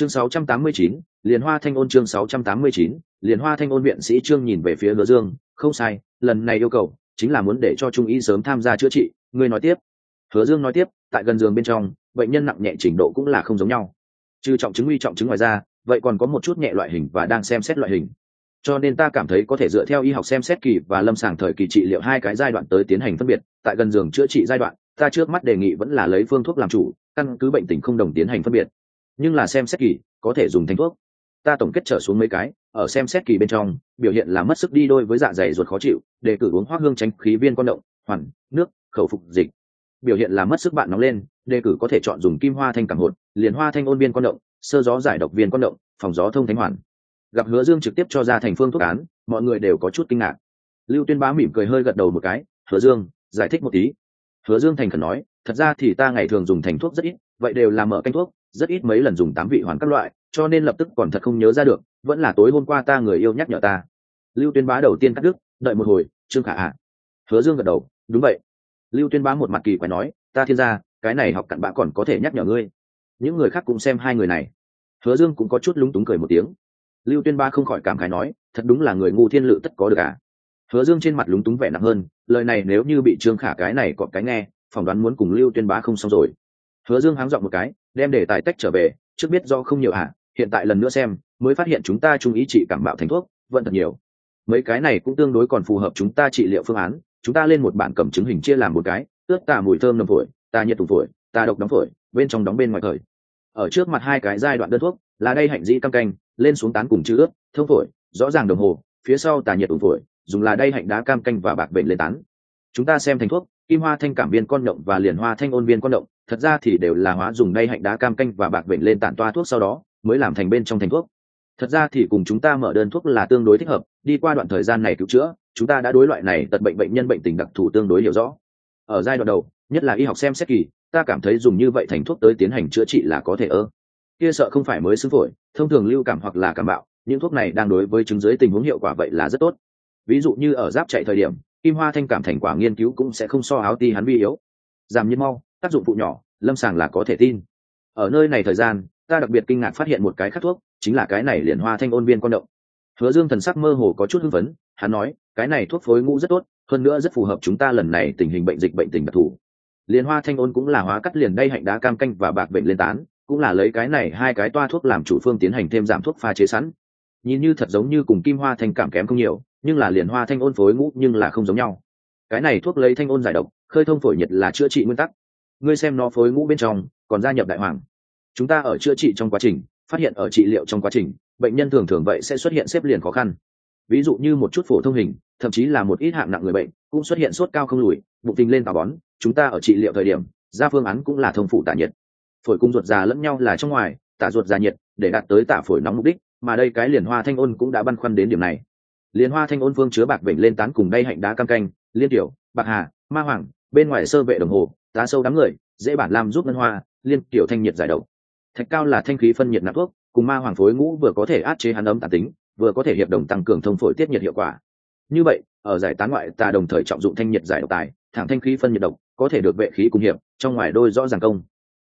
chương 689, liền hoa thanh ôn chương 689, liền hoa thanh ôn viện sĩ trương nhìn về phía hứa dương không sai lần này yêu cầu chính là muốn để cho trung y sớm tham gia chữa trị ngươi nói tiếp. Hứa dương nói tiếp tại gần giường bên trong bệnh nhân nặng nhẹ trình độ cũng là không giống nhau. Trừ trọng chứng uy trọng chứng ngoài ra vậy còn có một chút nhẹ loại hình và đang xem xét loại hình. Cho nên ta cảm thấy có thể dựa theo y học xem xét kỳ và lâm sàng thời kỳ trị liệu hai cái giai đoạn tới tiến hành phân biệt. Tại gần giường chữa trị giai đoạn ta trước mắt đề nghị vẫn là lấy phương thuốc làm chủ căn cứ bệnh tình không đồng tiến hành phân biệt nhưng là xem xét kỳ, có thể dùng thanh thuốc. Ta tổng kết trở xuống mấy cái, ở xem xét kỳ bên trong, biểu hiện là mất sức đi đôi với dạ dày ruột khó chịu, để cử uống hoác hương tránh khí viên quan động, hoàn, nước, khẩu phục, dịch. Biểu hiện là mất sức bạn nóng lên, đề cử có thể chọn dùng kim hoa thanh cảm hột, liền hoa thanh ôn viên quan động, sơ gió giải độc viên quan động, phòng gió thông thánh hoàn. Gặp hứa dương trực tiếp cho ra thành phương thuốc án, mọi người đều có chút kinh ngạc. Lưu tuyên bá mỉm cười hơi gật đầu một cái, hứa dương, giải thích một tí. Hứa dương thành khẩn nói, thật ra thì ta ngày thường dùng thành thuốc rất ít, vậy đều là mở canh thuốc rất ít mấy lần dùng tám vị hoàn các loại cho nên lập tức còn thật không nhớ ra được vẫn là tối hôm qua ta người yêu nhắc nhở ta. Lưu tuyên bá đầu tiên cắt đứt đợi một hồi trương khả hạ. Hứa dương gật đầu đúng vậy. Lưu tuyên bá một mặt kỳ quái nói ta thiên gia, cái này học cặn bã còn có thể nhắc nhở ngươi. Những người khác cũng xem hai người này. Hứa dương cũng có chút lúng túng cười một tiếng. Lưu tuyên ba không khỏi cảm khái nói thật đúng là người ngu thiên lự tất có được à. Hứa dương trên mặt lúng túng vẻ nặng hơn lời này nếu như bị trương khả cái này cọp cái nghe phỏng đoán muốn cùng lưu tuyên bá không xong rồi hứa dương háng dọn một cái đem để tài tách trở về trước biết do không nhiều ạ à, hiện tại lần nữa xem mới phát hiện chúng ta trung ý trị cảm bạo thành thuốc vẫn thật nhiều. Mấy cái này cũng tương đối còn phù hợp chúng ta trị liệu phương án chúng ta lên một bản cầm chứng hình chia làm một cái tước tà mùi thơm nồng phổi tà nhiệt tùng phổi tà độc đóng phổi bên trong đóng bên ngoài thời. Ở trước mặt hai cái giai đoạn đơn thuốc là đây hạnh dĩ cam canh lên xuống tán cùng chữ ướp thông phổi rõ ràng đồng hồ phía sau tà nhiệt tụng phổi dùng là đây hạnh đá cam canh và bạc bệnh lên tán. Chúng ta xem thành thuốc kim hoa thanh cảm viên con động và liền hoa thanh ôn viên con động, thật ra thì đều là hóa dùng đay hạnh đá cam canh và bạc bệnh lên tản toa thuốc sau đó, mới làm thành bên trong thành thuốc. Thật ra thì cùng chúng ta mở đơn thuốc là tương đối thích hợp, đi qua đoạn thời gian này cứu chữa, chúng ta đã đối loại này tật bệnh bệnh nhân bệnh tình đặc thù tương đối hiểu rõ. Ở giai đoạn đầu, nhất là y học xem xét kỳ, ta cảm thấy dùng như vậy thành thuốc tới tiến hành chữa trị là có thể ơ. Kia sợ không phải mới xứng phổi, thông thường lưu cảm hoặc là cảm bạo, những thuốc này đang đối với chứng giới tình huống hiệu quả vậy là rất tốt. Ví dụ như ở giáp chạy thời điểm kim hoa thanh cảm thành quả nghiên cứu cũng sẽ không so áo ti hắn vi yếu. Giảm nhiệt mau, tác dụng phụ nhỏ, lâm sàng là có thể tin. Ở nơi này thời gian, ta đặc biệt kinh ngạc phát hiện một cái khắc thuốc, chính là cái này liền hoa thanh ôn viên con động. Hứa dương thần sắc mơ hồ có chút hưng phấn, hắn nói, cái này thuốc phối ngũ rất tốt, hơn nữa rất phù hợp chúng ta lần này tình hình bệnh dịch bệnh tình đặc thù. Liền hoa thanh ôn cũng là hóa cắt liền đây hạnh đá cam canh và bạc bệnh lên tán, cũng là lấy cái này hai cái toa thuốc làm chủ phương tiến hành thêm giảm thuốc pha chế sẵn. Nhìn như thật giống như cùng kim hoa thanh cảm kém không nhiều nhưng là liền hoa thanh ôn phối ngũ nhưng là không giống nhau. Cái này thuốc lấy thanh ôn giải độc, khơi thông phổi nhiệt là chữa trị nguyên tắc. Ngươi xem nó phối ngũ bên trong, còn gia nhập đại hoàng. Chúng ta ở chữa trị trong quá trình, phát hiện ở trị liệu trong quá trình, bệnh nhân thường thường vậy sẽ xuất hiện xếp liền khó khăn. Ví dụ như một chút phổ thông hình, thậm chí là một ít hạng nặng người bệnh, cũng xuất hiện sốt cao không lùi, bụng tinh lên tà bón, chúng ta ở trị liệu thời điểm ra phương án cũng là thông phủ tả nhiệt. Phổi cung ruột già lẫn nhau là trong ngoài, tả ruột già nhiệt, để đạt tới tả phổi nóng mục đích, mà đây cái liền hoa thanh ôn cũng đã băn khoăn đến điểm này. Liên hoa thanh ôn phương chứa bạc bệnh lên tán cùng đây hạnh đá cam canh, liên tiểu, bạc hà, ma hoàng, bên ngoài sơ vệ đồng hồ, tá sâu đám người, dễ bản lam giúp ngân hoa, liên tiểu thanh nhiệt giải độc. Thạch cao là thanh khí phân nhiệt nạp thuốc, cùng ma hoàng phối ngũ vừa có thể át chế hắn ấm tàn tính, vừa có thể hiệp đồng tăng cường thông phổi tiết nhiệt hiệu quả. Như vậy, ở giải tán ngoại ta đồng thời trọng dụng thanh nhiệt giải độc tài, thẳng thanh khí phân nhiệt độc, có thể được vệ khí cùng hiệp, trong ngoài đôi rõ ràng công.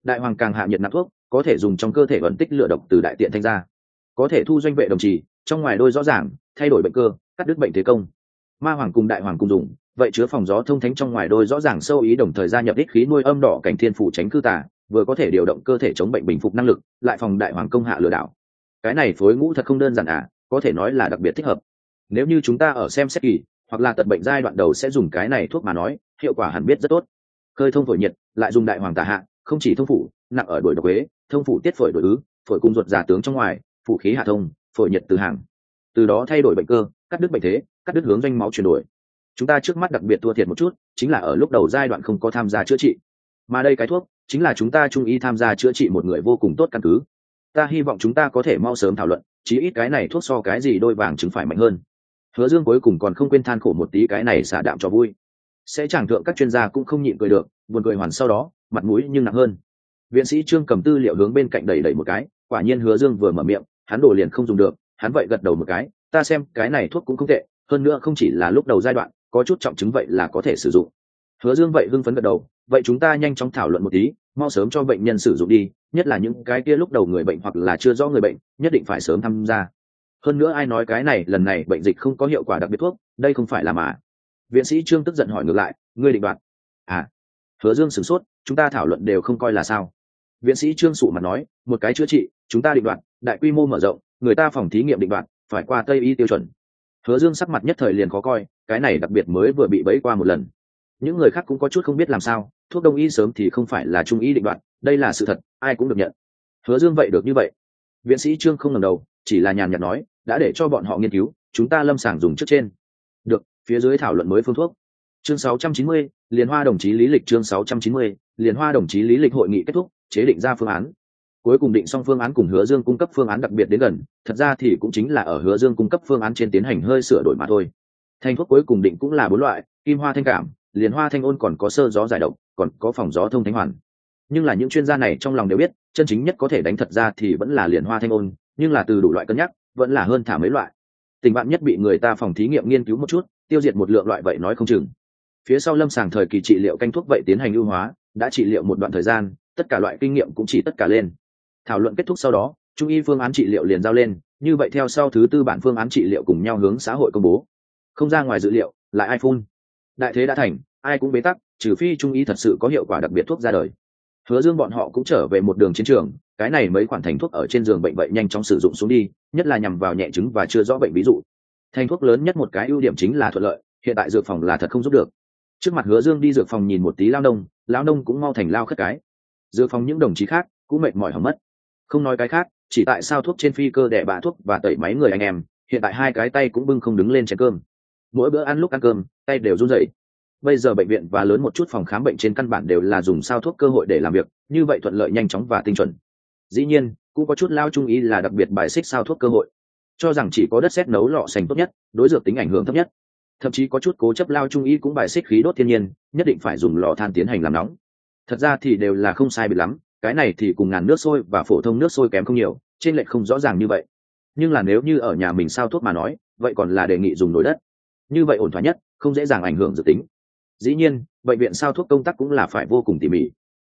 Đại hoàng càng hạ nhiệt nạp thuốc, có thể dùng trong cơ thể ẩn tích lựa độc từ đại tiện thanh ra. Có thể thu doanh vệ đồng trì trong ngoài đôi rõ ràng, thay đổi bệnh cơ, cắt đứt bệnh thế công. Ma hoàng cùng đại hoàng cùng dùng, vậy chứa phòng gió thông thánh trong ngoài đôi rõ ràng sâu ý đồng thời gia nhập ích khí nuôi âm đỏ cảnh thiên phủ tránh cư tả vừa có thể điều động cơ thể chống bệnh bình phục năng lực, lại phòng đại hoàng công hạ lừa đảo. Cái này phối ngũ thật không đơn giản à có thể nói là đặc biệt thích hợp. Nếu như chúng ta ở xem xét kỳ, hoặc là tật bệnh giai đoạn đầu sẽ dùng cái này thuốc mà nói, hiệu quả hẳn biết rất tốt. Khơi thông phổi nhiệt, lại dùng đại hoàng tả hạ, không chỉ thông phủ, nặng ở đuổi độc huế thông phủ tiết phổi đổi ứ, phổi cung ruột giả tướng trong ngoài, phủ khí hạ thông phổi nhiệt từ hàng. Từ đó thay đổi bệnh cơ, cắt đứt bệnh thế, cắt đứt hướng doanh máu chuyển đổi. Chúng ta trước mắt đặc biệt thua thiệt một chút, chính là ở lúc đầu giai đoạn không có tham gia chữa trị. Mà đây cái thuốc, chính là chúng ta trung y tham gia chữa trị một người vô cùng tốt căn cứ. Ta hy vọng chúng ta có thể mau sớm thảo luận, chí ít cái này thuốc so cái gì đôi vàng chứng phải mạnh hơn. Hứa dương cuối cùng còn không quên than khổ một tí cái này xả đạm cho vui. Sẽ chẳng thượng các chuyên gia cũng không nhịn cười được, buồn cười hoàn sau đó, mặt mũi nhưng nặng hơn. Viện sĩ trương cầm tư liệu hướng bên cạnh đẩy đẩy một cái, quả nhiên hứa dương vừa mở miệng hắn đổ liền không dùng được, hắn vậy gật đầu một cái, ta xem cái này thuốc cũng không tệ, hơn nữa không chỉ là lúc đầu giai đoạn, có chút trọng chứng vậy là có thể sử dụng. Hứa dương vậy hưng phấn gật đầu, vậy chúng ta nhanh chóng thảo luận một tí, mau sớm cho bệnh nhân sử dụng đi, nhất là những cái kia lúc đầu người bệnh hoặc là chưa rõ người bệnh, nhất định phải sớm tham gia. Hơn nữa ai nói cái này, lần này bệnh dịch không có hiệu quả đặc biệt thuốc, đây không phải là mà. Viện sĩ trương tức giận hỏi ngược lại, ngươi định đoạt? À. Hứa dương sửng sốt, chúng ta thảo luận đều không coi là sao. Viện sĩ trương sụ mặt nói, một cái chữa trị chúng ta định đoạt đại quy mô mở rộng người ta phòng thí nghiệm định đoạt phải qua tây y tiêu chuẩn. Hứa dương sắc mặt nhất thời liền khó coi cái này đặc biệt mới vừa bị bẫy qua một lần. Những người khác cũng có chút không biết làm sao thuốc đông y sớm thì không phải là trung y định đoạt đây là sự thật ai cũng được nhận. Hứa dương vậy được như vậy. Viện sĩ trương không ngần đầu chỉ là nhàn nhạt nói đã để cho bọn họ nghiên cứu chúng ta lâm sàng dùng trước trên. Được phía dưới thảo luận mới phương thuốc. Chương 690, liên hoa đồng chí lý lịch chương 690, liên hoa đồng chí lý lịch hội nghị kết thúc chế định ra phương án cuối cùng định xong phương án cùng hứa dương cung cấp phương án đặc biệt đến gần, thật ra thì cũng chính là ở hứa dương cung cấp phương án trên tiến hành hơi sửa đổi mà thôi. Thanh thuốc cuối cùng định cũng là bốn loại, kim hoa thanh cảm, liền hoa thanh ôn còn có sơ gió giải độc, còn có phòng gió thông thánh hoàn. Nhưng là những chuyên gia này trong lòng đều biết, chân chính nhất có thể đánh thật ra thì vẫn là liền hoa thanh ôn, nhưng là từ đủ loại cân nhắc, vẫn là hơn thả mấy loại. Tình bạn nhất bị người ta phòng thí nghiệm nghiên cứu một chút, tiêu diệt một lượng loại vậy nói không chừng. Phía sau lâm sàng thời kỳ trị liệu canh thuốc vậy tiến hành ưu hóa, đã trị liệu một đoạn thời gian, tất cả loại kinh nghiệm cũng chỉ tất cả lên thảo luận kết thúc sau đó, trung y phương án trị liệu liền giao lên, như vậy theo sau thứ tư bản phương án trị liệu cùng nhau hướng xã hội công bố. Không ra ngoài dữ liệu, lại ai phun? Đại thế đã thành, ai cũng bế tắc, trừ phi trung y thật sự có hiệu quả đặc biệt thuốc ra đời. Hứa dương bọn họ cũng trở về một đường chiến trường, cái này mấy khoản thành thuốc ở trên giường bệnh vậy nhanh chóng sử dụng xuống đi, nhất là nhằm vào nhẹ chứng và chưa rõ bệnh ví dụ. Thành thuốc lớn nhất một cái ưu điểm chính là thuận lợi, hiện tại dược phòng là thật không giúp được. Trước mặt hứa dương đi dược phòng nhìn một tí lao nông lao nông cũng mau thành lao khất cái. Dược phòng những đồng chí khác cũng mệt mỏi hỏng mất không nói cái khác, chỉ tại sao thuốc trên phi cơ đẻ bạ thuốc và tẩy máy người anh em, hiện tại hai cái tay cũng bưng không đứng lên chén cơm. Mỗi bữa ăn lúc ăn cơm, tay đều run rẩy. Bây giờ bệnh viện và lớn một chút phòng khám bệnh trên căn bản đều là dùng sao thuốc cơ hội để làm việc, như vậy thuận lợi nhanh chóng và tinh chuẩn. Dĩ nhiên, cũng có chút lao trung ý là đặc biệt bài xích sao thuốc cơ hội. Cho rằng chỉ có đất xét nấu lọ sành tốt nhất, đối dược tính ảnh hưởng thấp nhất. Thậm chí có chút cố chấp lao trung ý cũng bài xích khí đốt thiên nhiên, nhất định phải dùng lò than tiến hành làm nóng. Thật ra thì đều là không sai biệt lắm cái này thì cùng ngàn nước sôi và phổ thông nước sôi kém không nhiều, trên lệch không rõ ràng như vậy. Nhưng là nếu như ở nhà mình sao thuốc mà nói, vậy còn là đề nghị dùng nồi đất. Như vậy ổn thỏa nhất, không dễ dàng ảnh hưởng dự tính. Dĩ nhiên, bệnh viện sao thuốc công tác cũng là phải vô cùng tỉ mỉ.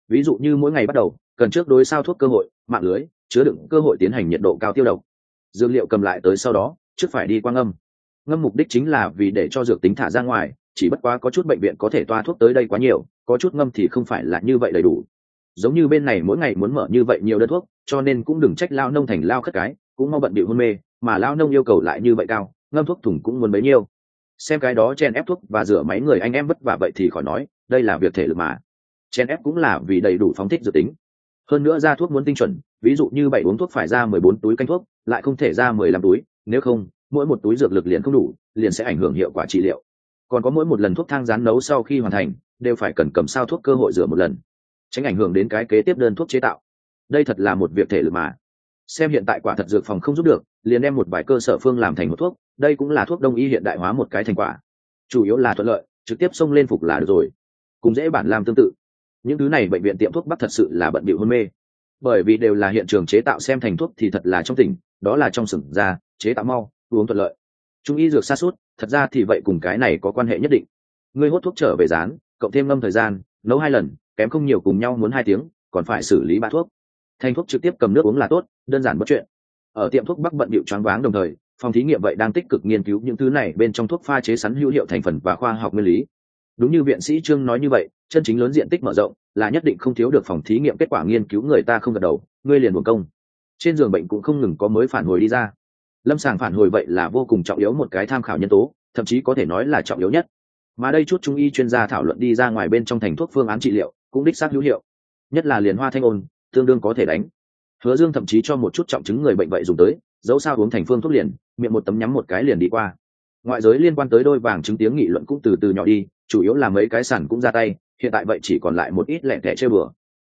Ví dụ như mỗi ngày bắt đầu, cần trước đối sao thuốc cơ hội, mạng lưới, chứa đựng cơ hội tiến hành nhiệt độ cao tiêu độc. Dược liệu cầm lại tới sau đó, trước phải đi quang âm. Ngâm mục đích chính là vì để cho dược tính thả ra ngoài, chỉ bất quá có chút bệnh viện có thể toa thuốc tới đây quá nhiều, có chút ngâm thì không phải là như vậy đầy đủ giống như bên này mỗi ngày muốn mở như vậy nhiều đơn thuốc, cho nên cũng đừng trách lao nông thành lao khất cái, cũng mau bận bị hôn mê, mà lao nông yêu cầu lại như vậy cao, ngâm thuốc thùng cũng muốn bấy nhiêu. Xem cái đó chen ép thuốc và rửa máy người anh em vất vả vậy thì khỏi nói, đây là việc thể lực mà. Chen ép cũng là vì đầy đủ phóng thích dự tính. Hơn nữa ra thuốc muốn tinh chuẩn, ví dụ như bảy uống thuốc phải ra mười bốn túi canh thuốc, lại không thể ra mười lăm túi, nếu không, mỗi một túi dược lực liền không đủ, liền sẽ ảnh hưởng hiệu quả trị liệu. Còn có mỗi một lần thuốc thang rán nấu sau khi hoàn thành, đều phải cần cầm sao thuốc cơ hội rửa một lần tránh ảnh hưởng đến cái kế tiếp đơn thuốc chế tạo. Đây thật là một việc thể lực mà. Xem hiện tại quả thật dược phòng không giúp được, liền đem một vài cơ sở phương làm thành một thuốc, đây cũng là thuốc đông y hiện đại hóa một cái thành quả. Chủ yếu là thuận lợi, trực tiếp xông lên phục là được rồi. Cùng dễ bản làm tương tự. Những thứ này bệnh viện tiệm thuốc bắc thật sự là bận bịu hôn mê. Bởi vì đều là hiện trường chế tạo xem thành thuốc thì thật là trong tỉnh, đó là trong sừng ra chế tạo mau, uống thuận lợi. Trung y dược xa suốt thật ra thì vậy cùng cái này có quan hệ nhất định. Ngươi hốt thuốc trở về rán cộng thêm ngâm thời gian, nấu hai lần kém không nhiều cùng nhau muốn hai tiếng, còn phải xử lý ba thuốc. Thành thuốc trực tiếp cầm nước uống là tốt, đơn giản bất chuyện. Ở tiệm thuốc bắc bận bịu choáng váng đồng thời, phòng thí nghiệm vậy đang tích cực nghiên cứu những thứ này bên trong thuốc pha chế sắn hữu hiệu thành phần và khoa học nguyên lý. Đúng như viện sĩ trương nói như vậy, chân chính lớn diện tích mở rộng là nhất định không thiếu được phòng thí nghiệm kết quả nghiên cứu người ta không gật đầu, ngươi liền buồn công. Trên giường bệnh cũng không ngừng có mới phản hồi đi ra. Lâm sàng phản hồi vậy là vô cùng trọng yếu một cái tham khảo nhân tố, thậm chí có thể nói là trọng yếu nhất. Mà đây chút trung y chuyên gia thảo luận đi ra ngoài bên trong thành thuốc phương án trị liệu cũng đích xác hữu hiệu. Nhất là liền hoa thanh ôn, tương đương có thể đánh. Hứa dương thậm chí cho một chút trọng chứng người bệnh vậy dùng tới, dẫu sao uống thành phương thuốc liền, miệng một tấm nhắm một cái liền đi qua. Ngoại giới liên quan tới đôi vàng chứng tiếng nghị luận cũng từ từ nhỏ đi, chủ yếu là mấy cái sản cũng ra tay, hiện tại vậy chỉ còn lại một ít lẻ tẻ chơi bừa.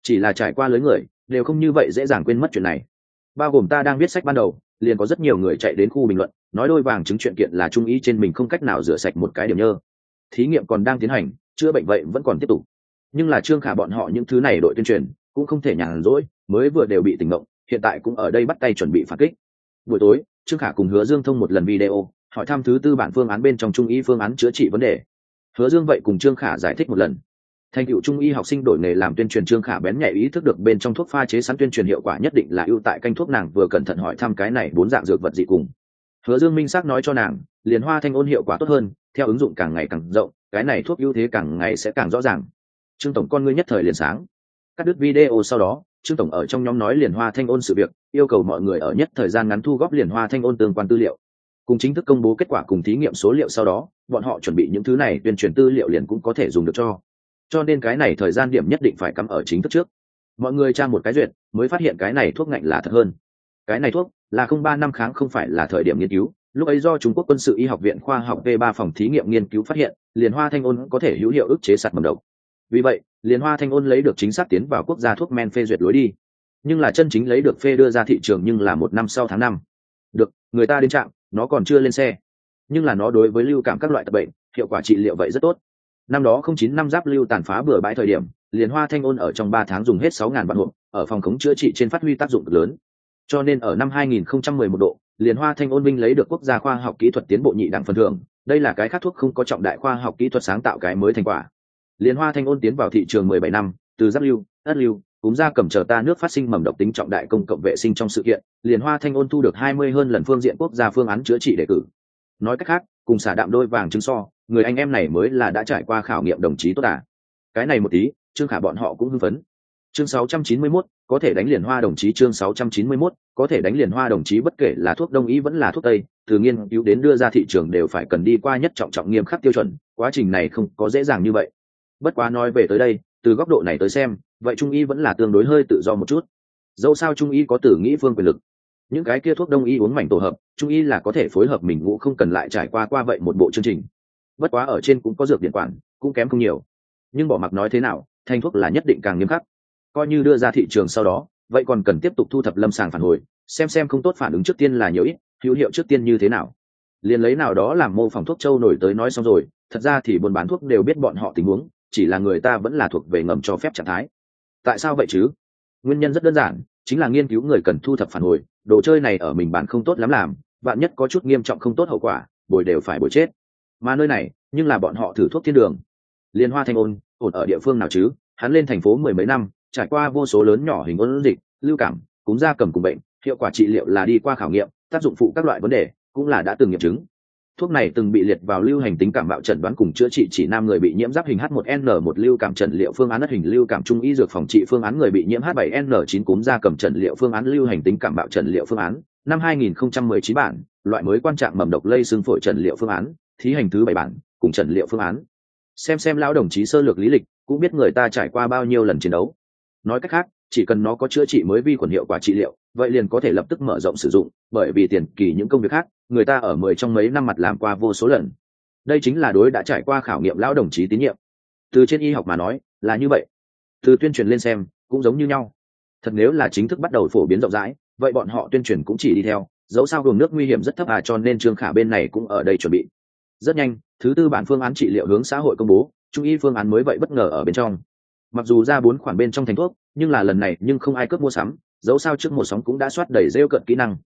Chỉ là trải qua lưới người, đều không như vậy dễ dàng quên mất chuyện này. Bao gồm ta đang viết sách ban đầu, liền có rất nhiều người chạy đến khu bình luận, nói đôi vàng chứng chuyện kiện là trung ý trên mình không cách nào rửa sạch một cái điểm nhơ. Thí nghiệm còn đang tiến hành, chữa bệnh vậy vẫn còn tiếp tục nhưng là trương khả bọn họ những thứ này đội tuyên truyền, cũng không thể nhàn rỗi, mới vừa đều bị tỉnh ngộng, hiện tại cũng ở đây bắt tay chuẩn bị phản kích. Buổi tối, trương khả cùng hứa dương thông một lần video, hỏi thăm thứ tư bản phương án bên trong trung y phương án chữa trị vấn đề. Hứa dương vậy cùng trương khả giải thích một lần. Thành cựu trung y học sinh đổi nghề làm tuyên truyền trương khả bén nhạy ý thức được bên trong thuốc pha chế sẵn tuyên truyền hiệu quả nhất định là ưu tại canh thuốc nàng vừa cẩn thận hỏi thăm cái này bốn dạng dược vật dị cùng. Hứa dương minh sắc nói cho nàng, liền hoa thanh ôn hiệu quả tốt hơn, theo ứng dụng càng ngày càng rộng, cái này thuốc ưu thế càng ngày sẽ càng rõ ràng trương tổng con ngươi nhất thời liền sáng. Cắt đứt video sau đó, trương tổng ở trong nhóm nói liền hoa thanh ôn sự việc, yêu cầu mọi người ở nhất thời gian ngắn thu góp liền hoa thanh ôn tương quan tư liệu. Cùng chính thức công bố kết quả cùng thí nghiệm số liệu sau đó, bọn họ chuẩn bị những thứ này tuyên truyền tư liệu liền cũng có thể dùng được cho. Cho nên cái này thời gian điểm nhất định phải cắm ở chính thức trước. Mọi người tra một cái duyệt, mới phát hiện cái này thuốc ngạnh là thật hơn. Cái này thuốc là không ba năm kháng không phải là thời điểm nghiên cứu. Lúc ấy do trung quốc quân sự y học viện khoa học v ba phòng thí nghiệm nghiên cứu phát hiện, liền hoa thanh ôn có thể hữu hiệu ức chế sạt mầm độc vì vậy liền hoa thanh ôn lấy được chính xác tiến vào quốc gia thuốc men phê duyệt lối đi. Nhưng là chân chính lấy được phê đưa ra thị trường nhưng là một năm sau tháng năm. Được, người ta đến trạm, nó còn chưa lên xe. Nhưng là nó đối với lưu cảm các loại tập bệnh, hiệu quả trị liệu vậy rất tốt. Năm đó không chín năm giáp lưu tàn phá bừa bãi thời điểm liền hoa thanh ôn ở trong ba tháng dùng hết sáu ngàn vạn hộp, ở phòng khống chữa trị trên phát huy tác dụng lớn. Cho nên ở năm 2011 độ liền hoa thanh ôn minh lấy được quốc gia khoa học kỹ thuật tiến bộ nhị đẳng phần thưởng. Đây là cái khác thuốc không có trọng đại khoa học kỹ thuật sáng tạo cái mới thành quả. Liên hoa thanh ôn tiến vào thị trường 17 năm từ giáp lưu ất lưu cúm da cầm chờ ta nước phát sinh mầm độc tính trọng đại công cộng vệ sinh trong sự kiện Liên hoa thanh ôn thu được 20 hơn lần phương diện quốc gia phương án chữa trị đề cử. Nói cách khác cùng xả đạm đôi vàng trứng so người anh em này mới là đã trải qua khảo nghiệm đồng chí tốt à. Cái này một tí trương khả bọn họ cũng hưng phấn. Chương 691, có thể đánh liền hoa đồng chí chương 691, có thể đánh liền hoa đồng chí bất kể là thuốc đông y vẫn là thuốc tây từ nghiên cứu đến đưa ra thị trường đều phải cần đi qua nhất trọng trọng nghiêm khắc tiêu chuẩn quá trình này không có dễ dàng như vậy bất quá nói về tới đây, từ góc độ này tới xem, vậy trung y vẫn là tương đối hơi tự do một chút. Dẫu sao trung y có tử nghĩ phương quyền lực. Những cái kia thuốc đông y uống mảnh tổ hợp, trung y là có thể phối hợp mình ngũ không cần lại trải qua qua vậy một bộ chương trình. Bất quá ở trên cũng có dược điện quản, cũng kém không nhiều. Nhưng bỏ mặc nói thế nào, thanh thuốc là nhất định càng nghiêm khắc. Coi như đưa ra thị trường sau đó, vậy còn cần tiếp tục thu thập lâm sàng phản hồi, xem xem không tốt phản ứng trước tiên là nhiều ít, hữu hiệu trước tiên như thế nào. Liền lấy nào đó làm mô phỏng thuốc châu nổi tới nói xong rồi, thật ra thì buôn bán thuốc đều biết bọn họ tình huống chỉ là người ta vẫn là thuộc về ngầm cho phép trạng thái. Tại sao vậy chứ? Nguyên nhân rất đơn giản, chính là nghiên cứu người cần thu thập phản hồi, đồ chơi này ở mình bạn không tốt lắm làm, bạn nhất có chút nghiêm trọng không tốt hậu quả, bồi đều phải bồi chết. Mà nơi này, nhưng là bọn họ thử thuốc thiên đường. Liên hoa thanh ôn, ổn ở địa phương nào chứ? Hắn lên thành phố mười mấy năm, trải qua vô số lớn nhỏ hình ôn dịch, lưu cảm, cúm da cầm cùng bệnh, hiệu quả trị liệu là đi qua khảo nghiệm, tác dụng phụ các loại vấn đề, cũng là đã từng nghiệm chứng thuốc này từng bị liệt vào lưu hành tính cảm bạo chẩn đoán cùng chữa trị chỉ nam người bị nhiễm giáp hình H1N1 lưu cảm chẩn liệu phương án đất hình lưu cảm trung y dược phòng trị phương án người bị nhiễm H7N9 cúm da cầm chẩn liệu phương án lưu hành tính cảm bạo chẩn liệu phương án. Năm 2019 bản, loại mới quan trạng mầm độc lây xương phổi chẩn liệu phương án, thí hành thứ bảy bản, cùng chẩn liệu phương án. Xem xem lão đồng chí sơ lược lý lịch, cũng biết người ta trải qua bao nhiêu lần chiến đấu. Nói cách khác chỉ cần nó có chữa trị mới vi khuẩn hiệu quả trị liệu, vậy liền có thể lập tức mở rộng sử dụng, bởi vì tiền kỳ những công việc khác, người ta ở mười trong mấy năm mặt làm qua vô số lần. Đây chính là đối đã trải qua khảo nghiệm lão đồng chí tín nhiệm. Từ trên y học mà nói, là như vậy. Từ tuyên truyền lên xem, cũng giống như nhau. Thật nếu là chính thức bắt đầu phổ biến rộng rãi, vậy bọn họ tuyên truyền cũng chỉ đi theo, dẫu sao gồm nước nguy hiểm rất thấp à cho nên trương khả bên này cũng ở đây chuẩn bị. Rất nhanh, thứ tư bản phương án trị liệu hướng xã hội công bố, trung y phương án mới vậy bất ngờ ở bên trong mặc dù ra bốn khoản bên trong thành thuốc, nhưng là lần này nhưng không ai cướp mua sắm, dẫu sao trước một sóng cũng đã soát đầy rêu cận kỹ năng.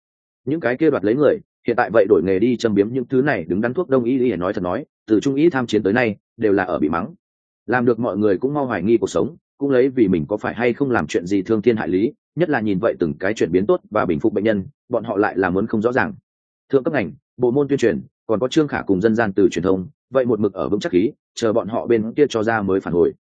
Những cái kia đoạt lấy người, hiện tại vậy đổi nghề đi châm biếm những thứ này, đứng đắn thuốc đông y để nói thật nói, từ trung y tham chiến tới nay, đều là ở bị mắng. Làm được mọi người cũng mau hoài nghi cuộc sống, cũng lấy vì mình có phải hay không làm chuyện gì thương thiên hại lý, nhất là nhìn vậy từng cái chuyển biến tốt và bình phục bệnh nhân, bọn họ lại làm muốn không rõ ràng. Thượng cấp ngành, bộ môn tuyên truyền, còn có trương khả cùng dân gian từ truyền thông, vậy một mực ở vững chắc khí, chờ bọn họ bên kia cho ra mới phản hồi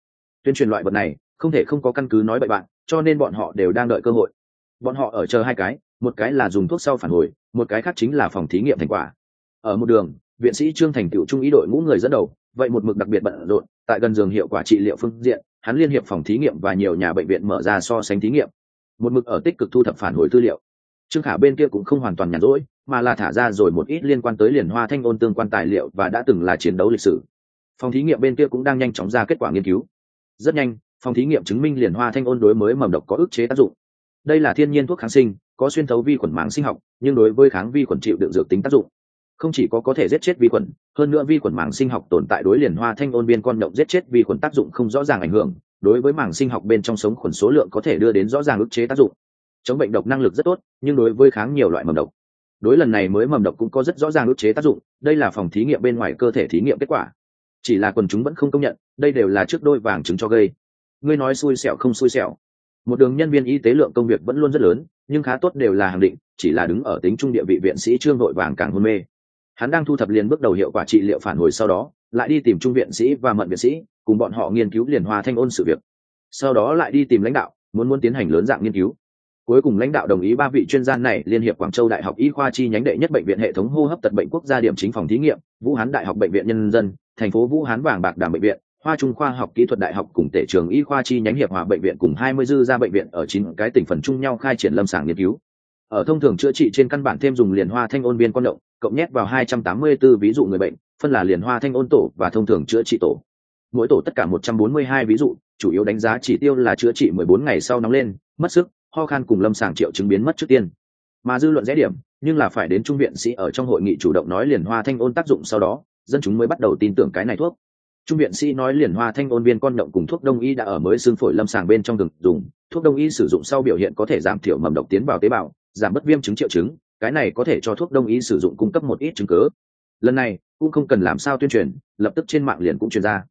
tuyên truyền loại vật này không thể không có căn cứ nói bậy bạn, cho nên bọn họ đều đang đợi cơ hội. Bọn họ ở chờ hai cái, một cái là dùng thuốc sau phản hồi, một cái khác chính là phòng thí nghiệm thành quả. Ở một đường, viện sĩ trương thành tựu trung ý đội ngũ người dẫn đầu, vậy một mực đặc biệt bận rộn, tại gần giường hiệu quả trị liệu phương diện, hắn liên hiệp phòng thí nghiệm và nhiều nhà bệnh viện mở ra so sánh thí nghiệm. Một mực ở tích cực thu thập phản hồi tư liệu. Trương khả bên kia cũng không hoàn toàn nhàn rỗi, mà là thả ra rồi một ít liên quan tới liền hoa thanh ôn tương quan tài liệu và đã từng là chiến đấu lịch sử. Phòng thí nghiệm bên kia cũng đang nhanh chóng ra kết quả nghiên cứu rất nhanh, phòng thí nghiệm chứng minh liền hoa thanh ôn đối mới mầm độc có ức chế tác dụng. Đây là thiên nhiên thuốc kháng sinh, có xuyên thấu vi khuẩn màng sinh học, nhưng đối với kháng vi khuẩn chịu đựng dược tính tác dụng. Không chỉ có có thể giết chết vi khuẩn, hơn nữa vi khuẩn màng sinh học tồn tại đối liền hoa thanh ôn biên con động giết chết vi khuẩn tác dụng không rõ ràng ảnh hưởng, đối với màng sinh học bên trong sống khuẩn số lượng có thể đưa đến rõ ràng ức chế tác dụng. Chống bệnh độc năng lực rất tốt, nhưng đối với kháng nhiều loại mầm độc. Đối lần này mới mầm độc cũng có rất rõ ràng ức chế tác dụng, đây là phòng thí nghiệm bên ngoài cơ thể thí nghiệm kết quả chỉ là quần chúng vẫn không công nhận, đây đều là trước đôi vàng chứng cho gây. Ngươi nói xui xẻo không xui xẻo. Một đường nhân viên y tế lượng công việc vẫn luôn rất lớn, nhưng khá tốt đều là hàng định, chỉ là đứng ở tính trung địa vị viện sĩ trương nội vàng càng hôn mê. Hắn đang thu thập liền bước đầu hiệu quả trị liệu phản hồi sau đó, lại đi tìm trung viện sĩ và mận viện sĩ, cùng bọn họ nghiên cứu liền hòa thanh ôn sự việc. Sau đó lại đi tìm lãnh đạo, muốn muốn tiến hành lớn dạng nghiên cứu. Cuối cùng lãnh đạo đồng ý ba vị chuyên gia này, liên hiệp quảng châu đại học y khoa chi nhánh đệ nhất bệnh viện hệ thống hô hấp tật bệnh quốc gia điểm chính phòng thí nghiệm, vũ hán đại học bệnh viện nhân dân thành phố vũ hán vàng bạc đàm bệnh viện, hoa trung khoa học kỹ thuật đại học cùng tể trường y khoa chi nhánh hiệp hòa bệnh viện cùng hai mươi dư ra bệnh viện ở chín cái tỉnh phần chung nhau khai triển lâm sàng nghiên cứu. Ở thông thường chữa trị trên căn bản thêm dùng liền hoa thanh ôn viên con động, cộng nhét vào hai trăm tám mươi 284 ví dụ người bệnh, phân là liền hoa thanh ôn tổ và thông thường chữa trị tổ. Mỗi tổ tất cả một trăm bốn mươi hai ví dụ, chủ yếu đánh giá chỉ tiêu là chữa trị mười bốn ngày sau nóng lên, mất sức, ho khan cùng lâm sàng triệu chứng biến mất trước tiên. Mà dư luận rẽ điểm, nhưng là phải đến trung viện sĩ ở trong hội nghị chủ động nói liền hoa thanh ôn tác dụng sau đó dân chúng mới bắt đầu tin tưởng cái này thuốc. Trung viện sĩ nói liền hoa thanh ôn viên con động cùng thuốc đông y đã ở mới xương phổi lâm sàng bên trong đường dùng, thuốc đông y sử dụng sau biểu hiện có thể giảm thiểu mầm độc tiến vào tế bào, giảm bất viêm chứng triệu chứng, cái này có thể cho thuốc đông y sử dụng cung cấp một ít chứng cứ. lần này, cũng không cần làm sao tuyên truyền, lập tức trên mạng liền cũng truyền ra.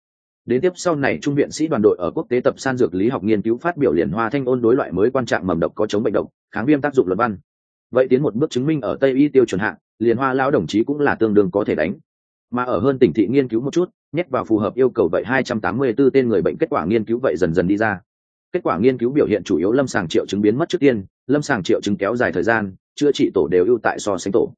Đến tiếp sau này, trung viện sĩ đoàn đội ở quốc tế tập san dược lý học nghiên cứu phát biểu liền hoa thanh ôn đối loại mới quan trạng mầm độc có chống bệnh độc, kháng viêm tác dụng luật văn. Vậy tiến một bước chứng minh ở tây y tiêu chuẩn hạng liền hoa lão đồng chí cũng là tương đương có thể đánh mà ở hơn tỉnh thị nghiên cứu một chút, nhét vào phù hợp yêu cầu vậy 284 tên người bệnh kết quả nghiên cứu vậy dần dần đi ra. Kết quả nghiên cứu biểu hiện chủ yếu lâm sàng triệu chứng biến mất trước tiên, lâm sàng triệu chứng kéo dài thời gian, chữa trị tổ đều ưu tại so sánh tổ.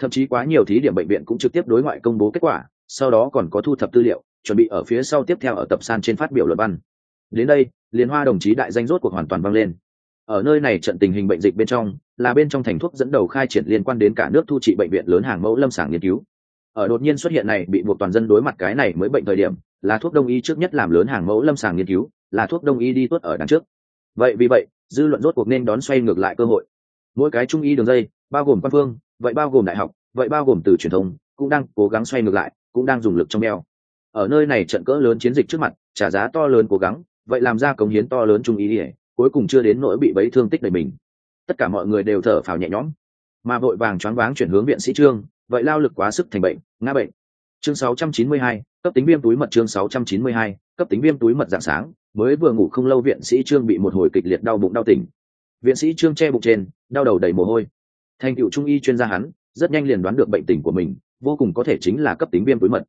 Thậm chí quá nhiều thí điểm bệnh viện cũng trực tiếp đối ngoại công bố kết quả, sau đó còn có thu thập tư liệu, chuẩn bị ở phía sau tiếp theo ở tập san trên phát biểu luật văn. Đến đây, liên hoa đồng chí đại danh rốt cuộc hoàn toàn vang lên. Ở nơi này trận tình hình bệnh dịch bên trong, là bên trong thành thuốc dẫn đầu khai triển liên quan đến cả nước thu trị bệnh viện lớn hàng mẫu lâm sàng nghiên cứu ở đột nhiên xuất hiện này, bị buộc toàn dân đối mặt cái này mới bệnh thời điểm, là thuốc đông y trước nhất làm lớn hàng mẫu lâm sàng nghiên cứu, là thuốc đông y đi tuốt ở đằng trước. Vậy vì vậy, dư luận rốt cuộc nên đón xoay ngược lại cơ hội. Mỗi cái trung y đường dây, bao gồm quan phương, vậy bao gồm đại học, vậy bao gồm từ truyền thông, cũng đang cố gắng xoay ngược lại, cũng đang dùng lực trong đeo ở nơi này trận cỡ lớn chiến dịch trước mặt, trả giá to lớn cố gắng, vậy làm ra cống hiến to lớn trung ý ỉa cuối cùng chưa đến nỗi bị bấy thương tích đầy mình. Tất cả mọi người đều thở phào nhẹ nhõm. Mà vội vàng choáng váng chuyển hướng viện sĩ trương, vậy lao lực quá sức thành bệnh ngã bệnh. Chương 692, cấp tính viêm túi mật chương 692, cấp tính viêm túi mật dạng sáng mới vừa ngủ không lâu viện sĩ trương bị một hồi kịch liệt đau bụng đau tỉnh. Viện sĩ trương che bụng trên đau đầu đầy mồ hôi. Thành cựu trung y chuyên gia hắn rất nhanh liền đoán được bệnh tình của mình vô cùng có thể chính là cấp tính viêm túi mật.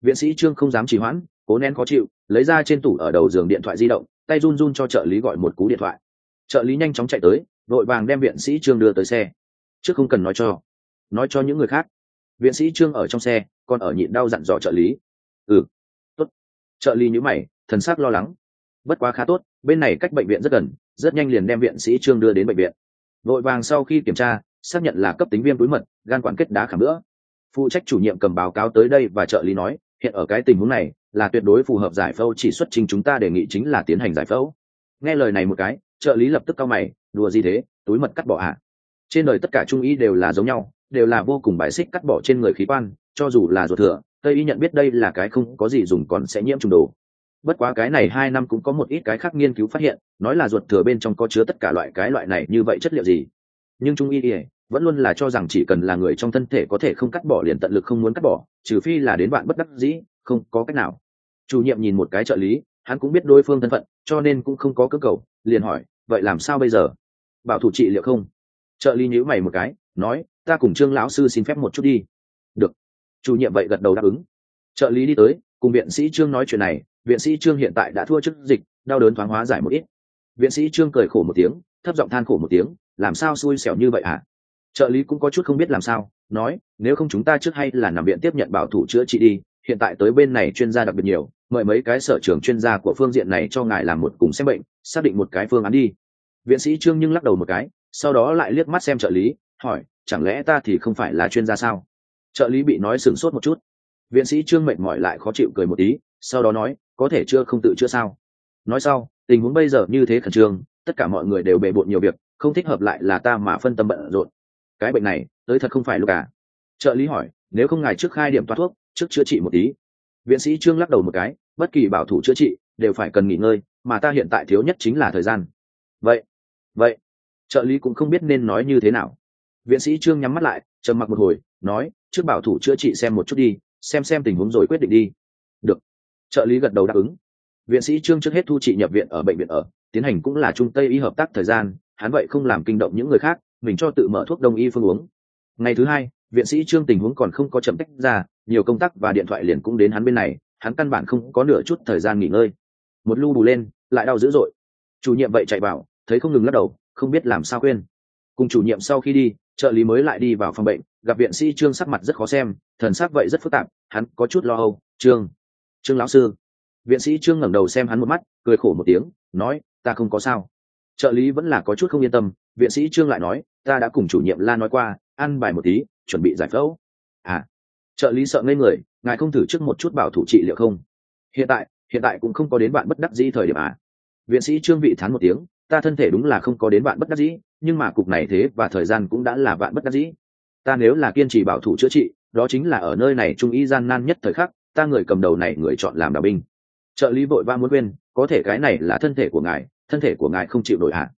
Viện sĩ trương không dám trì hoãn cố nén khó chịu lấy ra trên tủ ở đầu giường điện thoại di động tay run run cho trợ lý gọi một cú điện thoại. Trợ lý nhanh chóng chạy tới vội vàng đem viện sĩ trương đưa tới xe. Trước không cần nói cho nói cho những người khác viện sĩ trương ở trong xe, còn ở nhịn đau dặn dò trợ lý. Ừ tốt. Trợ lý nhữ mày, thần sắc lo lắng. Bất quá khá tốt, bên này cách bệnh viện rất gần, rất nhanh liền đem viện sĩ trương đưa đến bệnh viện. Vội vàng sau khi kiểm tra, xác nhận là cấp tính viêm túi mật, gan quản kết đá khảm nữa. Phụ trách chủ nhiệm cầm báo cáo tới đây và trợ lý nói, hiện ở cái tình huống này, là tuyệt đối phù hợp giải phẫu chỉ xuất trình chúng ta đề nghị chính là tiến hành giải phẫu. Nghe lời này một cái, trợ lý lập tức cao mày, đùa gì thế? Túi mật cắt bỏ ạ à? trên đời tất cả trung ý đều là giống nhau đều là vô cùng bài xích cắt bỏ trên người khí quan, cho dù là ruột thừa, tây y nhận biết đây là cái không có gì dùng còn sẽ nhiễm trùng đồ. Bất quá cái này hai năm cũng có một ít cái khác nghiên cứu phát hiện, nói là ruột thừa bên trong có chứa tất cả loại cái loại này như vậy chất liệu gì. Nhưng trung y vẫn luôn là cho rằng chỉ cần là người trong thân thể có thể không cắt bỏ liền tận lực không muốn cắt bỏ, trừ phi là đến bạn bất đắc dĩ, không có cách nào. Chủ nhiệm nhìn một cái trợ lý, hắn cũng biết đối phương thân phận, cho nên cũng không có cơ cầu, liền hỏi, vậy làm sao bây giờ? Bảo thủ trị liệu không? Trợ lý nhữ mày một cái nói, ta cùng trương lão sư xin phép một chút đi. Được. Chủ nhiệm vậy gật đầu đáp ứng. Trợ lý đi tới, cùng viện sĩ trương nói chuyện này, viện sĩ trương hiện tại đã thua chức dịch, đau đớn thoáng hóa giải một ít. Viện sĩ trương cười khổ một tiếng, thấp giọng than khổ một tiếng, làm sao xui xẻo như vậy à? trợ lý cũng có chút không biết làm sao, nói, nếu không chúng ta trước hay là nằm viện tiếp nhận bảo thủ chữa trị đi, hiện tại tới bên này chuyên gia đặc biệt nhiều, mời mấy cái sở trường chuyên gia của phương diện này cho ngài làm một cùng xem bệnh, xác định một cái phương án đi. Viện sĩ trương nhưng lắc đầu một cái, sau đó lại liếc mắt xem trợ lý hỏi, chẳng lẽ ta thì không phải là chuyên gia sao? Trợ lý bị nói sửng sốt một chút. Viện sĩ trương mệt mỏi lại khó chịu cười một tí, sau đó nói, có thể chưa không tự chữa sao? Nói sau, tình huống bây giờ như thế khẩn trương, tất cả mọi người đều bề bộn nhiều việc, không thích hợp lại là ta mà phân tâm bận rộn. Cái bệnh này, tới thật không phải lúc cả trợ lý hỏi, nếu không ngài trước khai điểm toát thuốc, trước chữa trị một tí. Viện sĩ trương lắc đầu một cái, bất kỳ bảo thủ chữa trị, đều phải cần nghỉ ngơi, mà ta hiện tại thiếu nhất chính là thời gian. Vậy vậy, trợ lý cũng không biết nên nói như thế nào viện sĩ trương nhắm mắt lại, trầm mặc một hồi, nói, trước bảo thủ chữa trị xem một chút đi, xem xem tình huống rồi quyết định đi. Được. Trợ lý gật đầu đáp ứng. Viện sĩ trương trước hết thu trị nhập viện ở bệnh viện ở, tiến hành cũng là trung tây y hợp tác thời gian, hắn vậy không làm kinh động những người khác, mình cho tự mở thuốc đông y phương uống. Ngày thứ hai, viện sĩ trương tình huống còn không có chậm tách ra, nhiều công tác và điện thoại liền cũng đến hắn bên này, hắn căn bản không có nửa chút thời gian nghỉ ngơi. Một lu bù lên, lại đau dữ dội. Chủ nhiệm vậy chạy vào, thấy không ngừng lắc đầu, không biết làm sao quên cùng chủ nhiệm sau khi đi trợ lý mới lại đi vào phòng bệnh, gặp viện sĩ trương sắc mặt rất khó xem, thần sắc vậy rất phức tạp, hắn có chút lo âu, trương trương lão sư. Viện sĩ trương ngẩng đầu xem hắn một mắt, cười khổ một tiếng, nói, ta không có sao. Trợ lý vẫn là có chút không yên tâm, viện sĩ trương lại nói, ta đã cùng chủ nhiệm la nói qua, ăn bài một tí, chuẩn bị giải phẫu. À. Trợ lý sợ ngây người, ngài không thử trước một chút bảo thủ trị liệu không? Hiện tại hiện tại cũng không có đến bạn bất đắc dĩ thời điểm à. Viện sĩ trương vị thán một tiếng ta thân thể đúng là không có đến bạn bất đắc dĩ, nhưng mà cục này thế và thời gian cũng đã là bạn bất đắc dĩ. Ta nếu là kiên trì bảo thủ chữa trị, đó chính là ở nơi này trung y gian nan nhất thời khắc, ta người cầm đầu này người chọn làm đạo binh. Trợ lý vội va muốn quên, có thể cái này là thân thể của ngài, thân thể của ngài không chịu nổi hạ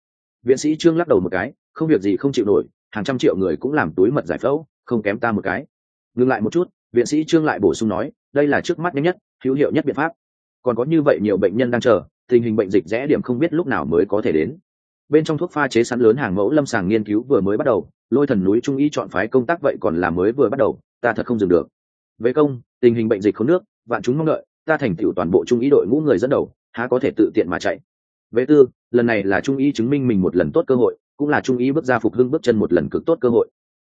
viện sĩ trương lắc đầu một cái, không việc gì không chịu nổi, hàng trăm triệu người cũng làm túi mật giải phẫu, không kém ta một cái. Ngừng lại một chút, viện sĩ trương lại bổ sung nói, đây là trước mắt nhanh nhất, hữu hiệu nhất biện pháp. Còn có như vậy nhiều bệnh nhân đang chờ tình hình bệnh dịch rẽ điểm không biết lúc nào mới có thể đến. Bên trong thuốc pha chế sẵn lớn hàng mẫu lâm sàng nghiên cứu vừa mới bắt đầu, lôi thần núi trung y chọn phái công tác vậy còn là mới vừa bắt đầu, ta thật không dừng được. Về công, tình hình bệnh dịch không nước, vạn chúng mong đợi, ta thành tựu toàn bộ trung y đội ngũ người dẫn đầu, há có thể tự tiện mà chạy. Về tư, lần này là trung y chứng minh mình một lần tốt cơ hội, cũng là trung y bước ra phục hưng bước chân một lần cực tốt cơ hội.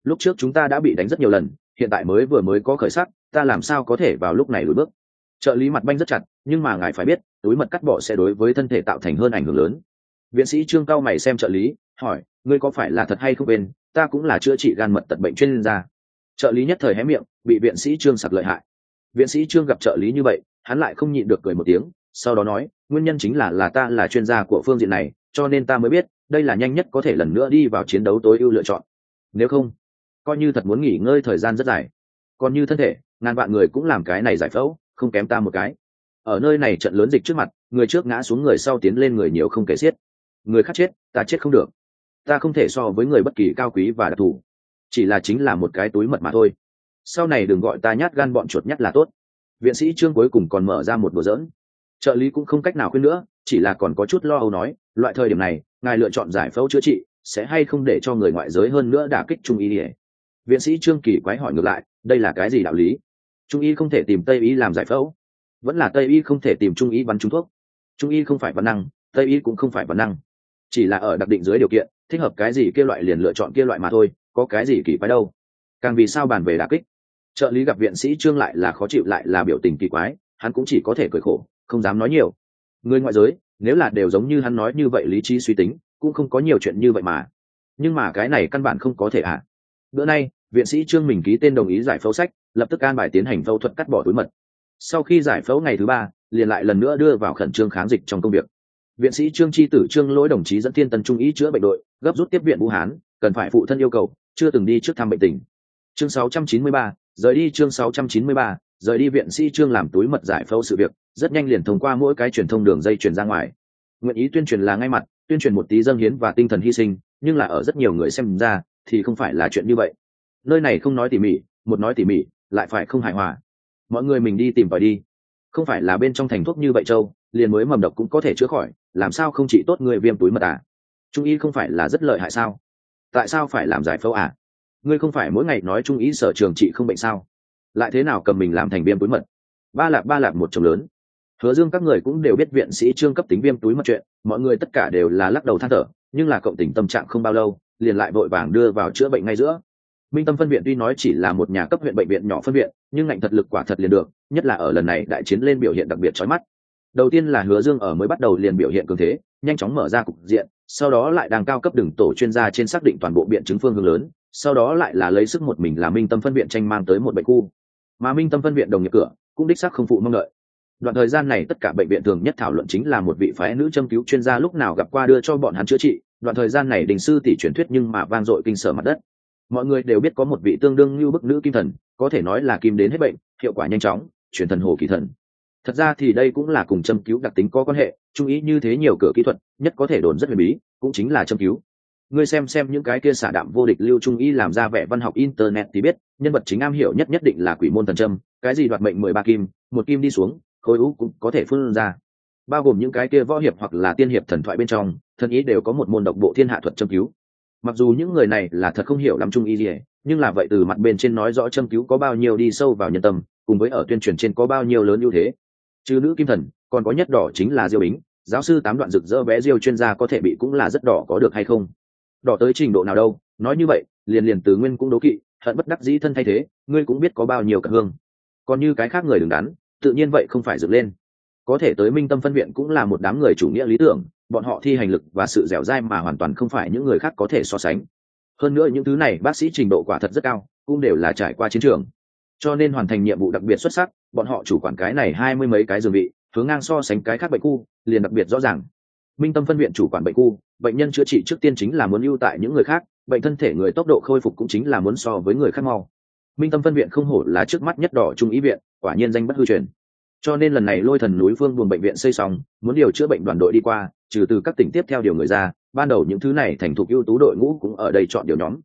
Lúc trước chúng ta đã bị đánh rất nhiều lần, hiện tại mới vừa mới có khởi sắc, ta làm sao có thể vào lúc này lùi bước? Trợ lý mặt banh rất chặt, nhưng mà ngài phải biết túi mật cắt bỏ sẽ đối với thân thể tạo thành hơn ảnh hưởng lớn. Viện sĩ trương cao mày xem trợ lý, hỏi, ngươi có phải là thật hay không bên ta cũng là chữa trị gan mật tật bệnh chuyên gia. Trợ lý nhất thời hé miệng, bị viện sĩ trương sặc lợi hại. Viện sĩ trương gặp trợ lý như vậy, hắn lại không nhịn được cười một tiếng, sau đó nói, nguyên nhân chính là là ta là chuyên gia của phương diện này, cho nên ta mới biết, đây là nhanh nhất có thể lần nữa đi vào chiến đấu tối ưu lựa chọn. Nếu không, coi như thật muốn nghỉ ngơi thời gian rất dài. Còn như thân thể, ngàn vạn người cũng làm cái này giải phẫu, không kém ta một cái ở nơi này trận lớn dịch trước mặt, người trước ngã xuống người sau tiến lên người nhiều không kể xiết. Người khác chết, ta chết không được. Ta không thể so với người bất kỳ cao quý và đặc thù. Chỉ là chính là một cái túi mật mà thôi. Sau này đừng gọi ta nhát gan bọn chuột nhát là tốt. Viện sĩ trương cuối cùng còn mở ra một bữa dỡn trợ lý cũng không cách nào khuyên nữa, chỉ là còn có chút lo âu nói, loại thời điểm này, ngài lựa chọn giải phẫu chữa trị, sẽ hay không để cho người ngoại giới hơn nữa đả kích trung y ỉa viện sĩ trương kỳ quái hỏi ngược lại, đây là cái gì đạo lý? Trung y không thể tìm tây y làm giải phẫu vẫn là tây y không thể tìm trung y bắn trúng thuốc. Trung y không phải văn năng, tây y cũng không phải văn năng. Chỉ là ở đặc định dưới điều kiện, thích hợp cái gì kia loại liền lựa chọn kia loại mà thôi, có cái gì kỳ quái đâu. Càng vì sao bàn về đà kích? Trợ lý gặp viện sĩ trương lại là khó chịu lại là biểu tình kỳ quái, hắn cũng chỉ có thể cười khổ, không dám nói nhiều. Người ngoại giới, nếu là đều giống như hắn nói như vậy lý trí suy tính, cũng không có nhiều chuyện như vậy mà. Nhưng mà cái này căn bản không có thể ạ. À. bữa nay, viện sĩ trương mình ký tên đồng ý giải phẫu sách, lập tức an bài tiến hành phẫu thuật cắt bỏ túi mật sau khi giải phẫu ngày thứ ba liền lại lần nữa đưa vào khẩn trương kháng dịch trong công việc. Viện sĩ trương tri tử trương lỗi đồng chí dẫn thiên tân trung ý chữa bệnh đội gấp rút tiếp viện vũ hán cần phải phụ thân yêu cầu chưa từng đi trước thăm bệnh tình. Chương 693, rời đi chương 693, rời đi viện sĩ trương làm túi mật giải phẫu sự việc rất nhanh liền thông qua mỗi cái truyền thông đường dây truyền ra ngoài. Nguyện ý tuyên truyền là ngay mặt tuyên truyền một tí dâng hiến và tinh thần hy sinh nhưng là ở rất nhiều người xem ra thì không phải là chuyện như vậy. Nơi này không nói tỉ mỉ một nói tỉ mỉ lại phải không hài hòa mọi người mình đi tìm tòi đi. Không phải là bên trong thành thuốc như vậy châu, liền mới mầm độc cũng có thể chữa khỏi, làm sao không chỉ tốt người viêm túi mật à? Trung y không phải là rất lợi hại sao? Tại sao phải làm giải phẫu à? Ngươi không phải mỗi ngày nói trung y sở trường trị không bệnh sao? Lại thế nào cầm mình làm thành viêm túi mật? Ba lạc ba lạc một chồng lớn. Hứa dương các người cũng đều biết viện sĩ trương cấp tính viêm túi mật chuyện, mọi người tất cả đều là lắc đầu than thở, nhưng là cộng tình tâm trạng không bao lâu, liền lại vội vàng đưa vào chữa bệnh ngay giữa minh tâm phân viện tuy nói chỉ là một nhà cấp huyện bệnh viện nhỏ phân viện, nhưng ngạnh thật lực quả thật liền được, nhất là ở lần này đại chiến lên biểu hiện đặc biệt trói mắt. Đầu tiên là hứa dương ở mới bắt đầu liền biểu hiện cường thế, nhanh chóng mở ra cục diện, sau đó lại đang cao cấp đường tổ chuyên gia trên xác định toàn bộ biện chứng phương hướng lớn, sau đó lại là lấy sức một mình là minh tâm phân viện tranh mang tới một bệnh khu. Mà minh tâm phân viện đồng nghiệp cửa, cũng đích xác không phụ mong đợi. Đoạn thời gian này tất cả bệnh viện thường nhất thảo luận chính là một vị phái nữ châm cứu chuyên gia lúc nào gặp qua đưa cho bọn hắn chữa trị. Đoạn thời gian này đình sư tỷ truyền thuyết nhưng mà vang dội kinh sở mặt đất mọi người đều biết có một vị tương đương như bức nữ kim thần, có thể nói là kim đến hết bệnh, hiệu quả nhanh chóng truyền thần hồ kỳ thần. Thật ra thì đây cũng là cùng châm cứu đặc tính có quan hệ chú ý như thế nhiều cửa kỹ thuật, nhất có thể đồn rất huyền bí, cũng chính là châm cứu. Ngươi xem xem những cái kia xả đạm vô địch lưu trung y làm ra vẻ văn học internet thì biết, nhân vật chính am hiểu nhất nhất định là quỷ môn thần trâm cái gì đoạt mệnh mười ba kim, một kim đi xuống, khối u cũng có thể phun ra. Bao gồm những cái kia võ hiệp hoặc là tiên hiệp thần thoại bên trong, thần ý đều có một môn độc bộ thiên hạ thuật châm cứu mặc dù những người này là thật không hiểu lắm trung y gì nhưng là vậy từ mặt bên trên nói rõ châm cứu có bao nhiêu đi sâu vào nhân tâm, cùng với ở tuyên truyền trên có bao nhiêu lớn ưu thế. Chứ nữ kim thần, còn có nhất đỏ chính là diêu bính, giáo sư tám đoạn rực rỡ bé diêu chuyên gia có thể bị cũng là rất đỏ có được hay không? Đỏ tới trình độ nào đâu, nói như vậy, liền liền từ nguyên cũng đố kỵ hận bất đắc dĩ thân thay thế, ngươi cũng biết có bao nhiêu cả hương. Còn như cái khác người đừng đắn, tự nhiên vậy không phải dựng lên. Có thể tới minh tâm phân viện cũng là một đám người chủ nghĩa lý tưởng bọn họ thi hành lực và sự dẻo dai mà hoàn toàn không phải những người khác có thể so sánh. Hơn nữa những thứ này, bác sĩ trình độ quả thật rất cao, cũng đều là trải qua chiến trường. Cho nên hoàn thành nhiệm vụ đặc biệt xuất sắc, bọn họ chủ quản cái này hai mươi mấy cái giường vị hướng ngang so sánh cái khác bệnh khu, liền đặc biệt rõ ràng. Minh tâm phân viện chủ quản bệnh khu, bệnh nhân chữa trị trước tiên chính là muốn ưu tại những người khác, bệnh thân thể người tốc độ khôi phục cũng chính là muốn so với người khác mau. Minh tâm phân viện không hổ là trước mắt nhất đỏ trung ý viện, quả nhiên danh bất hư truyền. Cho nên lần này lôi thần núi phương buồng bệnh viện xây xong, muốn điều chữa bệnh đoàn đội đi qua trừ từ các tỉnh tiếp theo điều người ra, ban đầu những thứ này thành thục ưu tú đội ngũ cũng ở đây chọn điều nhóm.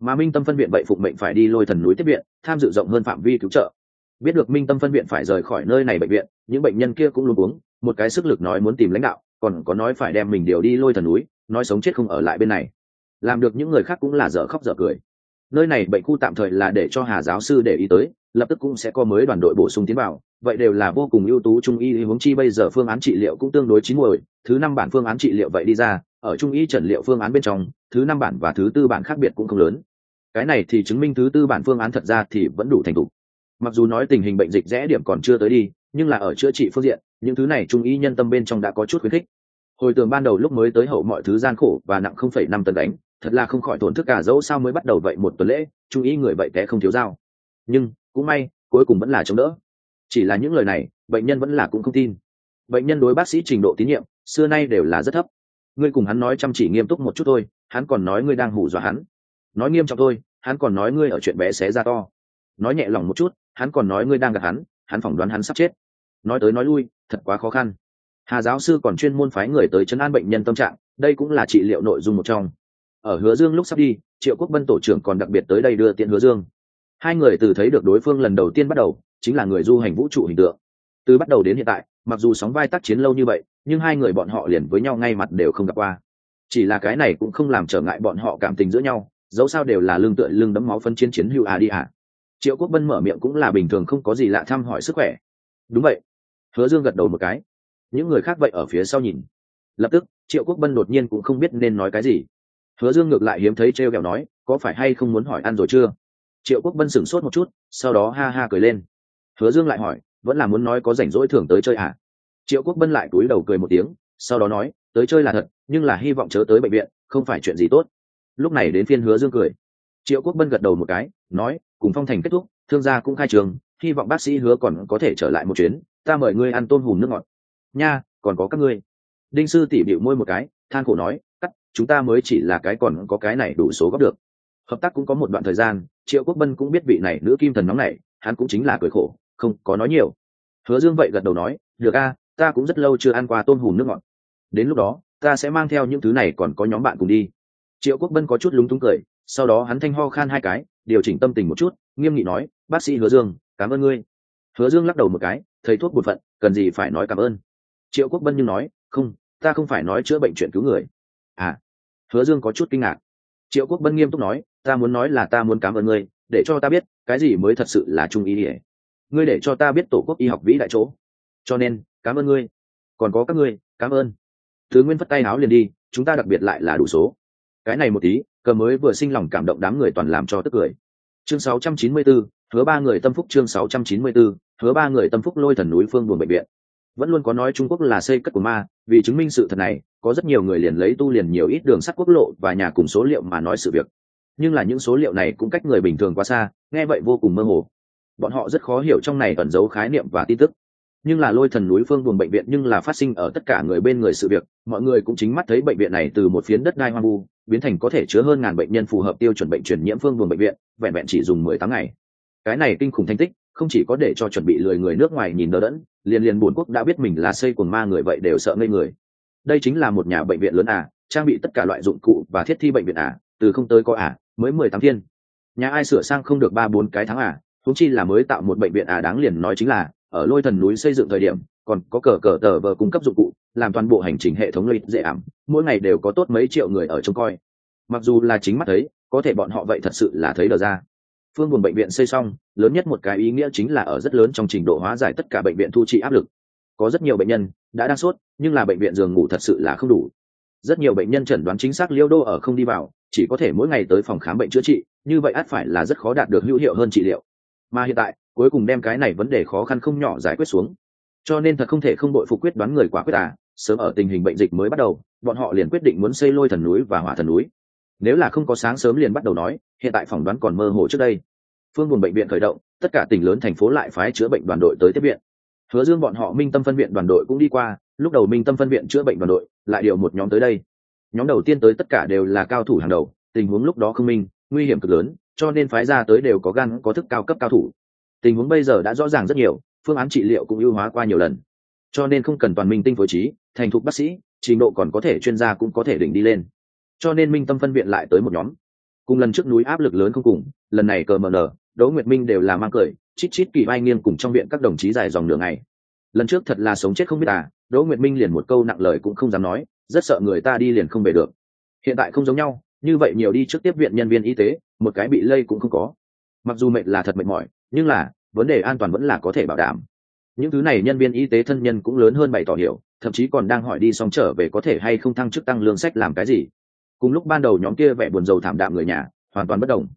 Mà minh tâm phân viện vậy phụng mệnh phải đi lôi thần núi tiếp viện, tham dự rộng hơn phạm vi cứu trợ. Biết được minh tâm phân viện phải rời khỏi nơi này bệnh viện, những bệnh nhân kia cũng luôn uống, một cái sức lực nói muốn tìm lãnh đạo, còn có nói phải đem mình điều đi lôi thần núi, nói sống chết không ở lại bên này. Làm được những người khác cũng là dở khóc dở cười. Nơi này bệnh khu tạm thời là để cho hà giáo sư để ý tới lập tức cũng sẽ có mới đoàn đội bổ sung tiến vào. Vậy đều là vô cùng ưu tú trung y hướng chi bây giờ phương án trị liệu cũng tương đối chín muồi. Thứ năm bản phương án trị liệu vậy đi ra, ở trung y trần liệu phương án bên trong, thứ năm bản và thứ tư bản khác biệt cũng không lớn. Cái này thì chứng minh thứ tư bản phương án thật ra thì vẫn đủ thành thục. Mặc dù nói tình hình bệnh dịch rẽ điểm còn chưa tới đi, nhưng là ở chữa trị phương diện, những thứ này trung y nhân tâm bên trong đã có chút khuyến khích. Hồi tưởng ban đầu lúc mới tới hậu mọi thứ gian khổ và nặng không phẩy năm tấn đánh, thật là không khỏi tổn thức cả dẫu sao mới bắt đầu vậy một tuần lễ, trung y người vậy té không thiếu dao. Nhưng cũng may, cuối cùng vẫn là chống đỡ. Chỉ là những lời này, bệnh nhân vẫn là cũng không tin. Bệnh nhân đối bác sĩ trình độ tín nhiệm, xưa nay đều là rất thấp. Ngươi cùng hắn nói chăm chỉ nghiêm túc một chút thôi, hắn còn nói ngươi đang hủ dọa hắn. Nói nghiêm trọng thôi, hắn còn nói ngươi ở chuyện bé xé ra to. Nói nhẹ lòng một chút, hắn còn nói ngươi đang gặp hắn hắn phỏng đoán hắn sắp chết. Nói tới nói lui, thật quá khó khăn. Hà giáo sư còn chuyên môn phái người tới chấn an bệnh nhân tâm trạng, đây cũng là trị liệu nội dung một trong. Ở hứa dương lúc sắp đi, triệu quốc vân tổ trưởng còn đặc biệt tới đây đưa tiện hứa dương hai người từ thấy được đối phương lần đầu tiên bắt đầu, chính là người du hành vũ trụ hình tượng. Từ bắt đầu đến hiện tại, mặc dù sóng vai tác chiến lâu như vậy, nhưng hai người bọn họ liền với nhau ngay mặt đều không gặp qua. Chỉ là cái này cũng không làm trở ngại bọn họ cảm tình giữa nhau, dẫu sao đều là lương tựa lương đấm máu phân chiến chiến hữu à đi à triệu quốc vân mở miệng cũng là bình thường không có gì lạ thăm hỏi sức khỏe. Đúng vậy. Hứa dương gật đầu một cái. Những người khác vậy ở phía sau nhìn. Lập tức, triệu quốc vân đột nhiên cũng không biết nên nói cái gì. Hứa dương ngược lại hiếm thấy t r e o kẹo nói, có phải hay không muốn hỏi ăn rồi chưa? Triệu quốc vân sửng sốt một chút, sau đó ha ha cười lên. Hứa dương lại hỏi, vẫn là muốn nói có rảnh rỗi thường tới chơi à triệu quốc vân lại cúi đầu cười một tiếng, sau đó nói, tới chơi là thật, nhưng là hy vọng chớ tới bệnh viện, không phải chuyện gì tốt. Lúc này đến phiên hứa dương cười. Triệu quốc vân gật đầu một cái, nói, cùng phong thành kết thúc, thương gia cũng khai trường, hy vọng bác sĩ hứa còn có thể trở lại một chuyến, ta mời ngươi ăn tôm hùm nước ngọt. Nha, còn có các ngươi. Đinh sư tỉ bịu môi một cái, than khổ nói, cắt, chúng ta mới chỉ là cái còn có cái này đủ số góp được. Hợp tác cũng có một đoạn thời gian triệu quốc bân cũng biết vị này nữ kim thần nóng này, hắn cũng chính là cười khổ, không có nói nhiều. Hứa dương vậy gật đầu nói, được a, ta cũng rất lâu chưa ăn qua tôm hùm nước ngọt. Đến lúc đó, ta sẽ mang theo những thứ này còn có nhóm bạn cùng đi. Triệu quốc bân có chút lúng túng cười, sau đó hắn thanh ho khan hai cái, điều chỉnh tâm tình một chút, nghiêm nghị nói, bác sĩ hứa dương, cảm ơn ngươi. Hứa dương lắc đầu một cái, thầy thuốc bột phận, cần gì phải nói cảm ơn. Triệu quốc bân nhưng nói, không, ta không phải nói chữa bệnh chuyện cứu người. À hứa dương có chút kinh ngạc. Triệu quốc bân nghiêm túc nói ta muốn nói là ta muốn cảm ơn ngươi để cho ta biết cái gì mới thật sự là trung ý ỉa ngươi để cho ta biết tổ quốc y học vĩ đại chỗ. Cho nên cảm ơn ngươi. Còn có các ngươi cảm ơn. Thứ nguyên phất tay áo liền đi chúng ta đặc biệt lại là đủ số. Cái này một tí cờ mới vừa sinh lòng cảm động đám người toàn làm cho tức cười. Chương 694, hứa ba người tâm phúc chương 694, hứa ba người tâm phúc lôi thần núi phương buồn bệnh viện. Vẫn luôn có nói trung quốc là xây cất của ma vì chứng minh sự thật này có rất nhiều người liền lấy tu liền nhiều ít đường sắt quốc lộ và nhà cùng số liệu mà nói sự việc nhưng là những số liệu này cũng cách người bình thường quá xa, nghe vậy vô cùng mơ hồ. Bọn họ rất khó hiểu trong này ẩn giấu khái niệm và tin tức. Nhưng là lôi thần núi phương buồng bệnh viện nhưng là phát sinh ở tất cả người bên người sự việc, mọi người cũng chính mắt thấy bệnh viện này từ một phiến đất đai hoang vu, biến thành có thể chứa hơn ngàn bệnh nhân phù hợp tiêu chuẩn bệnh truyền nhiễm phương buồng bệnh viện, vẹn vẹn chỉ dùng mười tháng ngày. Cái này kinh khủng thành tích, không chỉ có để cho chuẩn bị lười người nước ngoài nhìn đỡ đẫn, liền liền buồn quốc đã biết mình là xây quần ma người vậy đều sợ ngây người. Đây chính là một nhà bệnh viện lớn à trang bị tất cả loại dụng cụ và thiết thi bệnh viện à từ không tới có à mới mười tám thiên. Nhà ai sửa sang không được ba bốn cái tháng à? Thúng chi là mới tạo một bệnh viện à đáng liền nói chính là, ở lôi thần núi xây dựng thời điểm, còn có cờ cờ tờ vờ cung cấp dụng cụ, làm toàn bộ hành trình hệ thống lợi dễ ảm, mỗi ngày đều có tốt mấy triệu người ở trông coi. Mặc dù là chính mắt thấy, có thể bọn họ vậy thật sự là thấy đờ ra. Phương buồn bệnh viện xây xong, lớn nhất một cái ý nghĩa chính là ở rất lớn trong trình độ hóa giải tất cả bệnh viện thu trị áp lực. Có rất nhiều bệnh nhân đã đang sốt, nhưng là bệnh viện giường ngủ thật sự là không đủ rất nhiều bệnh nhân chẩn đoán chính xác liêu đô ở không đi vào, chỉ có thể mỗi ngày tới phòng khám bệnh chữa trị, như vậy ắt phải là rất khó đạt được hữu hiệu hơn trị liệu. Mà hiện tại, cuối cùng đem cái này vấn đề khó khăn không nhỏ giải quyết xuống. Cho nên thật không thể không đội phục quyết đoán người quả quyết à sớm ở tình hình bệnh dịch mới bắt đầu, bọn họ liền quyết định muốn xây lôi thần núi và hỏa thần núi. Nếu là không có sáng sớm liền bắt đầu nói, hiện tại phỏng đoán còn mơ hồ trước đây. Phương buồn bệnh viện khởi động, tất cả tỉnh lớn thành phố lại phái chữa bệnh đoàn đội tới tiếp viện. Hứa dương bọn họ minh tâm phân viện đoàn đội cũng đi qua lúc đầu minh tâm phân viện chữa bệnh đoàn đội, lại điều một nhóm tới đây. Nhóm đầu tiên tới tất cả đều là cao thủ hàng đầu, tình huống lúc đó không minh, nguy hiểm cực lớn, cho nên phái ra tới đều có gan, có thức cao cấp cao thủ. Tình huống bây giờ đã rõ ràng rất nhiều, phương án trị liệu cũng ưu hóa qua nhiều lần. Cho nên không cần toàn minh tinh phối trí, thành thục bác sĩ, trình độ còn có thể chuyên gia cũng có thể đỉnh đi lên. Cho nên minh tâm phân viện lại tới một nhóm. Cùng lần trước núi áp lực lớn không cùng, lần này cờ mờ nở đỗ nguyệt minh đều là mang cười, chít chít kỳ vai nghiêng cùng trong viện các đồng chí dài dòng đường này lần trước thật là sống chết không biết à đỗ nguyệt minh liền một câu nặng lời cũng không dám nói, rất sợ người ta đi liền không về được. Hiện tại không giống nhau, như vậy nhiều đi trước tiếp viện nhân viên y tế, một cái bị lây cũng không có. Mặc dù mệt là thật mệt mỏi, nhưng là, vấn đề an toàn vẫn là có thể bảo đảm. Những thứ này nhân viên y tế thân nhân cũng lớn hơn bày tỏ hiểu, thậm chí còn đang hỏi đi xong trở về có thể hay không thăng chức tăng lương sách làm cái gì. Cùng lúc ban đầu nhóm kia vẻ buồn rầu thảm đạm người nhà, hoàn toàn bất đồng.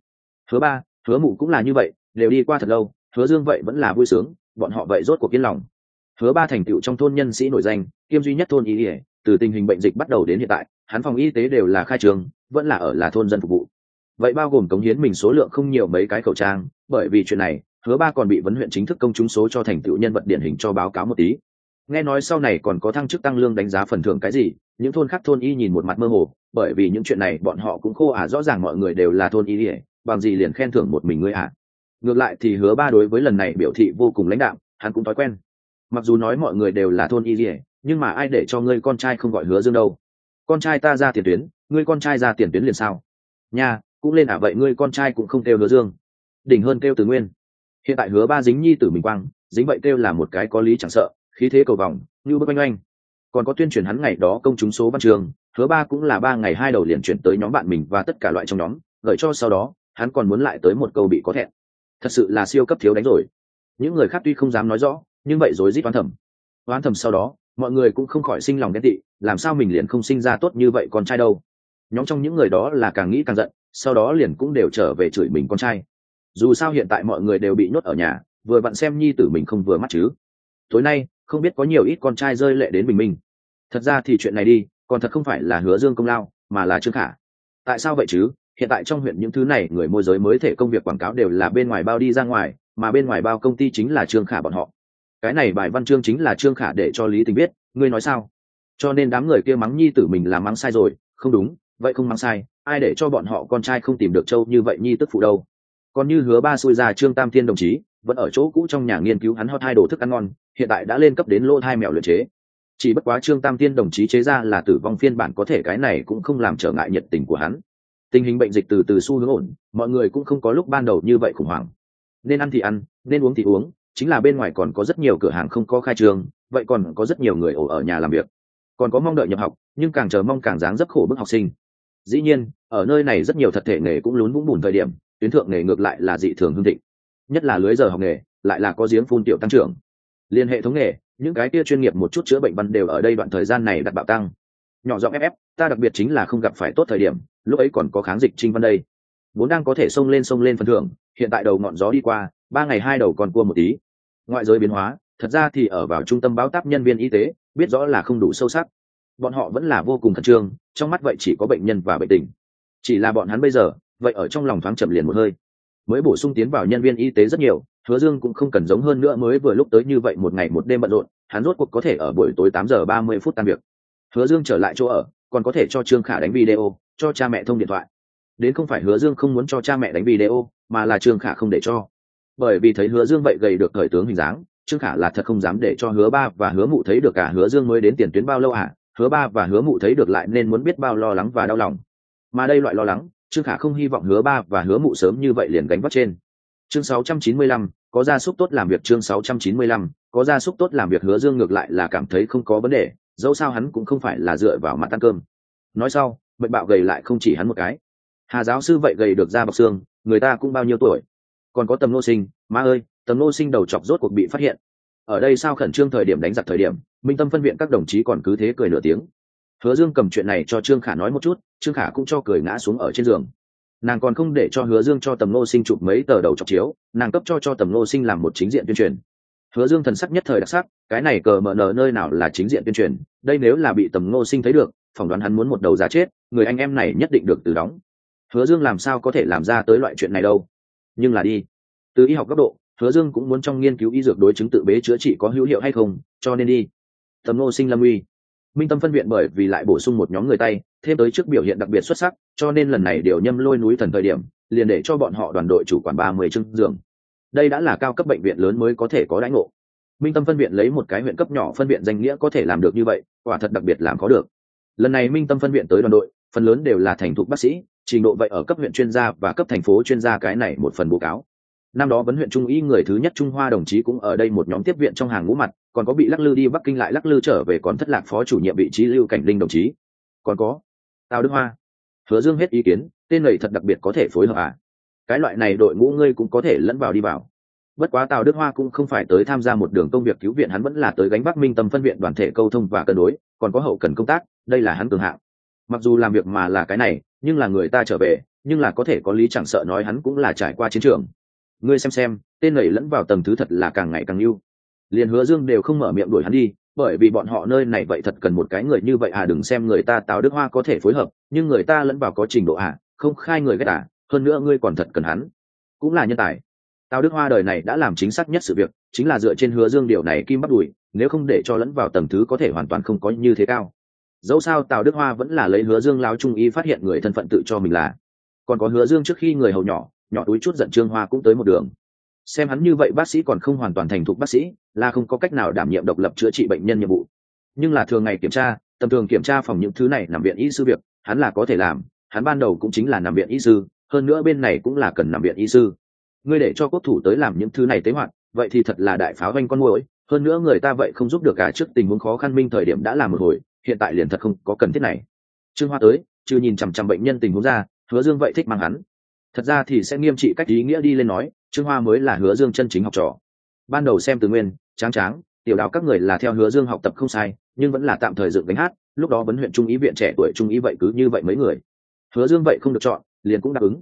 Hứa ba, hứa mụ cũng là như vậy, đều đi qua thật lâu, hứa dương vậy vẫn là vui sướng, bọn họ vậy rốt cuộc yên lòng hứa ba thành tựu trong thôn nhân sĩ nổi danh, kiêm duy nhất thôn y ỉa từ tình hình bệnh dịch bắt đầu đến hiện tại, hắn phòng y tế đều là khai trường, vẫn là ở là thôn dân phục vụ. Vậy bao gồm cống hiến mình số lượng không nhiều mấy cái khẩu trang, bởi vì chuyện này, hứa ba còn bị vấn huyện chính thức công chúng số cho thành tựu nhân vật điển hình cho báo cáo một tí. Nghe nói sau này còn có thăng chức tăng lương đánh giá phần thưởng cái gì, những thôn khác thôn y nhìn một mặt mơ hồ, bởi vì những chuyện này bọn họ cũng khô ả rõ ràng mọi người đều là thôn y ỉa bằng gì liền khen thưởng một mình ngươi ả ngược lại thì hứa ba đối với lần này biểu thị vô cùng lãnh đạo hắn cũng thói quen mặc dù nói mọi người đều là thôn y dỉa nhưng mà ai để cho ngươi con trai không gọi hứa dương đâu? Con trai ta ra tiền tuyến, ngươi con trai ra tiền tuyến liền sao? Nha, cũng lên ả vậy ngươi con trai cũng không kêu hứa dương. Đỉnh hơn kêu từ nguyên. Hiện tại hứa ba dính nhi tử mình quang, dính vậy kêu là một cái có lý chẳng sợ, khí thế cầu vòng, như bức oanh oanh. Còn có tuyên truyền hắn ngày đó công chúng số văn trường, hứa ba cũng là ba ngày hai đầu liền chuyển tới nhóm bạn mình và tất cả loại trong nhóm, gợi cho sau đó, hắn còn muốn lại tới một câu bị có thẹn. Thật sự là siêu cấp thiếu đánh rồi. Những người khác tuy không dám nói rõ nhưng vậy rối rít oán thầm. Oán thầm sau đó, mọi người cũng không khỏi sinh lòng ghen tị, làm sao mình liền không sinh ra tốt như vậy con trai đâu. Nhóm trong những người đó là càng nghĩ càng giận, sau đó liền cũng đều trở về chửi mình con trai. Dù sao hiện tại mọi người đều bị nhốt ở nhà, vừa vặn xem nhi tử mình không vừa mắt chứ. Tối nay, không biết có nhiều ít con trai rơi lệ đến bình minh. Thật ra thì chuyện này đi, còn thật không phải là hứa dương công lao, mà là trương khả. Tại sao vậy chứ? Hiện tại trong huyện những thứ này, người môi giới mới thể công việc quảng cáo đều là bên ngoài bao đi ra ngoài, mà bên ngoài bao công ty chính là trương khả bọn họ cái này bài văn chương chính là trương khả để cho lý tình biết, ngươi nói sao? Cho nên đám người kia mắng nhi tử mình là mắng sai rồi. Không đúng, vậy không mắng sai, ai để cho bọn họ con trai không tìm được châu như vậy nhi tức phụ đâu? Còn như hứa ba xui ra trương tam thiên đồng chí, vẫn ở chỗ cũ trong nhà nghiên cứu hắn hot hai đồ thức ăn ngon, hiện tại đã lên cấp đến lô hai mèo luyện chế. Chỉ bất quá trương tam thiên đồng chí chế ra là tử vong phiên bản có thể cái này cũng không làm trở ngại nhiệt tình của hắn. Tình hình bệnh dịch từ từ xu hướng ổn, mọi người cũng không có lúc ban đầu như vậy khủng hoảng. Nên ăn thì ăn, nên uống thì uống chính là bên ngoài còn có rất nhiều cửa hàng không có khai trương, vậy còn có rất nhiều người ổ ở nhà làm việc. Còn có mong đợi nhập học, nhưng càng chờ mong càng dáng rất khổ bức học sinh. Dĩ nhiên, ở nơi này rất nhiều thật thể nghề cũng lún vũng bùn thời điểm, tuyến thượng nghề ngược lại là dị thường hương thịnh. Nhất là lưới giờ học nghề, lại là có giếng phun tiểu tăng trưởng. Liên hệ thống nghề, những cái kia chuyên nghiệp một chút chữa bệnh văn đều ở đây đoạn thời gian này đặt bạo tăng. Nhỏ giọng ép, ta đặc biệt chính là không gặp phải tốt thời điểm, lúc ấy còn có kháng dịch trinh văn đây. Vốn đang có thể xông lên xông lên phần thưởng, hiện tại đầu ngọn gió đi qua, ba ngày hai đầu còn cua một tí ngoại giới biến hóa, thật ra thì ở vào trung tâm báo táp nhân viên y tế, biết rõ là không đủ sâu sắc. Bọn họ vẫn là vô cùng khẩn trương, trong mắt vậy chỉ có bệnh nhân và bệnh tình. Chỉ là bọn hắn bây giờ, vậy ở trong lòng thoáng chậm liền một hơi. Mới bổ sung tiến vào nhân viên y tế rất nhiều, hứa dương cũng không cần giống hơn nữa mới vừa lúc tới như vậy một ngày một đêm bận rộn, hắn rốt cuộc có thể ở buổi tối tám giờ ba mươi phút tan việc. Hứa dương trở lại chỗ ở, còn có thể cho trương khả đánh video, cho cha mẹ thông điện thoại. Đến không phải hứa dương không muốn cho cha mẹ đánh video, mà là trương khả không để cho bởi vì thấy hứa dương vậy gầy được thời tướng hình dáng trương khả là thật không dám để cho hứa ba và hứa mụ thấy được cả hứa dương mới đến tiền tuyến bao lâu à hứa ba và hứa mụ thấy được lại nên muốn biết bao lo lắng và đau lòng. Mà đây loại lo lắng trương khả không hy vọng hứa ba và hứa mụ sớm như vậy liền gánh vác trên. Chương 695, có gia súc tốt làm việc chương 695, có gia súc tốt làm việc hứa dương ngược lại là cảm thấy không có vấn đề dẫu sao hắn cũng không phải là dựa vào mặt ăn cơm. Nói sau bệnh bạo gầy lại không chỉ hắn một cái. Hà giáo sư vậy gầy được ra bọc xương người ta cũng bao nhiêu tuổi? Còn có tầm nô sinh. Má ơi, tầm nô sinh đầu chọc rốt cuộc bị phát hiện. Ở đây sao khẩn trương thời điểm đánh giặc thời điểm, minh tâm phân viện các đồng chí còn cứ thế cười nửa tiếng. Hứa dương cầm chuyện này cho trương khả nói một chút, trương khả cũng cho cười ngã xuống ở trên giường. Nàng còn không để cho hứa dương cho tầm nô sinh chụp mấy tờ đầu chọc chiếu, nàng cấp cho cho tầm nô sinh làm một chính diện tuyên truyền. Hứa dương thần sắc nhất thời đặc sắc, cái này cờ mở nở nơi nào là chính diện tuyên truyền, đây nếu là bị tầm nô sinh thấy được, phỏng đoán hắn muốn một đầu giá chết, người anh em này nhất định được từ đóng. Hứa dương làm sao có thể làm ra tới loại chuyện này đâu? Nhưng là đi. Từ y học góc độ, hứa dương cũng muốn trong nghiên cứu y dược đối chứng tự bế chữa trị có hữu hiệu hay không, cho nên đi. Tầm nô sinh lâm uy. Minh tâm phân viện bởi vì lại bổ sung một nhóm người tay, thêm tới trước biểu hiện đặc biệt xuất sắc, cho nên lần này điều nhâm lôi núi thần thời điểm, liền để cho bọn họ đoàn đội chủ quản ba mươi chương giường. Đây đã là cao cấp bệnh viện lớn mới có thể có đãi ngộ. Minh tâm phân viện lấy một cái huyện cấp nhỏ phân viện danh nghĩa có thể làm được như vậy, quả thật đặc biệt làm có được. Lần này minh tâm phân viện tới đoàn đội, phần lớn đều là thành thục bác sĩ trình độ vậy ở cấp huyện chuyên gia và cấp thành phố chuyên gia cái này một phần báo cáo. Năm đó vấn huyện trung y người thứ nhất trung hoa đồng chí cũng ở đây một nhóm tiếp viện trong hàng ngũ mặt, còn có bị lắc lư đi bắc kinh lại lắc lư trở về còn thất lạc phó chủ nhiệm vị trí lưu cảnh linh đồng chí. Còn có, tào đức hoa, hứa dương hết ý kiến, tên này thật đặc biệt có thể phối hợp à? Cái loại này đội ngũ ngươi cũng có thể lẫn vào đi vào. Bất quá tào đức hoa cũng không phải tới tham gia một đường công việc cứu viện, hắn vẫn là tới gánh bắc minh tâm phân viện đoàn thể câu thông và cân đối, còn có hậu cần công tác, đây là hắn cường hạng mặc dù làm việc mà là cái này, nhưng là người ta trở về, nhưng là có thể có lý chẳng sợ nói hắn cũng là trải qua chiến trường. Ngươi xem xem, tên này lẫn vào tầng thứ thật là càng ngày càng yêu liền hứa dương đều không mở miệng đuổi hắn đi, bởi vì bọn họ nơi này vậy thật cần một cái người như vậy à đừng xem người ta tào đức hoa có thể phối hợp, nhưng người ta lẫn vào có trình độ à không khai người ghét à hơn nữa ngươi còn thật cần hắn. Cũng là nhân tài. Tào đức hoa đời này đã làm chính xác nhất sự việc, chính là dựa trên hứa dương điều này kim bắt đùi nếu không để cho lẫn vào tầng thứ có thể hoàn toàn không có như thế cao dẫu sao tào đức hoa vẫn là lấy hứa dương lao trung y phát hiện người thân phận tự cho mình là. Còn có hứa dương trước khi người hầu nhỏ nhỏ túi chút giận trương hoa cũng tới một đường. Xem hắn như vậy bác sĩ còn không hoàn toàn thành thục bác sĩ, là không có cách nào đảm nhiệm độc lập chữa trị bệnh nhân nhiệm vụ. Nhưng là thường ngày kiểm tra, tầm thường kiểm tra phòng những thứ này nằm viện y sư việc, hắn là có thể làm, hắn ban đầu cũng chính là nằm viện y sư, hơn nữa bên này cũng là cần nằm viện y sư. Ngươi để cho quốc thủ tới làm những thứ này tế hoạt, vậy thì thật là đại pháo doanh con mồi hơn nữa người ta vậy không giúp được cả trước tình huống khó khăn minh thời điểm đã làm một hồi hiện tại liền thật không có cần thiết này. Trương hoa tới, trừ nhìn chằm chằm bệnh nhân tình huống ra, hứa dương vậy thích mang hắn. Thật ra thì sẽ nghiêm trị cách ý nghĩa đi lên nói, trương hoa mới là hứa dương chân chính học trò. Ban đầu xem từ nguyên, tráng tráng, tiểu đạo các người là theo hứa dương học tập không sai, nhưng vẫn là tạm thời dựng gánh hát, lúc đó vấn huyện trung ý viện trẻ tuổi trung ý vậy cứ như vậy mấy người. Hứa dương vậy không được chọn, liền cũng đáp ứng.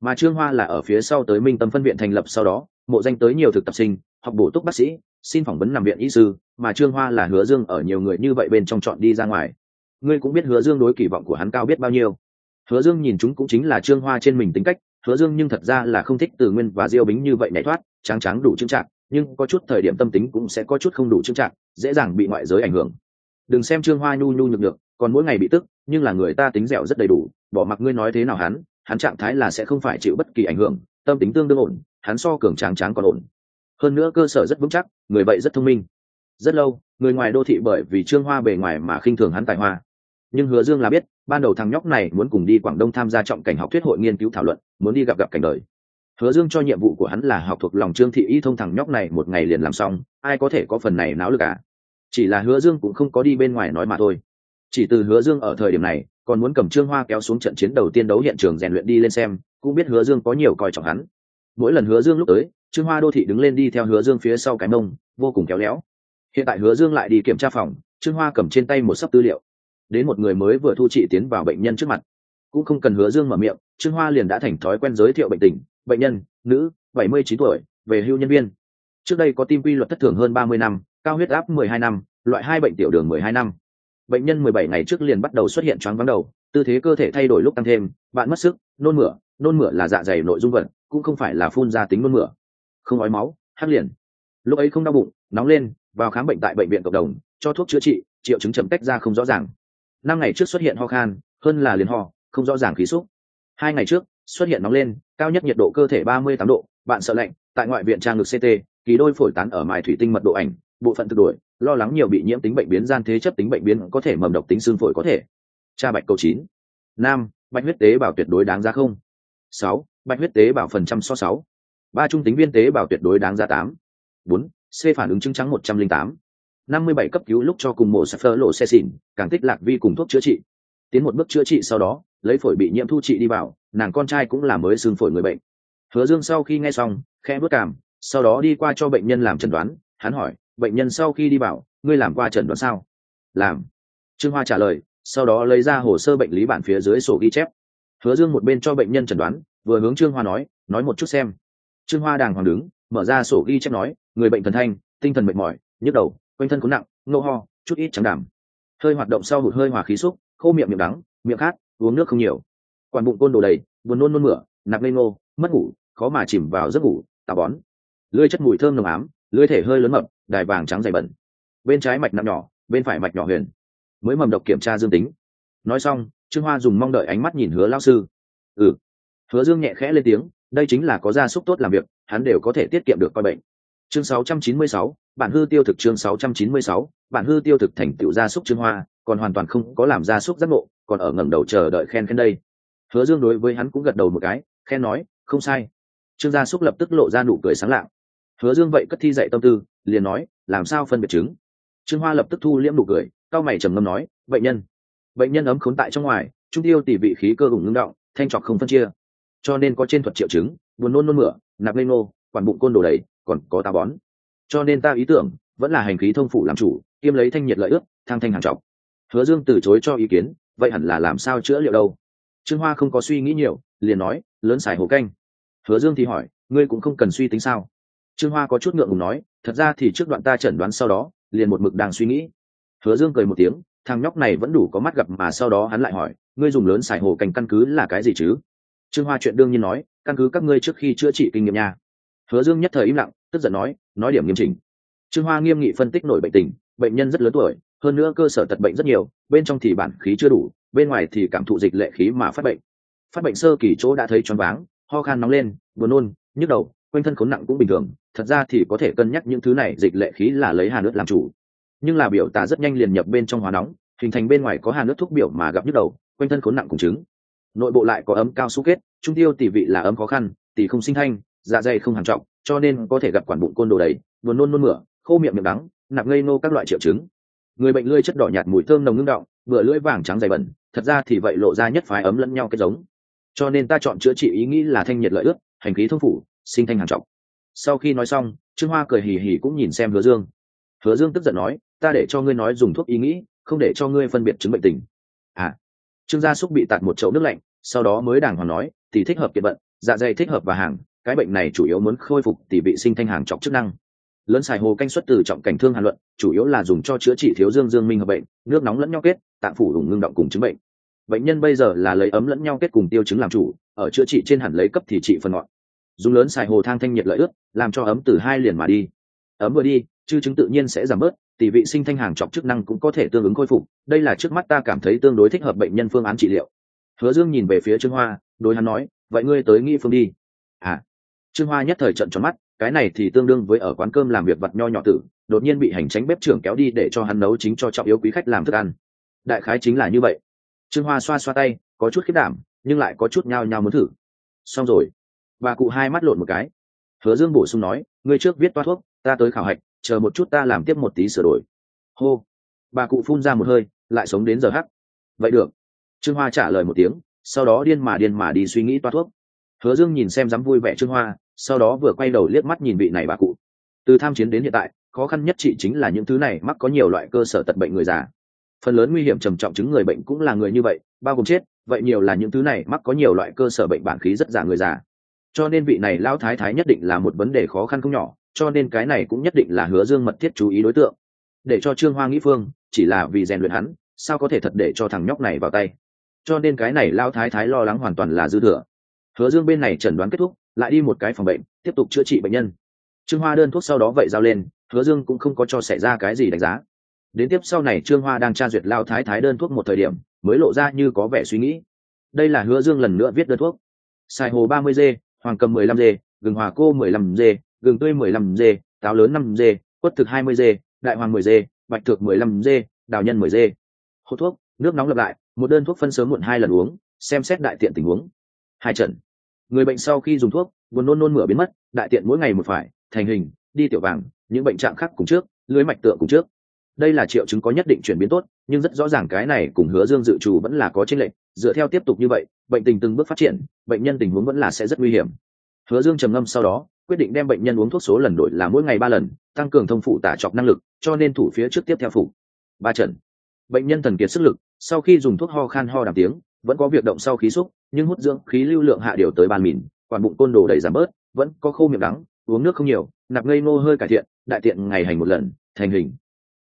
Mà trương hoa là ở phía sau tới minh tâm phân viện thành lập sau đó, mộ danh tới nhiều thực tập sinh, học bổ túc bác sĩ xin phỏng vấn nằm viện y sư, mà trương hoa là hứa dương ở nhiều người như vậy bên trong chọn đi ra ngoài. Ngươi cũng biết hứa dương đối kỳ vọng của hắn cao biết bao nhiêu. Hứa dương nhìn chúng cũng chính là trương hoa trên mình tính cách, hứa dương nhưng thật ra là không thích từ nguyên và diêu bính như vậy nhảy thoát trắng trắng đủ trưng trạng nhưng có chút thời điểm tâm tính cũng sẽ có chút không đủ trưng trạng dễ dàng bị ngoại giới ảnh hưởng. Đừng xem trương hoa nhu nhu nhược được còn mỗi ngày bị tức, nhưng là người ta tính dẻo rất đầy đủ, bỏ mặc ngươi nói thế nào hắn hắn trạng thái là sẽ không phải chịu bất kỳ ảnh hưởng, tâm tính tương đương ổn, hắn so cường tráng tráng còn ổn hơn nữa cơ sở rất vững chắc, người vậy rất thông minh. Rất lâu, người ngoài đô thị bởi vì trương hoa bề ngoài mà khinh thường hắn tài hoa. Nhưng hứa dương là biết, ban đầu thằng nhóc này muốn cùng đi quảng đông tham gia trọng cảnh học thuyết hội nghiên cứu thảo luận, muốn đi gặp gặp cảnh đời. Hứa dương cho nhiệm vụ của hắn là học thuộc lòng trương thị y thông thằng nhóc này một ngày liền làm xong, ai có thể có phần này náo lực cả chỉ là hứa dương cũng không có đi bên ngoài nói mà thôi. Chỉ từ hứa dương ở thời điểm này, còn muốn cầm trương hoa kéo xuống trận chiến đầu tiên đấu hiện trường rèn luyện đi lên xem, cũng biết hứa dương có nhiều coi trọng hắn. Mỗi lần hứa dương lúc tới trương hoa đô thị đứng lên đi theo hứa dương phía sau cái mông, vô cùng kéo léo. Hiện tại hứa dương lại đi kiểm tra phòng, trương hoa cầm trên tay một sấp tư liệu. Đến một người mới vừa thu trị tiến vào bệnh nhân trước mặt. Cũng không cần hứa dương mở miệng, trương hoa liền đã thành thói quen giới thiệu bệnh tình. Bệnh nhân, nữ, bảy mươi chín tuổi, về hưu nhân viên. Trước đây có tim quy luật thất thường hơn ba mươi năm, cao huyết áp mười hai năm, loại hai bệnh tiểu đường mười hai năm. Bệnh nhân mười bảy ngày trước liền bắt đầu xuất hiện choáng vắng đầu, tư thế cơ thể thay đổi lúc tăng thêm, bạn mất sức, nôn mửa. Nôn mửa là dạ dày nội dung vật, cũng không phải là phun ra tính nôn mửa không ói máu hắc liền. Lúc ấy không đau bụng, nóng lên, vào khám bệnh tại bệnh viện cộng đồng, cho thuốc chữa trị, triệu chứng chậm tách ra không rõ ràng. Năm ngày trước xuất hiện ho khan, hơn là liền ho, không rõ ràng khí xúc. Hai ngày trước, xuất hiện nóng lên, cao nhất nhiệt độ cơ thể ba mươi tám độ, bạn sợ lạnh, tại ngoại viện trang ngực ct kỳ đôi phổi tán ở mài thủy tinh mật độ ảnh, bộ phận thực đổi lo lắng nhiều bị nhiễm tính bệnh biến gian thế chấp tính bệnh biến có thể mầm độc tính xương phổi có thể. Cha bạch câu chín. Nam, bạch huyết tế bảo tuyệt đối đáng giá không? Sáu, bạch huyết tế bảo phần trăm so sáu ba trung tính viên tế bào tuyệt đối đáng giá tám. Bốn, c phản ứng chứng trắng một trăm linh tám. năm mươi bảy cấp cứu lúc cho cùng mổ sắp phơ lộ xe xỉn, càng tích lạc vi cùng thuốc chữa trị. Tiến một bước chữa trị sau đó, lấy phổi bị nhiễm thu trị đi vào, nàng con trai cũng là mới xương phổi người bệnh. Hứa dương sau khi nghe xong khe bước cảm, sau đó đi qua cho bệnh nhân làm chẩn đoán. Hắn hỏi, bệnh nhân sau khi đi vào, ngươi làm qua chẩn đoán sao? Làm. Trương hoa trả lời, sau đó lấy ra hồ sơ bệnh lý bản phía dưới sổ ghi chép. Hứa dương một bên cho bệnh nhân chẩn đoán, vừa hướng trương hoa nói nói một chút xem trương hoa đàng hoàng đứng, mở ra sổ ghi chép nói, người bệnh thần thanh, tinh thần mệt mỏi, nhức đầu, quanh thân có nặng, nô ho, chút ít trắng đảm hơi hoạt động sau hụt hơi hòa khí xúc, khô miệng miệng đắng, miệng khát, uống nước không nhiều. Quản bụng côn đồ đầy, buồn nôn nôn mửa nạp lên ngô, mất ngủ, khó mà chìm vào giấc ngủ tà bón. Lưới chất mùi thơm nồng ám lưới thể hơi lớn mập, đài vàng trắng dày bẩn. Bên trái mạch nặng nhỏ, bên phải mạch nhỏ huyền. Mới mầm độc kiểm tra dương tính. Nói xong, trương hoa dùng mong đợi ánh mắt nhìn hứa lao sư. Ừ. Hứa dương nhẹ khẽ lên tiếng đây chính là có gia súc tốt làm việc hắn đều có thể tiết kiệm được coi bệnh. Chương 696, bản hư tiêu thực chương 696, bản hư tiêu thực thành tựu gia súc trương hoa còn hoàn toàn không có làm gia súc giác ngộ còn ở ngẩng đầu chờ đợi khen khen đây. Hứa dương đối với hắn cũng gật đầu một cái khen nói không sai. Trương gia súc lập tức lộ ra nụ cười sáng lạng. Hứa dương vậy cất thi dạy tâm tư liền nói làm sao phân biệt chứng? Trương hoa lập tức thu liễm nụ cười cao mày trầm ngâm nói bệnh nhân. Bệnh nhân ấm khốn tại trong ngoài trung tiêu tỷ vị khí cơ ủng ngưng động thanh trọc không phân chia cho nên có trên thuật triệu chứng, buồn nôn nôn mửa, nạp lên nô, quản bụng côn đồ đầy, còn có táo bón. Cho nên ta ý tưởng, vẫn là hành khí thông phủ làm chủ, kiêm lấy thanh nhiệt lợi ước thang thanh hàng trọc hứa dương từ chối cho ý kiến, vậy hẳn là làm sao chữa liệu đâu? Trương hoa không có suy nghĩ nhiều, liền nói, lớn xài hồ canh. Hứa dương thì hỏi, ngươi cũng không cần suy tính sao? Trương hoa có chút ngượng ngùng nói, thật ra thì trước đoạn ta chẩn đoán sau đó, liền một mực đang suy nghĩ. Hứa dương cười một tiếng, thằng nhóc này vẫn đủ có mắt gặp mà sau đó hắn lại hỏi, ngươi dùng lớn xài hồ canh căn cứ là cái gì chứ? Trương hoa chuyện đương nhiên nói, căn cứ các ngươi trước khi chữa trị kinh nghiệm nha. Hứa dương nhất thời im lặng, tức giận nói nói điểm nghiêm chỉnh. Trương hoa nghiêm nghị phân tích nổi bệnh tình, bệnh nhân rất lớn tuổi, hơn nữa cơ sở tật bệnh rất nhiều, bên trong thì bản khí chưa đủ, bên ngoài thì cảm thụ dịch lệ khí mà phát bệnh. Phát bệnh sơ kỳ chỗ đã thấy choáng váng, ho khan nóng lên, buồn nôn, nhức đầu, quanh thân khốn nặng cũng bình thường, thật ra thì có thể cân nhắc những thứ này dịch lệ khí là lấy hà nước làm chủ. Nhưng là biểu tả rất nhanh liền nhập bên trong hóa nóng, hình thành bên ngoài có hà nước thuốc biểu mà gặp nhức đầu, quanh thân khốn nặng cùng chứng nội bộ lại có ấm cao su kết, trung tiêu tỷ vị là ấm khó khăn, tỷ không sinh thanh dạ dày không hàn trọng, cho nên có thể gặp quản bụng côn đồ đầy, buồn nôn nôn mửa, khô miệng miệng đắng, nạp ngây nô các loại triệu chứng. Người bệnh lưỡi chất đỏ nhạt mùi thơm nồng ngưng động vừa lưỡi vàng trắng dày bẩn, thật ra thì vậy lộ ra nhất phái ấm lẫn nhau cái giống. Cho nên ta chọn chữa trị ý nghĩ là thanh nhiệt lợi ướt hành khí thông phủ, sinh thanh hàn trọng. Sau khi nói xong, trương hoa cười hì hì cũng nhìn xem hứa dương. Hứa dương tức giận nói, ta để cho ngươi nói dùng thuốc ý nghĩ, không để cho ngươi phân biệt chứng bệnh tình. À trương gia súc bị tạt một chậu nước lạnh, sau đó mới đàng hoàng nói, thì thích hợp kiệt vận dạ dày thích hợp và hàng, cái bệnh này chủ yếu muốn khôi phục tỷ bị sinh thanh hàng trọng chức năng. Lớn xài hồ canh xuất từ trọng cảnh thương hàn luận, chủ yếu là dùng cho chữa trị thiếu dương dương minh hợp bệnh, nước nóng lẫn nhau kết, tạng phủ hùng ngưng động cùng chứng bệnh. Bệnh nhân bây giờ là lấy ấm lẫn nhau kết cùng tiêu chứng làm chủ, ở chữa trị trên hẳn lấy cấp thì trị phần ngọn. Dùng lớn xài hồ thang thanh nhiệt lợi ướt làm cho ấm từ hai liền mà đi. Ấm vừa đi, chư chứng tự nhiên sẽ giảm bớt tỷ vị sinh thanh hàng chọc chức năng cũng có thể tương ứng khôi phục, đây là trước mắt ta cảm thấy tương đối thích hợp bệnh nhân phương án trị liệu. Hứa dương nhìn về phía trương hoa, đối hắn nói, vậy ngươi tới nghĩ phương đi. À. Trương hoa nhất thời trận tròn mắt, cái này thì tương đương với ở quán cơm làm việc vặt nho nhỏ tử, đột nhiên bị hành tránh bếp trưởng kéo đi để cho hắn nấu chính cho trọng yếu quý khách làm thức ăn. Đại khái chính là như vậy. Trương hoa xoa xoa tay, có chút khiết đảm, nhưng lại có chút nhao nhao muốn thử. Xong rồi. Bà cụ hai mắt lộn một cái. Hứa dương bổ sung nói, ngươi trước viết toa thuốc, ta tới khảo hạch chờ một chút ta làm tiếp một tí sửa đổi. Hô. Bà cụ phun ra một hơi, lại sống đến giờ hắc. Vậy được. Trương hoa trả lời một tiếng, sau đó điên mà điên mà đi suy nghĩ toa thuốc. Hứa dương nhìn xem dám vui vẻ trương hoa, sau đó vừa quay đầu liếc mắt nhìn vị này bà cụ. Từ tham chiến đến hiện tại, khó khăn nhất trị chính là những thứ này mắc có nhiều loại cơ sở tật bệnh người già. Phần lớn nguy hiểm trầm trọng chứng người bệnh cũng là người như vậy, bao gồm chết, vậy nhiều là những thứ này mắc có nhiều loại cơ sở bệnh bản khí rất giả người già. Cho nên vị này lão thái thái nhất định là một vấn đề khó khăn không nhỏ cho nên cái này cũng nhất định là hứa dương mật thiết chú ý đối tượng. Để cho trương hoa nghĩ phương, chỉ là vì rèn luyện hắn, sao có thể thật để cho thằng nhóc này vào tay? Cho nên cái này lão thái thái lo lắng hoàn toàn là dư thừa. Hứa dương bên này chẩn đoán kết thúc, lại đi một cái phòng bệnh, tiếp tục chữa trị bệnh nhân. Trương hoa đơn thuốc sau đó vậy giao lên, hứa dương cũng không có cho xảy ra cái gì đánh giá. Đến tiếp sau này trương hoa đang tra duyệt lao thái thái đơn thuốc một thời điểm, mới lộ ra như có vẻ suy nghĩ. Đây là hứa dương lần nữa viết đơn thuốc. Xài hồ ba mươi g hoàng cầm mười lăm g gừng hòa cô mười lăm g gừng tươi mười lăm g táo lớn 5g, quất thực hai mươi g đại hoàng mười g bạch thực mười lăm g đào nhân mười g Hô thuốc nước nóng lập lại một đơn thuốc phân sớm muộn hai lần uống xem xét đại tiện tình huống. Hai trận. Người bệnh sau khi dùng thuốc buồn nôn nôn mửa biến mất đại tiện mỗi ngày một phải thành hình đi tiểu vàng những bệnh trạng khác cùng trước lưới mạch tượng cùng trước. Đây là triệu chứng có nhất định chuyển biến tốt nhưng rất rõ ràng cái này cùng hứa dương dự trù vẫn là có chênh lệch dựa theo tiếp tục như vậy bệnh tình từng bước phát triển bệnh nhân tình huống vẫn là sẽ rất nguy hiểm. Hứa dương trầm ngâm sau đó quyết định đem bệnh nhân uống thuốc số lần đổi là mỗi ngày ba lần, tăng cường thông phụ tả chọc năng lực, cho nên thủ phía trước tiếp theo phủ ba trận. Bệnh nhân thần kiệt sức lực, sau khi dùng thuốc ho khan ho đàm tiếng, vẫn có việc động sau khí xúc, nhưng hút dưỡng khí lưu lượng hạ điều tới bàn mìn quản bụng côn đồ đầy giảm bớt, vẫn có khô miệng đắng, uống nước không nhiều, nạp ngây ngô hơi cải thiện, đại tiện ngày hành một lần, thành hình.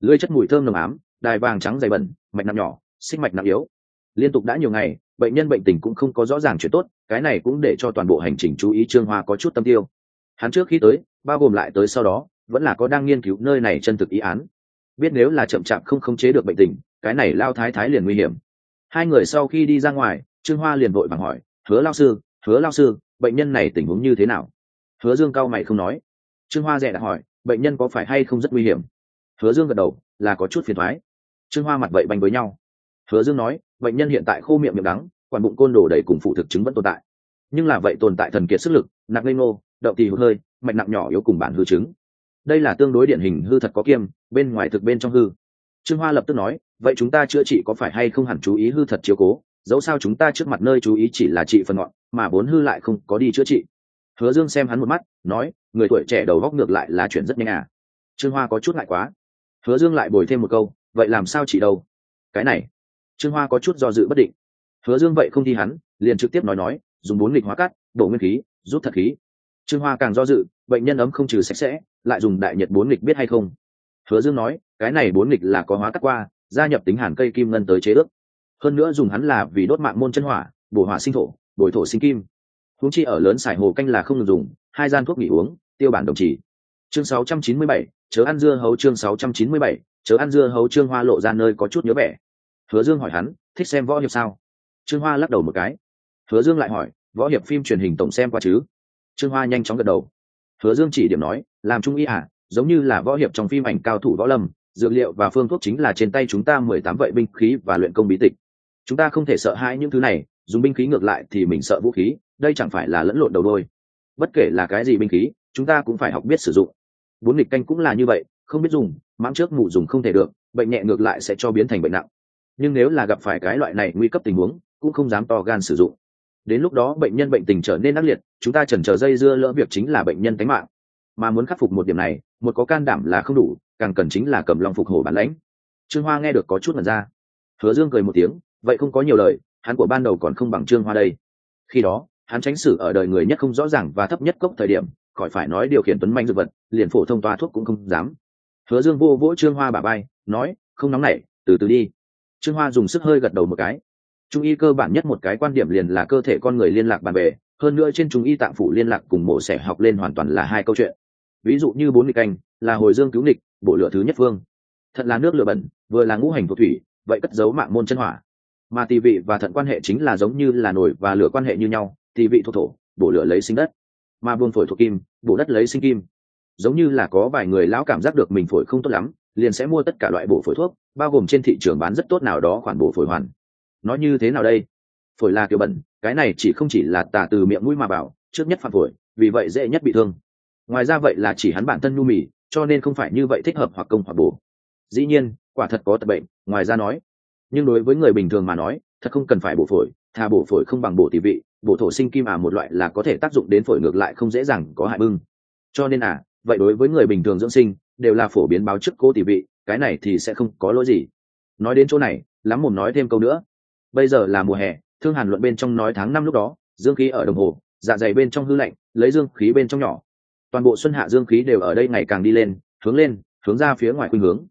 Lưỡi chất mùi thơm nồng ám, đài vàng trắng dày bẩn, mạch nặng nhỏ, xích mạch nặng yếu. Liên tục đã nhiều ngày, bệnh nhân bệnh tình cũng không có rõ ràng chuyện tốt, cái này cũng để cho toàn bộ hành trình chú ý trương hoa có chút tâm tiêu hắn trước khi tới, bao gồm lại tới sau đó, vẫn là có đang nghiên cứu nơi này chân thực ý án. Biết nếu là chậm chạp không khống chế được bệnh tình, cái này lao thái thái liền nguy hiểm. Hai người sau khi đi ra ngoài, trương hoa liền vội vàng hỏi, hứa lao sư, hứa lao sư, bệnh nhân này tình huống như thế nào? Hứa dương cao mày không nói. Trương hoa rẻ đã hỏi, bệnh nhân có phải hay không rất nguy hiểm? Hứa dương gật đầu, là có chút phiền thoái. Trương hoa mặt vậy bành với nhau. Hứa dương nói, bệnh nhân hiện tại khô miệng miệng đắng, quản bụng côn đồ đầy cùng phụ thực chứng vẫn tồn tại. Nhưng là vậy tồn tại thần kiệt sức lực, nặng lên ngô đậu thì hụt hơi, mạch nặng nhỏ yếu cùng bản hư chứng. Đây là tương đối điển hình hư thật có kiêm, bên ngoài thực bên trong hư. Trương hoa lập tức nói, vậy chúng ta chữa trị có phải hay không hẳn chú ý hư thật chiếu cố? Dẫu sao chúng ta trước mặt nơi chú ý chỉ là trị phần ngọn, mà bốn hư lại không có đi chữa trị. Hứa dương xem hắn một mắt, nói, người tuổi trẻ đầu góc ngược lại là chuyện rất nhanh à. Trương hoa có chút ngại quá. Hứa dương lại bồi thêm một câu, vậy làm sao chị đâu? Cái này. Trương hoa có chút do dự bất định. Hứa dương vậy không thi hắn, liền trực tiếp nói nói, dùng bốn nghịch hóa cắt, đổ nguyên khí, rút thật khí trương hoa càng do dự bệnh nhân ấm không trừ sạch sẽ lại dùng đại nhật bốn nghịch biết hay không? Hứa dương nói cái này bốn nghịch là có hóa cắt qua gia nhập tính hàn cây kim ngân tới chế ước. Hơn nữa dùng hắn là vì đốt mạng môn chân hỏa bổ hỏa sinh thổ bồi thổ sinh kim. Húng chi ở lớn xài hồ canh là không được dùng hai gian thuốc nghỉ uống tiêu bản đồng chỉ chương 697, chớ ăn dưa hấu chương 697, chớ ăn dưa hấu trương hoa lộ ra nơi có chút nhớ vẻ. Hứa dương hỏi hắn thích xem võ hiệp sao? Trương hoa lắc đầu một cái. Hứa dương lại hỏi võ hiệp phim truyền hình tổng xem qua chứ? Trương hoa nhanh chóng gật đầu. Hứa dương chỉ điểm nói, làm trung y à giống như là võ hiệp trong phim ảnh cao thủ võ lâm, dược liệu và phương thuốc chính là trên tay chúng ta mười tám vậy binh khí và luyện công bí tịch. Chúng ta không thể sợ hãi những thứ này, dùng binh khí ngược lại thì mình sợ vũ khí, đây chẳng phải là lẫn lộn đầu đôi. Bất kể là cái gì binh khí, chúng ta cũng phải học biết sử dụng. Bốn nghịch canh cũng là như vậy, không biết dùng mãng trước mụ dùng không thể được, bệnh nhẹ ngược lại sẽ cho biến thành bệnh nặng. Nhưng nếu là gặp phải cái loại này nguy cấp tình huống, cũng không dám to gan sử dụng đến lúc đó bệnh nhân bệnh tình trở nên ác liệt, chúng ta chần chờ dây dưa lỡ việc chính là bệnh nhân tánh mạng. Mà muốn khắc phục một điểm này, một có can đảm là không đủ, càng cần chính là cầm lòng phục hồi bản lãnh. Trương hoa nghe được có chút mật ra. Hứa dương cười một tiếng, vậy không có nhiều lời, hắn của ban đầu còn không bằng trương hoa đây. Khi đó, hắn tránh xử ở đời người nhất không rõ ràng và thấp nhất cốc thời điểm, khỏi phải nói điều khiển tuấn manh dược vật, liền phổ thông toa thuốc cũng không dám. Hứa dương vô vỗ trương hoa bà bay nói, không nóng nảy, từ từ đi. Trương hoa dùng sức hơi gật đầu một cái trung y cơ bản nhất một cái quan điểm liền là cơ thể con người liên lạc bàn bề hơn nữa trên trung y tạng phủ liên lạc cùng mổ xẻ học lên hoàn toàn là hai câu chuyện. Ví dụ như bốn nghịch canh là hồi dương cứu nghịch bộ lửa thứ nhất phương thật là nước lửa bẩn, vừa là ngũ hành thuộc thủy, vậy cất giấu mạng môn chân hỏa. Mà tỳ vị và thận quan hệ chính là giống như là nổi và lửa quan hệ như nhau, tỳ vị thuộc thổ, bổ lửa lấy sinh đất. Mà buông phổi thuộc kim, bổ đất lấy sinh kim. Giống như là có vài người lão cảm giác được mình phổi không tốt lắm, liền sẽ mua tất cả loại bổ phổi thuốc, bao gồm trên thị trường bán rất tốt nào đó khoản bổ phổi hoàn nói như thế nào đây? Phổi là kiểu bẩn, cái này chỉ không chỉ là tả từ miệng mũi mà bảo, trước nhất phạm phổi, vì vậy dễ nhất bị thương. Ngoài ra vậy là chỉ hắn bản thân nhu mì, cho nên không phải như vậy thích hợp hoặc công hoặc bổ. Dĩ nhiên, quả thật có tật bệnh, ngoài ra nói, nhưng đối với người bình thường mà nói, thật không cần phải bổ phổi, thà bổ phổi không bằng bổ tỷ vị, bổ thổ sinh kim à một loại là có thể tác dụng đến phổi ngược lại không dễ dàng có hại bưng. Cho nên à vậy đối với người bình thường dưỡng sinh, đều là phổ biến báo trước cố tỷ vị, cái này thì sẽ không có lỗi gì. Nói đến chỗ này, lắm mồm nói thêm câu nữa bây giờ là mùa hè, thương hàn luận bên trong nói tháng năm lúc đó, dương khí ở đồng hồ dạ dày bên trong hư lạnh, lấy dương khí bên trong nhỏ. Toàn bộ xuân hạ dương khí đều ở đây ngày càng đi lên, hướng lên, hướng ra phía ngoài khuynh hướng.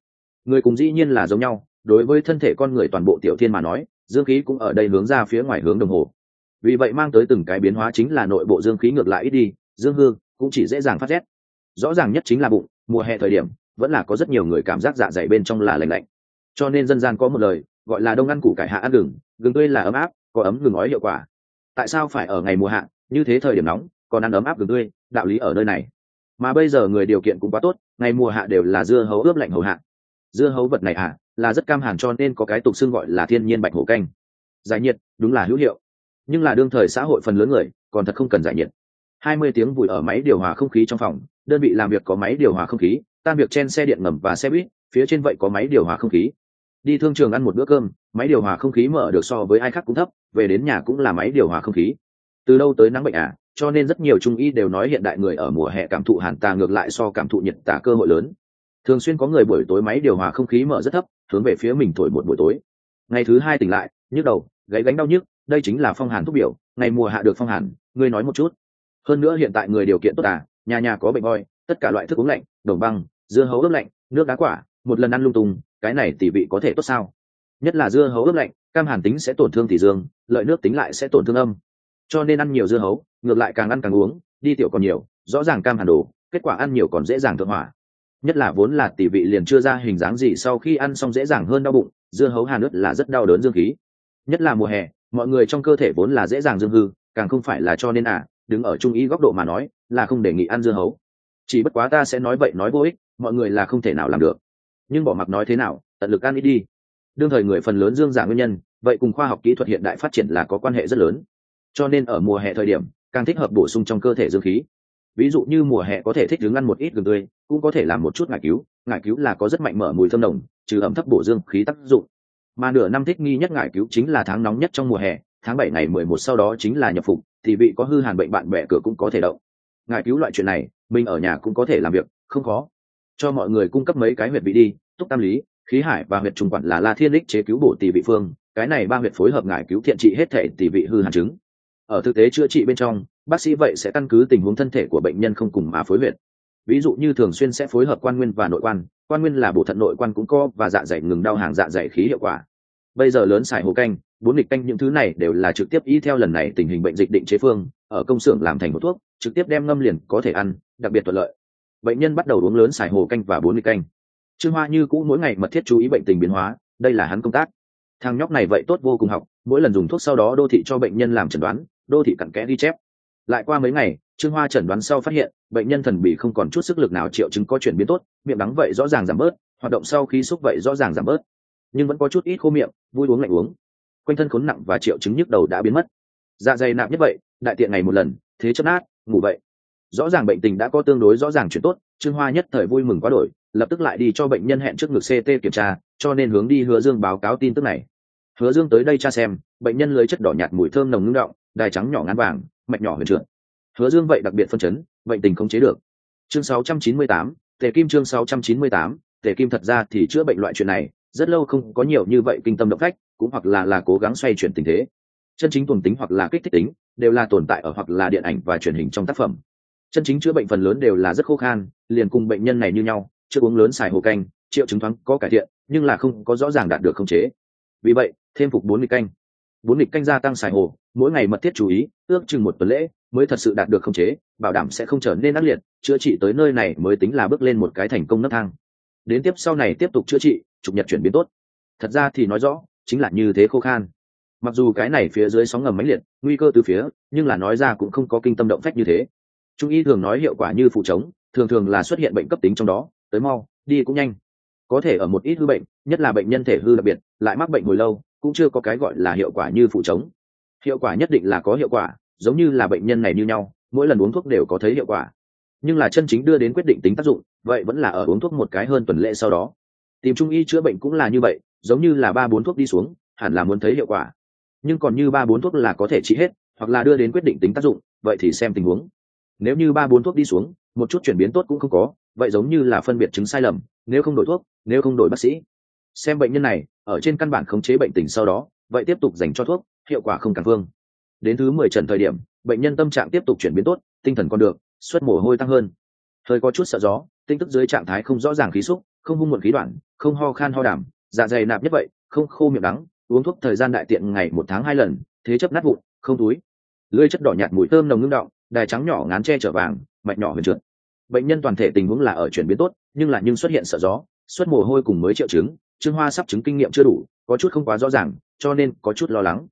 Người cùng dĩ nhiên là giống nhau, đối với thân thể con người toàn bộ tiểu thiên mà nói, dương khí cũng ở đây hướng ra phía ngoài hướng đồng hồ. Vì vậy mang tới từng cái biến hóa chính là nội bộ dương khí ngược lại ít đi, dương hương cũng chỉ dễ dàng phát rét. Rõ ràng nhất chính là bụng, mùa hè thời điểm, vẫn là có rất nhiều người cảm giác dạ dày bên trong là lạnh lạnh. Cho nên dân gian có một lời gọi là đông ăn củ cải hạ ăn gừng gừng tươi là ấm áp, có ấm gừng ói hiệu quả. Tại sao phải ở ngày mùa hạ, như thế thời điểm nóng, còn ăn ấm áp gừng tươi, đạo lý ở nơi này. Mà bây giờ người điều kiện cũng quá tốt, ngày mùa hạ đều là dưa hấu ướp lạnh hầu hạ. Dưa hấu vật này hạ là rất cam hàn cho nên có cái tục xưng gọi là thiên nhiên bạch hổ canh. Giải nhiệt, đúng là hữu hiệu. Nhưng là đương thời xã hội phần lớn người, còn thật không cần giải nhiệt. Hai mươi tiếng vùi ở máy điều hòa không khí trong phòng, đơn vị làm việc có máy điều hòa không khí, tan việc trên xe điện ngầm và xe buýt, phía trên vậy có máy điều hòa không khí đi thương trường ăn một bữa cơm, máy điều hòa không khí mở được so với ai khác cũng thấp, về đến nhà cũng là máy điều hòa không khí. Từ đâu tới nắng bệnh à? Cho nên rất nhiều trung y đều nói hiện đại người ở mùa hè cảm thụ hàn tà ngược lại so cảm thụ nhiệt tả cơ hội lớn. Thường xuyên có người buổi tối máy điều hòa không khí mở rất thấp, hướng về phía mình thổi một buổi tối. Ngày thứ hai tỉnh lại, nhức đầu, gáy gánh đau nhức, đây chính là phong hàn thúc biểu, ngày mùa hạ được phong hàn, ngươi nói một chút. Hơn nữa hiện tại người điều kiện tốt à nhà nhà có bệnh voi, tất cả loại thức uống lạnh, đồng băng, dưa hấu ướp lạnh, nước đá quả, một lần ăn lung tung cái này tỷ vị có thể tốt sao? Nhất là dưa hấu ướp lạnh, cam hàn tính sẽ tổn thương tỷ dương, lợi nước tính lại sẽ tổn thương âm. Cho nên ăn nhiều dưa hấu, ngược lại càng ăn càng uống, đi tiểu còn nhiều, rõ ràng cam hàn đồ, kết quả ăn nhiều còn dễ dàng thượng hỏa. Nhất là vốn là tỷ vị liền chưa ra hình dáng gì sau khi ăn xong dễ dàng hơn đau bụng, dưa hấu hàn ướt là rất đau đớn dương khí. Nhất là mùa hè, mọi người trong cơ thể vốn là dễ dàng dương hư, càng không phải là cho nên à đứng ở trung ý góc độ mà nói, là không đề nghị ăn dưa hấu. Chỉ bất quá ta sẽ nói vậy nói vô ích, mọi người là không thể nào làm được nhưng bỏ mặc nói thế nào, tận lực ăn ít đi. Đương thời người phần lớn dương giả nguyên nhân, vậy cùng khoa học kỹ thuật hiện đại phát triển là có quan hệ rất lớn. Cho nên ở mùa hè thời điểm, càng thích hợp bổ sung trong cơ thể dương khí. Ví dụ như mùa hè có thể thích đứng ăn một ít gừng tươi, cũng có thể làm một chút ngải cứu. Ngải cứu là có rất mạnh mở mùi thơm nồng, trừ ẩm thấp bổ dương khí tác dụng. Mà nửa năm thích nghi nhất ngải cứu chính là tháng nóng nhất trong mùa hè, tháng bảy ngày mười một sau đó chính là nhập phục, thì vị có hư hàn bệnh bạn bè cửa cũng có thể động. Ngải cứu loại chuyện này, mình ở nhà cũng có thể làm việc, không khó cho mọi người cung cấp mấy cái huyệt vị đi, túc tam lý, khí hải và huyệt trùng quản là la thiên đích chế cứu bổ tỷ vị phương, cái này ba huyệt phối hợp ngải cứu thiện trị hết thể tỷ vị hư hàn chứng. Ở thực tế chữa trị bên trong, bác sĩ vậy sẽ căn cứ tình huống thân thể của bệnh nhân không cùng mà phối huyệt. Ví dụ như thường xuyên sẽ phối hợp quan nguyên và nội quan quan nguyên là bổ thận nội quan cũng có và dạ dày ngừng đau hàng dạ dày khí hiệu quả. Bây giờ lớn xài hồ canh, bốn lịch canh những thứ này đều là trực tiếp y theo lần này tình hình bệnh dịch định chế phương, ở công xưởng làm thành một thuốc, trực tiếp đem ngâm liền có thể ăn, đặc biệt thuận lợi bệnh nhân bắt đầu uống lớn xài hồ canh và bốn mươi canh. Trương hoa như cũ mỗi ngày mật thiết chú ý bệnh tình biến hóa, đây là hắn công tác. Thằng nhóc này vậy tốt vô cùng học, mỗi lần dùng thuốc sau đó đô thị cho bệnh nhân làm chẩn đoán, đô thị cặn kẽ ghi chép. Lại qua mấy ngày, trương hoa chẩn đoán sau phát hiện, bệnh nhân thần bị không còn chút sức lực nào triệu chứng có chuyển biến tốt, miệng đắng vậy rõ ràng giảm bớt, hoạt động sau khi xúc vậy rõ ràng giảm bớt. Nhưng vẫn có chút ít khô miệng, vui uống lạnh uống. Quanh thân khốn nặng và triệu chứng nhức đầu đã biến mất. Dạ dày nạp nhất vậy, đại tiện ngày một lần, thế chấp nát, ngủ vậy rõ ràng bệnh tình đã có tương đối rõ ràng chuyển tốt trương hoa nhất thời vui mừng quá đổi lập tức lại đi cho bệnh nhân hẹn trước ngực ct kiểm tra cho nên hướng đi hứa dương báo cáo tin tức này. Hứa dương tới đây tra xem bệnh nhân lưới chất đỏ nhạt mùi thơm nồng ngưng động đài trắng nhỏ ngắn vàng mạch nhỏ huyền trượt hứa dương vậy đặc biệt phân chấn bệnh tình không chế được. Chương 698, tề kim chương 698, tề kim thật ra thì chữa bệnh loại chuyện này rất lâu không có nhiều như vậy kinh tâm động khách, cũng hoặc là là cố gắng xoay chuyển tình thế. Chân chính tuần tính hoặc là kích thích tính đều là tồn tại ở hoặc là điện ảnh và truyền hình trong tác phẩm chân chính chữa bệnh phần lớn đều là rất khô khan, liền cùng bệnh nhân này như nhau, chưa uống lớn xài hồ canh, triệu chứng thoáng có cải thiện, nhưng là không có rõ ràng đạt được khống chế. Vì vậy, thêm phục bốn nghịch canh. Bốn nghịch canh gia tăng xài hồ, mỗi ngày mật thiết chú ý, ước chừng một tuần lễ mới thật sự đạt được khống chế, bảo đảm sẽ không trở nên ác liệt, chữa trị tới nơi này mới tính là bước lên một cái thành công nấc thang. Đến tiếp sau này tiếp tục chữa trị trục nhật chuyển biến tốt. Thật ra thì nói rõ, chính là như thế khô khan. Mặc dù cái này phía dưới sóng ngầm mãnh liệt, nguy cơ từ phía, nhưng là nói ra cũng không có kinh tâm động phách như thế trung y thường nói hiệu quả như phụ chống thường thường là xuất hiện bệnh cấp tính trong đó, tới mau, đi cũng nhanh. Có thể ở một ít hư bệnh, nhất là bệnh nhân thể hư đặc biệt, lại mắc bệnh hồi lâu, cũng chưa có cái gọi là hiệu quả như phụ chống hiệu quả nhất định là có hiệu quả, giống như là bệnh nhân này như nhau, mỗi lần uống thuốc đều có thấy hiệu quả. Nhưng là chân chính đưa đến quyết định tính tác dụng, vậy vẫn là ở uống thuốc một cái hơn tuần lễ sau đó. Tìm trung y chữa bệnh cũng là như vậy, giống như là ba bốn thuốc đi xuống, hẳn là muốn thấy hiệu quả. Nhưng còn như ba bốn thuốc là có thể trị hết, hoặc là đưa đến quyết định tính tác dụng, vậy thì xem tình huống nếu như ba bốn thuốc đi xuống, một chút chuyển biến tốt cũng không có, vậy giống như là phân biệt chứng sai lầm, nếu không đổi thuốc, nếu không đổi bác sĩ. Xem bệnh nhân này, ở trên căn bản khống chế bệnh tình sau đó, vậy tiếp tục dành cho thuốc, hiệu quả không càng phương đến thứ mười trần thời điểm, bệnh nhân tâm trạng tiếp tục chuyển biến tốt, tinh thần còn được suất mồ hôi tăng hơn. Hơi có chút sợ gió, tinh tức dưới trạng thái không rõ ràng khí xúc, không hung muộn khí đoạn, không ho khan ho đảm dạ dày nạp nhất vậy, không khô miệng đắng, uống thuốc thời gian đại tiện ngày một tháng hai lần, thế chấp nát vụn, không túi. Lưỡi chất đỏ nhạt mùi thơm nồng ngưng đọng đài trắng nhỏ ngán che trở vàng, mạch nhỏ huyền trượt. Bệnh nhân toàn thể tình huống là ở chuyển biến tốt, nhưng là nhưng xuất hiện sợ gió, xuất mồ hôi cùng mới triệu chứng, trương hoa sắp chứng kinh nghiệm chưa đủ, có chút không quá rõ ràng, cho nên có chút lo lắng.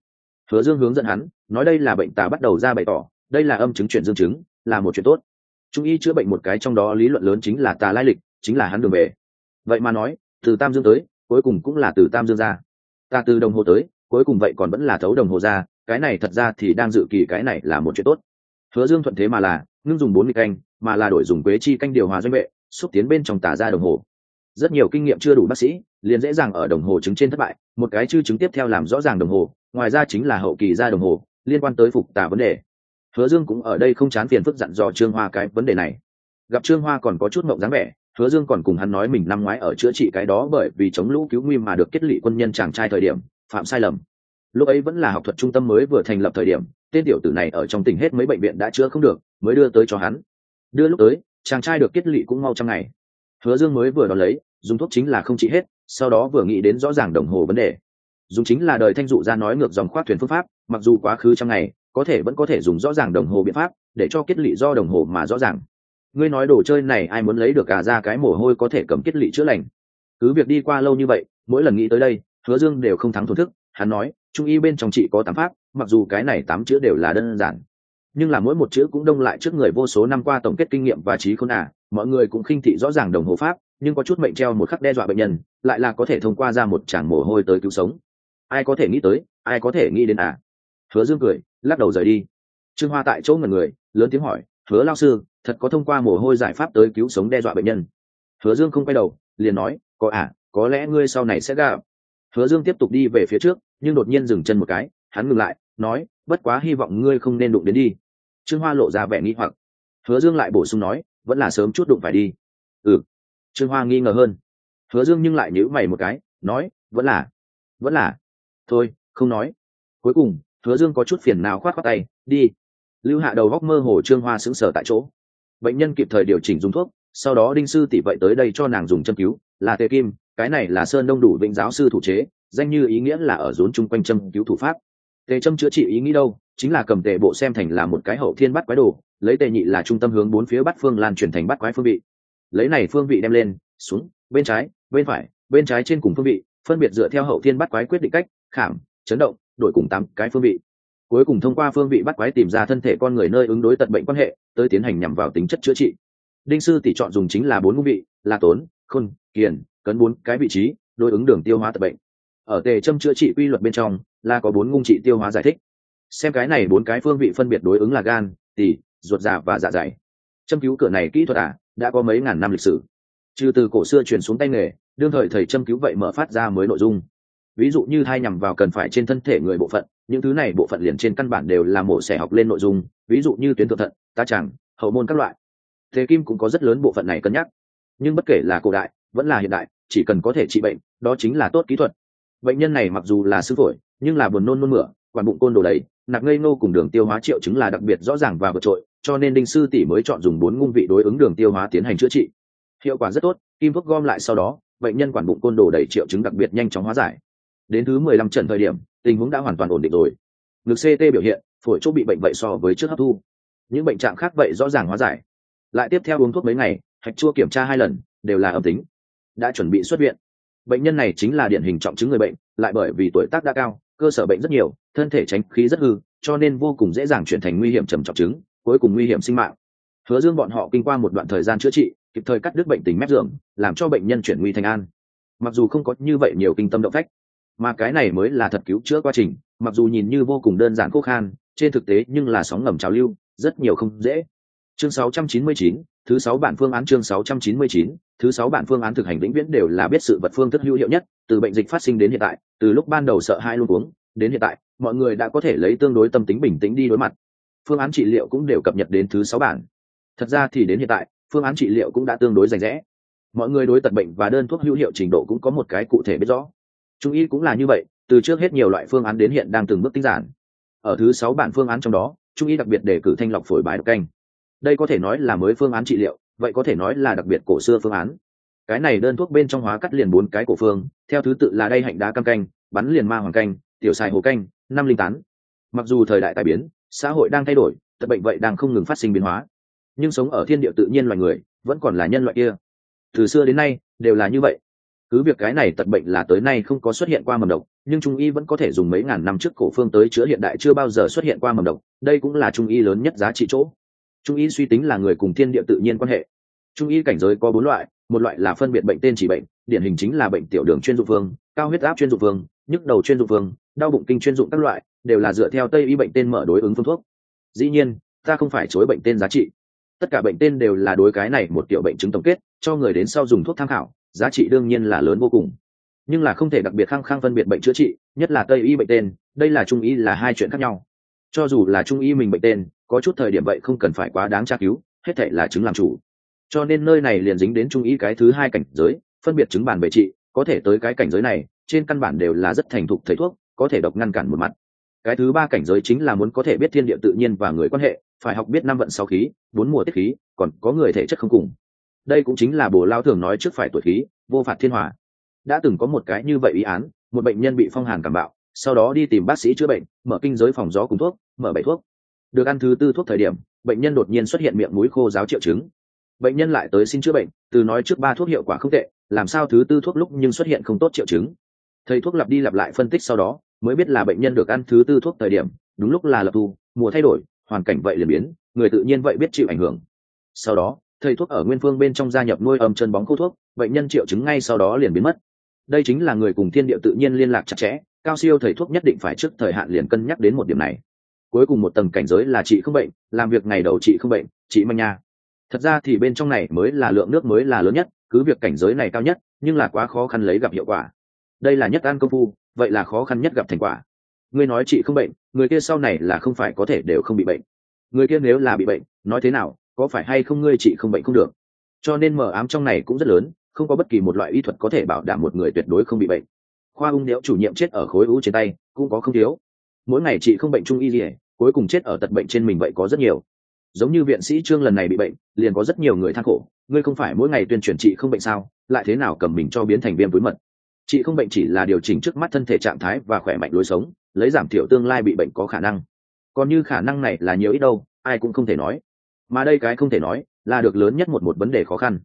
Hứa dương hướng dẫn hắn, nói đây là bệnh tà bắt đầu ra bày tỏ, đây là âm chứng chuyển dương chứng, là một chuyện tốt. Trung y chữa bệnh một cái trong đó lý luận lớn chính là tà lai lịch, chính là hắn đường về. Vậy mà nói, từ tam dương tới, cuối cùng cũng là từ tam dương ra. Ta từ đồng hồ tới, cuối cùng vậy còn vẫn là thấu đồng hồ ra, cái này thật ra thì đang dự kỳ cái này là một chuyện tốt hứa dương thuận thế mà là, ngưng dùng bốn mươi canh, mà là đổi dùng quế chi canh điều hòa doanh vệ, xúc tiến bên trong tả ra đồng hồ. Rất nhiều kinh nghiệm chưa đủ bác sĩ, liền dễ dàng ở đồng hồ chứng trên thất bại, một cái chư chứng tiếp theo làm rõ ràng đồng hồ, ngoài ra chính là hậu kỳ ra đồng hồ, liên quan tới phục tả vấn đề. Hứa dương cũng ở đây không chán phiền phức dặn dò trương hoa cái vấn đề này. Gặp trương hoa còn có chút mộng dáng vẻ, hứa dương còn cùng hắn nói mình năm ngoái ở chữa trị cái đó bởi vì chống lũ cứu nguy mà được kết lị quân nhân chàng trai thời điểm, phạm sai lầm lúc ấy vẫn là học thuật trung tâm mới vừa thành lập thời điểm, tên tiểu tử này ở trong tỉnh hết mấy bệnh viện đã chữa không được, mới đưa tới cho hắn. Đưa lúc tới, chàng trai được kết lị cũng mau trăm ngày. Hứa dương mới vừa đón lấy, dùng thuốc chính là không trị hết, sau đó vừa nghĩ đến rõ ràng đồng hồ vấn đề. Dùng chính là đời thanh dụ ra nói ngược dòng khoác thuyền phương pháp, mặc dù quá khứ trăm ngày, có thể vẫn có thể dùng rõ ràng đồng hồ biện pháp, để cho kết lị do đồng hồ mà rõ ràng. Ngươi nói đồ chơi này ai muốn lấy được cả ra cái mồ hôi có thể cầm kết lị chữa lành. Cứ việc đi qua lâu như vậy, mỗi lần nghĩ tới đây, hứa dương đều không thắng thổn thức hắn nói, trung y bên trong chị có tám pháp, mặc dù cái này tám chữ đều là đơn giản, nhưng là mỗi một chữ cũng đông lại trước người vô số năm qua tổng kết kinh nghiệm và trí khôn à. Mọi người cũng khinh thị rõ ràng đồng hồ pháp, nhưng có chút mệnh treo một khắc đe dọa bệnh nhân, lại là có thể thông qua ra một tràng mồ hôi tới cứu sống. Ai có thể nghĩ tới, ai có thể nghĩ đến à? Hứa dương cười, lắc đầu rời đi. Trương hoa tại chỗ ngần người, lớn tiếng hỏi, hứa lao sư, thật có thông qua mồ hôi giải pháp tới cứu sống đe dọa bệnh nhân? Hứa dương không quay đầu, liền nói, có à có lẽ ngươi sau này sẽ gặp hứa dương tiếp tục đi về phía trước, nhưng đột nhiên dừng chân một cái, hắn ngừng lại, nói, bất quá hy vọng ngươi không nên đụng đến đi. Trương hoa lộ ra vẻ nghi hoặc. Hứa dương lại bổ sung nói, vẫn là sớm chút đụng phải đi. Ừ. Trương hoa nghi ngờ hơn. Hứa dương nhưng lại nhữ mày một cái, nói, vẫn là vẫn là, thôi, không nói. Cuối cùng, hứa dương có chút phiền nào khoát khoát tay, đi. Lưu hạ đầu góc mơ hồ trương hoa sững sờ tại chỗ. Bệnh nhân kịp thời điều chỉnh dùng thuốc, sau đó đinh sư tỷ vậy tới đây cho nàng dùng châm cứu, là tề kim cái này là sơn đông đủ vĩnh giáo sư thủ chế, danh như ý nghĩa là ở rốn chung quanh châm cứu thủ pháp. Tề châm chữa trị ý nghĩ đâu? Chính là cầm tề bộ xem thành là một cái hậu thiên bắt quái đồ, lấy tề nhị là trung tâm hướng bốn phía bắt phương lan chuyển thành bắt quái phương vị. Lấy này phương vị đem lên, xuống, bên trái, bên phải, bên trái trên cùng phương vị, phân biệt dựa theo hậu thiên bắt quái quyết định cách, khảm, chấn động, đổi cùng tám cái phương vị. Cuối cùng thông qua phương vị bắt quái tìm ra thân thể con người nơi ứng đối tận bệnh quan hệ, tới tiến hành nhằm vào tính chất chữa trị. Đinh sư tỷ chọn dùng chính là bốn ngũ vị, là tốn, khôn, kiền cấn bốn cái vị trí, đối ứng đường tiêu hóa tật bệnh. Ở tề châm chữa trị quy luật bên trong, là có bốn ngung trị tiêu hóa giải thích. Xem cái này bốn cái phương vị phân biệt đối ứng là gan, tỳ, ruột già và dạ dày. Châm cứu cửa này kỹ thuật à đã có mấy ngàn năm lịch sử. Trừ từ cổ xưa truyền xuống tay nghề, đương thời thầy châm cứu vậy mở phát ra mới nội dung. Ví dụ như thai nhằm vào cần phải trên thân thể người bộ phận, những thứ này bộ phận liền trên căn bản đều là mổ xẻ học lên nội dung, ví dụ như tuyến thượng thận, tá chẳng hậu môn các loại. Thế kim cũng có rất lớn bộ phận này cân nhắc. Nhưng bất kể là cổ đại vẫn là hiện đại, chỉ cần có thể trị bệnh, đó chính là tốt kỹ thuật. Bệnh nhân này mặc dù là sư phổi, nhưng là buồn nôn nôn mửa quản bụng côn đồ đầy nạc ngây nô cùng đường tiêu hóa triệu chứng là đặc biệt rõ ràng và vượt trội, cho nên đinh sư tỷ mới chọn dùng bốn ngung vị đối ứng đường tiêu hóa tiến hành chữa trị. Hiệu quả rất tốt, kim thuốc gom lại sau đó, bệnh nhân quản bụng côn đồ đầy triệu chứng đặc biệt nhanh chóng hóa giải. Đến thứ mười lăm trận thời điểm, tình huống đã hoàn toàn ổn định rồi. Ngực ct biểu hiện, phổi chỗ bị bệnh vậy so với trước hấp thu. Những bệnh trạng khác vậy rõ ràng hóa giải. Lại tiếp theo uống thuốc mấy ngày, hạch chua kiểm tra hai lần, đều là âm tính đã chuẩn bị xuất viện. Bệnh nhân này chính là điển hình trọng chứng người bệnh lại bởi vì tuổi tác đã cao cơ sở bệnh rất nhiều thân thể tránh khí rất hư cho nên vô cùng dễ dàng chuyển thành nguy hiểm trầm trọng chứng cuối cùng nguy hiểm sinh mạng. Hứa dương bọn họ kinh qua một đoạn thời gian chữa trị kịp thời cắt đứt bệnh tình mép giường làm cho bệnh nhân chuyển nguy thành an. Mặc dù không có như vậy nhiều kinh tâm động phách mà cái này mới là thật cứu chữa quá trình mặc dù nhìn như vô cùng đơn giản khô khan trên thực tế nhưng là sóng ngầm trào lưu rất nhiều không dễ. Chương 699, thứ sáu bản phương án chương 699, thứ sáu bản phương án thực hành vĩnh viễn đều là biết sự vật phương thức hữu hiệu nhất từ bệnh dịch phát sinh đến hiện tại từ lúc ban đầu sợ hai luôn uống đến hiện tại mọi người đã có thể lấy tương đối tâm tính bình tĩnh đi đối mặt. Phương án trị liệu cũng đều cập nhật đến thứ sáu bản. Thật ra thì đến hiện tại phương án trị liệu cũng đã tương đối rành rẽ. Mọi người đối tật bệnh và đơn thuốc hữu hiệu trình độ cũng có một cái cụ thể biết rõ. Trung y cũng là như vậy từ trước hết nhiều loại phương án đến hiện đang từng bước tinh giản. Ở thứ sáu bản phương án trong đó trung y đặc biệt đề cử thanh lọc phổi bài độc canh đây có thể nói là mới phương án trị liệu, vậy có thể nói là đặc biệt cổ xưa phương án. Cái này đơn thuốc bên trong hóa cắt liền bốn cái cổ phương, theo thứ tự là đay hạnh đá cam canh, bắn liền ma hoàng canh, tiểu xài hồ canh, năm linh tán. Mặc dù thời đại tai biến, xã hội đang thay đổi, tật bệnh vậy đang không ngừng phát sinh biến hóa. Nhưng sống ở thiên địa tự nhiên loài người, vẫn còn là nhân loại kia. Từ xưa đến nay, đều là như vậy. Cứ việc cái này tật bệnh là tới nay không có xuất hiện qua mầm độc, nhưng trung y vẫn có thể dùng mấy ngàn năm trước cổ phương tới chữa hiện đại chưa bao giờ xuất hiện qua mầm độc. Đây cũng là trung y lớn nhất giá trị chỗ trung y suy tính là người cùng thiên địa tự nhiên quan hệ. Trung y cảnh giới có bốn loại, một loại là phân biệt bệnh tên chỉ bệnh, điển hình chính là bệnh tiểu đường chuyên dụng phương, cao huyết áp chuyên dụng phương, nhức đầu chuyên dụng phương, đau bụng kinh chuyên dụng các loại, đều là dựa theo tây y bệnh tên mở đối ứng phương thuốc. Dĩ nhiên, ta không phải chối bệnh tên giá trị. Tất cả bệnh tên đều là đối cái này một tiểu bệnh chứng tổng kết, cho người đến sau dùng thuốc tham khảo, giá trị đương nhiên là lớn vô cùng. Nhưng là không thể đặc biệt khăng khăng phân biệt bệnh chữa trị, nhất là tây y bệnh tên, đây là trung y là hai chuyện khác nhau cho dù là trung y mình bệnh tên, có chút thời điểm vậy không cần phải quá đáng tra cứu, hết thể là chứng làm chủ. Cho nên nơi này liền dính đến trung y cái thứ hai cảnh giới, phân biệt chứng bản bệ trị, có thể tới cái cảnh giới này, trên căn bản đều là rất thành thục thầy thuốc, có thể độc ngăn cản một mặt. Cái thứ ba cảnh giới chính là muốn có thể biết thiên địa tự nhiên và người quan hệ, phải học biết năm vận sáu khí, bốn mùa tiết khí, còn có người thể chất không cùng. Đây cũng chính là bồ lao thường nói trước phải tuổi khí, vô phạt thiên hòa. Đã từng có một cái như vậy ý án, một bệnh nhân bị phong hàn cảm bạo sau đó đi tìm bác sĩ chữa bệnh, mở kinh giới phòng gió cùng thuốc, mở bảy thuốc. Được ăn thứ tư thuốc thời điểm, bệnh nhân đột nhiên xuất hiện miệng mũi khô giáo triệu chứng. Bệnh nhân lại tới xin chữa bệnh, từ nói trước ba thuốc hiệu quả không tệ, làm sao thứ tư thuốc lúc nhưng xuất hiện không tốt triệu chứng. Thầy thuốc lặp đi lặp lại phân tích sau đó, mới biết là bệnh nhân được ăn thứ tư thuốc thời điểm, đúng lúc là lập thu, mùa thay đổi, hoàn cảnh vậy liền biến, người tự nhiên vậy biết chịu ảnh hưởng. Sau đó, thầy thuốc ở nguyên phương bên trong gia nhập nuôi ấm chân bóng khô thuốc, bệnh nhân triệu chứng ngay sau đó liền biến mất. Đây chính là người cùng thiên địa tự nhiên liên lạc chặt chẽ cao siêu thầy thuốc nhất định phải trước thời hạn liền cân nhắc đến một điểm này. Cuối cùng một tầng cảnh giới là chị không bệnh, làm việc ngày đầu chị không bệnh, chị manh nha. Thật ra thì bên trong này mới là lượng nước mới là lớn nhất, cứ việc cảnh giới này cao nhất, nhưng là quá khó khăn lấy gặp hiệu quả. Đây là nhất an công phu, vậy là khó khăn nhất gặp thành quả. Ngươi nói chị không bệnh, người kia sau này là không phải có thể đều không bị bệnh. Người kia nếu là bị bệnh, nói thế nào, có phải hay không ngươi chị không bệnh không được? Cho nên mờ ám trong này cũng rất lớn, không có bất kỳ một loại y thuật có thể bảo đảm một người tuyệt đối không bị bệnh khoa ung đẽo chủ nhiệm chết ở khối u trên tay, cũng có không thiếu. Mỗi ngày chị không bệnh trung y gì cuối cùng chết ở tật bệnh trên mình vậy có rất nhiều. Giống như viện sĩ trương lần này bị bệnh, liền có rất nhiều người than khổ, ngươi không phải mỗi ngày tuyên truyền chị không bệnh sao, lại thế nào cầm mình cho biến thành viêm túi mật? Chị không bệnh chỉ là điều chỉnh trước mắt thân thể trạng thái và khỏe mạnh lối sống, lấy giảm thiểu tương lai bị bệnh có khả năng. Còn như khả năng này là nhiều ít đâu, ai cũng không thể nói. Mà đây cái không thể nói, là được lớn nhất một một vấn đề khó khăn.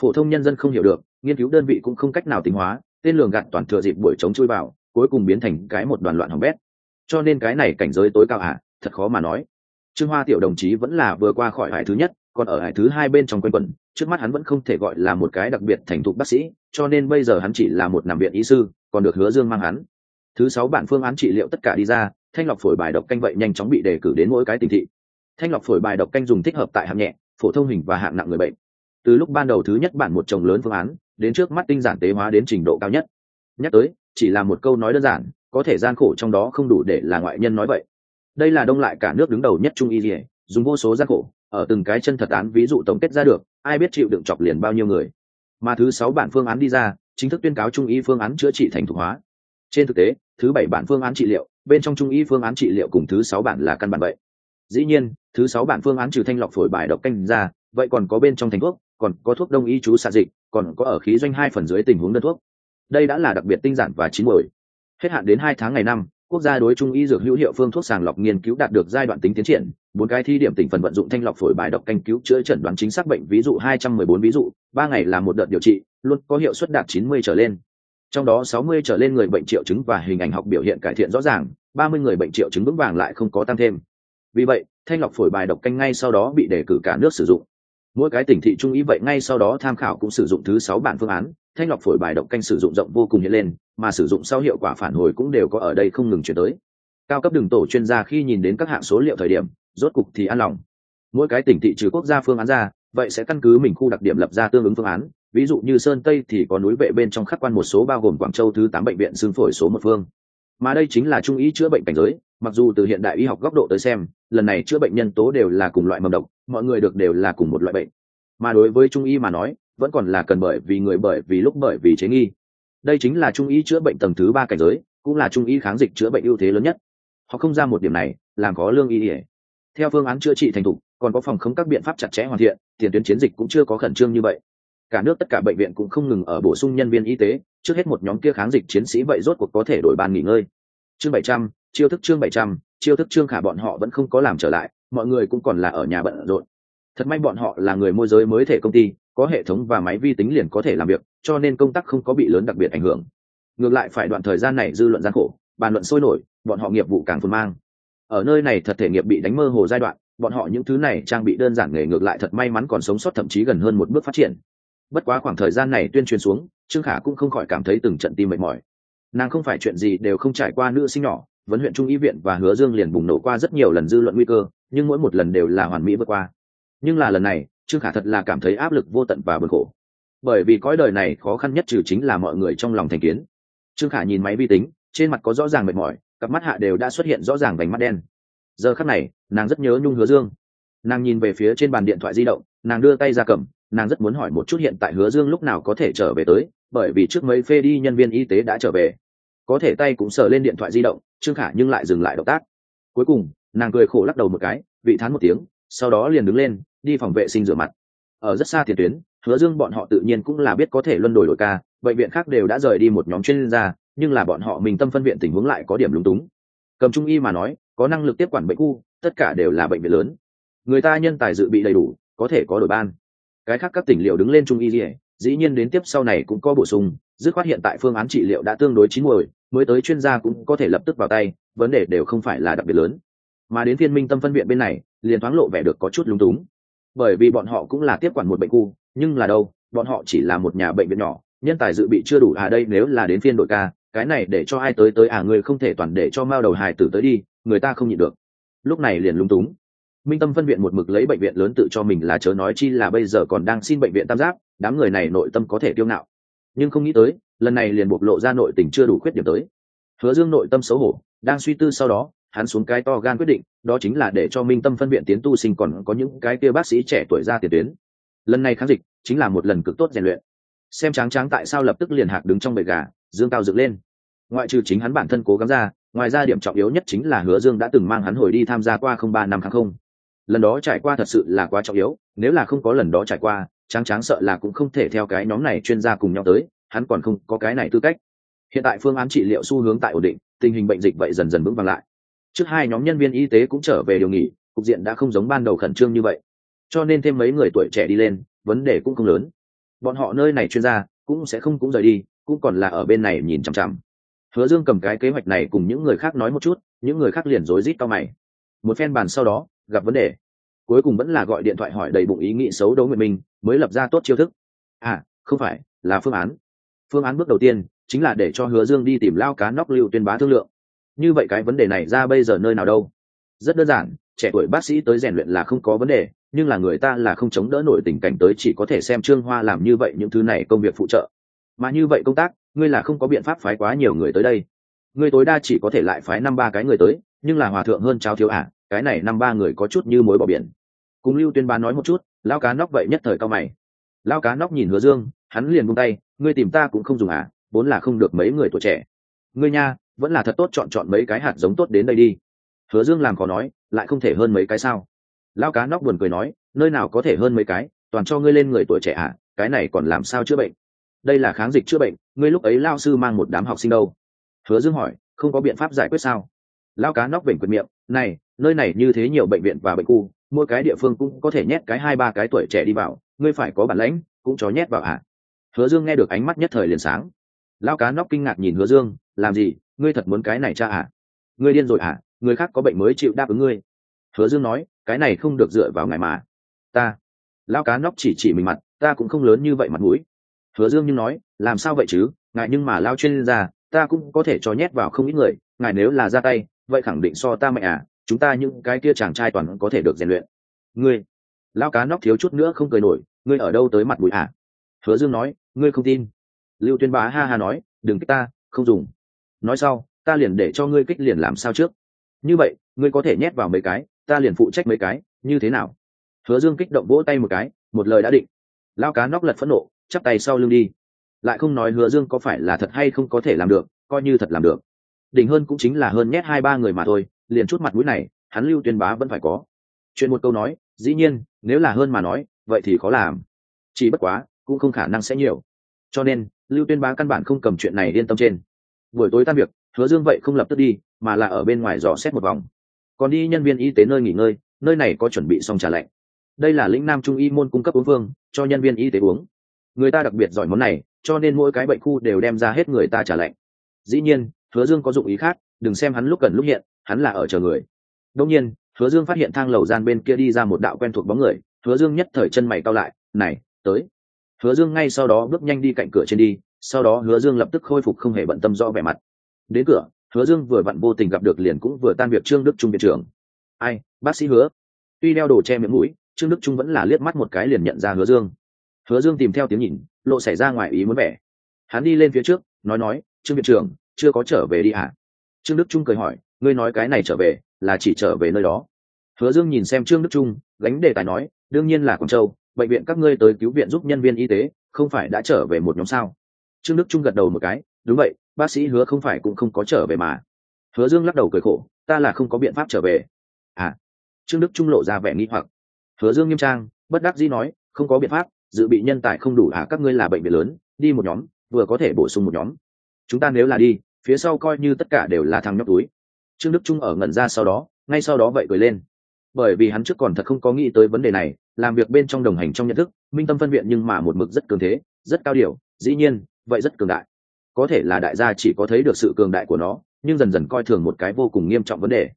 Phổ thông nhân dân không hiểu được, nghiên cứu đơn vị cũng không cách nào tính hóa tên lường gạt toàn thừa dịp buổi chống chui vào cuối cùng biến thành cái một đoàn loạn hỏng bét. Cho nên cái này cảnh giới tối cao à, thật khó mà nói. Trương hoa tiểu đồng chí vẫn là vừa qua khỏi hải thứ nhất còn ở hải thứ hai bên trong quanh quẩn trước mắt hắn vẫn không thể gọi là một cái đặc biệt thành thục bác sĩ cho nên bây giờ hắn chỉ là một nằm viện y sư còn được hứa dương mang hắn. Thứ sáu bản phương án trị liệu tất cả đi ra thanh lọc phổi bài độc canh vậy nhanh chóng bị đề cử đến mỗi cái tình thị. Thanh lọc phổi bài độc canh dùng thích hợp tại hạng nhẹ phổ thông hình và hạng nặng người bệnh. Từ lúc ban đầu thứ nhất bản một chồng lớn phương án đến trước mắt tinh giản tế hóa đến trình độ cao nhất. Nhắc tới, chỉ là một câu nói đơn giản, có thể gian khổ trong đó không đủ để là ngoại nhân nói vậy. Đây là đông lại cả nước đứng đầu nhất trung y dỉa dùng vô số gian khổ, ở từng cái chân thật án ví dụ tổng kết ra được, ai biết chịu đựng chọc liền bao nhiêu người. Mà thứ sáu bản phương án đi ra, chính thức tuyên cáo trung y phương án chữa trị thành thục hóa. Trên thực tế, thứ bảy bản phương án trị liệu, bên trong trung y phương án trị liệu cùng thứ sáu bản là căn bản vậy. Dĩ nhiên, thứ sáu bản phương án trừ thanh lọc phổi bài độc canh ra, vậy còn có bên trong thành thuốc, còn có thuốc đông y chú xạ dịch còn có ở khí doanh hai phần dưới tình huống đơn thuốc. Đây đã là đặc biệt tinh giản và chín mồi hết hạn đến hai tháng ngày năm, quốc gia đối trung y dược hữu hiệu phương thuốc sàng lọc nghiên cứu đạt được giai đoạn tính tiến triển. Bốn cái thi điểm tỉnh phần vận dụng thanh lọc phổi bài độc canh cứu chữa chẩn đoán chính xác bệnh, ví dụ hai trăm mười bốn ví dụ, ba ngày là một đợt điều trị, luôn có hiệu suất đạt chín mươi trở lên. Trong đó sáu mươi trở lên người bệnh triệu chứng và hình ảnh học biểu hiện cải thiện rõ ràng, ba mươi người bệnh triệu chứng vững vàng lại không có tăng thêm. Vì vậy, thanh lọc phổi bài độc canh ngay sau đó bị đề cử cả nước sử dụng mỗi cái tỉnh thị trung ý vậy ngay sau đó tham khảo cũng sử dụng thứ sáu bản phương án. Thanh lọc phổi bài động canh sử dụng rộng vô cùng hiện lên, mà sử dụng sau hiệu quả phản hồi cũng đều có ở đây không ngừng chuyển tới. Cao cấp đường tổ chuyên gia khi nhìn đến các hạng số liệu thời điểm, rốt cục thì an lòng. Mỗi cái tỉnh thị trừ quốc gia phương án ra, vậy sẽ căn cứ mình khu đặc điểm lập ra tương ứng phương án. Ví dụ như sơn tây thì có núi vệ bên trong khắc quan một số bao gồm quảng châu thứ tám bệnh viện xương phổi số một phương. Mà đây chính là trung ý chữa bệnh cảnh giới, mặc dù từ hiện đại y học góc độ tới xem lần này chữa bệnh nhân tố đều là cùng loại mầm độc, mọi người được đều là cùng một loại bệnh. Mà đối với trung y mà nói, vẫn còn là cần bởi vì người bởi vì lúc bởi vì chế nghi. Đây chính là trung y chữa bệnh tầng thứ ba cảnh giới, cũng là trung y kháng dịch chữa bệnh ưu thế lớn nhất. Họ không ra một điểm này, làm có lương y ỉa theo phương án chữa trị thành thục, còn có phòng không các biện pháp chặt chẽ hoàn thiện, tiền tuyến chiến dịch cũng chưa có khẩn trương như vậy. Cả nước tất cả bệnh viện cũng không ngừng ở bổ sung nhân viên y tế, trước hết một nhóm kia kháng dịch chiến sĩ vậy rốt cuộc có thể đổi ban nghỉ ngơi. Chương bảy trăm, chiêu thức chương bảy trăm chiêu thức trương khả bọn họ vẫn không có làm trở lại, mọi người cũng còn là ở nhà bận rộn. Thật may bọn họ là người môi giới mới thể công ty, có hệ thống và máy vi tính liền có thể làm việc, cho nên công tác không có bị lớn đặc biệt ảnh hưởng. Ngược lại phải đoạn thời gian này dư luận gian khổ, bàn luận sôi nổi, bọn họ nghiệp vụ càng phồn mang. Ở nơi này thật thể nghiệp bị đánh mơ hồ giai đoạn, bọn họ những thứ này trang bị đơn giản nghề ngược lại thật may mắn còn sống sót thậm chí gần hơn một bước phát triển. Bất quá khoảng thời gian này tuyên truyền xuống, trương khả cũng không khỏi cảm thấy từng trận tim mệt mỏi. Nàng không phải chuyện gì đều không trải qua nữ sinh nhỏ vấn huyện trung y viện và hứa dương liền bùng nổ qua rất nhiều lần dư luận nguy cơ, nhưng mỗi một lần đều là hoàn mỹ vượt qua. Nhưng là lần này, trương khả thật là cảm thấy áp lực vô tận và bực khổ. Bởi vì cõi đời này khó khăn nhất trừ chính là mọi người trong lòng thành kiến. Trương khả nhìn máy vi tính, trên mặt có rõ ràng mệt mỏi, cặp mắt hạ đều đã xuất hiện rõ ràng vành mắt đen. Giờ khắc này, nàng rất nhớ nhung hứa dương. Nàng nhìn về phía trên bàn điện thoại di động, nàng đưa tay ra cầm, nàng rất muốn hỏi một chút hiện tại hứa dương lúc nào có thể trở về tới, bởi vì trước mấy phê đi nhân viên y tế đã trở về có thể tay cũng sờ lên điện thoại di động, trương khả nhưng lại dừng lại động tác. Cuối cùng, nàng cười khổ lắc đầu một cái, vị thán một tiếng, sau đó liền đứng lên, đi phòng vệ sinh rửa mặt. Ở rất xa tiền tuyến, hứa dương bọn họ tự nhiên cũng là biết có thể luân đổi đội ca, bệnh viện khác đều đã rời đi một nhóm chuyên gia, nhưng là bọn họ mình tâm phân viện tình huống lại có điểm lúng túng. Cầm trung y mà nói, có năng lực tiếp quản bệnh khu, tất cả đều là bệnh viện lớn. Người ta nhân tài dự bị đầy đủ, có thể có đổi ban. Cái khác các tỉnh liệu đứng lên trung y dĩ nhiên đến tiếp sau này cũng có bổ sung, dứt khoát hiện tại phương án trị liệu đã tương đối chín muồi mới tới chuyên gia cũng có thể lập tức vào tay, vấn đề đều không phải là đặc biệt lớn. Mà đến thiên minh tâm phân viện bên này, liền thoáng lộ vẻ được có chút lúng túng. Bởi vì bọn họ cũng là tiếp quản một bệnh khu, nhưng là đâu, bọn họ chỉ là một nhà bệnh viện nhỏ, nhân tài dự bị chưa đủ à đây nếu là đến phiên đội ca, cái này để cho ai tới tới à người không thể toàn để cho mao đầu hài tử tới đi, người ta không nhịn được. Lúc này liền lung túng. Minh tâm phân viện một mực lấy bệnh viện lớn tự cho mình là chớ nói chi là bây giờ còn đang xin bệnh viện tam giác, đám người này nội tâm có thể tiêu ngạo. Nhưng không nghĩ tới lần này liền bộc lộ ra nội tình chưa đủ khuyết điểm tới. Hứa dương nội tâm xấu hổ, đang suy tư sau đó, hắn xuống cái to gan quyết định, đó chính là để cho minh tâm phân viện tiến tu sinh còn có những cái kia bác sĩ trẻ tuổi ra tiền tuyến. Lần này kháng dịch chính là một lần cực tốt rèn luyện. Xem tráng tráng tại sao lập tức liền hạc đứng trong bầy gà, dương cao dựng lên. Ngoại trừ chính hắn bản thân cố gắng ra, ngoài ra điểm trọng yếu nhất chính là hứa dương đã từng mang hắn hồi đi tham gia qua không ba năm kháng không. Lần đó trải qua thật sự là quá trọng yếu, nếu là không có lần đó trải qua, tráng tráng sợ là cũng không thể theo cái nhóm này chuyên gia cùng nhau tới hắn còn không có cái này tư cách. Hiện tại phương án trị liệu xu hướng tại ổn định, tình hình bệnh dịch vậy dần dần vững vàng lại. Trước hai nhóm nhân viên y tế cũng trở về điều nghỉ, cục diện đã không giống ban đầu khẩn trương như vậy. Cho nên thêm mấy người tuổi trẻ đi lên, vấn đề cũng không lớn. Bọn họ nơi này chuyên gia cũng sẽ không cũng rời đi, cũng còn là ở bên này nhìn chằm chằm. Hứa dương cầm cái kế hoạch này cùng những người khác nói một chút, những người khác liền rối rít cao mày. Một phen bàn sau đó, gặp vấn đề. Cuối cùng vẫn là gọi điện thoại hỏi đầy bụng ý nghĩ xấu đấu nguyện mình mới lập ra tốt chiêu thức. À không phải, là phương án phương án bước đầu tiên chính là để cho hứa dương đi tìm lao cá nóc lưu tuyên bá thương lượng. Như vậy cái vấn đề này ra bây giờ nơi nào đâu? Rất đơn giản trẻ tuổi bác sĩ tới rèn luyện là không có vấn đề nhưng là người ta là không chống đỡ nổi tình cảnh tới chỉ có thể xem trương hoa làm như vậy những thứ này công việc phụ trợ. Mà như vậy công tác ngươi là không có biện pháp phái quá nhiều người tới đây. Ngươi tối đa chỉ có thể lại phái năm ba cái người tới nhưng là hòa thượng hơn trao thiếu ả à, cái này năm ba người có chút như mối bỏ biển. Cùng lưu tuyên bá nói một chút lao cá nóc vậy nhất thời cao mày. Lao cá nóc nhìn hứa dương hắn liền buông tay ngươi tìm ta cũng không dùng à vốn là không được mấy người tuổi trẻ. Ngươi nha, vẫn là thật tốt chọn chọn mấy cái hạt giống tốt đến đây đi. Hứa dương làm khó nói, lại không thể hơn mấy cái sao? Lao cá nóc buồn cười nói, nơi nào có thể hơn mấy cái, toàn cho ngươi lên người tuổi trẻ à cái này còn làm sao chữa bệnh? Đây là kháng dịch chữa bệnh, ngươi lúc ấy lao sư mang một đám học sinh đâu? Hứa dương hỏi, không có biện pháp giải quyết sao? Lao cá nóc bệnh quyệt miệng, này, nơi này như thế nhiều bệnh viện và bệnh khu, mỗi cái địa phương cũng có thể nhét cái hai ba cái tuổi trẻ đi vào, ngươi phải có bản lãnh, cũng cho nhét vào à? Hứa dương nghe được ánh mắt nhất thời liền sáng. Lao cá nóc kinh ngạc nhìn hứa dương, làm gì? Ngươi thật muốn cái này cha à? Ngươi điên rồi à? Người khác có bệnh mới chịu đáp ứng ngươi. Hứa dương nói, cái này không được dựa vào ngài mà. Ta lao cá nóc chỉ chỉ mình mặt, ta cũng không lớn như vậy mặt mũi. Hứa dương nhưng nói, làm sao vậy chứ? Ngài nhưng mà lao chuyên gia, ta cũng có thể cho nhét vào không ít người. Ngài nếu là ra tay, vậy khẳng định so ta mạnh à? Chúng ta những cái kia chàng trai toàn có thể được rèn luyện. Ngươi? Lao cá nóc thiếu chút nữa không cười nổi, ngươi ở đâu tới mặt mũi à? Hứa dương nói, ngươi không tin? Lưu tuyên bá ha ha nói, đừng kích ta, không dùng. Nói sau, ta liền để cho ngươi kích liền làm sao trước? Như vậy, ngươi có thể nhét vào mấy cái, ta liền phụ trách mấy cái, như thế nào? Hứa dương kích động vỗ tay một cái, một lời đã định. Lao cá nóc lật phẫn nộ, chắp tay sau lưng đi. Lại không nói hứa dương có phải là thật hay không có thể làm được, coi như thật làm được. Đỉnh hơn cũng chính là hơn nhét hai ba người mà thôi, liền chút mặt mũi này, hắn lưu tuyên bá vẫn phải có. Chuyện một câu nói, dĩ nhiên, nếu là hơn mà nói, vậy thì khó làm. Chỉ bất quá cũng không khả năng sẽ nhiều. Cho nên, lưu tuyên bá căn bản không cầm chuyện này yên tâm trên. Buổi tối tan việc, hứa dương vậy không lập tức đi, mà là ở bên ngoài dò xét một vòng. Còn đi nhân viên y tế nơi nghỉ ngơi, nơi này có chuẩn bị xong trà lạnh. Đây là lĩnh nam trung y môn cung cấp uống phương, cho nhân viên y tế uống. Người ta đặc biệt giỏi món này, cho nên mỗi cái bệnh khu đều đem ra hết người ta trả lạnh. Dĩ nhiên, hứa dương có dụng ý khác, đừng xem hắn lúc cần lúc hiện, hắn là ở chờ người. Đông nhiên, hứa dương phát hiện thang lầu gian bên kia đi ra một đạo quen thuộc bóng người, hứa dương nhất thời chân mày cao lại, này, tới hứa dương ngay sau đó bước nhanh đi cạnh cửa trên đi, sau đó hứa dương lập tức khôi phục không hề bận tâm do vẻ mặt. Đến cửa, hứa dương vừa vặn vô tình gặp được liền cũng vừa tan việc trương đức trung viện trưởng. Ai, bác sĩ hứa? Tuy đeo đồ che miệng mũi, trương đức trung vẫn là liếc mắt một cái liền nhận ra hứa dương. Hứa dương tìm theo tiếng nhìn, lộ xảy ra ngoài ý muốn vẻ. Hắn đi lên phía trước, nói nói, trương viện trưởng, chưa có trở về đi à trương đức trung cười hỏi, ngươi nói cái này trở về, là chỉ trở về nơi đó? Hứa dương nhìn xem trương đức trung, gánh đề tài nói, đương nhiên là quảng châu bệnh viện các ngươi tới cứu viện giúp nhân viên y tế, không phải đã trở về một nhóm sao? Trương đức trung gật đầu một cái, đúng vậy, bác sĩ hứa không phải cũng không có trở về mà. Hứa dương lắc đầu cười khổ, ta là không có biện pháp trở về. À. Trương đức trung lộ ra vẻ nghi hoặc. Hứa dương nghiêm trang, bất đắc dĩ nói, không có biện pháp, dự bị nhân tài không đủ à các ngươi là bệnh viện lớn, đi một nhóm, vừa có thể bổ sung một nhóm. Chúng ta nếu là đi, phía sau coi như tất cả đều là thằng nhóc túi. Trương đức trung ở ngẩn ra sau đó, ngay sau đó vậy cười lên bởi vì hắn trước còn thật không có nghĩ tới vấn đề này, làm việc bên trong đồng hành trong nhận thức, minh tâm phân viện nhưng mà một mực rất cường thế, rất cao điều dĩ nhiên, vậy rất cường đại. Có thể là đại gia chỉ có thấy được sự cường đại của nó, nhưng dần dần coi thường một cái vô cùng nghiêm trọng vấn đề.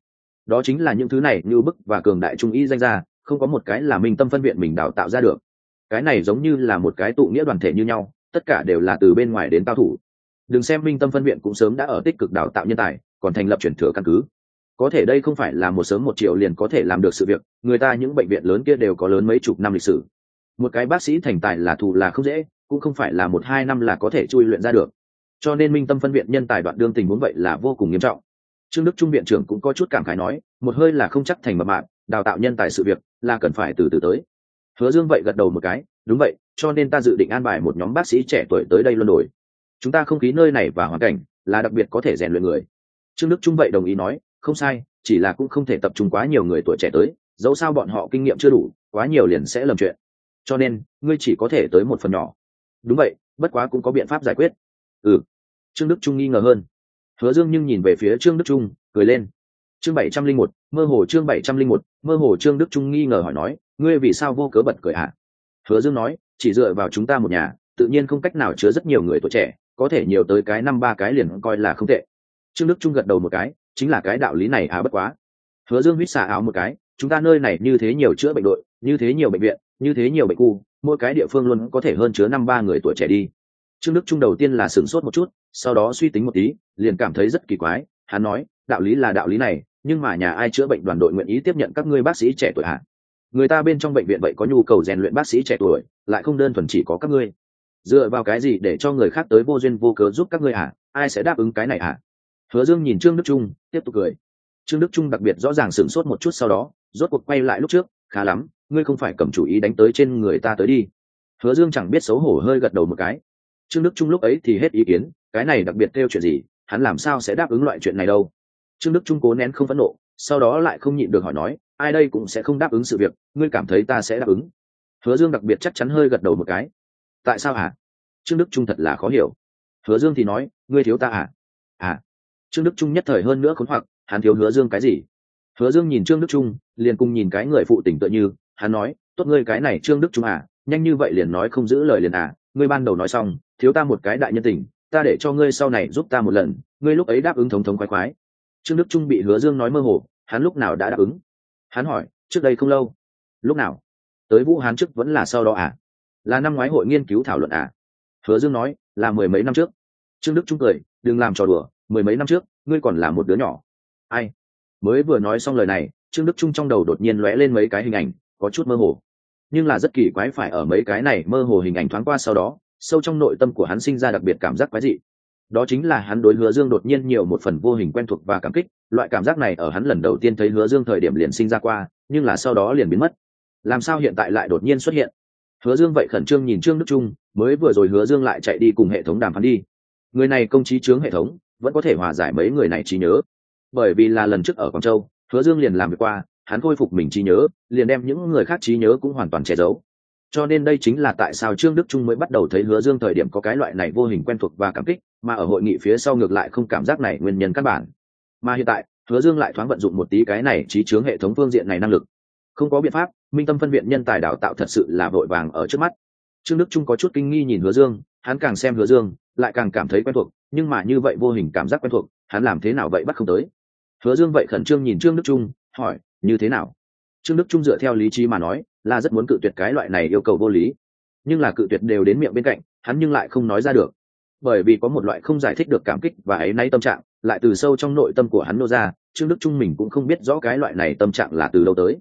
Đó chính là những thứ này như bức và cường đại trung ý danh ra, không có một cái là minh tâm phân viện mình đào tạo ra được. Cái này giống như là một cái tụ nghĩa đoàn thể như nhau, tất cả đều là từ bên ngoài đến cao thủ. Đừng xem minh tâm phân viện cũng sớm đã ở tích cực đào tạo nhân tài, còn thành lập chuyển thừa căn cứ có thể đây không phải là một sớm một triệu liền có thể làm được sự việc, người ta những bệnh viện lớn kia đều có lớn mấy chục năm lịch sử. Một cái bác sĩ thành tài là thù là không dễ, cũng không phải là một hai năm là có thể chui luyện ra được. Cho nên minh tâm phân viện nhân tài đoạn đương tình muốn vậy là vô cùng nghiêm trọng. Trương đức trung viện trưởng cũng có chút cảm khái nói, một hơi là không chắc thành mập mạng đào tạo nhân tài sự việc, là cần phải từ từ tới. Hứa dương vậy gật đầu một cái, đúng vậy, cho nên ta dự định an bài một nhóm bác sĩ trẻ tuổi tới đây luân đổi. Chúng ta không khí nơi này và hoàn cảnh là đặc biệt có thể rèn luyện người. Trương đức trung vậy đồng ý nói không sai, chỉ là cũng không thể tập trung quá nhiều người tuổi trẻ tới, dẫu sao bọn họ kinh nghiệm chưa đủ, quá nhiều liền sẽ lầm chuyện. Cho nên, ngươi chỉ có thể tới một phần nhỏ. Đúng vậy, bất quá cũng có biện pháp giải quyết. Ừ. Trương đức trung nghi ngờ hơn. Hứa dương nhưng nhìn về phía trương đức trung, cười lên. Chương bảy trăm linh một, mơ hồ chương bảy trăm linh một, mơ hồ trương đức trung nghi ngờ hỏi nói, ngươi vì sao vô cớ bật cười ạ à? hứa dương nói, chỉ dựa vào chúng ta một nhà, tự nhiên không cách nào chứa rất nhiều người tuổi trẻ, có thể nhiều tới cái năm ba cái liền coi là không tệ. Trương đức trung gật đầu một cái chính là cái đạo lý này à bất quá. Hứa dương huýt xả áo một cái, chúng ta nơi này như thế nhiều chữa bệnh đội, như thế nhiều bệnh viện, như thế nhiều bệnh khu, mỗi cái địa phương luôn có thể hơn chứa năm ba người tuổi trẻ đi. Trương đức trung đầu tiên là sửng sốt một chút, sau đó suy tính một tí, liền cảm thấy rất kỳ quái, hắn nói, đạo lý là đạo lý này, nhưng mà nhà ai chữa bệnh đoàn đội nguyện ý tiếp nhận các ngươi bác sĩ trẻ tuổi hả? Người ta bên trong bệnh viện vậy có nhu cầu rèn luyện bác sĩ trẻ tuổi, lại không đơn thuần chỉ có các ngươi. Dựa vào cái gì để cho người khác tới vô duyên vô cớ giúp các ngươi hả? Ai sẽ đáp ứng cái này hả? Hứa dương nhìn trương đức trung, tiếp tục cười. Trương đức trung đặc biệt rõ ràng sửng sốt một chút sau đó, rốt cuộc quay lại lúc trước, khá lắm, ngươi không phải cầm chủ ý đánh tới trên người ta tới đi. Hứa dương chẳng biết xấu hổ hơi gật đầu một cái. Trương đức trung lúc ấy thì hết ý kiến, cái này đặc biệt kêu chuyện gì, hắn làm sao sẽ đáp ứng loại chuyện này đâu? Trương đức trung cố nén không phẫn nộ, sau đó lại không nhịn được hỏi nói, ai đây cũng sẽ không đáp ứng sự việc, ngươi cảm thấy ta sẽ đáp ứng? Hứa dương đặc biệt chắc chắn hơi gật đầu một cái. Tại sao hả? Trương đức trung thật là khó hiểu. Hứa dương thì nói, ngươi thiếu ta à à trương đức trung nhất thời hơn nữa khốn hoặc, hắn thiếu hứa dương cái gì? Hứa dương nhìn trương đức trung, liền cùng nhìn cái người phụ tỉnh tựa như, hắn nói, tốt ngươi cái này trương đức trung à nhanh như vậy liền nói không giữ lời liền à ngươi ban đầu nói xong, thiếu ta một cái đại nhân tình, ta để cho ngươi sau này giúp ta một lần, ngươi lúc ấy đáp ứng thống thống khoái khoái. Trương đức trung bị hứa dương nói mơ hồ, hắn lúc nào đã đáp ứng? Hắn hỏi, trước đây không lâu. Lúc nào? Tới vũ hán trước vẫn là sau đó à? Là năm ngoái hội nghiên cứu thảo luận à? Hứa dương nói, là mười mấy năm trước. Trương đức trung cười, đừng làm trò đùa mười mấy năm trước, ngươi còn là một đứa nhỏ. Ai? Mới vừa nói xong lời này, trương đức trung trong đầu đột nhiên lóe lên mấy cái hình ảnh, có chút mơ hồ. Nhưng là rất kỳ quái phải ở mấy cái này mơ hồ hình ảnh thoáng qua sau đó, sâu trong nội tâm của hắn sinh ra đặc biệt cảm giác quái dị. Đó chính là hắn đối hứa dương đột nhiên nhiều một phần vô hình quen thuộc và cảm kích, loại cảm giác này ở hắn lần đầu tiên thấy hứa dương thời điểm liền sinh ra qua, nhưng là sau đó liền biến mất. Làm sao hiện tại lại đột nhiên xuất hiện? Hứa dương vậy khẩn trương nhìn trương đức trung, mới vừa rồi hứa dương lại chạy đi cùng hệ thống đàm phán đi. Người này công trí chướng hệ thống vẫn có thể hòa giải mấy người này trí nhớ. Bởi vì là lần trước ở quảng châu, hứa dương liền làm việc qua, hắn khôi phục mình trí nhớ, liền đem những người khác trí nhớ cũng hoàn toàn che giấu. Cho nên đây chính là tại sao trương đức trung mới bắt đầu thấy hứa dương thời điểm có cái loại này vô hình quen thuộc và cảm kích, mà ở hội nghị phía sau ngược lại không cảm giác này nguyên nhân căn bản. Mà hiện tại, hứa dương lại thoáng vận dụng một tí cái này trí chướng hệ thống phương diện này năng lực. Không có biện pháp, minh tâm phân viện nhân tài đào tạo thật sự là vội vàng ở trước mắt. Trương đức trung có chút kinh nghi nhìn hứa dương, hắn càng xem hứa dương, lại càng cảm thấy quen thuộc nhưng mà như vậy vô hình cảm giác quen thuộc, hắn làm thế nào vậy bắt không tới. Hứa dương vậy khẩn trương nhìn trương đức trung, hỏi, như thế nào? Trương đức trung dựa theo lý trí mà nói là rất muốn cự tuyệt cái loại này yêu cầu vô lý, nhưng là cự tuyệt đều đến miệng bên cạnh, hắn nhưng lại không nói ra được. Bởi vì có một loại không giải thích được cảm kích và ấy nay tâm trạng, lại từ sâu trong nội tâm của hắn nô ra, trương đức trung mình cũng không biết rõ cái loại này tâm trạng là từ đâu tới.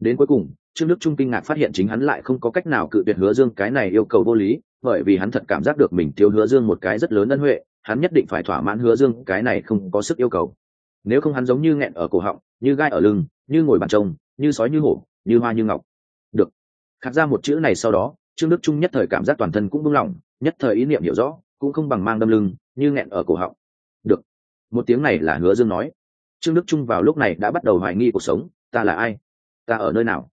Đến cuối cùng, trương đức trung kinh ngạc phát hiện chính hắn lại không có cách nào cự tuyệt hứa dương cái này yêu cầu vô lý, bởi vì hắn thật cảm giác được mình thiếu hứa dương một cái rất lớn ân huệ hắn nhất định phải thỏa mãn hứa dương, cái này không có sức yêu cầu. Nếu không hắn giống như nghẹn ở cổ họng, như gai ở lưng, như ngồi bàn trông, như sói như hổ, như hoa như ngọc. Được. Khát ra một chữ này sau đó, trương đức trung nhất thời cảm giác toàn thân cũng buông lỏng, nhất thời ý niệm hiểu rõ, cũng không bằng mang đâm lưng, như nghẹn ở cổ họng. Được. Một tiếng này là hứa dương nói. Trương đức trung vào lúc này đã bắt đầu hoài nghi cuộc sống, ta là ai? Ta ở nơi nào?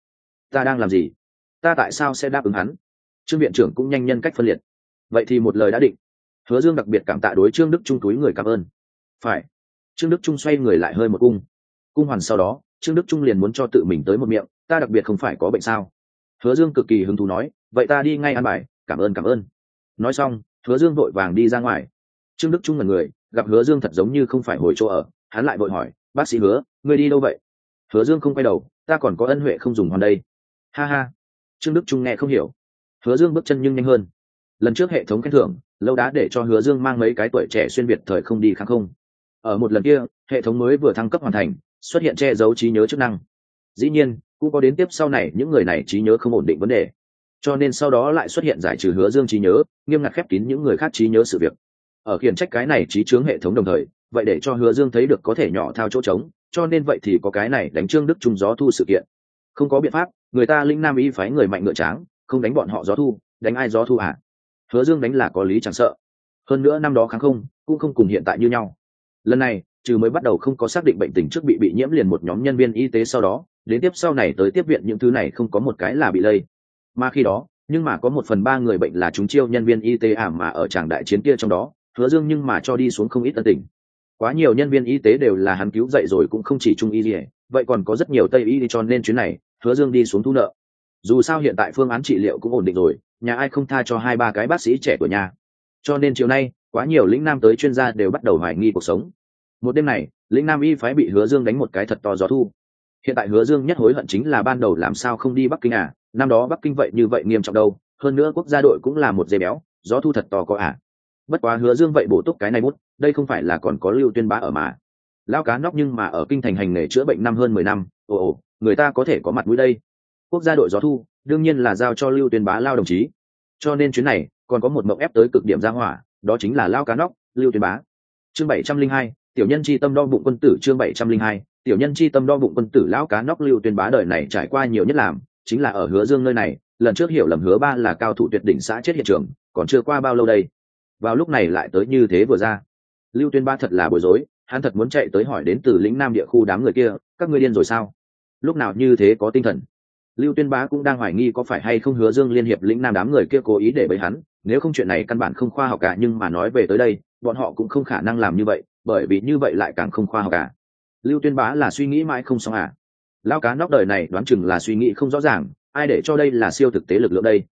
Ta đang làm gì? Ta tại sao sẽ đáp ứng hắn? Trương viện trưởng cũng nhanh nhân cách phân liệt. Vậy thì một lời đã định hứa dương đặc biệt cảm tạ đối trương đức trung túi người cảm ơn. Phải. Trương đức trung xoay người lại hơi một cung. Cung hoàn sau đó, trương đức trung liền muốn cho tự mình tới một miệng, ta đặc biệt không phải có bệnh sao? Hứa dương cực kỳ hứng thú nói, vậy ta đi ngay ăn bài, cảm ơn cảm ơn. Nói xong, hứa dương vội vàng đi ra ngoài. Trương đức trung là người, gặp hứa dương thật giống như không phải hồi chỗ ở, hắn lại vội hỏi, bác sĩ hứa, ngươi đi đâu vậy? Hứa dương không quay đầu, ta còn có ân huệ không dùng hoàn đây. Ha ha. Trương đức trung nghe không hiểu. Hứa dương bước chân nhưng nhanh hơn. Lần trước hệ thống khen thưởng lâu đã để cho hứa dương mang mấy cái tuổi trẻ xuyên việt thời không đi kháng không. Ở một lần kia, hệ thống mới vừa thăng cấp hoàn thành, xuất hiện che giấu trí nhớ chức năng. Dĩ nhiên, cũng có đến tiếp sau này những người này trí nhớ không ổn định vấn đề. Cho nên sau đó lại xuất hiện giải trừ hứa dương trí nhớ, nghiêm ngặt khép kín những người khác trí nhớ sự việc. Ở khiển trách cái này trí chướng hệ thống đồng thời, vậy để cho hứa dương thấy được có thể nhỏ thao chỗ trống, cho nên vậy thì có cái này đánh trương đức trung gió thu sự kiện. Không có biện pháp, người ta linh nam y phái người mạnh ngựa tráng, không đánh bọn họ gió thu, đánh ai gió thu à? Hứa dương đánh là có lý chẳng sợ. Hơn nữa năm đó kháng không, cũng không cùng hiện tại như nhau. Lần này, trừ mới bắt đầu không có xác định bệnh tình trước bị bị nhiễm liền một nhóm nhân viên y tế sau đó, đến tiếp sau này tới tiếp viện những thứ này không có một cái là bị lây. Mà khi đó, nhưng mà có một phần ba người bệnh là chúng chiêu nhân viên y tế ảm mà ở tràng đại chiến kia trong đó, hứa dương nhưng mà cho đi xuống không ít tân tình quá nhiều nhân viên y tế đều là hắn cứu dậy rồi cũng không chỉ trung y gì vậy còn có rất nhiều tây y cho nên chuyến này, hứa dương đi xuống thu nợ. Dù sao hiện tại phương án trị liệu cũng ổn định rồi nhà ai không tha cho hai ba cái bác sĩ trẻ của nhà. Cho nên chiều nay, quá nhiều lĩnh nam tới chuyên gia đều bắt đầu hoài nghi cuộc sống. Một đêm này, lĩnh nam y phái bị hứa dương đánh một cái thật to gió thu. Hiện tại hứa dương nhất hối hận chính là ban đầu làm sao không đi bắc kinh à năm đó bắc kinh vậy như vậy nghiêm trọng đâu, hơn nữa quốc gia đội cũng là một dây béo, gió thu thật to có à. Bất quá hứa dương vậy bổ túc cái này bút, đây không phải là còn có lưu tuyên bá ở mà. Lao cá nóc nhưng mà ở kinh thành hành nghề chữa bệnh năm hơn mười năm, ồ ồ, người ta có thể có mặt mũi đây. Quốc gia đội gió thu đương nhiên là giao cho lưu tuyên bá lao đồng chí. Cho nên chuyến này, còn có một mộng ép tới cực điểm ra hỏa, đó chính là lao cá nóc, lưu tuyên bá. Chương bảy trăm linh hai, tiểu nhân chi tâm đo bụng quân tử, chương bảy trăm linh hai, tiểu nhân chi tâm đo bụng quân tử, lão cá nóc lưu tuyên bá đời này trải qua nhiều nhất làm, chính là ở hứa dương nơi này, lần trước hiểu lầm hứa ba là cao thủ tuyệt đỉnh xã chết hiện trường, còn chưa qua bao lâu đây. Vào lúc này lại tới như thế vừa ra. Lưu tuyên ba thật là bối rối, hắn thật muốn chạy tới hỏi đến từ lĩnh nam địa khu đám người kia, các ngươi điên rồi sao? Lúc nào như thế có tinh thần lưu tuyên bá cũng đang hoài nghi có phải hay không hứa dương liên hiệp lĩnh nam đám người kia cố ý để bẫy hắn, nếu không chuyện này căn bản không khoa học cả, nhưng mà nói về tới đây, bọn họ cũng không khả năng làm như vậy, bởi vì như vậy lại càng không khoa học cả. Lưu tuyên bá là suy nghĩ mãi không xong à? Lao cá nóc đời này đoán chừng là suy nghĩ không rõ ràng, ai để cho đây là siêu thực tế lực lượng đây?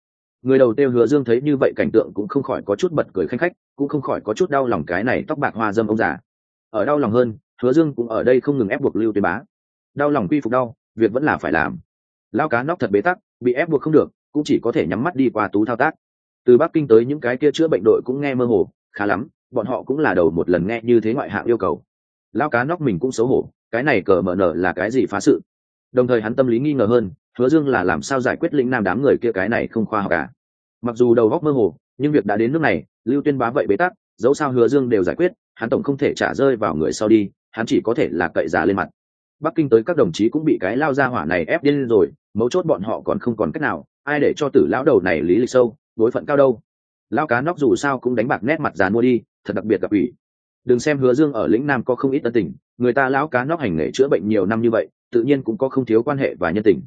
Người đầu tiêu hứa dương thấy như vậy cảnh tượng cũng không khỏi có chút bật cười khanh khách, cũng không khỏi có chút đau lòng cái này tóc bạc hoa dâm ông già. Ở đau lòng hơn, hứa dương cũng ở đây không ngừng ép buộc lưu tuyên bá. Đau lòng quy phục đau, việc vẫn là phải làm lao cá nóc thật bế tắc, bị ép buộc không được, cũng chỉ có thể nhắm mắt đi qua tú thao tác. Từ bắc kinh tới những cái kia chữa bệnh đội cũng nghe mơ hồ, khá lắm, bọn họ cũng là đầu một lần nghe như thế ngoại hạng yêu cầu. Lao cá nóc mình cũng xấu hổ, cái này cờ mở nở là cái gì phá sự? Đồng thời hắn tâm lý nghi ngờ hơn, hứa dương là làm sao giải quyết lĩnh nam đám người kia cái này không khoa học cả mặc dù đầu góc mơ hồ, nhưng việc đã đến nước này, lưu tuyên bá vậy bế tắc, dẫu sao hứa dương đều giải quyết, hắn tổng không thể trả rơi vào người sau đi, hắn chỉ có thể là cậy giả lên mặt bắc kinh tới các đồng chí cũng bị cái lao ra hỏa này ép điên rồi, mấu chốt bọn họ còn không còn cách nào, ai để cho tử lão đầu này lý lịch sâu, đối phận cao đâu. Lao cá nóc dù sao cũng đánh bạc nét mặt dàn mua đi, thật đặc biệt gặp ủy. Đừng xem hứa dương ở lĩnh nam có không ít tân tình, người ta lão cá nóc hành nghề chữa bệnh nhiều năm như vậy, tự nhiên cũng có không thiếu quan hệ và nhân tình.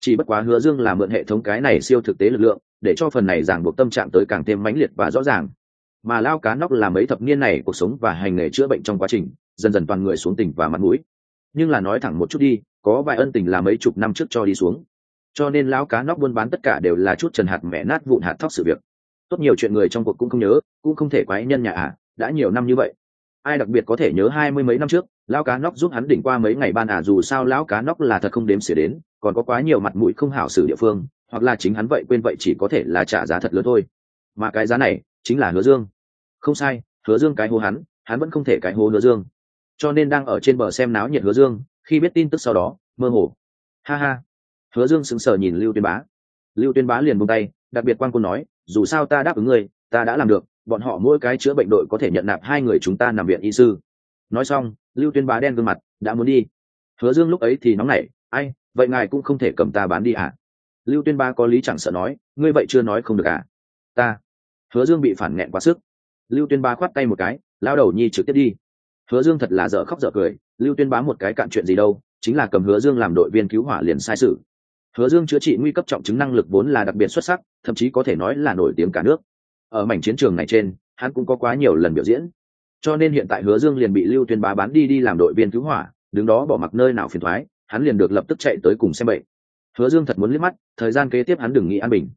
Chỉ bất quá hứa dương là mượn hệ thống cái này siêu thực tế lực lượng, để cho phần này giảng buộc tâm trạng tới càng thêm mãnh liệt và rõ ràng. Mà lao cá nóc là mấy thập niên này cuộc sống và hành nghề chữa bệnh trong quá trình, dần dần toàn người xuống tỉnh và mặt mũi nhưng là nói thẳng một chút đi có vài ân tình là mấy chục năm trước cho đi xuống. Cho nên lão cá nóc buôn bán tất cả đều là chút trần hạt mẹ nát vụn hạt thóc sự việc. Tốt nhiều chuyện người trong cuộc cũng không nhớ cũng không thể quái nhân nhà ả à, đã nhiều năm như vậy. Ai đặc biệt có thể nhớ hai mươi mấy năm trước lão cá nóc giúp hắn đỉnh qua mấy ngày ban ả à, dù sao lão cá nóc là thật không đếm xỉa đến còn có quá nhiều mặt mũi không hảo xử địa phương hoặc là chính hắn vậy quên vậy chỉ có thể là trả giá thật lớn thôi. Mà cái giá này chính là hứa dương. Không sai hứa dương cái hô hắn hắn vẫn không thể cái hô hứa dương cho nên đang ở trên bờ xem náo nhiệt hứa dương, khi biết tin tức sau đó, mơ hồ. Ha ha. Hứa dương sững sờ nhìn lưu tuyên bá. Lưu tuyên bá liền buông tay, đặc biệt quan cô nói, dù sao ta đáp ứng ngươi, ta đã làm được, bọn họ mỗi cái chữa bệnh đội có thể nhận nạp hai người chúng ta nằm viện y sư. Nói xong, lưu tuyên bá đen gương mặt, đã muốn đi. Hứa dương lúc ấy thì nóng nảy, ai, vậy ngài cũng không thể cầm ta bán đi à? Lưu tuyên bá có lý chẳng sợ nói, ngươi vậy chưa nói không được à? Ta. Hứa dương bị phản nghẹn quá sức. Lưu tuyên bá khoát tay một cái, lao đầu nhi trực tiếp đi hứa dương thật là dở khóc dở cười, lưu tuyên bá một cái cạn chuyện gì đâu, chính là cầm hứa dương làm đội viên cứu hỏa liền sai sự. Hứa dương chữa trị nguy cấp trọng chứng năng lực vốn là đặc biệt xuất sắc, thậm chí có thể nói là nổi tiếng cả nước. Ở mảnh chiến trường này trên, hắn cũng có quá nhiều lần biểu diễn. Cho nên hiện tại hứa dương liền bị lưu tuyên bá bán đi đi làm đội viên cứu hỏa, đứng đó bỏ mặc nơi nào phiền thoái, hắn liền được lập tức chạy tới cùng xem bệnh. Hứa dương thật muốn liếc mắt, thời gian kế tiếp hắn đừng nghĩ an bình.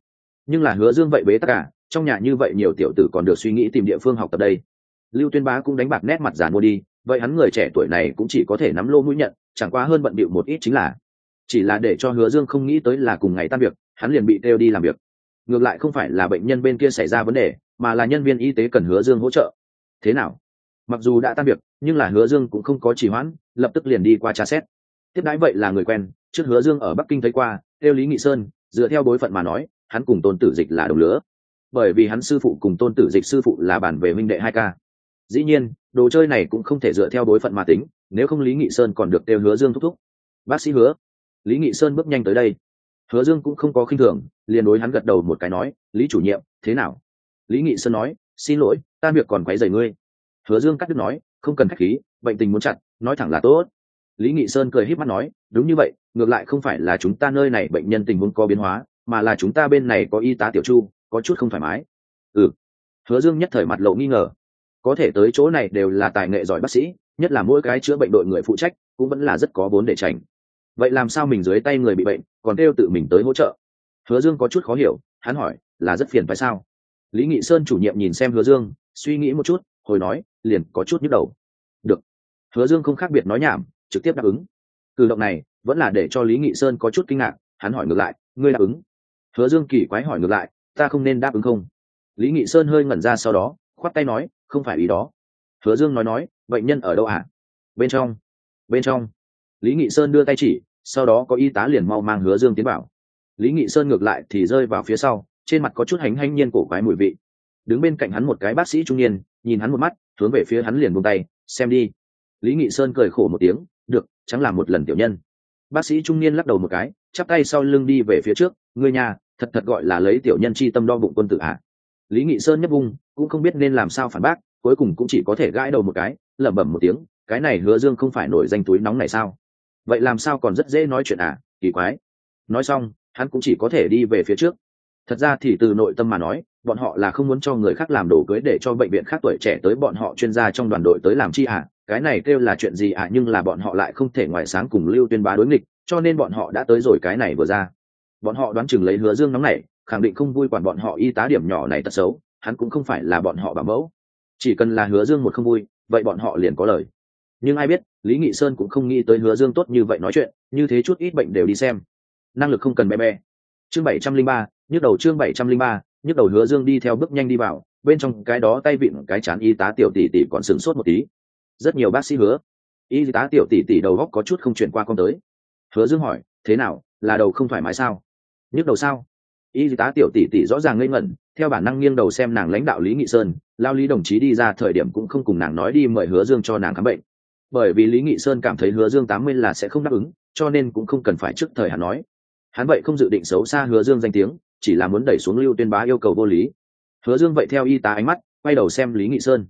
Nhưng là hứa dương vậy bế tất cả, trong nhà như vậy nhiều tiểu tử còn được suy nghĩ tìm địa phương học tập đây lưu tuyên bá cũng đánh bạc nét mặt giàn mua đi, vậy hắn người trẻ tuổi này cũng chỉ có thể nắm lô mũi nhận, chẳng qua hơn bận bịu một ít chính là, chỉ là để cho hứa dương không nghĩ tới là cùng ngày tan việc, hắn liền bị kêu đi làm việc. Ngược lại không phải là bệnh nhân bên kia xảy ra vấn đề, mà là nhân viên y tế cần hứa dương hỗ trợ. Thế nào? Mặc dù đã tan việc, nhưng là hứa dương cũng không có trì hoãn, lập tức liền đi qua tra xét. Tiếp đãi vậy là người quen, trước hứa dương ở bắc kinh thấy qua Theo lý nghị sơn, dựa theo bối phận mà nói, hắn cùng tôn tử dịch là đồng lứa. Bởi vì hắn sư phụ cùng tôn tử dịch sư phụ là bản về minh đệ hai ca dĩ nhiên, đồ chơi này cũng không thể dựa theo bối phận mà tính, nếu không lý nghị sơn còn được kêu hứa dương thúc thúc. Bác sĩ hứa. Lý nghị sơn bước nhanh tới đây. Hứa dương cũng không có khinh thường, liền đối hắn gật đầu một cái nói, lý chủ nhiệm, thế nào? Lý nghị sơn nói, xin lỗi, ta việc còn quấy rầy ngươi. Hứa dương cắt đứt nói, không cần khách khí, bệnh tình muốn chặt, nói thẳng là tốt. Lý nghị sơn cười híp mắt nói, đúng như vậy, ngược lại không phải là chúng ta nơi này bệnh nhân tình huống có biến hóa, mà là chúng ta bên này có y tá tiểu chu, có chút không thoải mái. Ừ. Hứa dương nhất thời mặt lộ nghi ngờ có thể tới chỗ này đều là tài nghệ giỏi bác sĩ, nhất là mỗi cái chữa bệnh đội người phụ trách, cũng vẫn là rất có vốn để tránh vậy làm sao mình dưới tay người bị bệnh, còn kêu tự mình tới hỗ trợ? Hứa dương có chút khó hiểu, hắn hỏi, là rất phiền phải sao? Lý nghị sơn chủ nhiệm nhìn xem hứa dương, suy nghĩ một chút, hồi nói, liền có chút nhức đầu. Được. Hứa dương không khác biệt nói nhảm, trực tiếp đáp ứng. Cử động này, vẫn là để cho lý nghị sơn có chút kinh ngạc, hắn hỏi ngược lại, ngươi đáp ứng? Hứa dương kỳ quái hỏi ngược lại, ta không nên đáp ứng không? Lý nghị sơn hơi ngẩn ra sau đó, khoát tay nói không phải ý đó. Hứa dương nói nói, bệnh nhân ở đâu ạ? À? bên trong. Bên trong. Lý nghị sơn đưa tay chỉ, sau đó có y tá liền mau mang hứa dương tiến vào. Lý nghị sơn ngược lại thì rơi vào phía sau, trên mặt có chút hánh hanh nhiên cổ quái mùi vị. Đứng bên cạnh hắn một cái bác sĩ trung niên, nhìn hắn một mắt, hướng về phía hắn liền buông tay, xem đi. Lý nghị sơn cười khổ một tiếng, được, chẳng là một lần tiểu nhân. Bác sĩ trung niên lắc đầu một cái, chắp tay sau lưng đi về phía trước người nhà, thật thật gọi là lấy tiểu nhân chi tâm đo bụng quân tử ạ lý nghị sơn nhấp vung, cũng không biết nên làm sao phản bác, cuối cùng cũng chỉ có thể gãi đầu một cái, lẩm bẩm một tiếng, cái này hứa dương không phải nổi danh túi nóng này sao? Vậy làm sao còn rất dễ nói chuyện à? Kỳ quái. Nói xong, hắn cũng chỉ có thể đi về phía trước. Thật ra thì từ nội tâm mà nói, bọn họ là không muốn cho người khác làm đồ cưới để cho bệnh viện khác tuổi trẻ tới bọn họ chuyên gia trong đoàn đội tới làm chi à? Cái này kêu là chuyện gì à? Nhưng là bọn họ lại không thể ngoài sáng cùng lưu tuyên bá đối nghịch, cho nên bọn họ đã tới rồi cái này vừa ra. Bọn họ đoán chừng lấy hứa dương nóng này khẳng định không vui quản bọn họ y tá điểm nhỏ này tật xấu, hắn cũng không phải là bọn họ bảo mẫu. Chỉ cần là hứa dương một không vui, vậy bọn họ liền có lời. Nhưng ai biết, lý nghị sơn cũng không nghĩ tới hứa dương tốt như vậy nói chuyện, như thế chút ít bệnh đều đi xem. Năng lực không cần bé bé. Chương bảy trăm linh ba, nhức đầu chương bảy trăm linh ba, nhức đầu hứa dương đi theo bước nhanh đi vào, bên trong cái đó tay vịn, cái chán y tá tiểu tỷ tỷ còn sửng sốt một tí. Rất nhiều bác sĩ hứa, y tá tiểu tỷ tỷ đầu góc có chút không chuyển qua con tới. Hứa dương hỏi, thế nào, là đầu không thoải mái sao? Nhức đầu sao? Y tá tiểu tỷ tỷ rõ ràng ngây ngẩn, theo bản năng nghiêng đầu xem nàng lãnh đạo lý nghị sơn, lao lý đồng chí đi ra thời điểm cũng không cùng nàng nói đi mời hứa dương cho nàng khám bệnh. Bởi vì lý nghị sơn cảm thấy hứa dương tám mươi là sẽ không đáp ứng, cho nên cũng không cần phải trước thời hắn nói. Hắn vậy không dự định xấu xa hứa dương danh tiếng, chỉ là muốn đẩy xuống lưu tuyên bá yêu cầu vô lý. Hứa dương vậy theo y tá ánh mắt, quay đầu xem lý nghị sơn.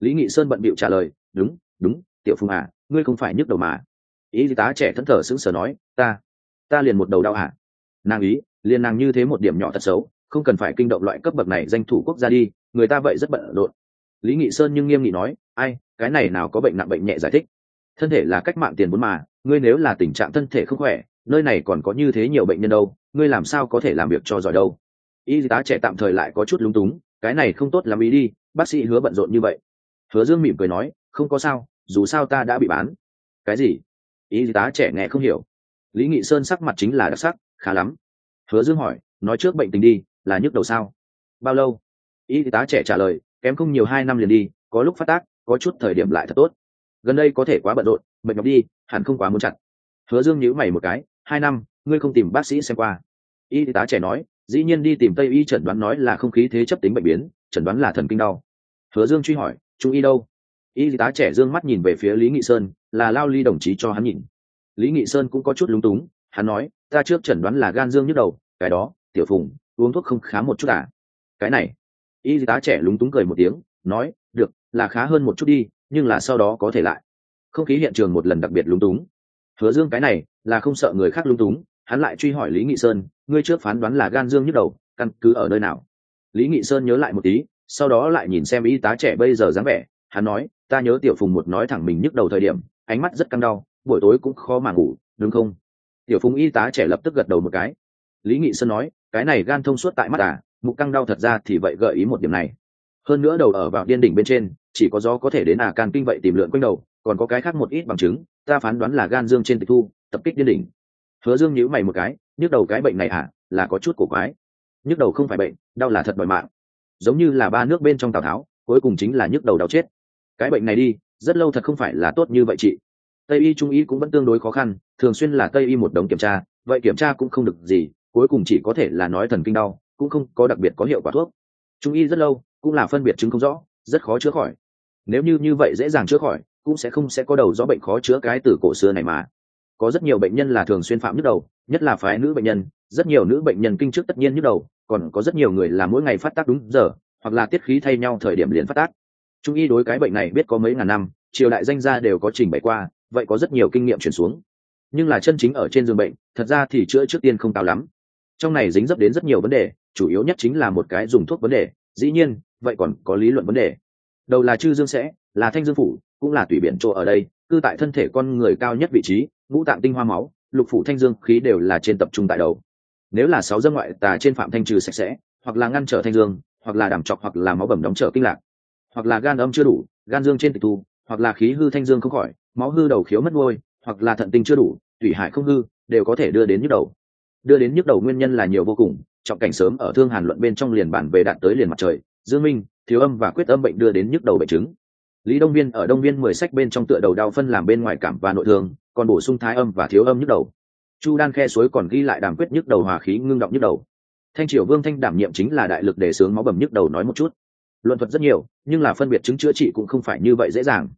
Lý nghị sơn bận bịu trả lời, đúng đúng, tiểu phùng à ngươi không phải nhức đầu mà. Y tá trẻ thẫn thờ sững sờ nói, ta ta liền một đầu đau à. Nàng ý liền nàng như thế một điểm nhỏ thật xấu, không cần phải kinh động loại cấp bậc này danh thủ quốc gia đi, người ta vậy rất bận rộn. Lý nghị sơn nhưng nghiêm nghị nói, ai, cái này nào có bệnh nặng bệnh nhẹ giải thích. Thân thể là cách mạng tiền bốn mà, ngươi nếu là tình trạng thân thể không khỏe, nơi này còn có như thế nhiều bệnh nhân đâu, ngươi làm sao có thể làm việc cho giỏi đâu? Y tá trẻ tạm thời lại có chút lúng túng, cái này không tốt làm ý đi, bác sĩ hứa bận rộn như vậy. Hứa dương mỉm cười nói, không có sao, dù sao ta đã bị bán. Cái gì? Y tá trẻ nghe không hiểu. Lý nghị sơn sắc mặt chính là đặc sắc, khá lắm hứa dương hỏi, nói trước bệnh tình đi, là nhức đầu sao? Bao lâu? Y tá trẻ trả lời, kém không nhiều hai năm liền đi, có lúc phát tác, có chút thời điểm lại thật tốt. Gần đây có thể quá bận rộn bệnh nhọc đi, hẳn không quá muốn chặt. Hứa dương nhíu mày một cái, hai năm, ngươi không tìm bác sĩ xem qua. Y tá trẻ nói, dĩ nhiên đi tìm tây y chẩn đoán nói là không khí thế chấp tính bệnh biến, chẩn đoán là thần kinh đau. Hứa dương truy hỏi trung y đâu? Y tá trẻ dương mắt nhìn về phía lý nghị sơn, là lao ly đồng chí cho hắn nhìn. Lý nghị sơn cũng có chút lúng túng, hắn nói, ta trước chẩn đoán là gan dương nhức đầu cái đó, tiểu phùng, uống thuốc không khá một chút à? Cái này. Y tá trẻ lúng túng cười một tiếng, nói, được, là khá hơn một chút đi, nhưng là sau đó có thể lại. Không khí hiện trường một lần đặc biệt lúng túng. Hứa dương cái này, là không sợ người khác lúng túng, hắn lại truy hỏi lý nghị sơn, ngươi trước phán đoán là gan dương nhức đầu, căn cứ ở nơi nào? Lý nghị sơn nhớ lại một tí, sau đó lại nhìn xem y tá trẻ bây giờ dáng vẻ, hắn nói, ta nhớ tiểu phùng một nói thẳng mình nhức đầu thời điểm, ánh mắt rất căng đau, buổi tối cũng khó mà ngủ, đúng không? Tiểu phùng y tá trẻ lập tức gật đầu một cái lý nghị sơn nói, cái này gan thông suốt tại mắt à mục căng đau thật ra thì vậy gợi ý một điểm này. Hơn nữa đầu ở vào điên đỉnh bên trên, chỉ có gió có thể đến à can kinh vậy tìm lượn quanh đầu, còn có cái khác một ít bằng chứng, ta phán đoán là gan dương trên tịch thu, tập kích điên đỉnh. Hứa dương nhíu mày một cái, nhức đầu cái bệnh này à là có chút cổ quái. Nhức đầu không phải bệnh, đau là thật đòi mạng. Giống như là ba nước bên trong tào tháo, cuối cùng chính là nhức đầu đau chết. Cái bệnh này đi, rất lâu thật không phải là tốt như vậy chị. Tây y trung y cũng vẫn tương đối khó khăn, thường xuyên là tây y một đống kiểm tra, vậy kiểm tra cũng không được gì cuối cùng chỉ có thể là nói thần kinh đau, cũng không có đặc biệt có hiệu quả thuốc. Trung y rất lâu, cũng là phân biệt chứng không rõ, rất khó chữa khỏi. Nếu như như vậy dễ dàng chữa khỏi, cũng sẽ không sẽ có đầu do bệnh khó chữa cái từ cổ xưa này mà. Có rất nhiều bệnh nhân là thường xuyên phạm nhức đầu, nhất là phái nữ bệnh nhân, rất nhiều nữ bệnh nhân kinh trước tất nhiên nhức đầu, còn có rất nhiều người là mỗi ngày phát tác đúng giờ, hoặc là tiết khí thay nhau thời điểm liền phát tác. Trung y đối cái bệnh này biết có mấy ngàn năm, triều đại danh gia đều có trình bày qua, vậy có rất nhiều kinh nghiệm chuyển xuống. Nhưng là chân chính ở trên giường bệnh, thật ra thì chữa trước tiên không cao lắm trong này dính dấp đến rất nhiều vấn đề, chủ yếu nhất chính là một cái dùng thuốc vấn đề. Dĩ nhiên, vậy còn có lý luận vấn đề. Đầu là chư dương sẽ, là thanh dương phủ, cũng là tùy biển chỗ ở đây, cư tại thân thể con người cao nhất vị trí, ngũ tạng tinh hoa máu, lục phủ thanh dương khí đều là trên tập trung tại đầu. Nếu là sáu dân ngoại tà trên phạm thanh trừ sạch sẽ, hoặc là ngăn trở thanh dương, hoặc là đảm trọc hoặc là máu bầm đóng trở kinh lạc, hoặc là gan âm chưa đủ, gan dương trên tịch thu, hoặc là khí hư thanh dương không khỏi, máu hư đầu khiếu mất ngôi hoặc là thận tinh chưa đủ tủy hại không hư, đều có thể đưa đến nhức đầu đưa đến nhức đầu nguyên nhân là nhiều vô cùng, trọng cảnh sớm ở thương hàn luận bên trong liền bản về đạt tới liền mặt trời, dương minh, thiếu âm và quyết âm bệnh đưa đến nhức đầu bệnh chứng. Lý đông viên ở đông viên mười sách bên trong tựa đầu đau phân làm bên ngoài cảm và nội thương, còn bổ sung thái âm và thiếu âm nhức đầu. Chu đan khe suối còn ghi lại đàm quyết nhức đầu hòa khí ngưng động nhức đầu. Thanh triều vương thanh đảm nhiệm chính là đại lực để sướng máu bầm nhức đầu nói một chút. Luận thuật rất nhiều, nhưng là phân biệt chứng chữa trị cũng không phải như vậy dễ dàng.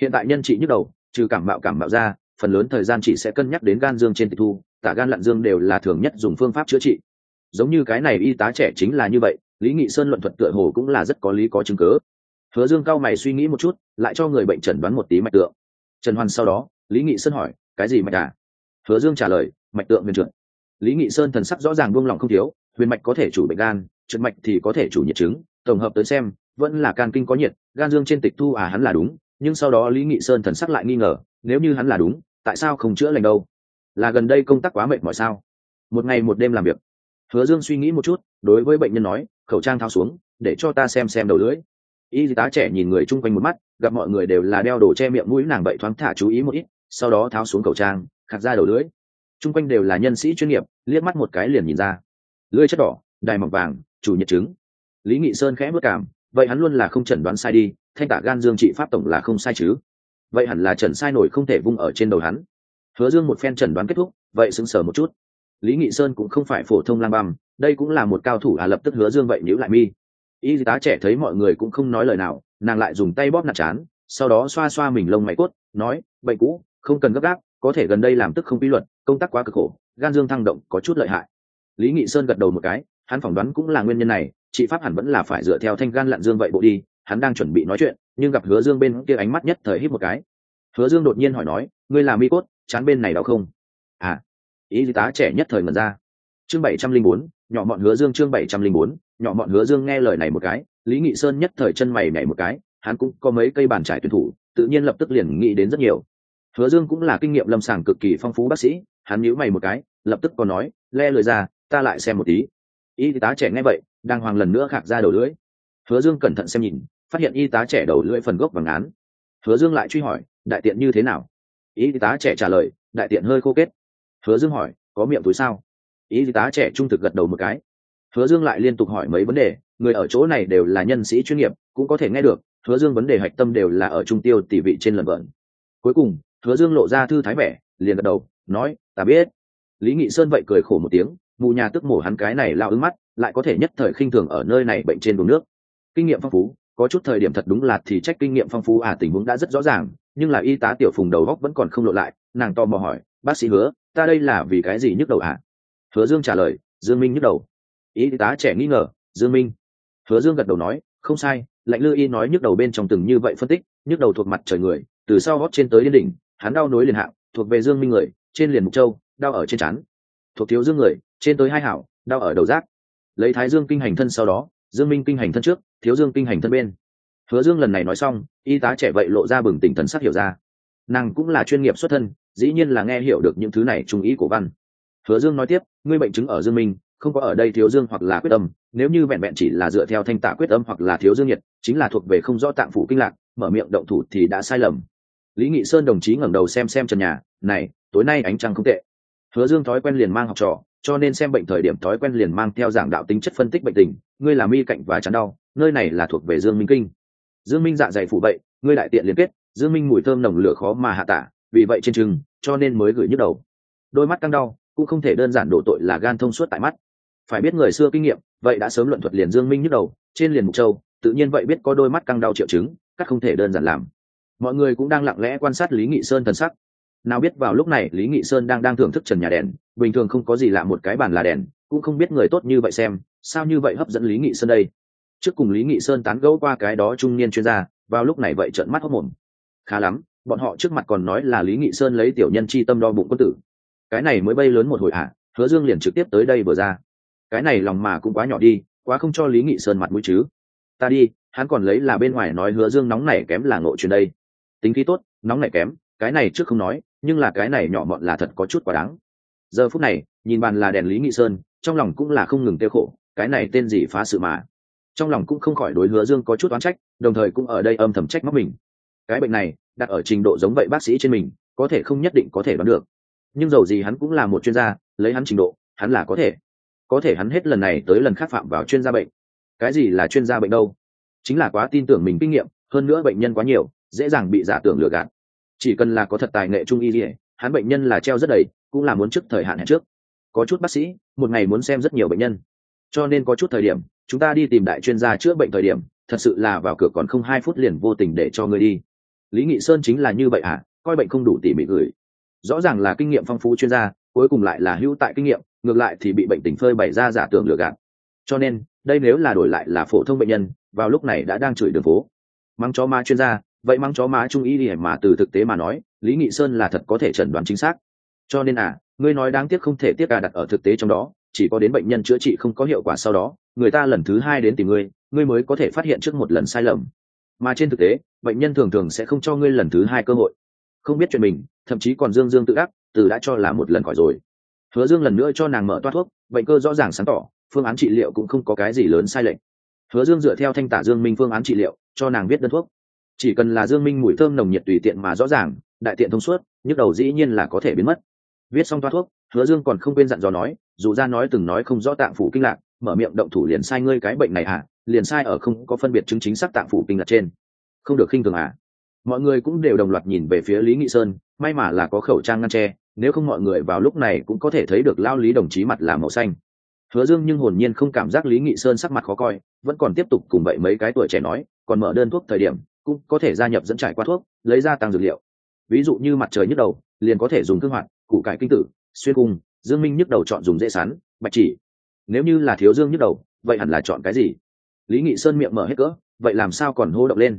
Hiện tại nhân trị nhức đầu, trừ cảm mạo cảm mạo ra phần lớn thời gian chỉ sẽ cân nhắc đến gan dương trên tịch thu tả gan lặn dương đều là thường nhất dùng phương pháp chữa trị. Giống như cái này y tá trẻ chính là như vậy, lý nghị sơn luận thuật tựa hồ cũng là rất có lý có chứng cớ hứa dương cao mày suy nghĩ một chút, lại cho người bệnh chẩn đoán một tí mạch tượng. Trần hoàn sau đó, lý nghị sơn hỏi, cái gì mạch à? Hứa dương trả lời, mạch tượng huyền trượt lý nghị sơn thần sắc rõ ràng buông lỏng không thiếu, huyền mạch có thể chủ bệnh gan, trượt mạch thì có thể chủ nhiệt chứng, tổng hợp tới xem, vẫn là can kinh có nhiệt, gan dương trên tịch thu à hắn là đúng. Nhưng sau đó lý nghị sơn thần sắc lại nghi ngờ nếu như hắn là đúng, tại sao không chữa lành đâu? Là gần đây công tác quá mệt mỏi sao? Một ngày một đêm làm việc. Hứa dương suy nghĩ một chút, đối với bệnh nhân nói, khẩu trang thao xuống, để cho ta xem xem đầu lưỡi. Y tá trẻ nhìn người chung quanh một mắt, gặp mọi người đều là đeo đồ che miệng mũi, nàng vậy thoáng thả chú ý một ít, sau đó tháo xuống khẩu trang, khạc ra đầu lưỡi. Chung quanh đều là nhân sĩ chuyên nghiệp, liếc mắt một cái liền nhìn ra. Lưỡi chất đỏ, đài mọc vàng, chủ nhật chứng lý nghị sơn khẽ bước cảm, vậy hắn luôn là không chẩn đoán sai đi, thanh tả gan dương trị pháp tổng là không sai chứ vậy hẳn là trần sai nổi không thể vung ở trên đầu hắn. Hứa dương một phen trần đoán kết thúc, vậy sững sờ một chút. Lý nghị sơn cũng không phải phổ thông lang băm, đây cũng là một cao thủ à lập tức hứa dương vậy nhữ lại mi. Y tá trẻ thấy mọi người cũng không nói lời nào, nàng lại dùng tay bóp nạt chán, sau đó xoa xoa mình lông mày cốt, nói bệnh cũ, không cần gấp gáp, có thể gần đây làm tức không quy luật, công tác quá cực khổ, gan dương thăng động có chút lợi hại. Lý nghị sơn gật đầu một cái, hắn phỏng đoán cũng là nguyên nhân này chị pháp hẳn vẫn là phải dựa theo thanh gan lặn dương vậy bộ đi hắn đang chuẩn bị nói chuyện, nhưng gặp hứa dương bên kia ánh mắt nhất thời hít một cái. Hứa dương đột nhiên hỏi nói, ngươi là mi cốt, chán bên này đau không? À. Y tá trẻ nhất thời ngần ra. Chương bảy trăm linh bốn, nhỏ mọn hứa dương chương bảy trăm linh bốn, nhỏ mọn hứa dương nghe lời này một cái, lý nghị sơn nhất thời chân mày nhảy một cái, hắn cũng có mấy cây bàn trải tuyển thủ, tự nhiên lập tức liền nghĩ đến rất nhiều. Hứa dương cũng là kinh nghiệm lâm sàng cực kỳ phong phú bác sĩ, hắn nhíu mày một cái, lập tức còn nói, le lời ra, ta lại xem một tí. Y tá trẻ nghe vậy, đang hoàng lần nữa khạc ra đầu lưỡi. Hứa dương cẩn thận xem nhìn phát hiện y tá trẻ đầu lưỡi phần gốc bằng án. Hứa dương lại truy hỏi, đại tiện như thế nào? Y tá trẻ trả lời, đại tiện hơi khô kết. Hứa dương hỏi, có miệng túi sao? Y tá trẻ trung thực gật đầu một cái. Hứa dương lại liên tục hỏi mấy vấn đề, người ở chỗ này đều là nhân sĩ chuyên nghiệp, cũng có thể nghe được, hứa dương vấn đề hạch tâm đều là ở trung tiêu tỷ vị trên lần vợn cuối cùng, hứa dương lộ ra thư thái vẻ, liền gật đầu, nói, ta biết. Lý nghị sơn vậy cười khổ một tiếng, mù nhà tức mổ hắn cái này lao ứng mắt, lại có thể nhất thời khinh thường ở nơi này bệnh trên đồn nước. Kinh nghiệm phong phú có chút thời điểm thật đúng là thì trách kinh nghiệm phong phú à tình huống đã rất rõ ràng, nhưng là y tá tiểu phùng đầu góc vẫn còn không lộ lại, nàng to mò hỏi, bác sĩ hứa, ta đây là vì cái gì nhức đầu à? Hứa dương trả lời, dương minh nhức đầu. Y tá trẻ nghi ngờ, dương minh? Hứa dương gật đầu nói, không sai, lạnh lư y nói nhức đầu bên trong từng như vậy phân tích, nhức đầu thuộc mặt trời người, từ sau gót trên tới đến đỉnh, hắn đau nối liền hạng, thuộc về dương minh người, trên liền mục châu, đau ở trên trán. Thuộc thiếu dương người, trên tới hai hảo, đau ở đầu giác lấy thái dương kinh hành thân sau đó, dương minh kinh hành thân trước thiếu dương kinh hành thân bên. Hứa dương lần này nói xong, y tá trẻ vậy lộ ra bừng tỉnh thần sắc hiểu ra. Nàng cũng là chuyên nghiệp xuất thân, dĩ nhiên là nghe hiểu được những thứ này trung ý của văn. Hứa dương nói tiếp, ngươi bệnh chứng ở dương minh, không có ở đây thiếu dương hoặc là quyết tâm, nếu như vẹn vẹn chỉ là dựa theo thanh tạ quyết âm hoặc là thiếu dương nhiệt, chính là thuộc về không rõ tạng phủ kinh lạc, mở miệng động thủ thì đã sai lầm. Lý nghị sơn đồng chí ngẩng đầu xem xem trần nhà, này, tối nay ánh trăng không tệ. Hứa dương thói quen liền mang học trò, cho nên xem bệnh thời điểm thói quen liền mang theo giảng đạo tính chất phân tích bệnh tình, ngươi là mi cạnh và chán đau nơi này là thuộc về dương minh kinh. Dương minh dạ dày phủ vậy ngươi đại tiện liên kết, dương minh mùi thơm nồng lửa khó mà hạ tả, vì vậy trên chừng, cho nên mới gửi nhức đầu. Đôi mắt căng đau, cũng không thể đơn giản đổ tội là gan thông suốt tại mắt. Phải biết người xưa kinh nghiệm, vậy đã sớm luận thuật liền dương minh nhức đầu, trên liền mục châu, tự nhiên vậy biết có đôi mắt căng đau triệu chứng, các không thể đơn giản làm. Mọi người cũng đang lặng lẽ quan sát lý nghị sơn thần sắc. Nào biết vào lúc này, lý nghị sơn đang đang thưởng thức trần nhà đèn, bình thường không có gì lạ một cái bàn là đèn, cũng không biết người tốt như vậy xem, sao như vậy hấp dẫn lý nghị sơn đây? Trước cùng lý nghị sơn tán gẫu qua cái đó trung niên chuyên gia, vào lúc này vậy trợn mắt hốc mồm khá lắm, bọn họ trước mặt còn nói là lý nghị sơn lấy tiểu nhân chi tâm đo bụng quân tử. Cái này mới bay lớn một hồi hạ hứa dương liền trực tiếp tới đây vừa ra. Cái này lòng mà cũng quá nhỏ đi, quá không cho lý nghị sơn mặt mũi chứ. Ta đi, hắn còn lấy là bên ngoài nói hứa dương nóng này kém là ngộ chuyện đây. Tính khí tốt, nóng này kém, cái này trước không nói, nhưng là cái này nhỏ mọn là thật có chút quá đáng. Giờ phút này, nhìn bàn là đèn lý nghị sơn, trong lòng cũng là không ngừng tiêu khổ, cái này tên gì phá sự mà trong lòng cũng không khỏi đối hứa dương có chút oán trách, đồng thời cũng ở đây âm thầm trách móc mình. Cái bệnh này, đặt ở trình độ giống vậy bác sĩ trên mình, có thể không nhất định có thể đoán được. Nhưng dầu gì hắn cũng là một chuyên gia, lấy hắn trình độ, hắn là có thể. Có thể hắn hết lần này tới lần khác phạm vào chuyên gia bệnh. Cái gì là chuyên gia bệnh đâu? Chính là quá tin tưởng mình kinh nghiệm, hơn nữa bệnh nhân quá nhiều, dễ dàng bị giả tưởng lừa gạt. Chỉ cần là có thật tài nghệ trung y dỉa hắn bệnh nhân là treo rất đầy, cũng là muốn trước thời hạn hẹn trước. Có chút bác sĩ, một ngày muốn xem rất nhiều bệnh nhân. Cho nên có chút thời điểm chúng ta đi tìm đại chuyên gia chữa bệnh thời điểm, thật sự là vào cửa còn không hai phút liền vô tình để cho ngươi đi. Lý nghị sơn chính là như vậy à? Coi bệnh không đủ tỉ mỉ gửi. Rõ ràng là kinh nghiệm phong phú chuyên gia, cuối cùng lại là hữu tại kinh nghiệm, ngược lại thì bị bệnh tình phơi bày ra giả tưởng lừa gạt. Cho nên, đây nếu là đổi lại là phổ thông bệnh nhân, vào lúc này đã đang chửi đường phố. Mắng chó má chuyên gia, vậy mắng chó má trung y đi mà từ thực tế mà nói, lý nghị sơn là thật có thể chẩn đoán chính xác. Cho nên à ngươi nói đáng tiếc không thể tiếc cả đặt ở thực tế trong đó, chỉ có đến bệnh nhân chữa trị không có hiệu quả sau đó người ta lần thứ hai đến tìm ngươi ngươi mới có thể phát hiện trước một lần sai lầm. Mà trên thực tế, bệnh nhân thường thường sẽ không cho ngươi lần thứ hai cơ hội. Không biết chuyện mình, thậm chí còn dương dương tự ác từ đã cho là một lần khỏi rồi. Hứa dương lần nữa cho nàng mở toa thuốc, bệnh cơ rõ ràng sáng tỏ, phương án trị liệu cũng không có cái gì lớn sai lệch. Hứa dương dựa theo thanh tả dương minh phương án trị liệu, cho nàng viết đơn thuốc. Chỉ cần là dương minh mùi thơm nồng nhiệt tùy tiện mà rõ ràng, đại tiện thông suốt, nhức đầu dĩ nhiên là có thể biến mất. Viết xong toa thuốc, hứa dương còn không quên dặn dò nói, dù ra nói từng nói không rõ tạng phủ kinh lạc mở miệng động thủ liền sai ngươi cái bệnh này à liền sai ở không có phân biệt chứng chính xác tạng phủ kinh lạc trên. Không được khinh thường à. Mọi người cũng đều đồng loạt nhìn về phía lý nghị sơn, may mà là có khẩu trang ngăn tre nếu không mọi người vào lúc này cũng có thể thấy được lao lý đồng chí mặt là màu xanh. Hứa dương nhưng hồn nhiên không cảm giác lý nghị sơn sắc mặt khó coi, vẫn còn tiếp tục cùng vậy mấy cái tuổi trẻ nói, còn mở đơn thuốc thời điểm, cũng có thể gia nhập dẫn trải qua thuốc, lấy ra tăng dược liệu. Ví dụ như mặt trời nhức đầu, liền có thể dùng thương hoạt, củ cải kinh tử, xuyên cung, dương minh nhức đầu chọn dùng dễ sắn bạch chỉ nếu như là thiếu dương nhức đầu, vậy hẳn là chọn cái gì? Lý nghị sơn miệng mở hết cỡ, vậy làm sao còn hô động lên?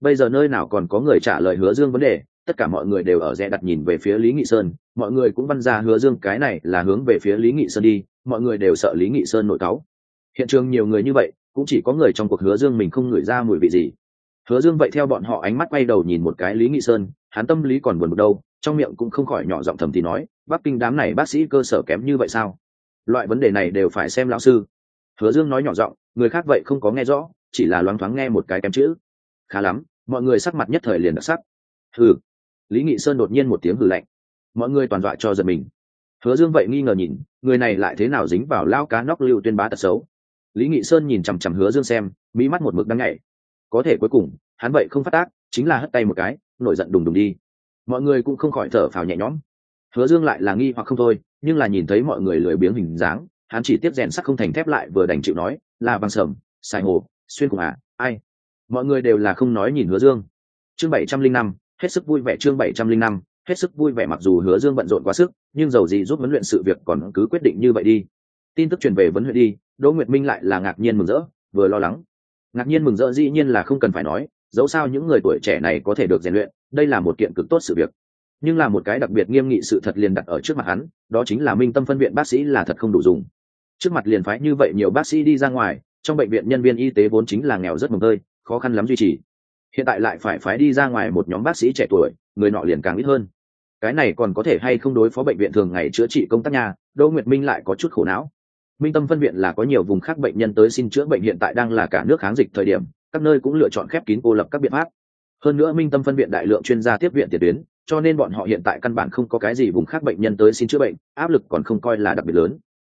Bây giờ nơi nào còn có người trả lời hứa dương vấn đề? Tất cả mọi người đều ở rẽ đặt nhìn về phía lý nghị sơn, mọi người cũng văn ra hứa dương cái này là hướng về phía lý nghị sơn đi, mọi người đều sợ lý nghị sơn nội cáu. Hiện trường nhiều người như vậy, cũng chỉ có người trong cuộc hứa dương mình không ngửi ra mùi vị gì. Hứa dương vậy theo bọn họ ánh mắt quay đầu nhìn một cái lý nghị sơn, hắn tâm lý còn buồn một đâu, trong miệng cũng không khỏi nhỏ giọng thầm thì nói, bắc kinh đám này bác sĩ cơ sở kém như vậy sao? Loại vấn đề này đều phải xem lão sư. Hứa dương nói nhỏ giọng, người khác vậy không có nghe rõ, chỉ là loáng thoáng nghe một cái kém chữ. Khá lắm, mọi người sắc mặt nhất thời liền đặc sắc. Hừ. Lý nghị sơn đột nhiên một tiếng hừ lạnh. Mọi người toàn dọa cho giật mình. Hứa dương vậy nghi ngờ nhìn, người này lại thế nào dính vào lao cá nóc lưu tuyên bá tật xấu? Lý nghị sơn nhìn chằm chằm hứa dương xem, mỹ mắt một mực đang nhảy. Có thể cuối cùng, hắn vậy không phát tác, chính là hất tay một cái, nổi giận đùng đùng đi. Mọi người cũng không khỏi thở phào nhẹ nhõm. Hứa dương lại là nghi hoặc không thôi nhưng là nhìn thấy mọi người lười biếng hình dáng, hắn chỉ tiếp rèn sắt không thành thép lại vừa đành chịu nói, là bằng sầm, xài hồ, xuyên cùng à ai? Mọi người đều là không nói nhìn hứa dương. Chương bảy trăm linh năm, hết sức vui vẻ chương bảy trăm linh năm, hết sức vui vẻ mặc dù hứa dương bận rộn quá sức, nhưng dầu gì giúp huấn luyện sự việc còn cứ quyết định như vậy đi. Tin tức truyền về vấn huyện đi, đỗ nguyệt minh lại là ngạc nhiên mừng rỡ, vừa lo lắng. Ngạc nhiên mừng rỡ dĩ nhiên là không cần phải nói, dẫu sao những người tuổi trẻ này có thể được rèn luyện, đây là một kiện cực tốt sự việc nhưng là một cái đặc biệt nghiêm nghị sự thật liền đặt ở trước mặt hắn, đó chính là minh tâm phân viện bác sĩ là thật không đủ dùng. Trước mặt liền phái như vậy nhiều bác sĩ đi ra ngoài, trong bệnh viện nhân viên y tế vốn chính là nghèo rất mồm hơi khó khăn lắm duy trì. Hiện tại lại phải phái đi ra ngoài một nhóm bác sĩ trẻ tuổi, người nọ liền càng ít hơn. Cái này còn có thể hay không đối phó bệnh viện thường ngày chữa trị công tác nhà đỗ nguyệt minh lại có chút khổ não. Minh tâm phân viện là có nhiều vùng khác bệnh nhân tới xin chữa bệnh hiện tại đang là cả nước kháng dịch thời điểm, các nơi cũng lựa chọn khép kín cô lập các biện pháp. Hơn nữa minh tâm phân viện đại lượng chuyên gia tiếp viện tiền tuyến cho nên bọn họ hiện tại căn bản không có cái gì vùng khác bệnh nhân tới xin chữa bệnh, áp lực còn không coi là đặc biệt lớn.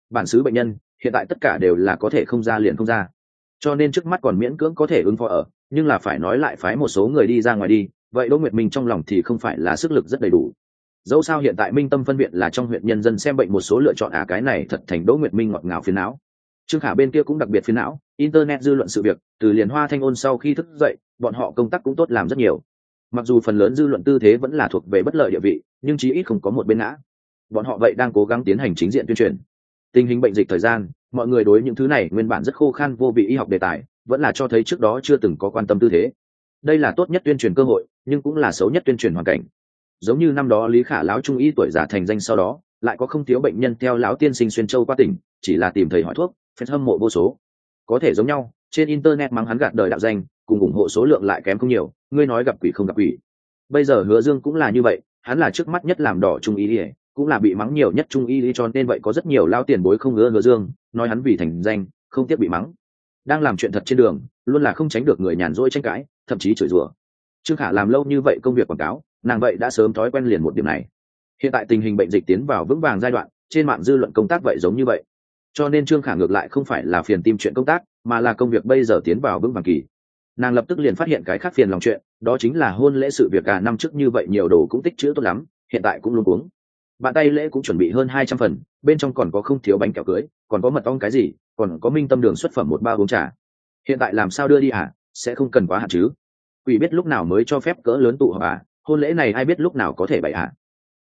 Bản xứ bệnh nhân, hiện tại tất cả đều là có thể không ra liền không ra. Cho nên trước mắt còn miễn cưỡng có thể ứng phó ở, nhưng là phải nói lại phái một số người đi ra ngoài đi, vậy đỗ nguyệt minh trong lòng thì không phải là sức lực rất đầy đủ. Dẫu sao hiện tại minh tâm phân viện là trong huyện nhân dân xem bệnh một số lựa chọn à cái này thật thành đỗ nguyệt minh ngọt ngào phiến não. Trương khả bên kia cũng đặc biệt phiến não, internet dư luận sự việc, từ liền hoa thanh ôn sau khi thức dậy, bọn họ công tác cũng tốt làm rất nhiều mặc dù phần lớn dư luận tư thế vẫn là thuộc về bất lợi địa vị, nhưng chí ít không có một bên ngã. Bọn họ vậy đang cố gắng tiến hành chính diện tuyên truyền. Tình hình bệnh dịch thời gian, mọi người đối những thứ này nguyên bản rất khô khan vô vị y học đề tài, vẫn là cho thấy trước đó chưa từng có quan tâm tư thế. Đây là tốt nhất tuyên truyền cơ hội, nhưng cũng là xấu nhất tuyên truyền hoàn cảnh. Giống như năm đó lý khả lão trung y tuổi giả thành danh sau đó, lại có không thiếu bệnh nhân theo lão tiên sinh xuyên châu qua tỉnh, chỉ là tìm thầy hỏi thuốc, phép hâm mộ vô số. Có thể giống nhau, trên internet mắng hắn gạt đời đạo danh, cùng ủng hộ số lượng lại kém không nhiều ngươi nói gặp quỷ không gặp quỷ. Bây giờ hứa dương cũng là như vậy, hắn là trước mắt nhất làm đỏ trung y ỉa cũng là bị mắng nhiều nhất trung y cho nên vậy có rất nhiều lao tiền bối không ngứa hứa dương, nói hắn vì thành danh, không tiếc bị mắng. Đang làm chuyện thật trên đường, luôn là không tránh được người nhàn rỗi tranh cãi, thậm chí chửi rủa. Trương khả làm lâu như vậy công việc quảng cáo, nàng vậy đã sớm thói quen liền một điểm này. Hiện tại tình hình bệnh dịch tiến vào vững vàng giai đoạn, trên mạng dư luận công tác vậy giống như vậy. Cho nên trương khả ngược lại không phải là phiền tim chuyện công tác, mà là công việc bây giờ tiến vào vững vàng kỳ nàng lập tức liền phát hiện cái khác phiền lòng chuyện, đó chính là hôn lễ sự việc cả năm trước như vậy nhiều đồ cũng tích chữ tốt lắm, hiện tại cũng luôn uống bạn tay lễ cũng chuẩn bị hơn hai trăm phần, bên trong còn có không thiếu bánh kẹo cưới, còn có mật ong cái gì, còn có minh tâm đường xuất phẩm một ba uống trà. Hiện tại làm sao đưa đi à sẽ không cần quá hạn chứ. Quỷ biết lúc nào mới cho phép cỡ lớn tụ họp à? Hôn lễ này ai biết lúc nào có thể bậy à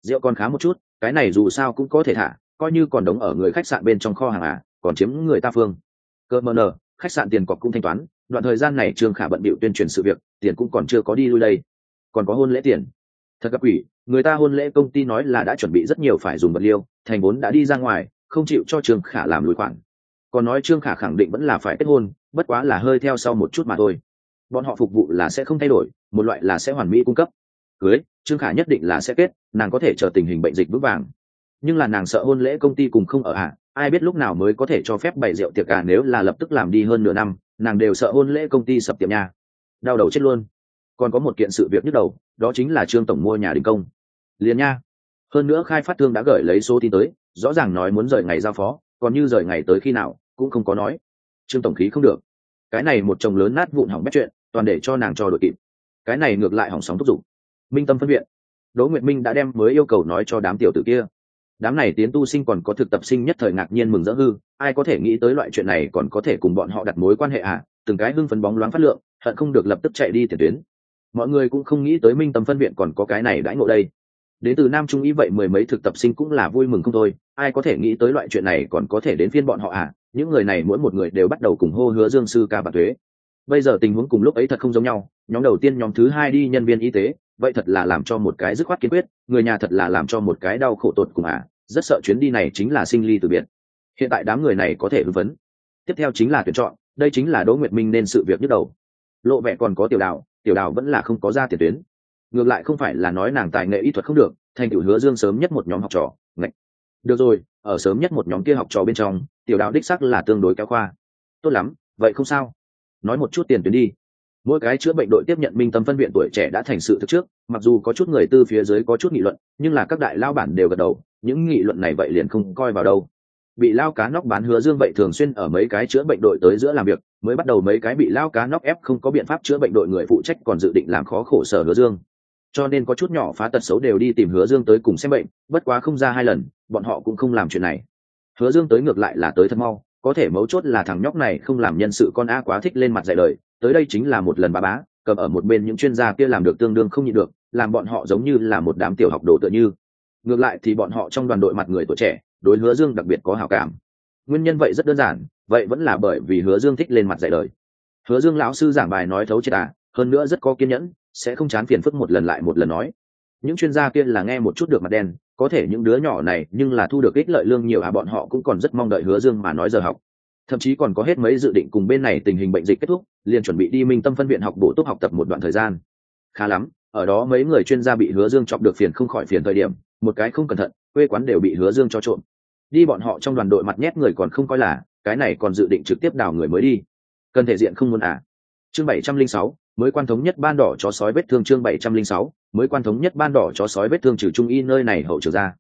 rượu còn khá một chút, cái này dù sao cũng có thể thả, coi như còn đóng ở người khách sạn bên trong kho hàng à còn chiếm người ta phương. Cơ mờ nờ, khách sạn tiền cọc cũng thanh toán đoạn thời gian này trương khả bận bịu tuyên truyền sự việc, tiền cũng còn chưa có đi lui đây. Còn có hôn lễ tiền. Thật gặp quỷ, người ta hôn lễ công ty nói là đã chuẩn bị rất nhiều phải dùng vật liêu thành vốn đã đi ra ngoài, không chịu cho trương khả làm lùi khoản. Còn nói trương khả khẳng định vẫn là phải kết hôn, bất quá là hơi theo sau một chút mà thôi. Bọn họ phục vụ là sẽ không thay đổi, một loại là sẽ hoàn mỹ cung cấp. Cưới, trương khả nhất định là sẽ kết, nàng có thể chờ tình hình bệnh dịch vững vàng. Nhưng là nàng sợ hôn lễ công ty cùng không ở ạ ai biết lúc nào mới có thể cho phép bày rượu tiệc cả nếu là lập tức làm đi hơn nửa năm nàng đều sợ hôn lễ công ty sập tiệm nhà đau đầu chết luôn. Còn có một kiện sự việc nhức đầu, đó chính là trương tổng mua nhà đình công. Liền nha. Hơn nữa khai phát thương đã gửi lấy số tin tới, rõ ràng nói muốn rời ngày giao phó, còn như rời ngày tới khi nào, cũng không có nói. Trương tổng khí không được. Cái này một chồng lớn nát vụn hỏng bét chuyện, toàn để cho nàng cho đội kịp. Cái này ngược lại hỏng sóng thúc giục. Minh tâm phân viện. Đỗ nguyệt minh đã đem mới yêu cầu nói cho đám tiểu tử kia đám này tiến tu sinh còn có thực tập sinh nhất thời ngạc nhiên mừng rỡ hư, ai có thể nghĩ tới loại chuyện này còn có thể cùng bọn họ đặt mối quan hệ à? Từng cái hưng phấn bóng loáng phát lượng, hận không được lập tức chạy đi tiền tuyến. Mọi người cũng không nghĩ tới minh tâm phân viện còn có cái này đãi ngộ đây. Đến từ nam trung ý vậy mười mấy thực tập sinh cũng là vui mừng không thôi, ai có thể nghĩ tới loại chuyện này còn có thể đến phiên bọn họ à? Những người này mỗi một người đều bắt đầu cùng hô hứa dương sư ca bản thuế. Bây giờ tình huống cùng lúc ấy thật không giống nhau, nhóm đầu tiên nhóm thứ hai đi nhân viên y tế vậy thật là làm cho một cái dứt khoát kiên quyết, người nhà thật là làm cho một cái đau khổ tột cùng à rất sợ chuyến đi này chính là sinh ly từ biệt. Hiện tại đám người này có thể hưng vấn tiếp theo chính là tuyển chọn, đây chính là đỗ nguyệt minh nên sự việc nhức đầu. Lộ vẻ còn có tiểu đạo tiểu đạo vẫn là không có ra tiền tuyến. Ngược lại không phải là nói nàng tài nghệ y thuật không được, thành tựu hứa dương sớm nhất một nhóm học trò, ngạch. Được rồi, ở sớm nhất một nhóm kia học trò bên trong, tiểu đạo đích sắc là tương đối kéo khoa. Tốt lắm, vậy không sao. Nói một chút tiền tuyến đi mỗi cái chữa bệnh đội tiếp nhận minh tâm phân viện tuổi trẻ đã thành sự thực trước, mặc dù có chút người tư phía dưới có chút nghị luận, nhưng là các đại lao bản đều gật đầu, những nghị luận này vậy liền không coi vào đâu. Bị lao cá nóc bán hứa dương vậy thường xuyên ở mấy cái chữa bệnh đội tới giữa làm việc, mới bắt đầu mấy cái bị lao cá nóc ép không có biện pháp chữa bệnh đội người phụ trách còn dự định làm khó khổ sở hứa dương. Cho nên có chút nhỏ phá tật xấu đều đi tìm hứa dương tới cùng xem bệnh, bất quá không ra hai lần, bọn họ cũng không làm chuyện này. Hứa dương tới ngược lại là tới thật mau, có thể mấu chốt là thằng nhóc này không làm nhân sự con a quá thích lên mặt dạy lời tới đây chính là một lần bà bá, cầm ở một bên những chuyên gia kia làm được tương đương không nhịn được, làm bọn họ giống như là một đám tiểu học đồ tựa như. Ngược lại thì bọn họ trong đoàn đội mặt người tuổi trẻ, đối hứa dương đặc biệt có hảo cảm. Nguyên nhân vậy rất đơn giản, vậy vẫn là bởi vì hứa dương thích lên mặt dạy lời hứa dương lão sư giảng bài nói thấu triệt à hơn nữa rất có kiên nhẫn, sẽ không chán phiền phức một lần lại một lần nói. Những chuyên gia kia là nghe một chút được mặt đen, có thể những đứa nhỏ này nhưng là thu được ích lợi lương nhiều à bọn họ cũng còn rất mong đợi hứa dương mà nói giờ học thậm chí còn có hết mấy dự định cùng bên này tình hình bệnh dịch kết thúc, liền chuẩn bị đi minh tâm phân viện học bổ túc học tập một đoạn thời gian. Khá lắm, ở đó mấy người chuyên gia bị hứa dương chọc được phiền không khỏi phiền thời điểm, một cái không cẩn thận, quê quán đều bị hứa dương cho trộm. Đi bọn họ trong đoàn đội mặt nhét người còn không coi là, cái này còn dự định trực tiếp đào người mới đi. Cần thể diện không muốn à? Chương bảy trăm linh sáu, mới quan thống nhất ban đỏ chó sói vết thương chương bảy trăm linh sáu, mới quan thống nhất ban đỏ chó sói vết thương trừ trung y nơi này hậu trừ ra.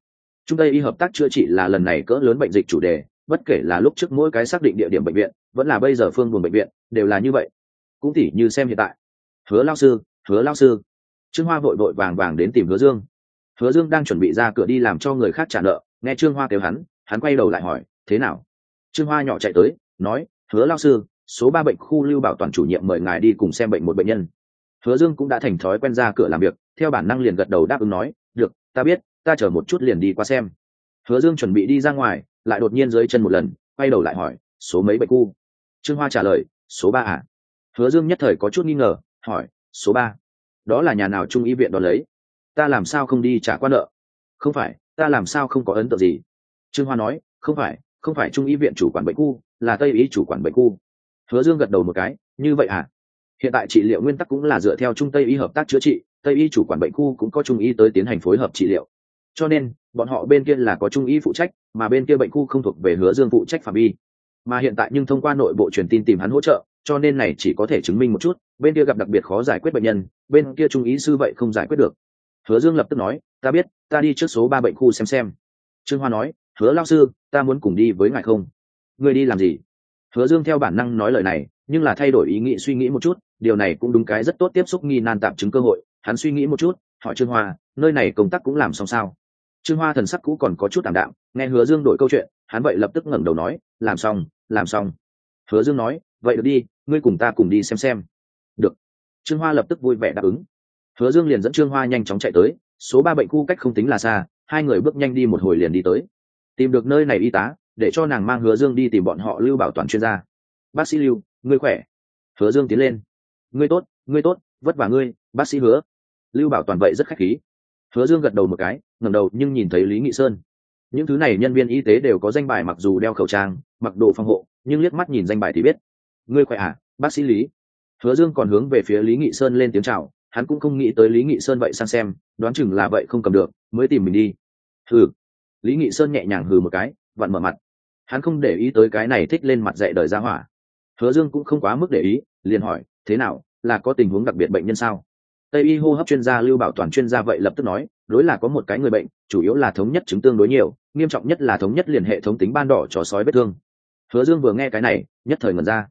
Trung tây y hợp tác chữa trị là lần này cỡ lớn bệnh dịch chủ đề bất kể là lúc trước mỗi cái xác định địa điểm bệnh viện, vẫn là bây giờ phương buồn bệnh viện, đều là như vậy. Cũng tỉ như xem hiện tại. Hứa lao sư, hứa lao sư. Trương hoa vội vội vàng vàng đến tìm hứa dương. Hứa dương đang chuẩn bị ra cửa đi làm cho người khác trả nợ, nghe trương hoa kêu hắn hắn quay đầu lại hỏi, thế nào? Trương hoa nhỏ chạy tới, nói, hứa lao sư, số ba bệnh khu lưu bảo toàn chủ nhiệm mời ngài đi cùng xem bệnh một bệnh nhân. Hứa dương cũng đã thành thói quen ra cửa làm việc, theo bản năng liền gật đầu đáp ứng nói, được, ta biết, ta chờ một chút liền đi qua xem hứa dương chuẩn bị đi ra ngoài, lại đột nhiên dưới chân một lần, quay đầu lại hỏi, số mấy bệnh khu trương hoa trả lời, số ba à hứa dương nhất thời có chút nghi ngờ, hỏi, số ba? Đó là nhà nào trung y viện đón lấy? Ta làm sao không đi trả quan nợ? Không phải, ta làm sao không có ấn tượng gì? Trương hoa nói, không phải không phải trung y viện chủ quản bệnh khu là tây y chủ quản bệnh khu hứa dương gật đầu một cái, như vậy à hiện tại trị liệu nguyên tắc cũng là dựa theo trung tây y hợp tác chữa trị, tây y chủ quản bệnh khu cũng có trung y tới tiến hành phối hợp trị liệu. Cho nên bọn họ bên kia là có trung y phụ trách, mà bên kia bệnh khu không thuộc về hứa dương phụ trách phạm vi. Mà hiện tại nhưng thông qua nội bộ truyền tin tìm hắn hỗ trợ, cho nên này chỉ có thể chứng minh một chút, bên kia gặp đặc biệt khó giải quyết bệnh nhân, bên kia trung ý sư vậy không giải quyết được. Hứa dương lập tức nói, ta biết, ta đi trước số ba bệnh khu xem xem. Trương hoa nói, hứa lao sư, ta muốn cùng đi với ngài không? Người đi làm gì? Hứa dương theo bản năng nói lời này, nhưng là thay đổi ý nghĩ suy nghĩ một chút, điều này cũng đúng cái rất tốt tiếp xúc nghi nan tạm chứng cơ hội. Hắn suy nghĩ một chút, hỏi trương hoa, nơi này công tác cũng làm xong sao? Trương hoa thần sắc cũ còn có chút tạm đạm, nghe hứa dương đổi câu chuyện, hắn vậy lập tức ngẩng đầu nói, làm xong làm xong. Hứa dương nói, vậy được đi, ngươi cùng ta cùng đi xem xem. Được. Trương hoa lập tức vui vẻ đáp ứng. Hứa dương liền dẫn trương hoa nhanh chóng chạy tới, số ba bệnh khu cách không tính là xa, hai người bước nhanh đi một hồi liền đi tới. Tìm được nơi này y tá, để cho nàng mang hứa dương đi tìm bọn họ lưu bảo toàn chuyên gia. Bác sĩ lưu, ngươi khỏe? Hứa dương tiến lên. Ngươi tốt ngươi tốt, vất vả ngươi, bác sĩ hứa. Lưu bảo toàn vậy rất khách khí hứa dương gật đầu một cái, ngẩng đầu nhưng nhìn thấy lý nghị sơn. Những thứ này nhân viên y tế đều có danh bài mặc dù đeo khẩu trang, mặc đồ phòng hộ, nhưng liếc mắt nhìn danh bài thì biết. Ngươi khỏe à bác sĩ lý? Hứa dương còn hướng về phía lý nghị sơn lên tiếng chào, hắn cũng không nghĩ tới lý nghị sơn vậy sang xem, đoán chừng là vậy không cầm được, mới tìm mình đi. Hừ. Lý nghị sơn nhẹ nhàng hừ một cái, vặn mở mặt. Hắn không để ý tới cái này thích lên mặt dạy đời ra hỏa. Hứa dương cũng không quá mức để ý, liền hỏi, thế nào, là có tình huống đặc biệt bệnh nhân sao? Tây y hô hấp chuyên gia lưu bảo toàn chuyên gia vậy lập tức nói, đối là có một cái người bệnh, chủ yếu là thống nhất chứng tương đối nhiều, nghiêm trọng nhất là thống nhất liền hệ thống tính ban đỏ cho sói vết thương. Hứa dương vừa nghe cái này, nhất thời ngần ra.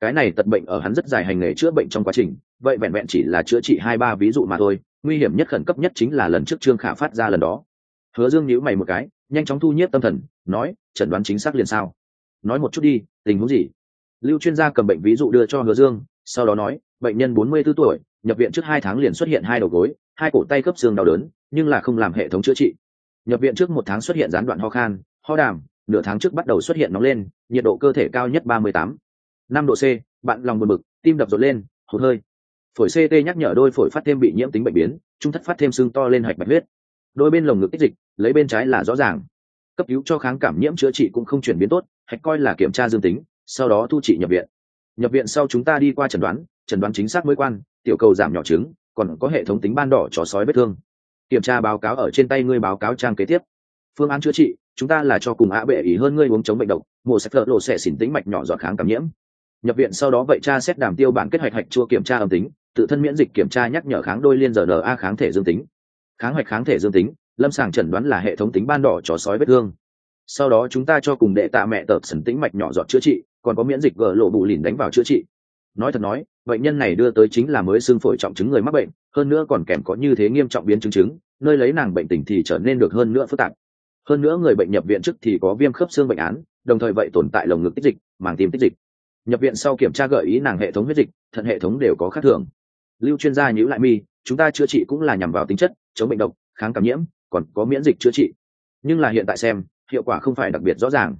Cái này tật bệnh ở hắn rất dài hành nghề chữa bệnh trong quá trình, vậy vẹn vẹn chỉ là chữa trị hai ba ví dụ mà thôi, nguy hiểm nhất khẩn cấp nhất chính là lần trước trương khả phát ra lần đó. Hứa dương nhíu mày một cái, nhanh chóng thu nhiếp tâm thần, nói, chẩn đoán chính xác liền sao? Nói một chút đi, tình huống gì? Lưu chuyên gia cầm bệnh ví dụ đưa cho hứa dương sau đó nói, bệnh nhân bốn mươi 44 tuổi, nhập viện trước hai tháng liền xuất hiện hai đầu gối, hai cổ tay khớp xương đau đớn, nhưng là không làm hệ thống chữa trị. Nhập viện trước một tháng xuất hiện gián đoạn ho khan, ho đàm, nửa tháng trước bắt đầu xuất hiện nóng lên, nhiệt độ cơ thể cao nhất ba mươi tám. năm độ c, bạn lòng buồn bực, tim đập rộn lên, hụt hơi. Phổi ct nhắc nhở đôi phổi phát thêm bị nhiễm tính bệnh biến, trung thất phát thêm xương to lên hạch bạch huyết. Đôi bên lồng ngực tích dịch, lấy bên trái là rõ ràng. Cấp cứu cho kháng cảm nhiễm chữa trị cũng không chuyển biến tốt, hạch coi là kiểm tra dương tính, sau đó thu trị nhập viện nhập viện sau chúng ta đi qua chẩn đoán chẩn đoán chính xác mới quan, tiểu cầu giảm nhỏ trứng còn có hệ thống tính ban đỏ chó sói vết thương. Kiểm tra báo cáo ở trên tay ngươi báo cáo trang kế tiếp. Phương án chữa trị, chúng ta là cho cùng ạ bệ ý hơn ngươi uống chống bệnh độc mùa sạch lợn lộ sẽ xỉn tính mạch nhỏ giọt kháng cảm nhiễm. Nhập viện sau đó vậy cha xét đàm tiêu bản kết hoạch hạch chua kiểm tra âm tính, tự thân miễn dịch kiểm tra nhắc nhở kháng đôi liên giờ rna kháng thể dương tính. Kháng hoạch kháng thể dương tính, lâm sàng chẩn đoán là hệ thống tính ban đỏ chó sói vết thương. Sau đó chúng ta cho cùng đệ tạ mẹ tợp sẩn tĩnh mạch nhỏ giọt chữa trị còn có miễn dịch gờ lộ bù lìn đánh vào chữa trị. Nói thật nói, bệnh nhân này đưa tới chính là mới xương phổi trọng chứng người mắc bệnh, hơn nữa còn kèm có như thế nghiêm trọng biến chứng chứng, nơi lấy nàng bệnh tình thì trở nên được hơn nữa phức tạp. Hơn nữa người bệnh nhập viện trước thì có viêm khớp xương bệnh án, đồng thời vậy tồn tại lồng ngực tích dịch, màng tim tích dịch. Nhập viện sau kiểm tra gợi ý nàng hệ thống huyết dịch, thận hệ thống đều có khác thường. Lưu chuyên gia nhữ lại mi, chúng ta chữa trị cũng là nhằm vào tính chất, chống bệnh độc, kháng cảm nhiễm, còn có miễn dịch chữa trị. Nhưng là hiện tại xem, hiệu quả không phải đặc biệt rõ ràng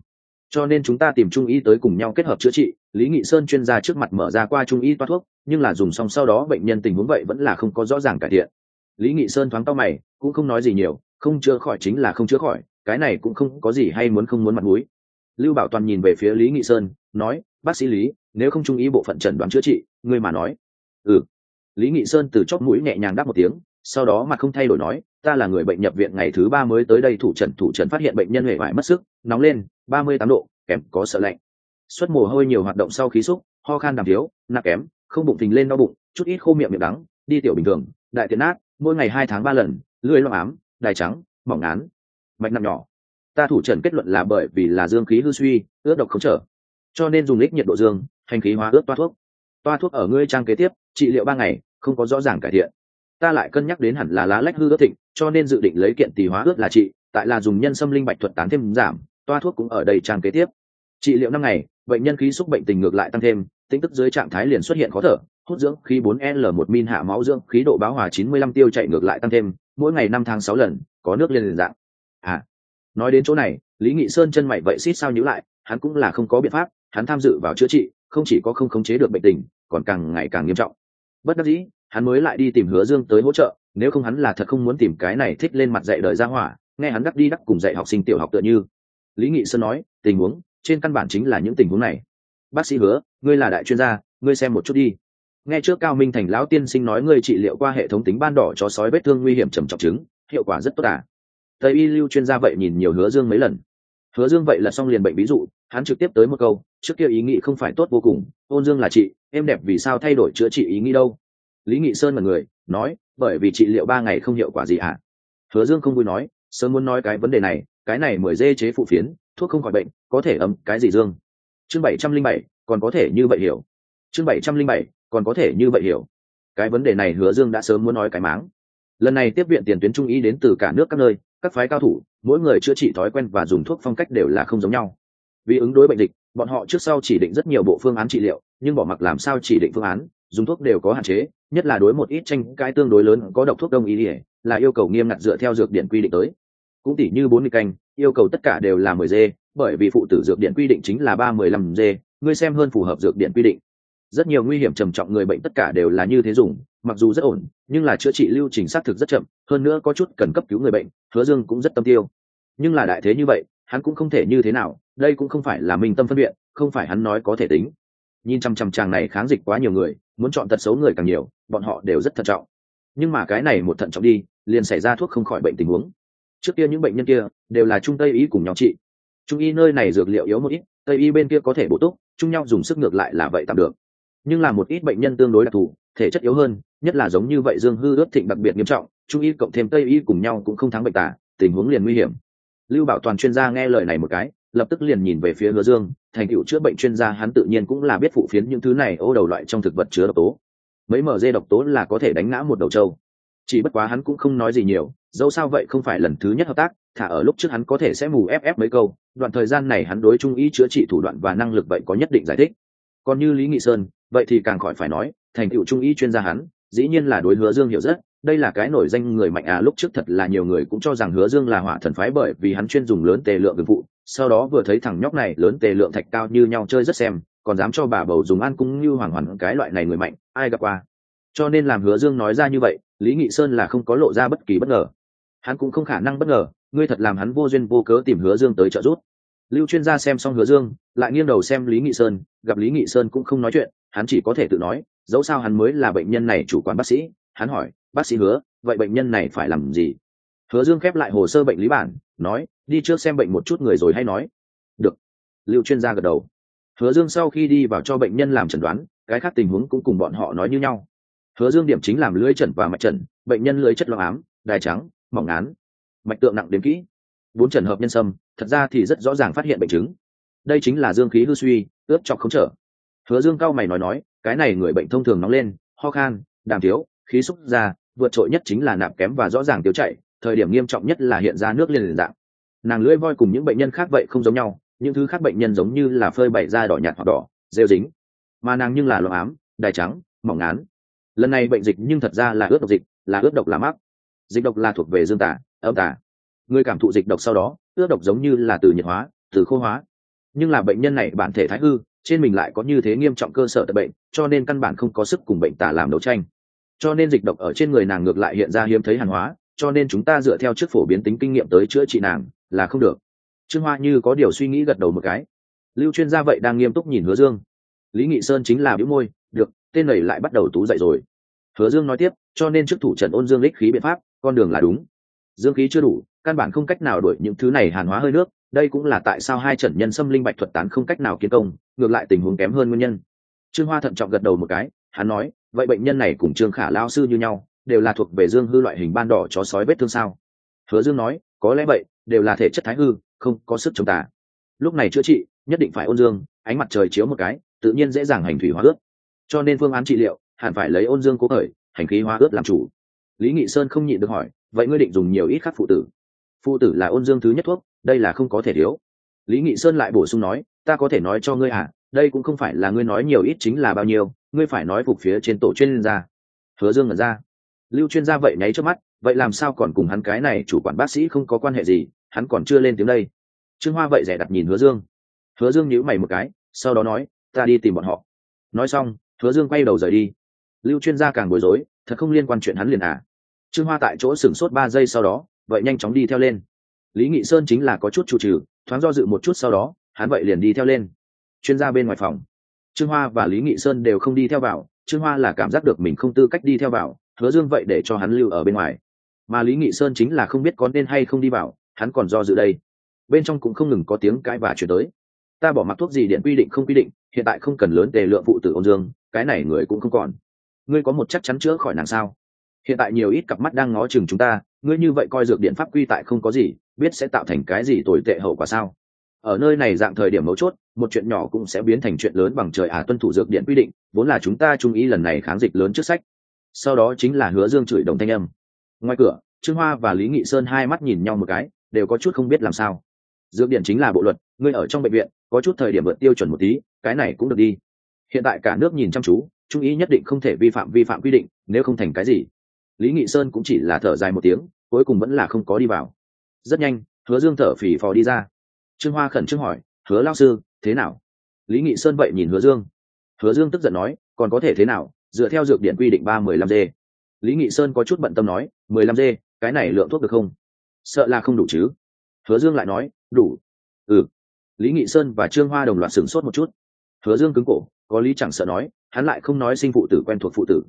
cho nên chúng ta tìm trung y tới cùng nhau kết hợp chữa trị. Lý nghị sơn chuyên gia trước mặt mở ra qua trung y toa thuốc, nhưng là dùng xong sau đó bệnh nhân tình huống vậy vẫn là không có rõ ràng cải thiện. Lý nghị sơn thoáng tao mày, cũng không nói gì nhiều, không chữa khỏi chính là không chữa khỏi, cái này cũng không có gì hay muốn không muốn mặt mũi. Lưu bảo toàn nhìn về phía lý nghị sơn, nói, bác sĩ lý, nếu không trung ý bộ phận trần đoán chữa trị, ngươi mà nói. Ừ. Lý nghị sơn từ chóp mũi nhẹ nhàng đáp một tiếng, sau đó mà không thay đổi nói ta là người bệnh nhập viện ngày thứ ba mới tới đây thủ trần thủ trần phát hiện bệnh nhân hề vải mất sức, nóng lên, ba mươi tám độ, kèm có sợ lạnh. Xuất mồ hôi nhiều hoạt động sau khí xúc, ho khan đàm thiếu, nặng kém, không bụng thình lên đau bụng, chút ít khô miệng miệng đắng, đi tiểu bình thường, đại tiện nát, mỗi ngày hai tháng ba lần lưỡi loang ám, đài trắng, mỏng ngán. Mạch nằm nhỏ. Ta thủ trần kết luận là bởi vì là dương khí hư suy, ướt độc không trở. Cho nên dùng lít nhiệt độ dương, hành khí hóa ướt toa thuốc. Toa thuốc ở ngươi trang kế tiếp, trị liệu ba ngày, không có rõ ràng cải thiện ta lại cân nhắc đến hẳn là lá lách hư ước thịnh, cho nên dự định lấy kiện tỳ hóa ước là trị, tại là dùng nhân sâm linh bạch thuật tán thêm giảm, toa thuốc cũng ở đây trang kế tiếp. Trị liệu năm ngày, bệnh nhân khí xúc bệnh tình ngược lại tăng thêm, tính tức dưới trạng thái liền xuất hiện khó thở, hút dưỡng khí 4 l 1 min hạ máu dưỡng, khí độ báo hòa 95 tiêu chạy ngược lại tăng thêm, mỗi ngày năm tháng sáu lần, có nước liên liền dạng. À nói đến chỗ này, lý nghị sơn chân mày vậy xít sao nhíu lại, hắn cũng là không có biện pháp, hắn tham dự vào chữa trị, không chỉ có không khống chế được bệnh tình, còn càng ngày càng nghiêm trọng. Bất đắc dĩ hắn mới lại đi tìm hứa dương tới hỗ trợ, nếu không hắn là thật không muốn tìm cái này thích lên mặt dạy đời ra hỏa, nghe hắn đắc đi đắc cùng dạy học sinh tiểu học tựa như. Lý nghị sơn nói, tình huống, trên căn bản chính là những tình huống này. Bác sĩ hứa, ngươi là đại chuyên gia, ngươi xem một chút đi. Nghe trước cao minh thành lão tiên sinh nói ngươi trị liệu qua hệ thống tính ban đỏ cho sói vết thương nguy hiểm trầm trọng chứng, hiệu quả rất tốt à? Tây y lưu chuyên gia vậy nhìn nhiều hứa dương mấy lần. Hứa dương vậy là xong liền bệnh ví dụ, hắn trực tiếp tới một câu, trước kia ý nghĩ không phải tốt vô cùng, ôn dương là chị, em đẹp vì sao thay đổi chữa trị ý nghĩ đâu? Lý nghị sơn mật người, nói, bởi vì trị liệu ba ngày không hiệu quả gì ạ à? hứa dương không vui nói, sớm muốn nói cái vấn đề này, cái này mười dê chế phụ phiến, thuốc không khỏi bệnh, có thể ấm, cái gì dương? Chương bảy trăm linh bảy, còn có thể như vậy hiểu. Chương bảy trăm linh bảy, còn có thể như vậy hiểu. Cái vấn đề này hứa dương đã sớm muốn nói cái máng. Lần này tiếp viện tiền tuyến trung y đến từ cả nước các nơi, các phái cao thủ, mỗi người chữa trị thói quen và dùng thuốc phong cách đều là không giống nhau. Vì ứng đối bệnh dịch, bọn họ trước sau chỉ định rất nhiều bộ phương án trị liệu, nhưng bỏ mặc làm sao chỉ định phương án dùng thuốc đều có hạn chế, nhất là đối một ít tranh cãi tương đối lớn có độc thuốc đông y ỉa là yêu cầu nghiêm ngặt dựa theo dược điện quy định tới. Cũng tỷ như bốn mươi canh, yêu cầu tất cả đều là mười dê bởi vì phụ tử dược điện quy định chính là ba mười lăm dê ngươi xem hơn phù hợp dược điện quy định. Rất nhiều nguy hiểm trầm trọng người bệnh tất cả đều là như thế dùng, mặc dù rất ổn, nhưng là chữa trị lưu trình xác thực rất chậm, hơn nữa có chút cần cấp cứu người bệnh, hứa dương cũng rất tâm tiêu. Nhưng là đại thế như vậy, hắn cũng không thể như thế nào, đây cũng không phải là minh tâm phân biện không phải hắn nói có thể tính nhìn chằm chằm chàng này kháng dịch quá nhiều người, muốn chọn tật xấu người càng nhiều, bọn họ đều rất thận trọng. Nhưng mà cái này một thận trọng đi, liền xảy ra thuốc không khỏi bệnh tình huống. Trước kia những bệnh nhân kia, đều là trung tây y cùng nhau trị. Trung y nơi này dược liệu yếu một ít, tây y bên kia có thể bổ túc, chung nhau dùng sức ngược lại là vậy tạm được. Nhưng là một ít bệnh nhân tương đối đặc thù, thể chất yếu hơn, nhất là giống như vậy dương hư ướt thịnh đặc biệt nghiêm trọng, trung y cộng thêm tây y cùng nhau cũng không thắng bệnh tả tình huống liền nguy hiểm. Lưu bảo toàn chuyên gia nghe lời này một cái lập tức liền nhìn về phía hứa dương, thành tựu chữa bệnh chuyên gia hắn tự nhiên cũng là biết phụ phiến những thứ này ô đầu loại trong thực vật chứa độc tố. Mấy mở dê độc tố là có thể đánh ngã một đầu trâu. Chỉ bất quá hắn cũng không nói gì nhiều, dẫu sao vậy không phải lần thứ nhất hợp tác, thả ở lúc trước hắn có thể sẽ mù ép ép mấy câu, đoạn thời gian này hắn đối trung ý chữa trị thủ đoạn và năng lực vậy có nhất định giải thích. Còn như lý nghị sơn, vậy thì càng khỏi phải nói, thành tựu trung ý chuyên gia hắn, dĩ nhiên là đối hứa dương hiểu rất đây là cái nổi danh người mạnh à lúc trước thật là nhiều người cũng cho rằng hứa dương là hỏa thần phái bởi vì hắn chuyên dùng lớn tề lượng gừng phụ sau đó vừa thấy thằng nhóc này, lớn tề lượng thạch cao như nhau chơi rất xem, còn dám cho bà bầu dùng ăn cũng như hoàng hoàn cái loại này người mạnh, ai gặp qua. Cho nên làm hứa dương nói ra như vậy, lý nghị sơn là không có lộ ra bất kỳ bất ngờ. Hắn cũng không khả năng bất ngờ, ngươi thật làm hắn vô duyên vô cớ tìm hứa dương tới trợ giúp. Lưu chuyên gia xem xong hứa dương, lại nghiêng đầu xem lý nghị sơn, gặp lý nghị sơn cũng không nói chuyện, hắn chỉ có thể tự nói, dẫu sao hắn mới là bệnh nhân này chủ quản bác sĩ hắn hỏi, bác sĩ hứa, vậy bệnh nhân này phải làm gì? Hứa dương khép lại hồ sơ bệnh lý bản, nói, đi trước xem bệnh một chút người rồi hay nói. Được. Lưu chuyên gia gật đầu. Hứa dương sau khi đi vào cho bệnh nhân làm chẩn đoán, cái khác tình huống cũng cùng bọn họ nói như nhau. Hứa dương điểm chính làm lưới trần và mạch trần bệnh nhân lưới chất lo ám đai trắng, mỏng ngán mạch tượng nặng đến kỹ. Bốn trần hợp nhân sâm, thật ra thì rất rõ ràng phát hiện bệnh chứng. Đây chính là dương khí hư suy, ướp chọc không trở. Hứa dương cao mày nói nói, cái này người bệnh thông thường nóng lên, ho khan, đàm thiếu khí xúc ra, vượt trội nhất chính là nạp kém và rõ ràng tiêu chảy, thời điểm nghiêm trọng nhất là hiện ra nước liền dạng. Nàng lưỡi voi cùng những bệnh nhân khác vậy không giống nhau, những thứ khác bệnh nhân giống như là phơi bày da đỏ nhạt hoặc đỏ, rêu dính. Mà nàng nhưng là lo ám, đài trắng, mỏng ngán. Lần này bệnh dịch nhưng thật ra là ướt độc dịch, là ướt độc là mắc. Dịch độc là thuộc về dương tả âm tả người cảm thụ dịch độc sau đó, ướt độc giống như là từ nhiệt hóa, từ khô hóa. Nhưng là bệnh nhân này bản thể thái hư, trên mình lại có như thế nghiêm trọng cơ sở tật bệnh, cho nên căn bản không có sức cùng bệnh tả làm đấu tranh cho nên dịch độc ở trên người nàng ngược lại hiện ra hiếm thấy hàn hóa, cho nên chúng ta dựa theo trước phổ biến tính kinh nghiệm tới chữa trị nàng, là không được. Trương hoa như có điều suy nghĩ gật đầu một cái. Lưu chuyên gia vậy đang nghiêm túc nhìn hứa dương. Lý nghị sơn chính là biếu môi, được, tên này lại bắt đầu tú dậy rồi. Hứa dương nói tiếp, cho nên trước thủ trần ôn dương lích khí biện pháp, con đường là đúng. Dương khí chưa đủ, căn bản không cách nào đuổi những thứ này hàn hóa hơi nước, đây cũng là tại sao hai trận nhân xâm linh bạch thuật tán không cách nào kiến công, ngược lại tình huống kém hơn nguyên nhân. Trương hoa thận trọng gật đầu một cái hắn nói, vậy bệnh nhân này cùng trương khả lao sư như nhau, đều là thuộc về dương hư loại hình ban đỏ chó sói vết thương sao? Hứa dương nói, có lẽ vậy, đều là thể chất thái hư, không có sức chống tả lúc này chữa trị, nhất định phải ôn dương, ánh mặt trời chiếu một cái, tự nhiên dễ dàng hành thủy hóa ướt. Cho nên phương án trị liệu, hẳn phải lấy ôn dương cố khởi, hành khí hóa ướt làm chủ. Lý nghị sơn không nhịn được hỏi, vậy ngươi định dùng nhiều ít khắc phụ tử? Phụ tử là ôn dương thứ nhất thuốc, đây là không có thể thiếu. Lý nghị sơn lại bổ sung nói, ta có thể nói cho ngươi à đây cũng không phải là ngươi nói nhiều ít chính là bao nhiêu, ngươi phải nói phục phía trên tổ chuyên gia. Hứa dương ngẩn ra. Lưu chuyên gia vậy nháy trước mắt, vậy làm sao còn cùng hắn cái này chủ quản bác sĩ không có quan hệ gì, hắn còn chưa lên tiếng đây. Trương hoa vậy rẻ đặt nhìn hứa dương. Hứa dương nhữ mày một cái, sau đó nói, ta đi tìm bọn họ. Nói xong, hứa dương quay đầu rời đi. Lưu chuyên gia càng bối rối, thật không liên quan chuyện hắn liền à. Trương hoa tại chỗ sửng sốt ba giây sau đó, vậy nhanh chóng đi theo lên. Lý nghị sơn chính là có chút chủ trừ, thoáng do dự một chút sau đó, hắn vậy liền đi theo lên chuyên gia bên ngoài phòng. Trương hoa và lý nghị sơn đều không đi theo vào, trương hoa là cảm giác được mình không tư cách đi theo vào, hứa dương vậy để cho hắn lưu ở bên ngoài. Mà lý nghị sơn chính là không biết có nên hay không đi vào, hắn còn do dự đây. Bên trong cũng không ngừng có tiếng cãi và chuyển tới. Ta bỏ mặc thuốc gì điện quy định không quy định, hiện tại không cần lớn tề lượng phụ tử ôn dương, cái này người cũng không còn. Ngươi có một chắc chắn chữa khỏi nàng sao? Hiện tại nhiều ít cặp mắt đang ngó chừng chúng ta, ngươi như vậy coi dược điện pháp quy tại không có gì, biết sẽ tạo thành cái gì tồi tệ hậu quả sao? Ở nơi này dạng thời điểm mấu chốt, một chuyện nhỏ cũng sẽ biến thành chuyện lớn bằng trời à tuân thủ dược điện quy định, vốn là chúng ta trung ý lần này kháng dịch lớn trước sách. Sau đó chính là hứa dương chửi đồng thanh âm. Ngoài cửa, trương hoa và lý nghị sơn hai mắt nhìn nhau một cái, đều có chút không biết làm sao. Dược điện chính là bộ luật, ngươi ở trong bệnh viện, có chút thời điểm vượt tiêu chuẩn một tí, cái này cũng được đi. Hiện tại cả nước nhìn chăm chú, trung ý nhất định không thể vi phạm vi phạm quy định, nếu không thành cái gì. Lý nghị sơn cũng chỉ là thở dài một tiếng, cuối cùng vẫn là không có đi vào. Rất nhanh, hứa dương thở phì phò đi ra trương hoa khẩn trương hỏi, hứa lao sư, thế nào? Lý nghị sơn vậy nhìn hứa dương. Hứa dương tức giận nói, còn có thể thế nào, dựa theo dược điện quy định ba mười lăm d lý nghị sơn có chút bận tâm nói, mười lăm d cái này lượng thuốc được không? Sợ là không đủ chứ. Hứa dương lại nói, đủ. Ừ. Lý nghị sơn và trương hoa đồng loạt sửng sốt một chút. Hứa dương cứng cổ, có lý chẳng sợ nói, hắn lại không nói sinh phụ tử quen thuộc phụ tử.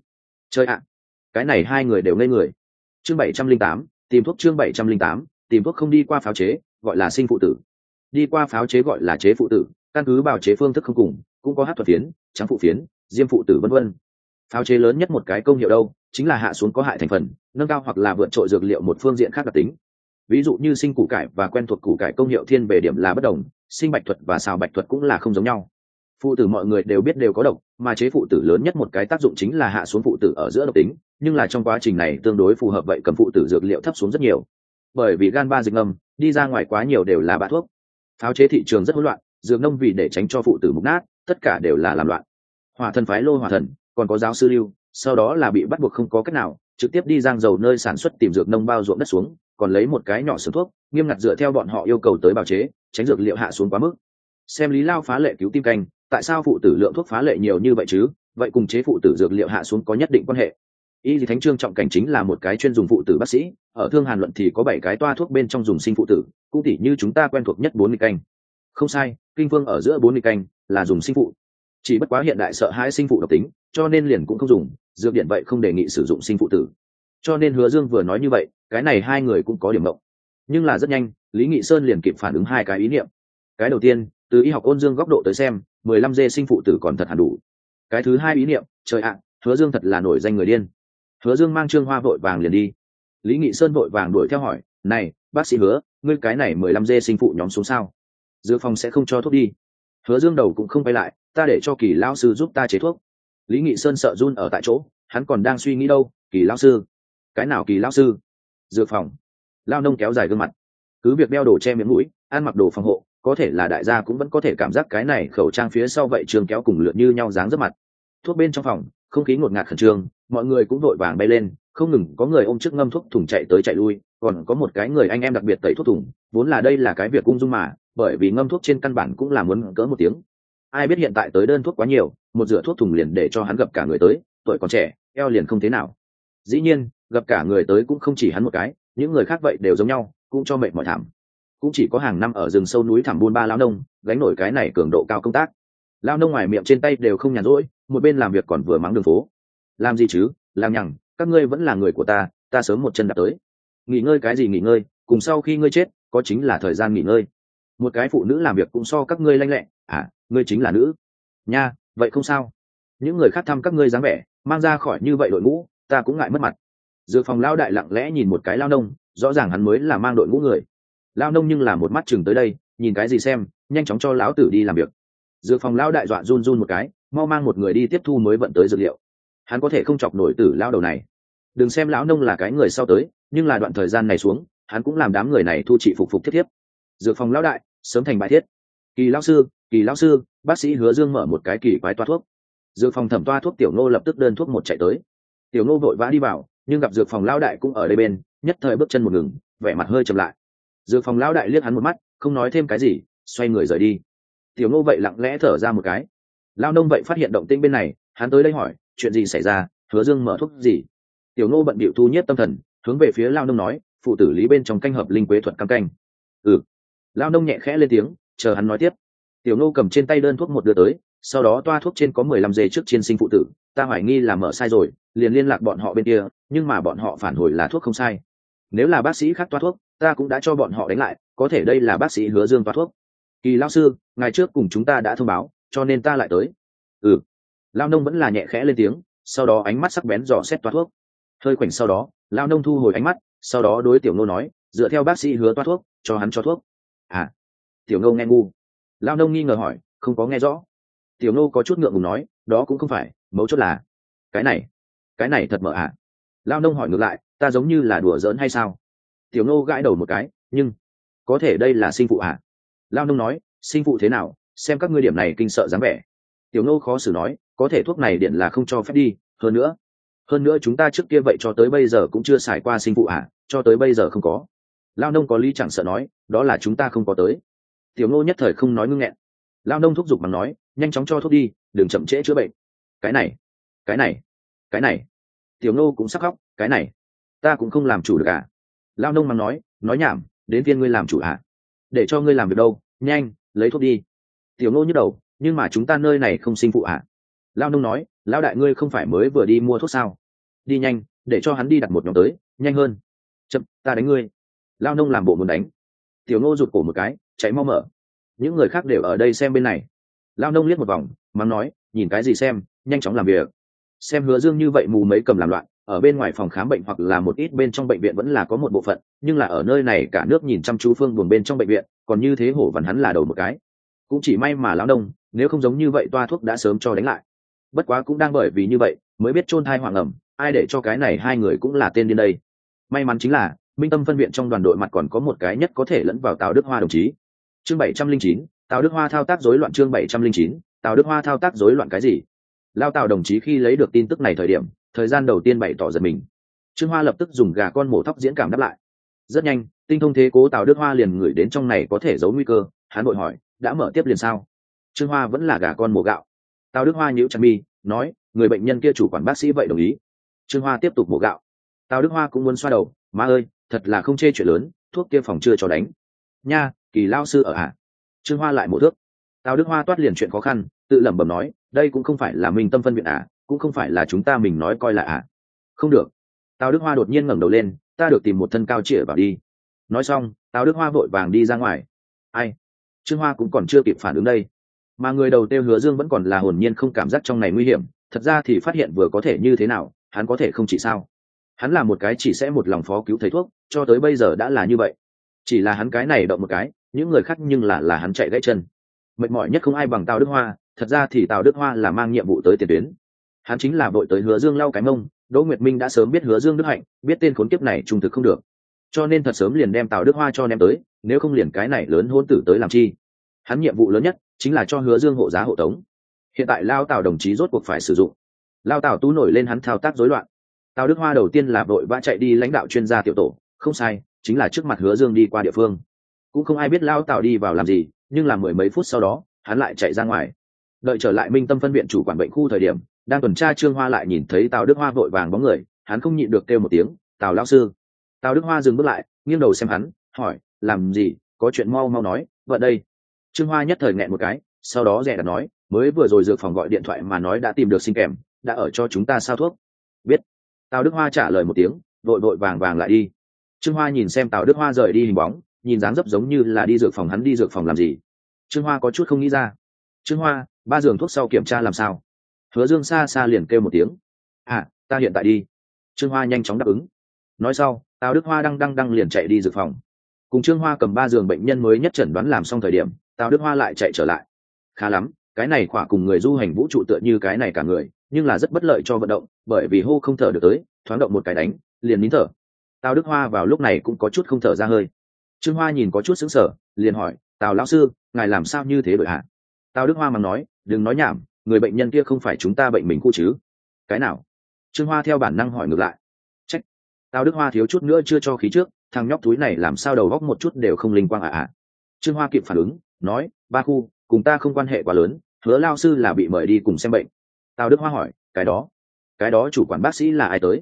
Chơi ạ. Cái này hai người đều ngây người. Chương bảy trăm linh tám, tìm thuốc chương bảy trăm linh tám, tìm thuốc không đi qua pháo chế, gọi là sinh phụ tử đi qua pháo chế gọi là chế phụ tử, căn cứ bào chế phương thức không cùng, cũng có hát thuật phiến, trắng phụ phiến, diêm phụ tử vân vân. Pháo chế lớn nhất một cái công hiệu đâu, chính là hạ xuống có hại thành phần, nâng cao hoặc là vượt trội dược liệu một phương diện khác đặc tính. Ví dụ như sinh củ cải và quen thuộc củ cải công hiệu thiên về điểm là bất đồng, sinh bạch thuật và xào bạch thuật cũng là không giống nhau. Phụ tử mọi người đều biết đều có độc, mà chế phụ tử lớn nhất một cái tác dụng chính là hạ xuống phụ tử ở giữa độc tính, nhưng là trong quá trình này tương đối phù hợp vậy cầm phụ tử dược liệu thấp xuống rất nhiều. Bởi vì gan ba dịch ngầm, đi ra ngoài quá nhiều đều là bạ thuốc pháo chế thị trường rất hỗn loạn, dược nông vì để tránh cho phụ tử mục nát, tất cả đều là làm loạn. Hòa thần phái lô hòa thần, còn có giáo sư lưu, sau đó là bị bắt buộc không có cách nào, trực tiếp đi giang dầu nơi sản xuất tìm dược nông bao ruộng đất xuống, còn lấy một cái nhỏ sướng thuốc, nghiêm ngặt dựa theo bọn họ yêu cầu tới bào chế, tránh dược liệu hạ xuống quá mức. Xem lý lao phá lệ cứu tim canh, tại sao phụ tử lượng thuốc phá lệ nhiều như vậy chứ? Vậy cùng chế phụ tử dược liệu hạ xuống có nhất định quan hệ y thì thánh trương trọng cảnh chính là một cái chuyên dùng phụ tử bác sĩ, ở thương hàn luận thì có bảy cái toa thuốc bên trong dùng sinh phụ tử, cũng tỉ như chúng ta quen thuộc nhất bốn nghịch canh. Không sai, kinh phương ở giữa bốn nghịch canh là dùng sinh phụ. Chỉ bất quá hiện đại sợ hãi sinh phụ độc tính, cho nên liền cũng không dùng, dược điện vậy không đề nghị sử dụng sinh phụ tử. Cho nên hứa dương vừa nói như vậy, cái này hai người cũng có điểm mộng. Nhưng là rất nhanh, lý nghị sơn liền kịp phản ứng hai cái ý niệm. Cái đầu tiên, từ y học ôn dương góc độ tới xem, mười lăm dê sinh phụ tử còn thật hẳn đủ. Cái thứ hai ý niệm, trời ạ, hứa dương thật là nổi danh người điên hứa dương mang trương hoa vội vàng liền đi. Lý nghị sơn vội vàng đuổi theo hỏi, này, bác sĩ hứa, ngươi cái này mười lăm dê sinh phụ nhóm xuống sao? Dược phòng sẽ không cho thuốc đi. Hứa dương đầu cũng không quay lại, ta để cho kỳ lão sư giúp ta chế thuốc. Lý nghị sơn sợ run ở tại chỗ, hắn còn đang suy nghĩ đâu, kỳ lão sư, cái nào kỳ lão sư? Dược phòng. Lao nông kéo dài gương mặt. Cứ việc đeo đồ che miệng mũi, ăn mặc đồ phòng hộ, có thể là đại gia cũng vẫn có thể cảm giác cái này khẩu trang phía sau vậy trường kéo cùng lượn như nhau dáng rất mặt. Thuốc bên trong phòng không khí ngột ngạt khẩn trương, mọi người cũng vội vàng bay lên, không ngừng có người ôm trước ngâm thuốc thùng chạy tới chạy lui, còn có một cái người anh em đặc biệt tẩy thuốc thùng, vốn là đây là cái việc cung dung mà, bởi vì ngâm thuốc trên căn bản cũng là muốn cỡ một tiếng. Ai biết hiện tại tới đơn thuốc quá nhiều, một rửa thuốc thùng liền để cho hắn gặp cả người tới, tuổi còn trẻ, eo liền không thế nào. Dĩ nhiên, gặp cả người tới cũng không chỉ hắn một cái, những người khác vậy đều giống nhau, cũng cho mệnh mọi thảm. Cũng chỉ có hàng năm ở rừng sâu núi thảm buôn ba lao nông, gánh nổi cái này cường độ cao công tác. Lao nông ngoài miệng trên tay đều không nhàn rỗi một bên làm việc còn vừa mắng đường phố. Làm gì chứ? Làm nhằng, các ngươi vẫn là người của ta ta sớm một chân đã tới. Nghỉ ngơi cái gì nghỉ ngơi, cùng sau khi ngươi chết, có chính là thời gian nghỉ ngơi. Một cái phụ nữ làm việc cũng so các ngươi lanh lẹ. À ngươi chính là nữ. Nha, vậy không sao. Những người khác thăm các ngươi dáng vẻ, mang ra khỏi như vậy đội ngũ, ta cũng ngại mất mặt. Dược phòng lao đại lặng lẽ nhìn một cái lao nông, rõ ràng hắn mới là mang đội ngũ người. Lao nông nhưng là một mắt chừng tới đây, nhìn cái gì xem, nhanh chóng cho lão tử đi làm việc. Dược phòng lao đại dọa run run một cái mau mang một người đi tiếp thu mới vận tới dược liệu. Hắn có thể không chọc nổi tử lao đầu này. Đừng xem lão nông là cái người sau tới, nhưng là đoạn thời gian này xuống, hắn cũng làm đám người này thu trị phục phục thiết thiếp. Dược phòng lão đại, sớm thành bài thiết. Kỳ lão sư, kỳ lão sư, bác sĩ hứa dương mở một cái kỳ quái toa thuốc. Dược phòng thẩm toa thuốc tiểu nô lập tức đơn thuốc một chạy tới. Tiểu nô vội vã đi vào, nhưng gặp dược phòng lão đại cũng ở đây bên, nhất thời bước chân một ngừng, vẻ mặt hơi chậm lại. Dược phòng lão đại liếc hắn một mắt, không nói thêm cái gì, xoay người rời đi. Tiểu nô vậy lặng lẽ thở ra một cái lao nông vậy phát hiện động tĩnh bên này, hắn tới đây hỏi, chuyện gì xảy ra? Hứa dương mở thuốc gì? Tiểu nô bận bịu thu nhất tâm thần, hướng về phía lao nông nói, phụ tử lý bên trong canh hợp linh quế thuật cam canh. Ừ. Lao nông nhẹ khẽ lên tiếng, chờ hắn nói tiếp. Tiểu nô cầm trên tay đơn thuốc một đưa tới, sau đó toa thuốc trên có mười lăm giây trước chiên sinh phụ tử, ta hoài nghi là mở sai rồi, liền liên lạc bọn họ bên kia, nhưng mà bọn họ phản hồi là thuốc không sai. Nếu là bác sĩ khác toa thuốc, ta cũng đã cho bọn họ đánh lại, có thể đây là bác sĩ hứa dương toa thuốc. Kỳ lao sư, ngày trước cùng chúng ta đã thông báo cho nên ta lại tới. Ừ. Lao nông vẫn là nhẹ khẽ lên tiếng, sau đó ánh mắt sắc bén dò xét toa thuốc. Hơi khoảnh sau đó, lao nông thu hồi ánh mắt, sau đó đối tiểu ngô nói, dựa theo bác sĩ hứa toa thuốc, cho hắn cho thuốc. À. Tiểu ngô nghe ngu. Lao nông nghi ngờ hỏi, không có nghe rõ. Tiểu ngô có chút ngượng ngùng nói, đó cũng không phải, mấu chốt là, cái này cái này thật mở à. Lao nông hỏi ngược lại, ta giống như là đùa giỡn hay sao? Tiểu ngô gãi đầu một cái, nhưng, có thể đây là sinh phụ à? Lao nông nói, sinh phụ thế nào? Xem các ngươi điểm này kinh sợ dáng vẻ. Tiểu nô khó xử nói, có thể thuốc này điện là không cho phép đi, hơn nữa hơn nữa chúng ta trước kia vậy cho tới bây giờ cũng chưa xài qua sinh phụ à cho tới bây giờ không có. Lao nông có lý chẳng sợ nói, đó là chúng ta không có tới. Tiểu nô nhất thời không nói ngưng nghẹn. Lao nông thúc giục bằng nói, nhanh chóng cho thuốc đi, đừng chậm trễ chữa bệnh. Cái này cái này cái này. Tiểu nô cũng sắc khóc, cái này, ta cũng không làm chủ được à. Lao nông bằng nói nói nhảm, đến viên ngươi làm chủ à. Để cho ngươi làm việc đâu, nhanh, lấy thuốc đi tiểu ngô nhức đầu, nhưng mà chúng ta nơi này không sinh phụ à lao nông nói lao đại ngươi không phải mới vừa đi mua thuốc sao? Đi nhanh, để cho hắn đi đặt một nhóm tới, nhanh hơn. Chậm, ta đánh ngươi. Lao nông làm bộ muốn đánh. Tiểu ngô rụt cổ một cái, chạy mau mở. Những người khác đều ở đây xem bên này. Lao nông liếc một vòng, mắng nói, nhìn cái gì xem, nhanh chóng làm việc. Xem hứa dương như vậy mù mấy cầm làm loạn, ở bên ngoài phòng khám bệnh hoặc là một ít bên trong bệnh viện vẫn là có một bộ phận, nhưng là ở nơi này cả nước nhìn chăm chú phương buồng bên trong bệnh viện, còn như thế hổ vằn hắn là đầu một cái cũng chỉ may mà lão đông nếu không giống như vậy toa thuốc đã sớm cho đánh lại. Bất quá cũng đang bởi vì như vậy, mới biết chôn thai hoàng ẩm, ai để cho cái này hai người cũng là tên điên đây. May mắn chính là, minh tâm phân viện trong đoàn đội mặt còn có một cái nhất có thể lẫn vào tào đức hoa đồng chí. Chương bảy trăm linh chín, tào đức hoa thao tác rối loạn chương bảy trăm linh chín, tào đức hoa thao tác rối loạn cái gì? Lao tào đồng chí khi lấy được tin tức này thời điểm, thời gian đầu tiên bày tỏ giật mình. Trương hoa lập tức dùng gà con mổ thóc diễn cảm đáp lại. Rất nhanh, tinh thông thế cố tào đức hoa liền gửi đến trong này có thể giấu nguy cơ hắn vội hỏi, đã mở tiếp liền sao? Trương hoa vẫn là gà con mổ gạo. Tào đức hoa nhíu chăn mi, nói, người bệnh nhân kia chủ quản bác sĩ vậy đồng ý. Trương hoa tiếp tục mổ gạo. Tào đức hoa cũng muốn xoa đầu, má ơi, thật là không chê chuyện lớn, thuốc kia phòng chưa cho đánh. Nha, kỳ lao sư ở ạ à? trương hoa lại mổ thước tào đức hoa toát liền chuyện khó khăn, tự lẩm bẩm nói, đây cũng không phải là mình tâm phân viện à cũng không phải là chúng ta mình nói coi là à. Không được. Tào đức hoa đột nhiên ngẩng đầu lên, ta được tìm một thân cao chĩa vào đi. Nói xong, tào đức hoa vội vàng đi ra ngoài. Ai trương hoa cũng còn chưa kịp phản ứng đây. Mà người đầu tiêu hứa dương vẫn còn là hồn nhiên không cảm giác trong này nguy hiểm, thật ra thì phát hiện vừa có thể như thế nào, hắn có thể không chỉ sao. Hắn là một cái chỉ sẽ một lòng phó cứu thầy thuốc, cho tới bây giờ đã là như vậy. Chỉ là hắn cái này động một cái, những người khác nhưng là là hắn chạy gãy chân. Mệt mỏi nhất không ai bằng tào đức hoa, thật ra thì tào đức hoa là mang nhiệm vụ tới tiền tuyến. Hắn chính là vội tới hứa dương lau cái mông, đỗ nguyệt minh đã sớm biết hứa dương đức hạnh, biết tên khốn kiếp này trung thực không được. Cho nên thật sớm liền đem tào đức hoa cho ném tới nếu không liền cái này lớn hôn tử tới làm chi? Hắn nhiệm vụ lớn nhất chính là cho hứa dương hộ giá hộ tống. Hiện tại lao tào đồng chí rốt cuộc phải sử dụng. Lao tào tú nổi lên hắn thao tác rối loạn. Tào đức hoa đầu tiên là vội vã chạy đi lãnh đạo chuyên gia tiểu tổ, không sai, chính là trước mặt hứa dương đi qua địa phương. Cũng không ai biết lao tào đi vào làm gì, nhưng là mười mấy phút sau đó, hắn lại chạy ra ngoài. Đợi trở lại minh tâm phân viện chủ quản bệnh khu thời điểm, đang tuần tra trương hoa lại nhìn thấy tào đức hoa vội vàng bóng người, hắn không nhịn được kêu một tiếng, tào lao sư. Tào đức hoa dừng bước lại, nghiêng đầu xem hắn, hỏi làm gì, có chuyện mau mau nói, vợ đây. Trương hoa nhất thời nghẹn một cái, sau đó rẻ đặt nói, mới vừa rồi dược phòng gọi điện thoại mà nói đã tìm được sinh kèm, đã ở cho chúng ta sao thuốc? Biết. Tào đức hoa trả lời một tiếng, vội vội vàng vàng lại đi. Trương hoa nhìn xem tào đức hoa rời đi hình bóng, nhìn dáng dấp giống như là đi dược phòng hắn đi dược phòng làm gì. Trương hoa có chút không nghĩ ra. Trương hoa, ba giường thuốc sau kiểm tra làm sao? Hứa dương xa xa liền kêu một tiếng. À ta hiện tại đi. Trương hoa nhanh chóng đáp ứng. Nói sau, tào đức hoa đang đang đang liền chạy đi dược phòng cùng trương hoa cầm ba giường bệnh nhân mới nhất chẩn đoán làm xong thời điểm, tào đức hoa lại chạy trở lại. Khá lắm, cái này khỏa cùng người du hành vũ trụ tựa như cái này cả người, nhưng là rất bất lợi cho vận động, bởi vì hô không thở được tới, thoáng động một cái đánh, liền nín thở. Tào đức hoa vào lúc này cũng có chút không thở ra hơi. Trương hoa nhìn có chút xứng sở liền hỏi, tào lão sư, ngài làm sao như thế đội hạ? Tào đức hoa mà nói, đừng nói nhảm, người bệnh nhân kia không phải chúng ta bệnh mình khu chứ. Cái nào? Trương hoa theo bản năng hỏi ngược lại. Trách. Tào đức hoa thiếu chút nữa chưa cho khí trước thằng nhóc túi này làm sao đầu góc một chút đều không linh quang ạ à ạ. Trương hoa kịp phản ứng, nói, ba khu, cùng ta không quan hệ quá lớn, hứa lao sư là bị mời đi cùng xem bệnh. Tào đức hoa hỏi, cái đó cái đó chủ quản bác sĩ là ai tới?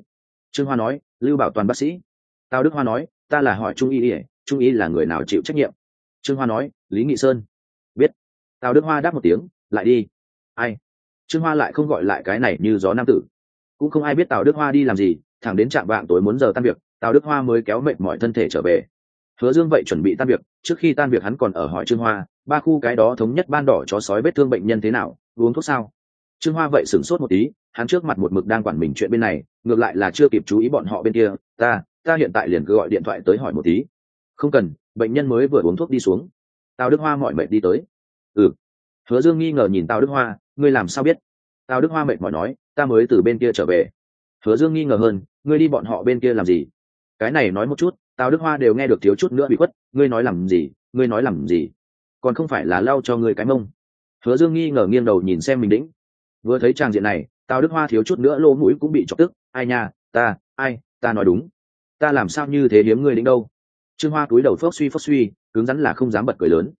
Trương hoa nói, lưu bảo toàn bác sĩ. Tào đức hoa nói, ta là hỏi trung y ỉa trung y là người nào chịu trách nhiệm? Trương hoa nói, lý nghị sơn. Biết. Tào đức hoa đáp một tiếng, lại đi. Ai? Trương hoa lại không gọi lại cái này như gió nam tử. Cũng không ai biết tào đức hoa đi làm gì, thẳng đến trạm vạng tối muốn giờ tan việc tào đức hoa mới kéo mệt mọi thân thể trở về. Hứa dương vậy chuẩn bị tan việc, trước khi tan việc hắn còn ở hỏi trương hoa, ba khu cái đó thống nhất ban đỏ chó sói vết thương bệnh nhân thế nào, uống thuốc sao? Trương hoa vậy sửng sốt một tí, hắn trước mặt một mực đang quản mình chuyện bên này, ngược lại là chưa kịp chú ý bọn họ bên kia, ta ta hiện tại liền cứ gọi điện thoại tới hỏi một tí. Không cần, bệnh nhân mới vừa uống thuốc đi xuống. Tào đức hoa mọi mệt đi tới. Ừ. Hứa dương nghi ngờ nhìn tào đức hoa, ngươi làm sao biết? Tào đức hoa mệt mỏi nói, ta mới từ bên kia trở về. Hứa dương nghi ngờ hơn, ngươi đi bọn họ bên kia làm gì? Cái này nói một chút, tào đức hoa đều nghe được thiếu chút nữa bị khuất, ngươi nói làm gì, ngươi nói làm gì? Còn không phải là lau cho ngươi cái mông. Hứa dương nghi ngờ nghiêng đầu nhìn xem mình đĩnh. Vừa thấy trang diện này, tào đức hoa thiếu chút nữa lỗ mũi cũng bị chọc tức. Ai nha, ta, ai, ta nói đúng. Ta làm sao như thế hiếm ngươi đĩnh đâu? Trương hoa cúi đầu phớt suy phớt suy, cứng rắn là không dám bật cười lớn.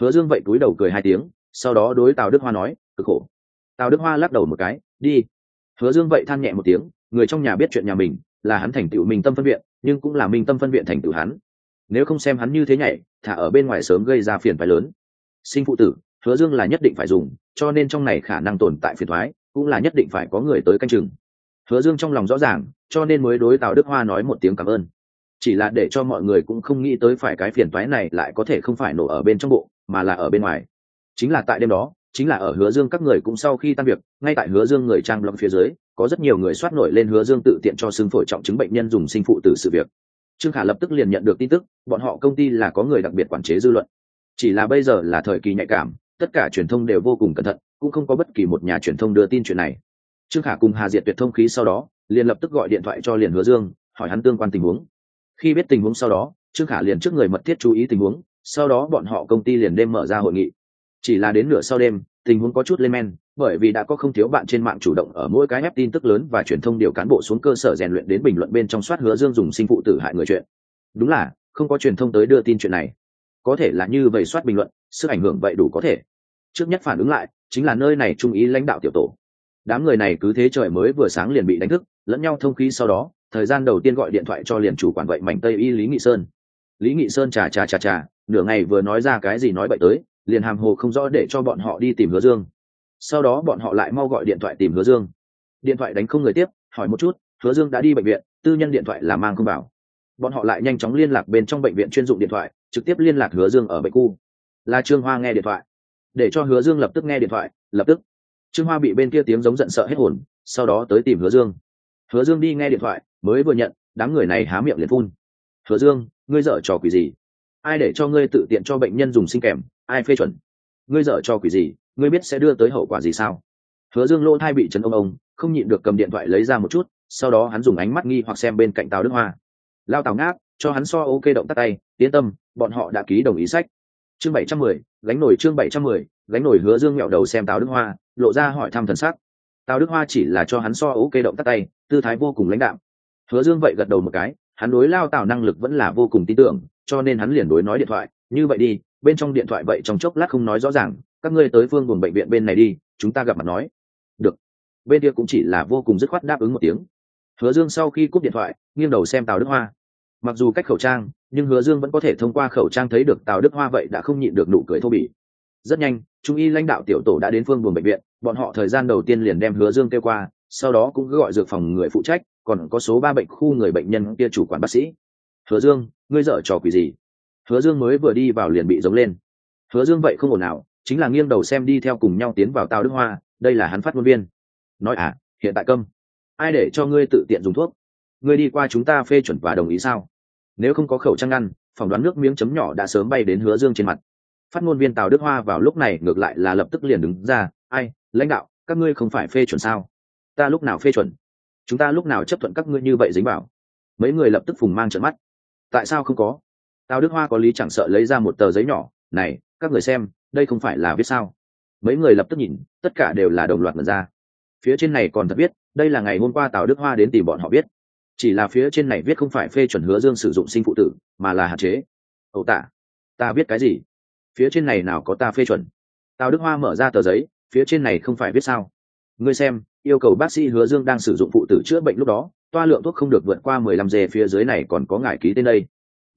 Hứa dương vậy cúi đầu cười hai tiếng, sau đó đối tào đức hoa nói, cực khổ. Tào đức hoa lắc đầu một cái, đi. Hứa dương vậy than nhẹ một tiếng, người trong nhà biết chuyện nhà mình, là hắn thành tựu mình tâm phân viện nhưng cũng là minh tâm phân viện thành tựu hắn. Nếu không xem hắn như thế nhảy, thả ở bên ngoài sớm gây ra phiền phái lớn. Sinh phụ tử, hứa dương là nhất định phải dùng, cho nên trong này khả năng tồn tại phiền thoái cũng là nhất định phải có người tới canh chừng. Hứa dương trong lòng rõ ràng, cho nên mới đối tào đức hoa nói một tiếng cảm ơn. Chỉ là để cho mọi người cũng không nghĩ tới phải cái phiền toái này lại có thể không phải nổ ở bên trong bộ, mà là ở bên ngoài. Chính là tại đêm đó, chính là ở hứa dương các người cũng sau khi tan việc, ngay tại hứa dương người trang lâm phía dưới có rất nhiều người soát nổi lên hứa dương tự tiện cho xương phổi trọng chứng bệnh nhân dùng sinh phụ từ sự việc. Trương khả lập tức liền nhận được tin tức, bọn họ công ty là có người đặc biệt quản chế dư luận. Chỉ là bây giờ là thời kỳ nhạy cảm, tất cả truyền thông đều vô cùng cẩn thận, cũng không có bất kỳ một nhà truyền thông đưa tin chuyện này. Trương khả cùng hà diệt tuyệt thông khí sau đó, liền lập tức gọi điện thoại cho liền hứa dương, hỏi hắn tương quan tình huống. Khi biết tình huống sau đó, trương khả liền trước người mật thiết chú ý tình huống, sau đó bọn họ công ty liền đêm mở ra hội nghị chỉ là đến nửa sau đêm, tình huống có chút lên men, bởi vì đã có không thiếu bạn trên mạng chủ động ở mỗi cái ép tin tức lớn và truyền thông điều cán bộ xuống cơ sở rèn luyện đến bình luận bên trong soát hứa dương dùng sinh phụ tử hại người chuyện. Đúng là, không có truyền thông tới đưa tin chuyện này. Có thể là như vậy soát bình luận, sức ảnh hưởng vậy đủ có thể. Trước nhất phản ứng lại, chính là nơi này trung ý lãnh đạo tiểu tổ. Đám người này cứ thế trời mới vừa sáng liền bị đánh thức, lẫn nhau thông khí sau đó, thời gian đầu tiên gọi điện thoại cho liền chủ quản vậy mảnh tây y lý nghị sơn. Lý nghị sơn chà chà chà chà nửa ngày vừa nói ra cái gì nói vậy tới liền hàm hồ không rõ để cho bọn họ đi tìm hứa dương. Sau đó bọn họ lại mau gọi điện thoại tìm hứa dương. Điện thoại đánh không người tiếp, hỏi một chút, hứa dương đã đi bệnh viện, tư nhân điện thoại là mang không bảo bọn họ lại nhanh chóng liên lạc bên trong bệnh viện chuyên dụng điện thoại, trực tiếp liên lạc hứa dương ở bệnh khu. Là trương hoa nghe điện thoại. Để cho hứa dương lập tức nghe điện thoại, lập tức. Trương hoa bị bên kia tiếng giống giận sợ hết hồn, sau đó tới tìm hứa dương. Hứa dương đi nghe điện thoại, mới vừa nhận, đám người này há miệng liền phun. Hứa dương, ngươi dở trò quỷ gì? Ai để cho ngươi tự tiện cho bệnh nhân dùng sinh kèm, ai phê chuẩn? Ngươi dở cho quỷ gì, ngươi biết sẽ đưa tới hậu quả gì sao? Hứa dương lỗ thai bị chấn ông ông, không nhịn được cầm điện thoại lấy ra một chút, sau đó hắn dùng ánh mắt nghi hoặc xem bên cạnh Tào đức hoa. Lao Tào ngáp, cho hắn so ok động tắt tay, yên tâm, bọn họ đã ký đồng ý sách. Chương bảy trăm mười, gánh nổi chương bảy trăm mười, gánh nổi hứa dương mẹo đầu xem Tào đức hoa, lộ ra hỏi thăm thần sắc. Tào đức hoa chỉ là cho hắn so ok động tắt tay, tư thái vô cùng lãnh đạm. Hứa dương vậy gật đầu một cái, hắn đối lao Tào năng lực vẫn là vô cùng tin tưởng cho nên hắn liền đối nói điện thoại, như vậy đi, bên trong điện thoại vậy trong chốc lát không nói rõ ràng, các ngươi tới phương buồng bệnh viện bên này đi, chúng ta gặp mặt nói. Được. Bên kia cũng chỉ là vô cùng dứt khoát đáp ứng một tiếng. Hứa dương sau khi cúp điện thoại, nghiêng đầu xem tào đức hoa. Mặc dù cách khẩu trang, nhưng hứa dương vẫn có thể thông qua khẩu trang thấy được tào đức hoa vậy đã không nhịn được nụ cười thô bỉ. Rất nhanh, trung y lãnh đạo tiểu tổ đã đến phương buồng bệnh viện, bọn họ thời gian đầu tiên liền đem hứa dương kêu qua, sau đó cũng gọi dược phòng người phụ trách, còn có số ba bệnh khu người bệnh nhân kia chủ quản bác sĩ hứa dương, ngươi dở trò quỷ gì? Hứa dương mới vừa đi vào liền bị giống lên. Hứa dương vậy không ổn nào, chính là nghiêng đầu xem đi theo cùng nhau tiến vào Tào đức hoa, đây là hắn phát ngôn viên. Nói à hiện tại câm. Ai để cho ngươi tự tiện dùng thuốc? Ngươi đi qua chúng ta phê chuẩn và đồng ý sao? Nếu không có khẩu trang ngăn phỏng đoán nước miếng chấm nhỏ đã sớm bay đến hứa dương trên mặt. Phát ngôn viên tào đức hoa vào lúc này ngược lại là lập tức liền đứng ra, ai, lãnh đạo, các ngươi không phải phê chuẩn sao? Ta lúc nào phê chuẩn? Chúng ta lúc nào chấp thuận các ngươi như vậy dính bảo mấy người lập tức phùng mang trận mắt tại sao không có? Tào đức hoa có lý chẳng sợ lấy ra một tờ giấy nhỏ, này, các người xem, đây không phải là viết sao? Mấy người lập tức nhìn, tất cả đều là đồng loạt mật ra. Phía trên này còn thật biết đây là ngày hôm qua tào đức hoa đến tìm bọn họ biết chỉ là phía trên này viết không phải phê chuẩn hứa dương sử dụng sinh phụ tử, mà là hạn chế. Ẩu tạ, ta biết cái gì? Phía trên này nào có ta phê chuẩn? Tào đức hoa mở ra tờ giấy, phía trên này không phải viết sao? Ngươi xem, yêu cầu bác sĩ hứa dương đang sử dụng phụ tử chữa bệnh lúc đó toa lượng thuốc không được vượt qua mười lăm dê phía dưới này còn có ngải ký tên đây.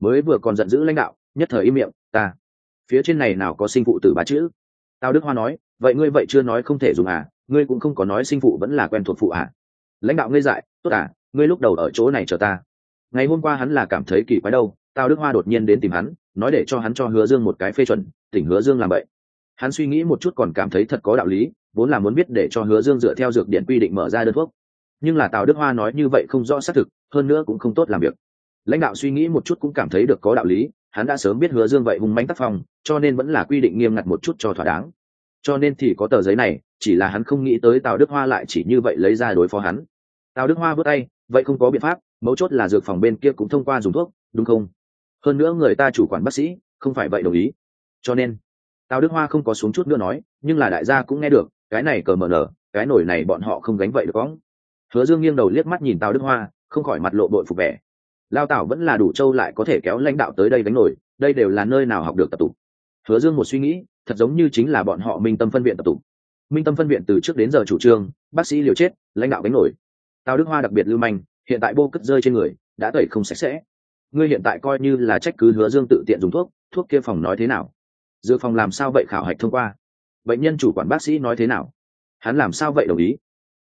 Mới vừa còn giận dữ lãnh đạo, nhất thời im miệng, ta, phía trên này nào có sinh phụ tử ba chữ? Tào đức hoa nói, vậy ngươi vậy chưa nói không thể dùng à ngươi cũng không có nói sinh phụ vẫn là quen thuộc phụ à. Lãnh đạo ngươi dại, tốt à ngươi lúc đầu ở chỗ này chờ ta. Ngày hôm qua hắn là cảm thấy kỳ quái đâu, tào đức hoa đột nhiên đến tìm hắn, nói để cho hắn cho hứa dương một cái phê chuẩn, tỉnh hứa dương làm vậy hắn suy nghĩ một chút còn cảm thấy thật có đạo lý, vốn là muốn biết để cho hứa dương dựa theo dược điện quy định mở ra đơn thuốc nhưng là tào đức hoa nói như vậy không rõ xác thực, hơn nữa cũng không tốt làm việc. Lãnh đạo suy nghĩ một chút cũng cảm thấy được có đạo lý, hắn đã sớm biết hứa dương vậy hùng mánh tác phong, cho nên vẫn là quy định nghiêm ngặt một chút cho thỏa đáng. Cho nên thì có tờ giấy này, chỉ là hắn không nghĩ tới tào đức hoa lại chỉ như vậy lấy ra đối phó hắn. Tào đức hoa vớt tay, vậy không có biện pháp, mấu chốt là dược phòng bên kia cũng thông qua dùng thuốc, đúng không? Hơn nữa người ta chủ quản bác sĩ, không phải vậy đồng ý. Cho nên, tào đức hoa không có xuống chút nữa nói, nhưng là đại gia cũng nghe được, cái này cờ mờ nở, cái nổi này bọn họ không gánh vậy được không? Hứa dương nghiêng đầu liếc mắt nhìn tào đức hoa, không khỏi mặt lộ bội phục vẻ. Lao tảo vẫn là đủ châu lại có thể kéo lãnh đạo tới đây đánh nổi, đây đều là nơi nào học được tập tục. Hứa dương một suy nghĩ, thật giống như chính là bọn họ minh tâm phân viện tập tục. Minh tâm phân viện từ trước đến giờ chủ trương, bác sĩ liều chết, lãnh đạo đánh nổi. Tào đức hoa đặc biệt lưu manh, hiện tại bô cất rơi trên người, đã tẩy không sạch sẽ. Ngươi hiện tại coi như là trách cứ hứa dương tự tiện dùng thuốc thuốc kia phòng nói thế nào? Dược phòng làm sao vậy khảo hạch thông qua? Bệnh nhân chủ quản bác sĩ nói thế nào? Hắn làm sao vậy đồng ý?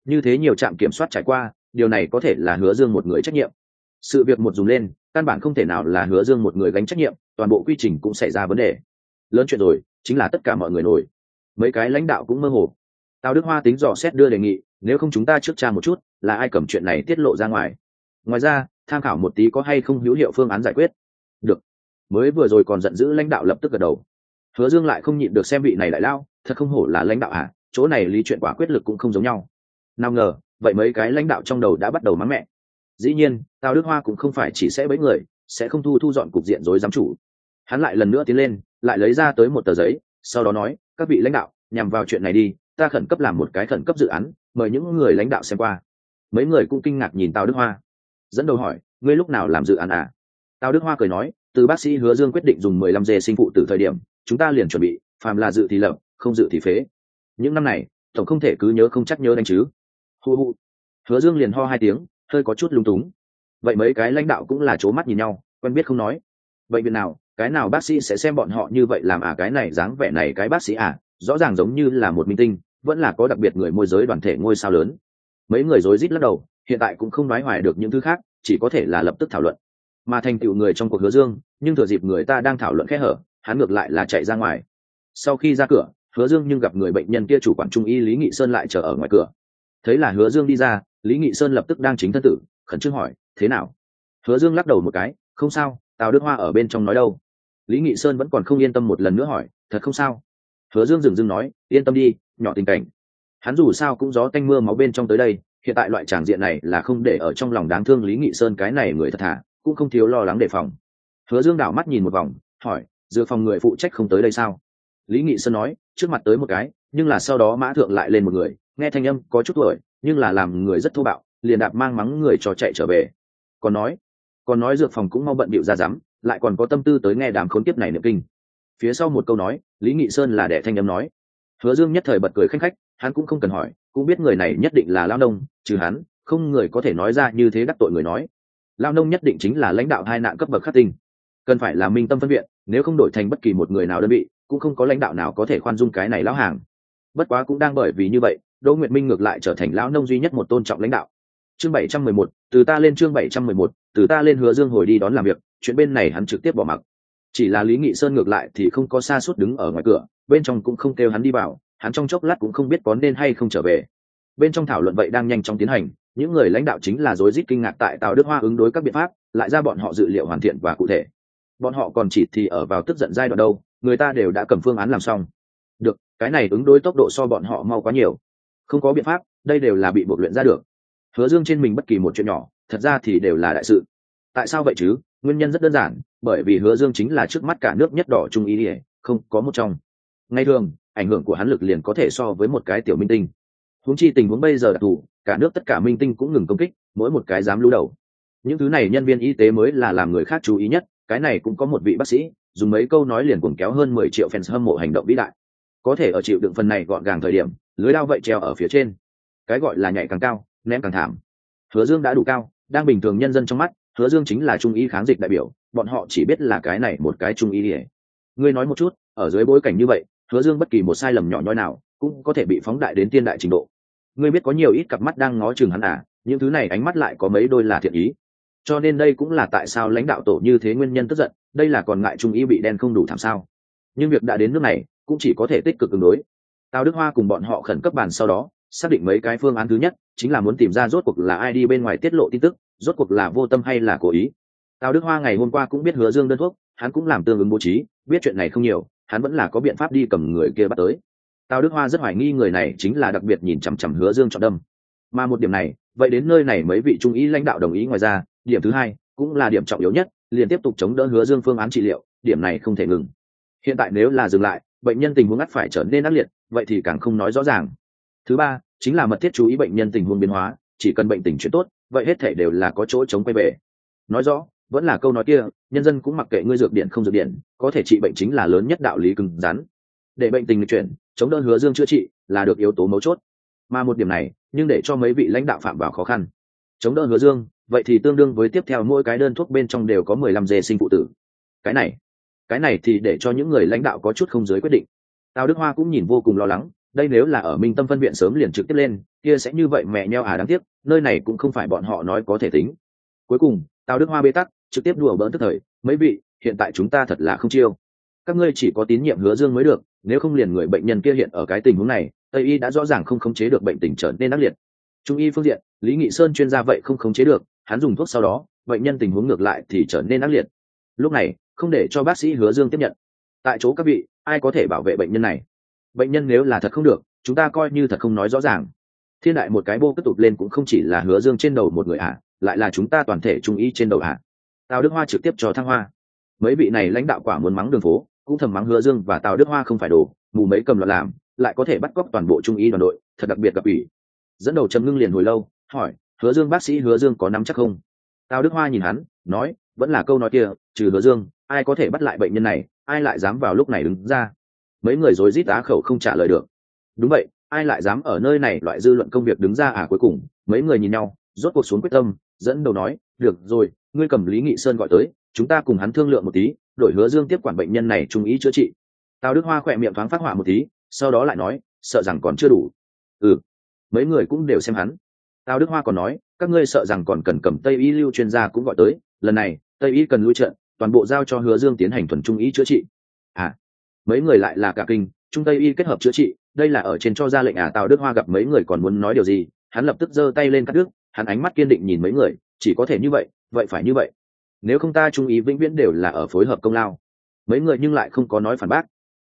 Như thế nhiều trạm kiểm soát trải qua, điều này có thể là hứa dương một người trách nhiệm. Sự việc một dùng lên, căn bản không thể nào là hứa dương một người gánh trách nhiệm, toàn bộ quy trình cũng xảy ra vấn đề. Lớn chuyện rồi, chính là tất cả mọi người nổi. Mấy cái lãnh đạo cũng mơ hồ. Tào đức hoa tính dò xét đưa đề nghị, nếu không chúng ta trước tra một chút, là ai cầm chuyện này tiết lộ ra ngoài. Ngoài ra, tham khảo một tí có hay không hữu hiệu phương án giải quyết. Được. Mới vừa rồi còn giận dữ lãnh đạo lập tức gật đầu. Hứa dương lại không nhịn được xem vị này lại lao, thật không hổ là lãnh đạo à chỗ này lý chuyện quả quyết lực cũng không giống nhau nào ngờ, vậy mấy cái lãnh đạo trong đầu đã bắt đầu mắng mẹ. Dĩ nhiên, tào đức hoa cũng không phải chỉ sẽ bấy người, sẽ không thu thu dọn cục diện dối giám chủ. Hắn lại lần nữa tiến lên, lại lấy ra tới một tờ giấy, sau đó nói, các vị lãnh đạo, nhằm vào chuyện này đi, ta khẩn cấp làm một cái khẩn cấp dự án, mời những người lãnh đạo xem qua. Mấy người cũng kinh ngạc nhìn tào đức hoa. Dẫn đầu hỏi, ngươi lúc nào làm dự án à? Tào đức hoa cười nói, từ bác sĩ hứa dương quyết định dùng mười lăm dê sinh phụ từ thời điểm, chúng ta liền chuẩn bị, phàm là dự thì lập, không dự thì phế. Những năm này, tổng không thể cứ nhớ không chắc nhớ đánh chứ hu hu. Hứa dương liền ho hai tiếng, hơi có chút lung túng. Vậy mấy cái lãnh đạo cũng là c mắt nhìn nhau, quen biết không nói. Vậy viện nào, cái nào bác sĩ sẽ xem bọn họ như vậy làm à cái này dáng vẻ này cái bác sĩ à rõ ràng giống như là một minh tinh, vẫn là có đặc biệt người môi giới đoàn thể ngôi sao lớn. Mấy người rối rít lắc đầu, hiện tại cũng không nói hoài được những thứ khác, chỉ có thể là lập tức thảo luận. Mà thành tựu người trong cuộc hứa dương, nhưng thừa dịp người ta đang thảo luận khẽ hở, hắn ngược lại là chạy ra ngoài. Sau khi ra cửa, hứa dương nhưng gặp người bệnh nhân kia chủ quản trung y lý nghị sơn lại chờ ở ngoài cửa thấy là hứa dương đi ra, lý nghị sơn lập tức đang chính thân tử, khẩn trương hỏi, thế nào? Hứa dương lắc đầu một cái, không sao, tào đức hoa ở bên trong nói đâu. Lý nghị sơn vẫn còn không yên tâm một lần nữa hỏi, thật không sao? Hứa dương dừng dưng nói, yên tâm đi, nhỏ tình cảnh. Hắn dù sao cũng gió tanh mưa máu bên trong tới đây, hiện tại loại tràng diện này là không để ở trong lòng đáng thương lý nghị sơn cái này người thật thà, cũng không thiếu lo lắng đề phòng. Hứa dương đảo mắt nhìn một vòng, hỏi, dựa phòng người phụ trách không tới đây sao? Lý nghị sơn nói, trước mặt tới một cái, nhưng là sau đó mã thượng lại lên một người nghe thanh âm có chút tuổi, nhưng là làm người rất thô bạo, liền đạp mang mắng người cho chạy trở về. Còn nói còn nói dược phòng cũng mau bận bịu ra rắm lại còn có tâm tư tới nghe đàm khốn kiếp này niệm kinh. Phía sau một câu nói, lý nghị sơn là đẻ thanh âm nói. Hứa dương nhất thời bật cười khanh khách, hắn cũng không cần hỏi, cũng biết người này nhất định là lao nông, trừ hắn, không người có thể nói ra như thế đắc tội người nói. Lao nông nhất định chính là lãnh đạo hai nạn cấp bậc khắc tinh. Cần phải là minh tâm phân viện, nếu không đổi thành bất kỳ một người nào đơn vị, cũng không có lãnh đạo nào có thể khoan dung cái này lão hàng. Bất quá cũng đang bởi vì như vậy đỗ nguyệt minh ngược lại trở thành lão nông duy nhất một tôn trọng lãnh đạo. Chương bảy trăm mười một, từ ta lên chương bảy trăm mười một, từ ta lên hứa dương hồi đi đón làm việc, chuyện bên này hắn trực tiếp bỏ mặc. Chỉ là lý nghị sơn ngược lại thì không có xa suốt đứng ở ngoài cửa, bên trong cũng không kêu hắn đi vào, hắn trong chốc lát cũng không biết có nên hay không trở về. Bên trong thảo luận vậy đang nhanh chóng tiến hành, những người lãnh đạo chính là rối rít kinh ngạc tại tào đức hoa ứng đối các biện pháp, lại ra bọn họ dự liệu hoàn thiện và cụ thể. Bọn họ còn chỉ thì ở vào tức giận giai đoạn đâu, người ta đều đã cầm phương án làm xong. Được, cái này ứng đối tốc độ so bọn họ mau quá nhiều không có biện pháp, đây đều là bị buộc luyện ra được. Hứa dương trên mình bất kỳ một chuyện nhỏ, thật ra thì đều là đại sự. Tại sao vậy chứ? Nguyên nhân rất đơn giản, bởi vì hứa dương chính là trước mắt cả nước nhất đỏ trung ý ỉa không có một trong. Ngay thường, ảnh hưởng của hắn lực liền có thể so với một cái tiểu minh tinh. Húng chi tình huống bây giờ đặc thù, cả nước tất cả minh tinh cũng ngừng công kích, mỗi một cái dám lưu đầu. Những thứ này nhân viên y tế mới là làm người khác chú ý nhất, cái này cũng có một vị bác sĩ, dùng mấy câu nói liền cuồng kéo hơn mười triệu fans hâm mộ hành động vĩ đại có thể ở chịu đựng phần này gọn gàng thời điểm, lưới đao vậy treo ở phía trên. Cái gọi là nhảy càng cao, ném càng thảm. Hứa dương đã đủ cao, đang bình thường nhân dân trong mắt, hứa dương chính là trung y kháng dịch đại biểu, bọn họ chỉ biết là cái này một cái trung y ỉa ngươi nói một chút, ở dưới bối cảnh như vậy, hứa dương bất kỳ một sai lầm nhỏ nhoi nào, cũng có thể bị phóng đại đến tiên đại trình độ. Ngươi biết có nhiều ít cặp mắt đang ngó chừng hắn à những thứ này ánh mắt lại có mấy đôi là thiện ý. Cho nên đây cũng là tại sao lãnh đạo tổ như thế nguyên nhân tức giận, đây là còn ngại trung y bị đen không đủ thảm sao. Nhưng việc đã đến nước này cũng chỉ có thể tích cực ứng đối. Tào đức hoa cùng bọn họ khẩn cấp bàn sau đó, xác định mấy cái phương án thứ nhất, chính là muốn tìm ra rốt cuộc là ai đi bên ngoài tiết lộ tin tức, rốt cuộc là vô tâm hay là cố ý. Tào đức hoa ngày hôm qua cũng biết hứa dương đơn thuốc, hắn cũng làm tương ứng bố trí, biết chuyện này không nhiều, hắn vẫn là có biện pháp đi cầm người kia bắt tới. Tào đức hoa rất hoài nghi người này chính là đặc biệt nhìn chằm chằm hứa dương chọn đâm. Mà một điểm này, vậy đến nơi này mấy vị trung ý lãnh đạo đồng ý ngoài ra, điểm thứ hai cũng là điểm trọng yếu nhất, liền tiếp tục chống đỡ hứa dương phương án trị liệu, điểm này không thể ngừng. Hiện tại nếu là dừng lại bệnh nhân tình huống ngắt phải trở nên ác liệt, vậy thì càng không nói rõ ràng. Thứ ba, chính là mật thiết chú ý bệnh nhân tình huống biến hóa, chỉ cần bệnh tình chuyển tốt, vậy hết thể đều là có chỗ chống quay về. Nói rõ, vẫn là câu nói kia, nhân dân cũng mặc kệ ngươi dược điện không dược điện, có thể trị bệnh chính là lớn nhất đạo lý cứng rắn. Để bệnh tình chuyển, chống đơn hứa dương chữa trị là được yếu tố mấu chốt. Mà một điểm này, nhưng để cho mấy vị lãnh đạo phạm vào khó khăn. Chống đỡ hứa dương, vậy thì tương đương với tiếp theo mỗi cái đơn thuốc bên trong đều có mười lăm dê sinh phụ tử. Cái này cái này thì để cho những người lãnh đạo có chút không giới quyết định. Tào đức hoa cũng nhìn vô cùng lo lắng, đây nếu là ở minh tâm phân viện sớm liền trực tiếp lên, kia sẽ như vậy mẹ nheo à đáng tiếc, nơi này cũng không phải bọn họ nói có thể tính. Cuối cùng, tào đức hoa bê tắc, trực tiếp đùa bỡn tức thời, mấy vị, hiện tại chúng ta thật là không chiêu. Các ngươi chỉ có tín nhiệm hứa dương mới được, nếu không liền người bệnh nhân kia hiện ở cái tình huống này, tây y đã rõ ràng không khống chế được bệnh tình trở nên ác liệt. Trung y phương diện, lý nghị sơn chuyên gia vậy không khống chế được, hắn dùng thuốc sau đó, bệnh nhân tình huống ngược lại thì trở nên ác liệt. Lúc này không để cho bác sĩ hứa dương tiếp nhận. Tại chỗ các vị ai có thể bảo vệ bệnh nhân này? Bệnh nhân nếu là thật không được chúng ta coi như thật không nói rõ ràng. Thiên đại một cái bô cất tục lên cũng không chỉ là hứa dương trên đầu một người ạ à, lại là chúng ta toàn thể trung ý trên đầu ạ. À. tào đức hoa trực tiếp cho thăng hoa. Mấy vị này lãnh đạo quả muốn mắng đường phố cũng thầm mắng hứa dương và tào đức hoa không phải đồ mù mấy cầm loạn làm lại có thể bắt cóc toàn bộ trung ý đoàn đội thật đặc biệt gặp ủy. Dẫn đầu chấm ngưng liền hồi lâu hỏi hứa dương bác sĩ hứa dương có nắm chắc không? Tào đức hoa nhìn hắn nói vẫn là câu nói kia trừ hứa dương ai có thể bắt lại bệnh nhân này, ai lại dám vào lúc này đứng ra? Mấy người rối rít á khẩu không trả lời được. Đúng vậy, ai lại dám ở nơi này loại dư luận công việc đứng ra à cuối cùng? Mấy người nhìn nhau, rốt cuộc xuống quyết tâm, dẫn đầu nói, được rồi, ngươi cầm lý nghị sơn gọi tới, chúng ta cùng hắn thương lượng một tí, đổi hứa dương tiếp quản bệnh nhân này trung ý chữa trị. Tào đức hoa khỏe miệng thoáng phát hỏa một tí, sau đó lại nói, sợ rằng còn chưa đủ. Ừ mấy người cũng đều xem hắn. Tào đức hoa còn nói, các ngươi sợ rằng còn cần cầm tây y lưu chuyên gia cũng gọi tới, lần này, tây y cần lui trận toàn bộ giao cho hứa dương tiến hành thuần trung ý chữa trị. À mấy người lại là cả kinh, trung tây y kết hợp chữa trị, đây là ở trên cho ra lệnh à tào đức hoa gặp mấy người còn muốn nói điều gì, hắn lập tức giơ tay lên cắt đứt, hắn ánh mắt kiên định nhìn mấy người, chỉ có thể như vậy vậy phải như vậy. Nếu không ta trung ý vĩnh viễn đều là ở phối hợp công lao. Mấy người nhưng lại không có nói phản bác.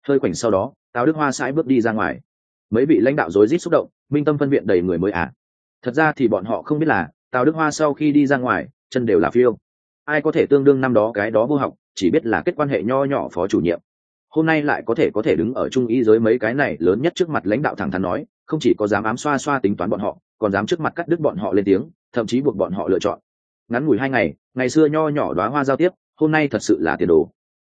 Hơi khoảnh sau đó, tào đức hoa sãi bước đi ra ngoài. Mấy vị lãnh đạo rối rít xúc động, minh tâm phân viện đầy người mới à. Thật ra thì bọn họ không biết là, tào đức hoa sau khi đi ra ngoài, chân đều là phiêu ai có thể tương đương năm đó cái đó vô học, chỉ biết là kết quan hệ nho nhỏ phó chủ nhiệm. Hôm nay lại có thể có thể đứng ở trung y giới mấy cái này lớn nhất trước mặt lãnh đạo thẳng thắn nói, không chỉ có dám ám xoa xoa tính toán bọn họ, còn dám trước mặt cắt đứt bọn họ lên tiếng, thậm chí buộc bọn họ lựa chọn. Ngắn ngủi hai ngày ngày xưa nho nhỏ đoá hoa giao tiếp, hôm nay thật sự là tiền đồ.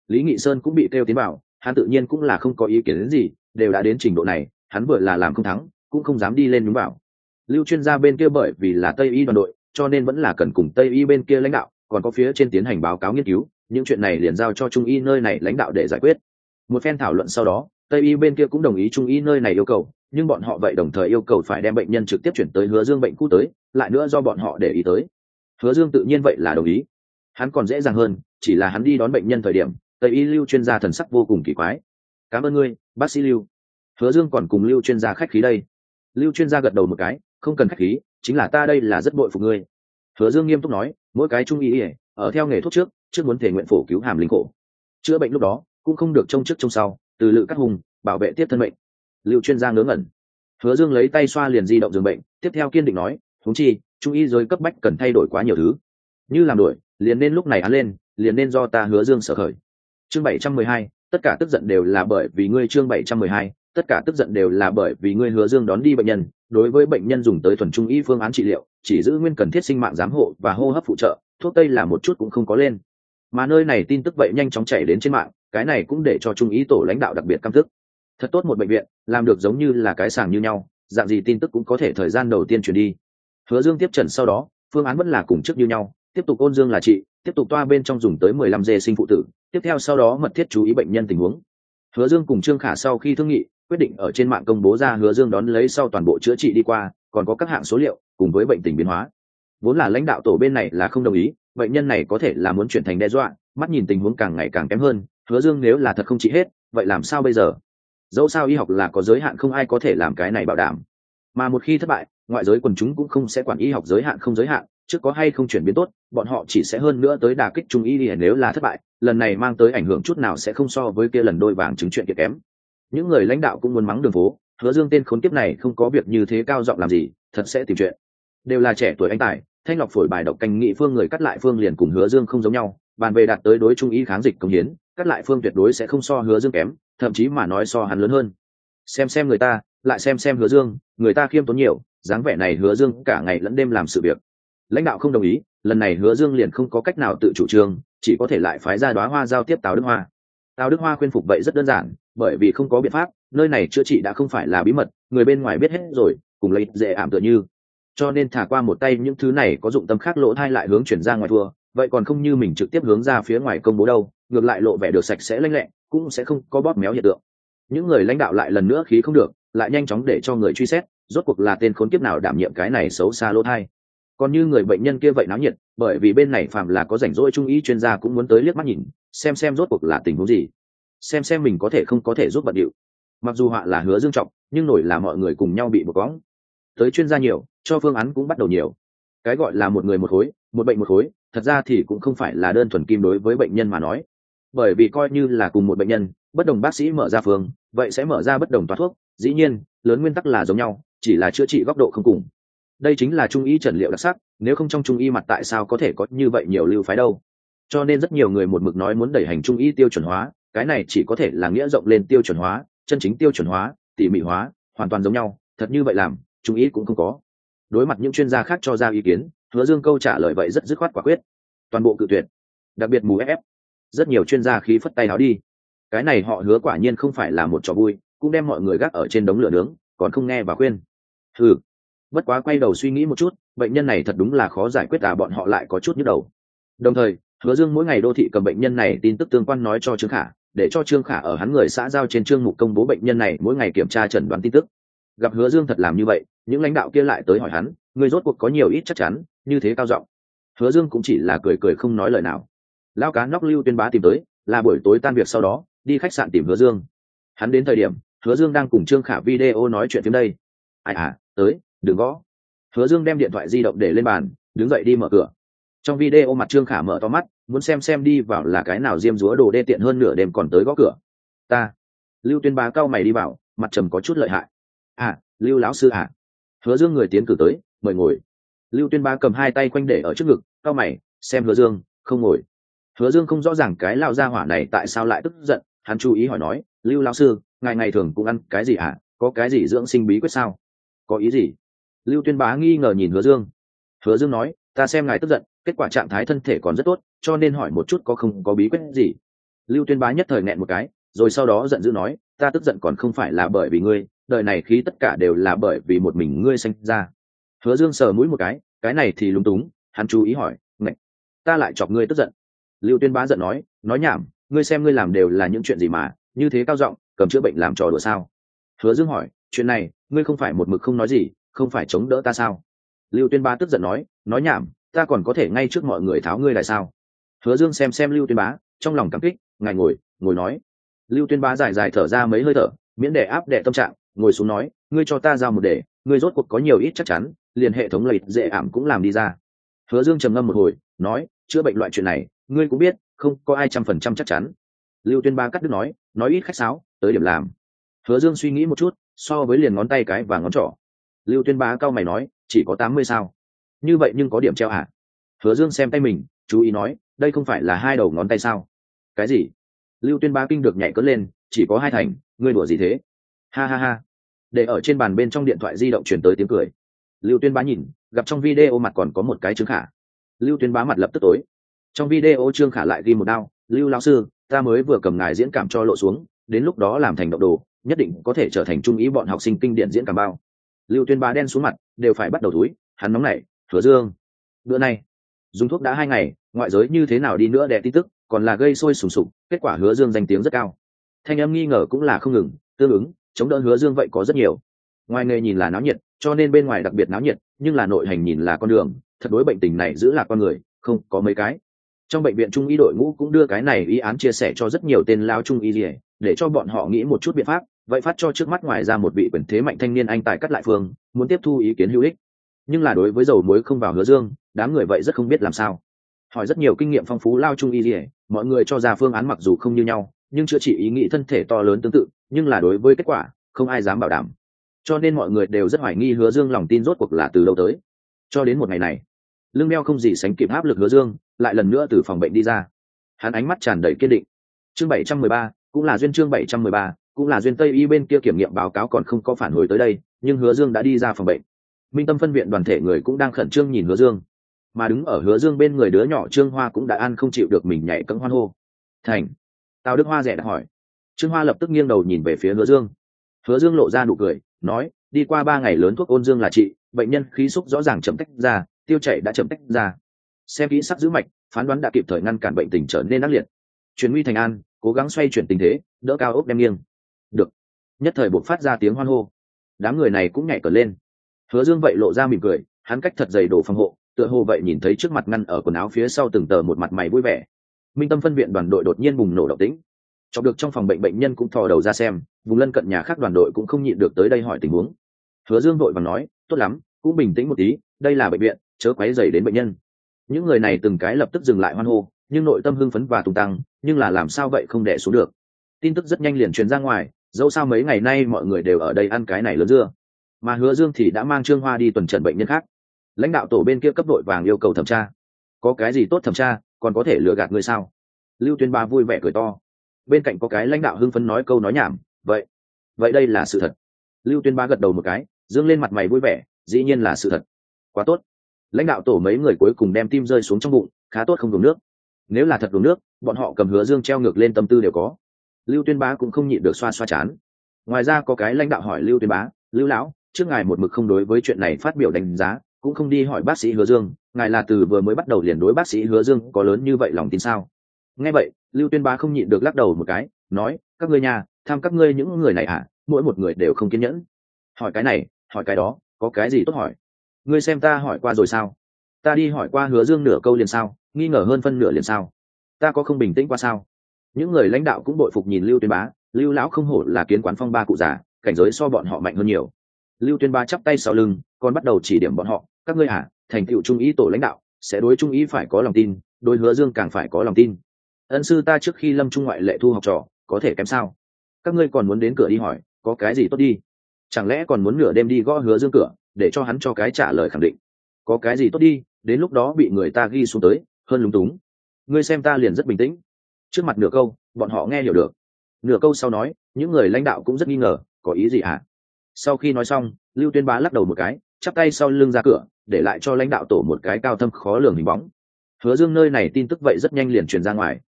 Lý nghị sơn cũng bị kêu tiến vào, hắn tự nhiên cũng là không có ý kiến đến gì, đều đã đến trình độ này, hắn vừa là làm không thắng, cũng không dám đi lên nhúng vào lưu chuyên gia bên kia bởi vì là tây y đoàn đội, cho nên vẫn là cần cùng tây y bên kia lãnh đạo còn có phía trên tiến hành báo cáo nghiên cứu, những chuyện này liền giao cho trung y nơi này lãnh đạo để giải quyết. Một phen thảo luận sau đó, tây y bên kia cũng đồng ý trung y nơi này yêu cầu, nhưng bọn họ vậy đồng thời yêu cầu phải đem bệnh nhân trực tiếp chuyển tới hứa dương bệnh cũ tới, lại nữa do bọn họ để ý tới. Hứa dương tự nhiên vậy là đồng ý. Hắn còn dễ dàng hơn, chỉ là hắn đi đón bệnh nhân thời điểm, tây y lưu chuyên gia thần sắc vô cùng kỳ quái. Cảm ơn ngươi, bác sĩ lưu. Hứa dương còn cùng lưu chuyên gia khách khí đây. Lưu chuyên gia gật đầu một cái, không cần khách khí, chính là ta đây là rất bội phục ngươi. Hứa dương nghiêm túc nói mỗi cái trung y ỉa ở theo nghề thuốc trước trước muốn thể nguyện phổ cứu hàm linh cổ chữa bệnh lúc đó, cũng không được trông trước trông sau, từ lự các hùng, bảo vệ tiếp thân bệnh liệu chuyên gia ngớ ngẩn. Hứa dương lấy tay xoa liền di động giường bệnh, tiếp theo kiên định nói thúng chi, trung y giới cấp bách cần thay đổi quá nhiều thứ. Như làm đổi, liền nên lúc này án lên, liền nên do ta hứa dương sở khởi. Chương bảy trăm mười hai, tất cả tức giận đều là bởi vì ngươi chương bảy trăm mười hai tất cả tức giận đều là bởi vì ngươi hứa dương đón đi bệnh nhân, đối với bệnh nhân dùng tới thuần trung y phương án trị liệu, chỉ giữ nguyên cần thiết sinh mạng giám hộ và hô hấp phụ trợ, thuốc tây là một chút cũng không có lên. Mà nơi này tin tức vậy nhanh chóng chảy đến trên mạng, cái này cũng để cho trung ý tổ lãnh đạo đặc biệt căm thức thật tốt một bệnh viện, làm được giống như là cái sàng như nhau, dạng gì tin tức cũng có thể thời gian đầu tiên chuyển đi. Hứa dương tiếp trần sau đó, phương án vẫn là cùng trước như nhau, tiếp tục ôn dương là trị tiếp tục toa bên trong dùng tới mười lăm dê sinh phụ tử, tiếp theo sau đó mật thiết chú ý bệnh nhân tình huống. Hứa dương cùng trương khả sau khi thương nghị quyết định ở trên mạng công bố ra hứa dương đón lấy sau toàn bộ chữa trị đi qua, còn có các hạng số liệu cùng với bệnh tình biến hóa. Vốn là lãnh đạo tổ bên này là không đồng ý, bệnh nhân này có thể là muốn chuyển thành đe dọa, mắt nhìn tình huống càng ngày càng kém hơn, hứa dương nếu là thật không trị hết, vậy làm sao bây giờ? Dẫu sao y học là có giới hạn không ai có thể làm cái này bảo đảm. Mà một khi thất bại, ngoại giới quần chúng cũng không sẽ quản y học giới hạn không giới hạn, trước có hay không chuyển biến tốt, bọn họ chỉ sẽ hơn nữa tới đà kích trung y nếu là thất bại, lần này mang tới ảnh hưởng chút nào sẽ không so với kia lần đôi vàng chứng chuyện kiệt kém những người lãnh đạo cũng muốn mắng đường phố, hứa dương tên khốn kiếp này không có việc như thế cao giọng làm gì, thật sẽ tìm chuyện. Đều là trẻ tuổi anh tài, thanh ngọc phổi bài độc canh nghị phương người cắt lại phương liền cùng hứa dương không giống nhau, bàn về đạt tới đối trung ý kháng dịch công hiến, cắt lại phương tuyệt đối sẽ không so hứa dương kém, thậm chí mà nói so hắn lớn hơn. Xem xem người ta, lại xem xem hứa dương, người ta khiêm tốn nhiều, dáng vẻ này hứa dương cả ngày lẫn đêm làm sự việc. Lãnh đạo không đồng ý, lần này hứa dương liền không có cách nào tự chủ trương, chỉ có thể lại phái ra đoá hoa giao tiếp táo đức hoa tào đức hoa khuyên phục vậy rất đơn giản, bởi vì không có biện pháp, nơi này chữa trị đã không phải là bí mật, người bên ngoài biết hết rồi, cùng lấy dễ ảm tựa như. Cho nên thả qua một tay những thứ này có dụng tâm khác lỗ thai lại hướng chuyển ra ngoài thua, vậy còn không như mình trực tiếp hướng ra phía ngoài công bố đâu, ngược lại lộ vẻ được sạch sẽ lanh lẹ, cũng sẽ không có bóp méo hiện tượng. Những người lãnh đạo lại lần nữa khí không được, lại nhanh chóng để cho người truy xét, rốt cuộc là tên khốn kiếp nào đảm nhiệm cái này xấu xa lỗ thai. Còn như người bệnh nhân kia vậy náo nhiệt, bởi vì bên này phạm là có rảnh rỗi trung ý chuyên gia cũng muốn tới liếc mắt nhìn xem xem rốt cuộc là tình huống gì. Xem xem mình có thể không có thể giúp bận điệu. Mặc dù họa là hứa dương trọng, nhưng nổi là mọi người cùng nhau bị một cóng tới chuyên gia nhiều, cho phương án cũng bắt đầu nhiều. Cái gọi là một người một khối, một bệnh một khối, thật ra thì cũng không phải là đơn thuần kim đối với bệnh nhân mà nói. Bởi vì coi như là cùng một bệnh nhân, bất đồng bác sĩ mở ra phương, vậy sẽ mở ra bất đồng toa thuốc. Dĩ nhiên, lớn nguyên tắc là giống nhau, chỉ là chữa trị góc độ không cùng. Đây chính là trung y trần liệu đặc sắc, nếu không trong trung y mặt tại sao có thể có như vậy nhiều lưu phái đâu? Cho nên rất nhiều người một mực nói muốn đẩy hành trung y tiêu chuẩn hóa, cái này chỉ có thể là nghĩa rộng lên tiêu chuẩn hóa, chân chính tiêu chuẩn hóa, tỉ mỉ hóa, hoàn toàn giống nhau, thật như vậy làm, trung y cũng không có. Đối mặt những chuyên gia khác cho ra ý kiến, hứa dương câu trả lời vậy rất dứt khoát quả quyết. Toàn bộ cự tuyệt. Đặc biệt mù ép. Rất nhiều chuyên gia khí phất tay áo đi. Cái này họ hứa quả nhiên không phải là một trò vui, cũng đem mọi người gác ở trên đống lửa nướng, còn không nghe và khuyên. Ừ bất quá quay đầu suy nghĩ một chút, bệnh nhân này thật đúng là khó giải quyết à bọn họ lại có chút nhức đầu. Đồng thời hứa dương mỗi ngày đô thị cầm bệnh nhân này tin tức tương quan nói cho trương khả, để cho trương khả ở hắn người xã giao trên trương mục công bố bệnh nhân này mỗi ngày kiểm tra chẩn đoán tin tức. Gặp hứa dương thật làm như vậy, những lãnh đạo kia lại tới hỏi hắn, người rốt cuộc có nhiều ít chắc chắn, như thế cao giọng. Hứa dương cũng chỉ là cười cười không nói lời nào. Lao cá nóc lưu tuyên bá tìm tới, là buổi tối tan việc sau đó, đi khách sạn tìm hứa dương. Hắn đến thời điểm, hứa dương đang cùng trương khả video nói chuyện tiếng đây. Ai à tới, đừng gõ. Hứa dương đem điện thoại di động để lên bàn, đứng dậy đi mở cửa trong video mặt trương khả mở to mắt, muốn xem xem đi vào là cái nào diêm dúa đồ đê tiện hơn nửa đêm còn tới gõ cửa. Ta. Lưu tuyên bá cao mày đi vào, mặt trầm có chút lợi hại. À lưu lão sư à. Hứa dương người tiến cử tới, mời ngồi. Lưu tuyên bá cầm hai tay quanh để ở trước ngực cao mày, xem hứa dương, không ngồi. Hứa dương không rõ ràng cái lao ra hỏa này tại sao lại tức giận, hắn chú ý hỏi nói, lưu lão sư, ngày ngày thường cũng ăn cái gì à? Có cái gì dưỡng sinh bí quyết sao? Có ý gì? Lưu tuyên bá nghi ngờ nhìn hứa dương. Hứa dương nói ta xem ngài tức giận, kết quả trạng thái thân thể còn rất tốt, cho nên hỏi một chút có không có bí quyết gì. Lưu tuyên bá nhất thời nghẹn một cái, rồi sau đó giận dữ nói, ta tức giận còn không phải là bởi vì ngươi, đời này khí tất cả đều là bởi vì một mình ngươi sinh ra. Hứa dương sờ mũi một cái cái này thì lúng túng, hắn chú ý hỏi, ngạch, ta lại chọc ngươi tức giận. Lưu tuyên bá giận nói nói nhảm, ngươi xem ngươi làm đều là những chuyện gì mà, như thế cao giọng, cầm chữa bệnh làm trò đùa sao? Hứa dương hỏi, chuyện này, ngươi không phải một mực không nói gì, không phải chống đỡ ta sao? Lưu tuyên bá tức giận nói nói nhảm, ta còn có thể ngay trước mọi người tháo ngươi lại sao? Hứa dương xem xem lưu tuyên bá, trong lòng cảm kích, ngài ngồi ngồi nói. Lưu tuyên bá dài dài thở ra mấy hơi thở, miễn để áp đệ tâm trạng, ngồi xuống nói, ngươi cho ta giao một đề, ngươi rốt cuộc có nhiều ít chắc chắn, liền hệ thống lầy dễ ảm cũng làm đi ra. Hứa dương trầm ngâm một hồi, nói, chữa bệnh loại chuyện này, ngươi cũng biết, không có ai trăm phần trăm chắc chắn. Lưu tuyên ba cắt đứt nói nói ít khách sáo, tới điểm làm. Hứa dương suy nghĩ một chút, so với liền ngón tay cái và ngón trỏ. Lưu tuyên Ba cao mày nói chỉ có tám mươi sao. Như vậy nhưng có điểm treo hả? Hứa dương xem tay mình, chú ý nói, đây không phải là hai đầu ngón tay sao? Cái gì? Lưu tuyên bá kinh được nhảy cất lên, chỉ có hai thành, ngươi đùa gì thế? Ha ha ha. Để ở trên bàn bên trong điện thoại di động chuyển tới tiếng cười. Lưu tuyên bá nhìn, gặp trong video mặt còn có một cái trương khả. Lưu tuyên bá mặt lập tức tối. Trong video trương khả lại ghi một đao, lưu lao sư, ta mới vừa cầm ngài diễn cảm cho lộ xuống, đến lúc đó làm thành động đồ, nhất định có thể trở thành trung ý bọn học sinh kinh điển diễn cảm bao lưu tuyên bá đen xuống mặt đều phải bắt đầu túi hắn nóng nảy hứa dương bữa nay dùng thuốc đã hai ngày ngoại giới như thế nào đi nữa đẻ tin tức còn là gây sôi sùng sục kết quả hứa dương danh tiếng rất cao. Thanh âm nghi ngờ cũng là không ngừng tương ứng chống đỡ hứa dương vậy có rất nhiều. Ngoài nghề nhìn là náo nhiệt cho nên bên ngoài đặc biệt náo nhiệt nhưng là nội hành nhìn là con đường thật đối bệnh tình này giữ là con người không có mấy cái. Trong bệnh viện trung y đội ngũ cũng đưa cái này ý án chia sẻ cho rất nhiều tên lao trung y để, để cho bọn họ nghĩ một chút biện pháp vậy phát cho trước mắt ngoài ra một vị quyền thế mạnh thanh niên anh tài cắt lại phương, muốn tiếp thu ý kiến hữu ích. Nhưng là đối với dầu muối không vào hứa dương, đám người vậy rất không biết làm sao. Hỏi rất nhiều kinh nghiệm phong phú lao chung y dỉa mọi người cho ra phương án mặc dù không như nhau, nhưng chữa trị ý nghĩ thân thể to lớn tương tự, nhưng là đối với kết quả, không ai dám bảo đảm. Cho nên mọi người đều rất hoài nghi hứa dương lòng tin rốt cuộc là từ lâu tới. Cho đến một ngày này, lương đeo không gì sánh kịp áp lực hứa dương, lại lần nữa từ phòng bệnh đi ra. Hắn ánh mắt tràn đầy kiên định. Chương bảy trăm mười ba, cũng là duyên chương bảy trăm mười ba cũng là duyên tây y bên kia kiểm nghiệm báo cáo còn không có phản hồi tới đây, nhưng hứa dương đã đi ra phòng bệnh. Minh tâm phân viện đoàn thể người cũng đang khẩn trương nhìn hứa dương. Mà đứng ở hứa dương bên người đứa nhỏ trương hoa cũng đã ăn không chịu được mình nhảy cẫng hoan hô. Thành, tào đức hoa rẻ đã hỏi. Trương hoa lập tức nghiêng đầu nhìn về phía hứa dương. Hứa dương lộ ra nụ cười, nói, đi qua ba ngày lớn thuốc ôn dương là trị bệnh nhân khí xúc rõ ràng chậm tách ra, tiêu chảy đã chậm tách ra. Xem kỹ sắc giữ mạch, phán đoán đã kịp thời ngăn cản bệnh tình trở nên ác liệt. Truyền nguy thành an, cố gắng xoay chuyển tình thế, đỡ cao ốc đem nghiêng được. Nhất thời buộc phát ra tiếng hoan hô. Đám người này cũng nhảy cờ lên. Hứa dương vậy lộ ra mỉm cười, hắn cách thật dày đổ phòng hộ, tựa hồ vậy nhìn thấy trước mặt ngăn ở quần áo phía sau từng tờ một mặt mày vui vẻ. Minh tâm phân viện đoàn đội đột nhiên bùng nổ động tĩnh. Chọc được trong phòng bệnh bệnh nhân cũng thò đầu ra xem, vùng lân cận nhà khác đoàn đội cũng không nhịn được tới đây hỏi tình huống. Hứa dương vội và nói, tốt lắm, cũng bình tĩnh một tí, đây là bệnh viện, chớ quấy dày đến bệnh nhân. Những người này từng cái lập tức dừng lại hoan hô, nhưng nội tâm hưng phấn và tung tăng, nhưng là làm sao vậy không đẻ xuống được. Tin tức rất nhanh liền truyền ra ngoài dẫu sao mấy ngày nay mọi người đều ở đây ăn cái này lớn dưa. Mà hứa dương thì đã mang trương hoa đi tuần trần bệnh nhân khác. Lãnh đạo tổ bên kia cấp đội vàng yêu cầu thẩm tra. Có cái gì tốt thẩm tra, còn có thể lừa gạt người sao? Lưu tuyên ba vui vẻ cười to. Bên cạnh có cái lãnh đạo hưng phấn nói câu nói nhảm, vậy vậy đây là sự thật. Lưu tuyên ba gật đầu một cái, dương lên mặt mày vui vẻ, dĩ nhiên là sự thật. Quá tốt. Lãnh đạo tổ mấy người cuối cùng đem tim rơi xuống trong bụng, khá tốt không đổ nước. Nếu là thật đổ nước, bọn họ cầm hứa dương treo ngược lên tâm tư đều có lưu tuyên bá cũng không nhịn được xoa xoa chán. Ngoài ra có cái lãnh đạo hỏi lưu tuyên bá, lưu lão, trước ngài một mực không đối với chuyện này phát biểu đánh giá, cũng không đi hỏi bác sĩ hứa dương, ngài là từ vừa mới bắt đầu liền đối bác sĩ hứa dương có lớn như vậy lòng tin sao? Nghe vậy, lưu tuyên bá không nhịn được lắc đầu một cái, nói, các ngươi nhà, tham các ngươi những người này à mỗi một người đều không kiên nhẫn. Hỏi cái này, hỏi cái đó, có cái gì tốt hỏi? Ngươi xem ta hỏi qua rồi sao? Ta đi hỏi qua hứa dương nửa câu liền sao, nghi ngờ hơn phân nửa liền sao? Ta có không bình tĩnh qua sao? Những người lãnh đạo cũng bội phục nhìn lưu tuyên bá, lưu lão không hổ là kiến quán phong ba cụ già, cảnh giới so bọn họ mạnh hơn nhiều. Lưu tuyên ba chắp tay sau lưng, còn bắt đầu chỉ điểm bọn họ, các ngươi à thành tựu trung ý tổ lãnh đạo, sẽ đối trung ý phải có lòng tin, đối hứa dương càng phải có lòng tin. Ân sư ta trước khi lâm trung ngoại lệ thu học trò, có thể kém sao? Các ngươi còn muốn đến cửa đi hỏi, có cái gì tốt đi? Chẳng lẽ còn muốn nửa đêm đi gõ hứa dương cửa, để cho hắn cho cái trả lời khẳng định? Có cái gì tốt đi, đến lúc đó bị người ta ghi xuống tới, hơn lúng túng. Ngươi xem ta liền rất bình tĩnh trước mặt nửa câu, bọn họ nghe hiểu được. Nửa câu sau nói, những người lãnh đạo cũng rất nghi ngờ, có ý gì à? sau khi nói xong, lưu tuyên bá lắc đầu một cái, chắp tay sau lưng ra cửa, để lại cho lãnh đạo tổ một cái cao thâm khó lường hình bóng. Hứa dương nơi này tin tức vậy rất nhanh liền truyền ra ngoài.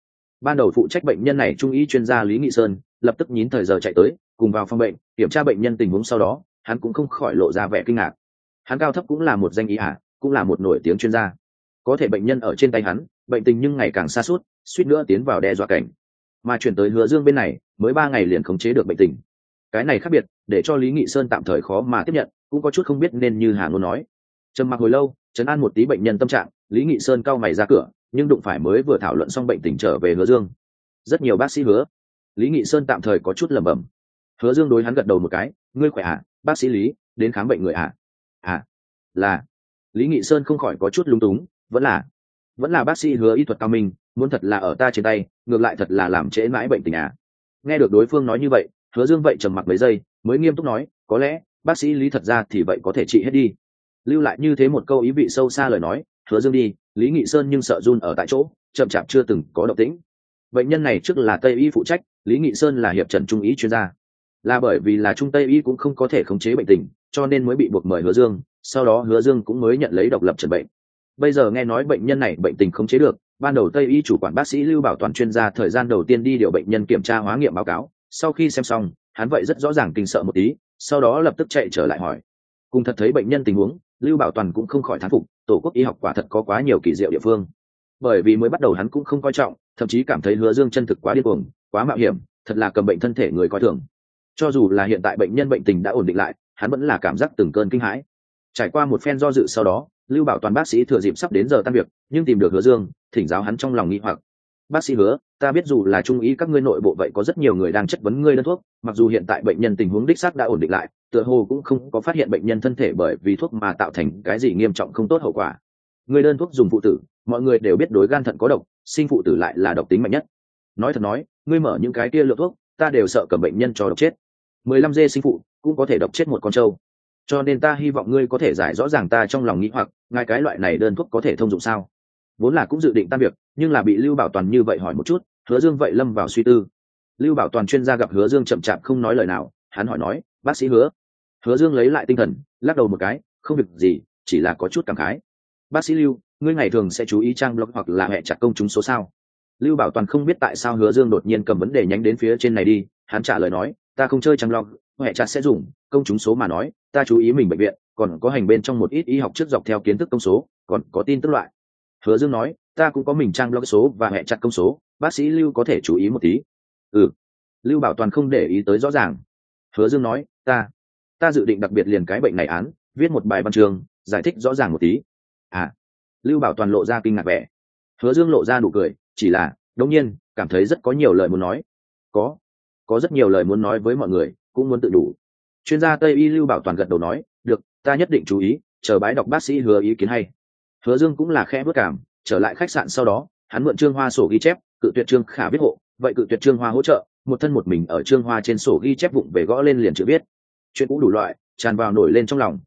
Ban đầu phụ trách bệnh nhân này trung y chuyên gia lý nghị sơn, lập tức nhín thời giờ chạy tới, cùng vào phòng bệnh, kiểm tra bệnh nhân tình huống sau đó, hắn cũng không khỏi lộ ra vẻ kinh ngạc. Hắn cao thấp cũng là một danh ý ả cũng là một nổi tiếng chuyên gia. Có thể bệnh nhân ở trên tay hắn bệnh tình nhưng ngày càng xa suốt, suýt nữa tiến vào đe dọa cảnh. Mà chuyển tới hứa dương bên này, mới ba ngày liền khống chế được bệnh tình. Cái này khác biệt, để cho lý nghị sơn tạm thời khó mà tiếp nhận, cũng có chút không biết nên như hà ngôn nói. Trầm mặc hồi lâu chấn an một tí bệnh nhân tâm trạng, lý nghị sơn cau mày ra cửa, nhưng đụng phải mới vừa thảo luận xong bệnh tình trở về hứa dương. Rất nhiều bác sĩ hứa. Lý nghị sơn tạm thời có chút lẩm bẩm. Hứa dương đối hắn gật đầu một cái, ngươi khỏe à bác sĩ lý, đến khám bệnh người à à là. Lý nghị sơn không khỏi có chút lung túng, vẫn là vẫn là bác sĩ hứa y thuật cao minh, muốn thật là ở ta trên tay, ngược lại thật là làm trễ mãi bệnh tình à. Nghe được đối phương nói như vậy, hứa dương vậy trầm mặc mấy giây, mới nghiêm túc nói, có lẽ, bác sĩ lý thật ra thì vậy có thể trị hết đi. Lưu lại như thế một câu ý vị sâu xa lời nói, hứa dương đi, lý nghị sơn nhưng sợ run ở tại chỗ, chậm chạp chưa từng có động tĩnh. Bệnh nhân này trước là tây y phụ trách, lý nghị sơn là hiệp trần trung ý chuyên gia. Là bởi vì là trung tây y cũng không có thể khống chế bệnh tình, cho nên mới bị buộc mời hứa dương, sau đó hứa dương cũng mới nhận lấy độc lập trần bệnh bây giờ nghe nói bệnh nhân này bệnh tình không chế được, ban đầu tây y chủ quản bác sĩ lưu bảo toàn chuyên gia thời gian đầu tiên đi điều bệnh nhân kiểm tra hóa nghiệm báo cáo, sau khi xem xong, hắn vậy rất rõ ràng kinh sợ một tí, sau đó lập tức chạy trở lại hỏi. Cùng thật thấy bệnh nhân tình huống, lưu bảo toàn cũng không khỏi thán phục, tổ quốc y học quả thật có quá nhiều kỳ diệu địa phương. Bởi vì mới bắt đầu hắn cũng không coi trọng, thậm chí cảm thấy hứa dương chân thực quá điên cuồng, quá mạo hiểm, thật là cầm bệnh thân thể người coi thường. Cho dù là hiện tại bệnh nhân bệnh tình đã ổn định lại, hắn vẫn là cảm giác từng cơn kinh hãi. Trải qua một phen do dự sau đó lưu bảo toàn bác sĩ thừa dịp sắp đến giờ tan việc, nhưng tìm được hứa dương, thỉnh giáo hắn trong lòng nghi hoặc. Bác sĩ hứa, ta biết dù là trung ý các ngươi nội bộ vậy có rất nhiều người đang chất vấn ngươi đơn thuốc, mặc dù hiện tại bệnh nhân tình huống đích xác đã ổn định lại, tựa hồ cũng không có phát hiện bệnh nhân thân thể bởi vì thuốc mà tạo thành cái gì nghiêm trọng không tốt hậu quả. Người đơn thuốc dùng phụ tử, mọi người đều biết đối gan thận có độc, sinh phụ tử lại là độc tính mạnh nhất. Nói thật nói, ngươi mở những cái kia lượng thuốc, ta đều sợ cầm bệnh nhân cho độc chết. Mười lăm dê sinh phụ cũng có thể độc chết một con trâu cho nên ta hy vọng ngươi có thể giải rõ ràng ta trong lòng nghĩ hoặc, ngài cái loại này đơn thuốc có thể thông dụng sao? Vốn là cũng dự định tan việc, nhưng là bị lưu bảo toàn như vậy hỏi một chút, hứa dương vậy lâm vào suy tư. Lưu bảo toàn chuyên gia gặp hứa dương chậm chạp không nói lời nào, hắn hỏi nói, bác sĩ hứa. Hứa dương lấy lại tinh thần, lắc đầu một cái, không việc gì, chỉ là có chút cảm khái. Bác sĩ lưu, ngươi ngày thường sẽ chú ý trang blog hoặc là hẹ chặt công chúng số sao? Lưu bảo toàn không biết tại sao hứa dương đột nhiên cầm vấn đề nhánh đến phía trên này đi, hắn trả lời nói, ta không chơi trang blog hẹ chặt sẽ dùng, công chúng số mà nói ta chú ý mình bệnh viện, còn có hành bên trong một ít y học trước dọc theo kiến thức công số, còn có tin tức loại. Hứa dương nói, ta cũng có mình trang blog số và hẹn chặt công số, bác sĩ lưu có thể chú ý một tí. Ừ. Lưu bảo toàn không để ý tới rõ ràng. Hứa dương nói, ta ta dự định đặc biệt liền cái bệnh này án, viết một bài văn trường giải thích rõ ràng một tí. À. Lưu bảo toàn lộ ra kinh ngạc vẻ. Hứa dương lộ ra nụ cười, chỉ là đông nhiên, cảm thấy rất có nhiều lời muốn nói. Có. Có rất nhiều lời muốn nói với mọi người, cũng muốn tự đủ chuyên gia tây y lưu bảo toàn gật đầu nói, được, ta nhất định chú ý, chờ bái đọc bác sĩ hứa ý kiến hay. Hứa dương cũng là khe bước cảm, trở lại khách sạn sau đó, hắn mượn trương hoa sổ ghi chép, cự tuyệt trương khả viết hộ, vậy cự tuyệt trương hoa hỗ trợ, một thân một mình ở trương hoa trên sổ ghi chép vụng về gõ lên liền chữ viết. Chuyện cũ đủ loại, tràn vào nổi lên trong lòng.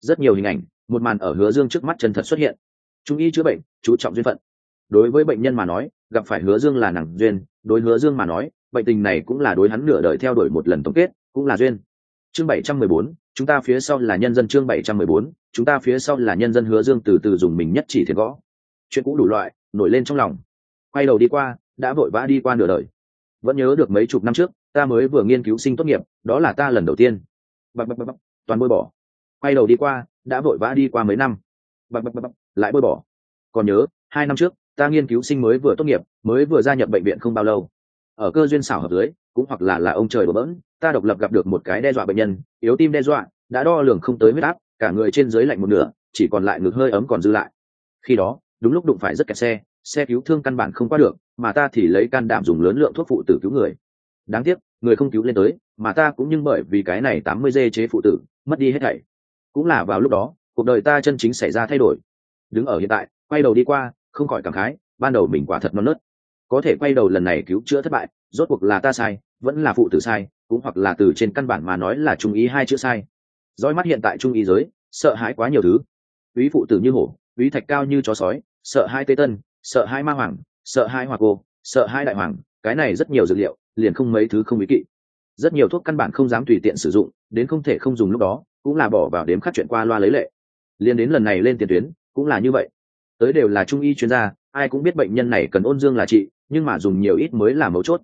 Rất nhiều hình ảnh, một màn ở hứa dương trước mắt chân thật xuất hiện. Trung y chữa bệnh, chú trọng duyên phận. Đối với bệnh nhân mà nói, gặp phải hứa dương là nàng duyên, đối hứa dương mà nói, bệnh tình này cũng là đối hắn nửa đời theo đuổi một lần tổng kết, cũng là duyên chương bảy trăm mười bốn, chúng ta phía sau là nhân dân chương bảy trăm mười bốn, chúng ta phía sau là nhân dân hứa dương từ từ dùng mình nhất chỉ thiệt gõ. Chuyện cũ đủ loại, nổi lên trong lòng. Quay đầu đi qua, đã vội vã đi qua nửa đời. Vẫn nhớ được mấy chục năm trước, ta mới vừa nghiên cứu sinh tốt nghiệp, đó là ta lần đầu tiên. Bập bập bập toàn bôi bỏ. Quay đầu đi qua, đã vội vã đi qua mấy năm. Bập bập bập, lại bôi bỏ. Còn nhớ, hai năm trước, ta nghiên cứu sinh mới vừa tốt nghiệp, mới vừa gia nhập bệnh viện không bao lâu. Ở cơ duyên xảo hợp dưới, cũng hoặc là là ông trời đổ bỡn ta độc lập gặp được một cái đe dọa bệnh nhân, yếu tim đe dọa, đã đo lường không tới huyết áp, cả người trên dưới lạnh một nửa, chỉ còn lại ngực hơi ấm còn dư lại. Khi đó, đúng lúc đụng phải rất kẹt xe xe cứu thương căn bản không qua được, mà ta thì lấy can đảm dùng lớn lượng thuốc phụ tử cứu người. Đáng tiếc, người không cứu lên tới, mà ta cũng nhưng bởi vì cái này tám mươi dê chế phụ tử, mất đi hết thảy. Cũng là vào lúc đó, cuộc đời ta chân chính xảy ra thay đổi. Đứng ở hiện tại, quay đầu đi qua, không khỏi cảm khái, ban đầu mình quả thật non nớt có thể quay đầu lần này cứu chữa thất bại, rốt cuộc là ta sai, vẫn là phụ tử sai, cũng hoặc là từ trên căn bản mà nói là trung ý hai chữ sai. Roi mắt hiện tại trung ý giới, sợ hãi quá nhiều thứ. Quý phụ tử như hổ, quý thạch cao như chó sói, sợ hai tê tân, sợ hai ma hoàng, sợ hai hoa cô, sợ hai đại hoàng, cái này rất nhiều dược liệu, liền không mấy thứ không ý kỵ. Rất nhiều thuốc căn bản không dám tùy tiện sử dụng, đến không thể không dùng lúc đó, cũng là bỏ vào đếm khắc chuyện qua loa lấy lệ. Liền đến lần này lên tiền tuyến, cũng là như vậy. Tới đều là trung y chuyên gia, ai cũng biết bệnh nhân này cần ôn dương là trị nhưng mà dùng nhiều ít mới là mấu chốt.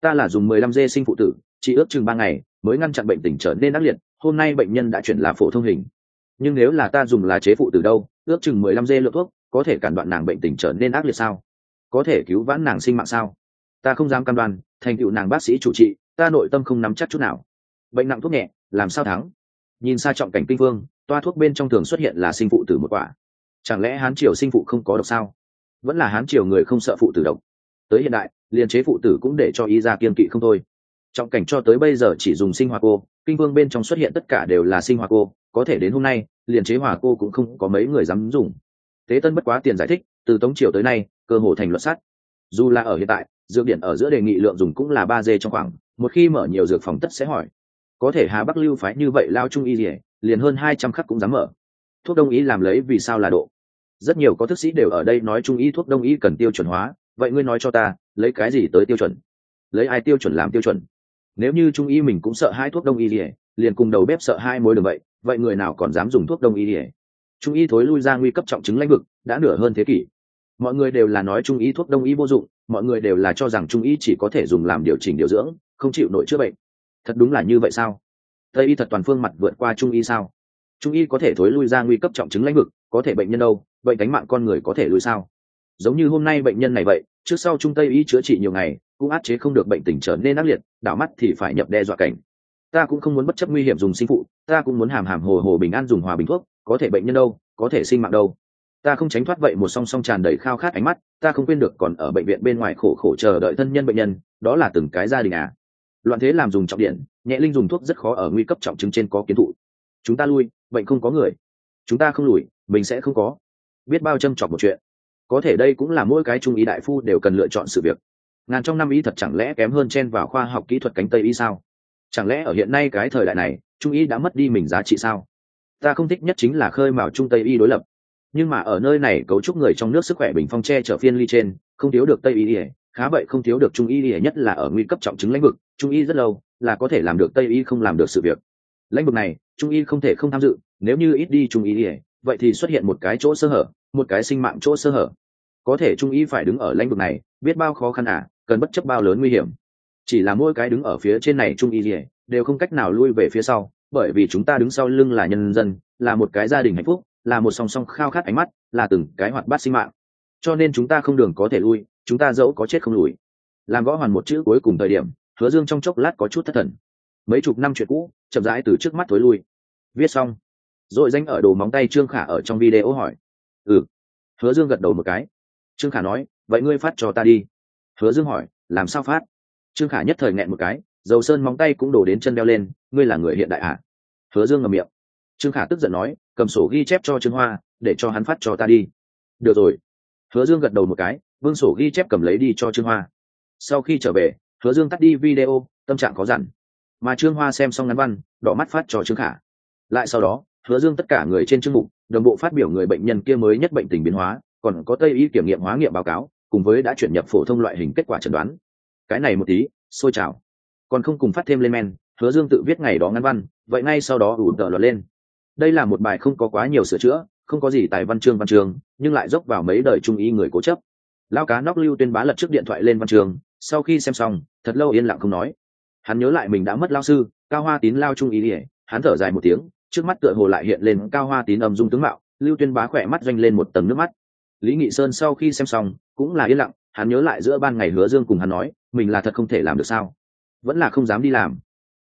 Ta là dùng mười lăm dê sinh phụ tử, chỉ ước chừng ba ngày mới ngăn chặn bệnh tình trở nên ác liệt, hôm nay bệnh nhân đã chuyển là phổ thông hình. Nhưng nếu là ta dùng là chế phụ tử đâu, ước chừng mười lăm dê lượng thuốc, có thể cản đoạn nàng bệnh tình trở nên ác liệt sao? Có thể cứu vãn nàng sinh mạng sao? Ta không dám cam đoan, thành tựu nàng bác sĩ chủ trị, ta nội tâm không nắm chắc chút nào. Bệnh nặng thuốc nhẹ, làm sao thắng? Nhìn xa trọng cảnh kinh vương toa thuốc bên trong thường xuất hiện là sinh phụ tử một quả. Chẳng lẽ hán triều sinh phụ không có độc sao? Vẫn là hán triều người không sợ phụ tử độc tới hiện đại liên chế phụ tử cũng để cho y ra kiên kỵ không thôi. Trọng cảnh cho tới bây giờ chỉ dùng sinh hoạt cô, kinh vương bên trong xuất hiện tất cả đều là sinh hoạt cô, có thể đến hôm nay, liền chế hòa cô cũng không có mấy người dám dùng. Thế tân bất quá tiền giải thích, từ tống triều tới nay, cơ hồ thành luật sắt. Dù là ở hiện tại, dược điện ở giữa đề nghị lượng dùng cũng là ba d trong khoảng, một khi mở nhiều dược phòng tất sẽ hỏi. Có thể hà bắc lưu phái như vậy lao trung y rỉa liền hơn hai trăm khắc cũng dám mở. Thuốc đông y làm lấy vì sao là độ? Rất nhiều có thức sĩ đều ở đây nói trung y thuốc đông y cần tiêu chuẩn hóa vậy ngươi nói cho ta, lấy cái gì tới tiêu chuẩn? Lấy ai tiêu chuẩn làm tiêu chuẩn? Nếu như trung y mình cũng sợ hai thuốc đông y rỉa liền cùng đầu bếp sợ hai mối đường vậy vậy người nào còn dám dùng thuốc đông y rỉa trung y thối lui ra nguy cấp trọng chứng lãnh vực, đã nửa hơn thế kỷ. Mọi người đều là nói trung y thuốc đông y vô dụng, mọi người đều là cho rằng trung y chỉ có thể dùng làm điều chỉnh điều dưỡng, không chịu nổi chữa bệnh. Thật đúng là như vậy sao? Tây y thật toàn phương mặt vượt qua trung y sao? Trung y có thể thối lui ra nguy cấp trọng chứng lãnh vực, có thể bệnh nhân đâu bệnh cánh mạng con người có thể lui sao? Giống như hôm nay bệnh nhân này vậy, trước sau trung tây y chữa trị nhiều ngày, cũng áp chế không được bệnh tình trở nên ác liệt, đảo mắt thì phải nhập đe dọa cảnh. Ta cũng không muốn bất chấp nguy hiểm dùng sinh phụ, ta cũng muốn hàm hàm hồ hồ bình an dùng hòa bình thuốc, có thể bệnh nhân đâu, có thể sinh mạng đâu. Ta không tránh thoát vậy một song song tràn đầy khao khát ánh mắt, ta không quên được còn ở bệnh viện bên ngoài khổ khổ chờ đợi thân nhân bệnh nhân, đó là từng cái gia đình à. Loạn thế làm dùng trọng điện, nhẹ linh dùng thuốc rất khó ở nguy cấp trọng chứng trên có kiến thụ. Chúng ta lui, bệnh không có người. Chúng ta không lùi, mình sẽ không có. Biết bao châm chọc một chuyện có thể đây cũng là mỗi cái trung ý đại phu đều cần lựa chọn sự việc. Ngàn trong năm ý thật chẳng lẽ kém hơn chen vào khoa học kỹ thuật cánh tây y sao? Chẳng lẽ ở hiện nay cái thời đại này, trung y đã mất đi mình giá trị sao? Ta không thích nhất chính là khơi mào trung tây y đối lập. Nhưng mà ở nơi này cấu trúc người trong nước sức khỏe bình phong che trở phiên ly trên, không thiếu được tây y ỉa khá vậy không thiếu được trung y ỉa nhất là ở nguy cấp trọng chứng lãnh vực, trung y rất lâu là có thể làm được tây y không làm được sự việc. Lãnh vực này, trung y không thể không tham dự, nếu như ít đi trung y ỉa vậy thì xuất hiện một cái chỗ sơ hở, một cái sinh mạng chỗ sơ hở có thể trung y phải đứng ở lãnh vực này, biết bao khó khăn à cần bất chấp bao lớn nguy hiểm. Chỉ là mỗi cái đứng ở phía trên này trung y gì, đều không cách nào lui về phía sau, bởi vì chúng ta đứng sau lưng là nhân dân, là một cái gia đình hạnh phúc, là một song song khao khát ánh mắt, là từng cái hoạt bát sinh mạng. Cho nên chúng ta không đường có thể lui, chúng ta dẫu có chết không lùi. Làm gõ hoàn một chữ cuối cùng thời điểm, hứa dương trong chốc lát có chút thất thần. Mấy chục năm chuyện cũ, chậm rãi từ trước mắt thối lui. Viết xong. Rồi danh ở đồ móng tay trương khả ở trong video hỏi. Ừ. Hứa dương gật đầu một cái trương khả nói, vậy ngươi phát cho ta đi. Hứa dương hỏi, làm sao phát? Trương khả nhất thời nghẹn một cái, dầu sơn móng tay cũng đổ đến chân đeo lên, ngươi là người hiện đại à? hứa dương ngầm miệng. Trương khả tức giận nói, cầm sổ ghi chép cho trương hoa, để cho hắn phát cho ta đi. Được rồi. Hứa dương gật đầu một cái, vương sổ ghi chép cầm lấy đi cho trương hoa. Sau khi trở về, hứa dương tắt đi video, tâm trạng có dặn. Mà trương hoa xem xong ngắn văn, đỏ mắt phát cho trương khả. Lại sau đó, hứa dương tất cả người trên chương mục, đồng bộ phát biểu người bệnh nhân kia mới nhất bệnh tình biến hóa còn có tây y kiểm nghiệm hóa nghiệm báo cáo, cùng với đã chuyển nhập phổ thông loại hình kết quả chẩn đoán. Cái này một tí, xôi trào còn không cùng phát thêm lên men, hứa dương tự viết ngày đó ngắn văn, vậy ngay sau đó ủ tợ lọt lên. Đây là một bài không có quá nhiều sửa chữa, không có gì tài văn chương văn chương, nhưng lại dốc vào mấy đời trung ý người cố chấp. Lao cá nóc lưu tuyên bá lật trước điện thoại lên văn trường sau khi xem xong, thật lâu yên lặng không nói. Hắn nhớ lại mình đã mất lao sư, cao hoa tín lao trung ý ỉa hắn thở dài một tiếng, trước mắt tựa hồ lại hiện lên cao hoa tín âm dung tướng mạo, lưu tuyên bá khỏe mắt doanh lên một tầng nước mắt lý nghị sơn sau khi xem xong, cũng là yên lặng, hắn nhớ lại giữa ban ngày hứa dương cùng hắn nói, mình là thật không thể làm được sao? Vẫn là không dám đi làm.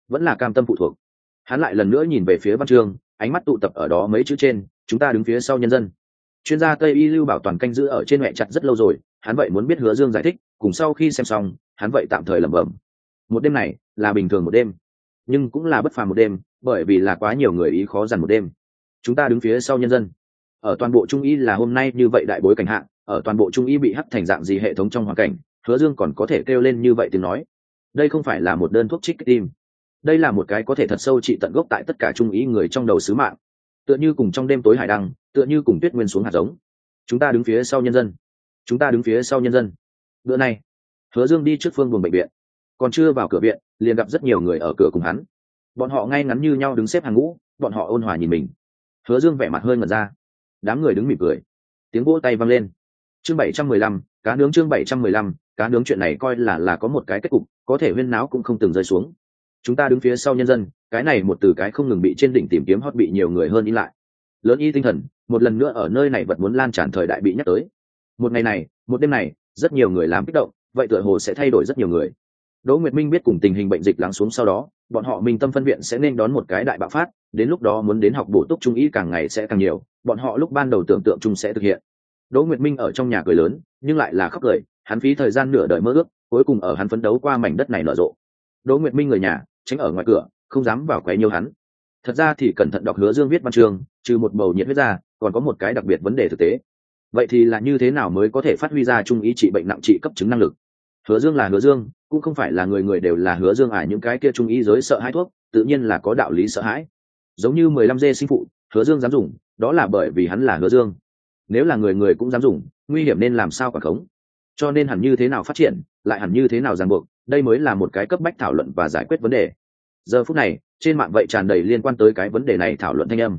Vẫn là cam tâm phụ thuộc. Hắn lại lần nữa nhìn về phía văn chương, ánh mắt tụ tập ở đó mấy chữ trên, chúng ta đứng phía sau nhân dân. Chuyên gia tây y lưu bảo toàn canh giữ ở trên mẹ chặt rất lâu rồi, hắn vậy muốn biết hứa dương giải thích, cùng sau khi xem xong, hắn vậy tạm thời lẩm bẩm. Một đêm này, là bình thường một đêm, nhưng cũng là bất phàm một đêm, bởi vì là quá nhiều người ý khó dằn một đêm. Chúng ta đứng phía sau nhân dân ở toàn bộ trung y là hôm nay như vậy đại bối cảnh hạng, ở toàn bộ trung y bị hắc thành dạng gì hệ thống trong hoàn cảnh, hứa dương còn có thể kêu lên như vậy tiếng nói. Đây không phải là một đơn thuốc trích tim. Đây là một cái có thể thật sâu trị tận gốc tại tất cả trung ý người trong đầu sứ mạng. Tựa như cùng trong đêm tối hải đăng, tựa như cùng tuyết nguyên xuống hạt giống. Chúng ta đứng phía sau nhân dân. Chúng ta đứng phía sau nhân dân. Bữa nay, hứa dương đi trước phương buồng bệnh viện. Còn chưa vào cửa viện, liền gặp rất nhiều người ở cửa cùng hắn. Bọn họ ngay ngắn như nhau đứng xếp hàng ngũ, bọn họ ôn hòa nhìn mình. Hứa dương vẻ mặt hơi ngẩn ra đám người đứng mỉm cười. Tiếng vỗ tay vang lên. Chương bảy trăm mười lăm, cá nướng chương bảy trăm mười lăm, cá nướng chuyện này coi là là có một cái kết cục, có thể huyên náo cũng không từng rơi xuống. Chúng ta đứng phía sau nhân dân, cái này một từ cái không ngừng bị trên đỉnh tìm kiếm hót bị nhiều người hơn đi lại. Lớn y tinh thần, một lần nữa ở nơi này vật muốn lan tràn thời đại bị nhắc tới. Một ngày này, một đêm này, rất nhiều người làm kích động, vậy tựa hồ sẽ thay đổi rất nhiều người đỗ nguyệt minh biết cùng tình hình bệnh dịch lắng xuống sau đó, bọn họ minh tâm phân viện sẽ nên đón một cái đại bạo phát, đến lúc đó muốn đến học bổ túc trung Y càng ngày sẽ càng nhiều, bọn họ lúc ban đầu tưởng tượng chung sẽ thực hiện. Đỗ nguyệt minh ở trong nhà cười lớn, nhưng lại là khóc cười, hắn phí thời gian nửa đời mơ ước, cuối cùng ở hắn phấn đấu qua mảnh đất này nở rộ. Đỗ nguyệt minh người nhà, tránh ở ngoài cửa, không dám vào quấy nhiều hắn. Thật ra thì cẩn thận đọc hứa dương viết văn chương, trừ một bầu nhiệt huyết ra, còn có một cái đặc biệt vấn đề thực tế. Vậy thì là như thế nào mới có thể phát huy ra trung ý trị bệnh nặng trị cấp chứng năng lực? Hứa dương là hứa dương cũng không phải là người người đều là hứa dương ải những cái kia trung ý giới sợ hãi thuốc, tự nhiên là có đạo lý sợ hãi. Giống như mười lăm dê sinh phụ, hứa dương dám dùng, đó là bởi vì hắn là hứa dương. Nếu là người người cũng dám dùng, nguy hiểm nên làm sao quản khống? Cho nên hẳn như thế nào phát triển, lại hẳn như thế nào ràng buộc, đây mới là một cái cấp bách thảo luận và giải quyết vấn đề. Giờ phút này, trên mạng vậy tràn đầy liên quan tới cái vấn đề này thảo luận thanh âm.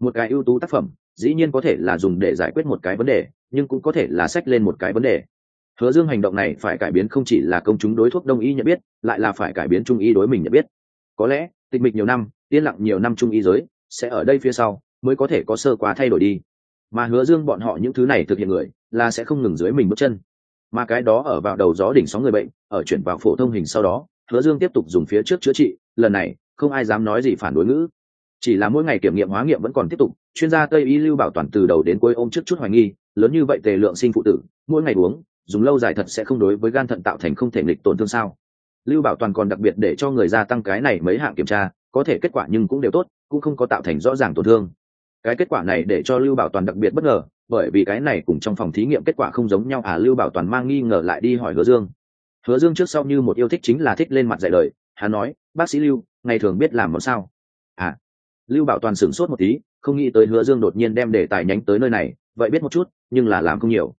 Một cái ưu tú tác phẩm, dĩ nhiên có thể là dùng để giải quyết một cái vấn đề, nhưng cũng có thể là sách lên một cái vấn đề hứa dương hành động này phải cải biến không chỉ là công chúng đối thuốc đông y nhận biết, lại là phải cải biến trung y đối mình nhận biết. Có lẽ, tịch mịch nhiều năm, yên lặng nhiều năm trung y giới, sẽ ở đây phía sau, mới có thể có sơ quá thay đổi đi. Mà hứa dương bọn họ những thứ này thực hiện người, là sẽ không ngừng dưới mình bước chân. Mà cái đó ở vào đầu gió đỉnh sóng người bệnh, ở chuyển vào phổ thông hình sau đó, hứa dương tiếp tục dùng phía trước chữa trị, lần này, không ai dám nói gì phản đối ngữ. Chỉ là mỗi ngày kiểm nghiệm hóa nghiệm vẫn còn tiếp tục, chuyên gia tây y lưu bảo toàn từ đầu đến cuối ôm trước chút hoài nghi, lớn như vậy tề lượng sinh phụ tử, mỗi ngày uống dùng lâu dài thật sẽ không đối với gan thận tạo thành không thể nghịch tổn thương sao? Lưu bảo toàn còn đặc biệt để cho người gia tăng cái này mấy hạng kiểm tra, có thể kết quả nhưng cũng đều tốt, cũng không có tạo thành rõ ràng tổn thương. Cái kết quả này để cho lưu bảo toàn đặc biệt bất ngờ, bởi vì cái này cùng trong phòng thí nghiệm kết quả không giống nhau à lưu bảo toàn mang nghi ngờ lại đi hỏi hứa dương. Hứa dương trước sau như một yêu thích chính là thích lên mặt dạy đời hắn nói, bác sĩ lưu, ngày thường biết làm món sao? À. Lưu bảo toàn sửng sốt một tí, không nghĩ tới hứa dương đột nhiên đem đề tài nhánh tới nơi này, vậy biết một chút, nhưng là làm không nhiều.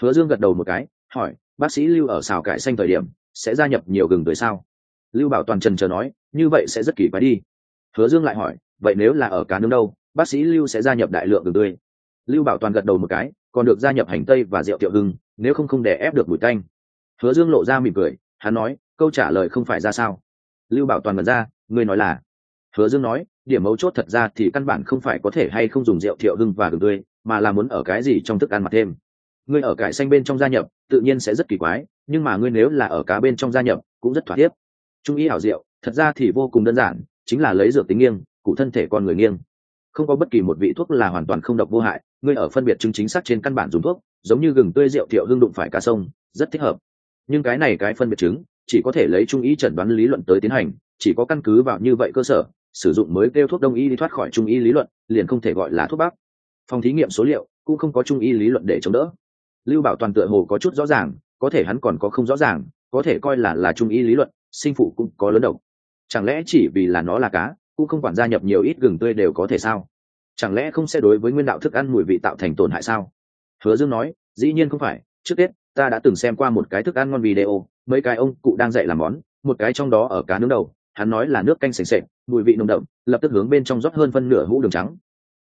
Hứa dương gật đầu một cái hỏi, bác sĩ lưu ở xào cải xanh thời điểm, sẽ gia nhập nhiều gừng tới sao? Lưu bảo toàn trần chờ nói, như vậy sẽ rất kỳ quái đi. Hứa dương lại hỏi, vậy nếu là ở cá nướng đâu, bác sĩ lưu sẽ gia nhập đại lượng gừng tươi? Lưu bảo toàn gật đầu một cái, còn được gia nhập hành tây và rượu tiệu hưng nếu không không để ép được bụi tanh. Hứa dương lộ ra mỉm cười, hắn nói, câu trả lời không phải ra sao. Lưu bảo toàn bật ra, ngươi nói là? Hứa dương nói, điểm mấu chốt thật ra thì căn bản không phải có thể hay không dùng rượu thiệu hưng và gừng tươi, mà là muốn ở cái gì trong thức ăn mặt thêm. Ngươi ở cải xanh bên trong gia nhập tự nhiên sẽ rất kỳ quái, nhưng mà ngươi nếu là ở cá bên trong gia nhập, cũng rất thỏa tiếp trung ý ảo diệu, thật ra thì vô cùng đơn giản, chính là lấy dược tính nghiêng, cụ thân thể con người nghiêng. Không có bất kỳ một vị thuốc là hoàn toàn không độc vô hại, ngươi ở phân biệt chứng chính xác trên căn bản dùng thuốc, giống như gừng tươi rượu thiệu hương đụng phải cá sông, rất thích hợp. Nhưng cái này cái phân biệt chứng, chỉ có thể lấy trung ý chẩn đoán lý luận tới tiến hành, chỉ có căn cứ vào như vậy cơ sở, sử dụng mới kêu thuốc đông y đi thoát khỏi trung y lý luận, liền không thể gọi là thuốc bắc phòng thí nghiệm số liệu cũng không có trung y lý luận để chống đỡ lưu bảo toàn tựa hồ có chút rõ ràng, có thể hắn còn có không rõ ràng, có thể coi là là trung y lý luận, sinh phụ cũng có lớn độc chẳng lẽ chỉ vì là nó là cá, cũng không quản gia nhập nhiều ít gừng tươi đều có thể sao? Chẳng lẽ không sẽ đối với nguyên đạo thức ăn mùi vị tạo thành tổn hại sao? Hứa dương nói, dĩ nhiên không phải, trước tết ta đã từng xem qua một cái thức ăn ngon video, mấy cái ông cụ đang dạy làm món, một cái trong đó ở cá nướng đầu, hắn nói là nước canh sền sệt, mùi vị nồng đậm, lập tức hướng bên trong rót hơn phân nửa hũ đường trắng.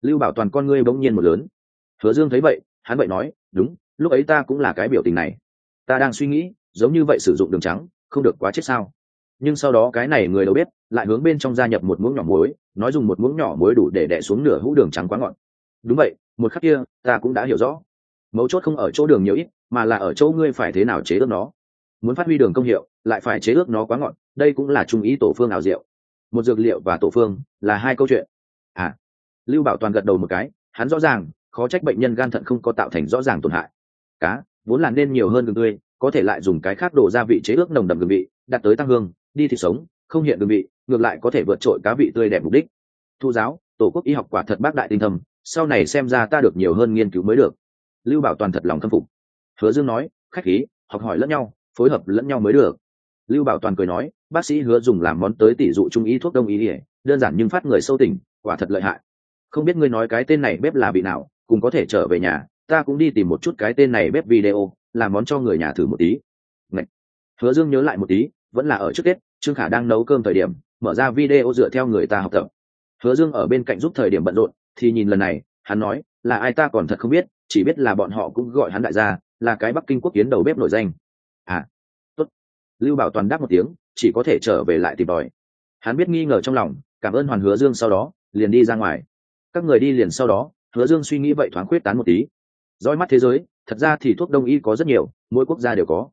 Lưu bảo toàn con ngươi bỗng nhiên một lớn. Hứa dương thấy vậy, hắn vậy nói, đúng lúc ấy ta cũng là cái biểu tình này. Ta đang suy nghĩ, giống như vậy sử dụng đường trắng, không được quá chết sao? Nhưng sau đó cái này người đâu biết, lại hướng bên trong gia nhập một muỗng nhỏ muối, nói dùng một muỗng nhỏ muối đủ để đẻ xuống nửa hũ đường trắng quá ngọt đúng vậy, một khắc kia, ta cũng đã hiểu rõ. Mấu chốt không ở chỗ đường nhiều ít, mà là ở chỗ ngươi phải thế nào chế ước nó. Muốn phát huy đường công hiệu, lại phải chế ước nó quá ngọt đây cũng là trung ý tổ phương ảo diệu. Một dược liệu và tổ phương là hai câu chuyện. À lưu bảo toàn gật đầu một cái, hắn rõ ràng, khó trách bệnh nhân gan thận không có tạo thành rõ ràng tổn hại cá, vốn là nên nhiều hơn gừng tươi, có thể lại dùng cái khác đổ gia vị chế ước nồng đậm gừng vị đặt tới tăng hương, đi thịt sống, không hiện đường vị, ngược lại có thể vượt trội cá vị tươi đẹp mục đích. Thu giáo, tổ quốc y học quả thật bác đại tinh thầm, sau này xem ra ta được nhiều hơn nghiên cứu mới được. Lưu bảo toàn thật lòng khâm phục. Hứa dương nói, khách khí, học hỏi lẫn nhau, phối hợp lẫn nhau mới được. Lưu bảo toàn cười nói, bác sĩ hứa dùng làm món tới tỷ dụ trung y thuốc đông y ỉa đơn giản nhưng phát người sâu tỉnh, quả thật lợi hại. Không biết ngươi nói cái tên này bếp là vị nào cùng có thể trở về nhà ta cũng đi tìm một chút cái tên này bếp video, làm món cho người nhà thử một tí. Ngậy. hứa dương nhớ lại một tí, vẫn là ở trước tết, trương khả đang nấu cơm thời điểm, mở ra video dựa theo người ta học tập. Hứa dương ở bên cạnh giúp thời điểm bận rộn, thì nhìn lần này, hắn nói, là ai ta còn thật không biết, chỉ biết là bọn họ cũng gọi hắn đại gia, là cái bắc kinh quốc kiến đầu bếp nổi danh. À tốt. Lưu bảo toàn đáp một tiếng, chỉ có thể trở về lại tìm đòi. Hắn biết nghi ngờ trong lòng, cảm ơn hoàn hứa dương sau đó, liền đi ra ngoài. Các người đi liền sau đó, hứa dương suy nghĩ vậy thoáng khuyết tán một tí roi mắt thế giới, thật ra thì thuốc đông y có rất nhiều, mỗi quốc gia đều có.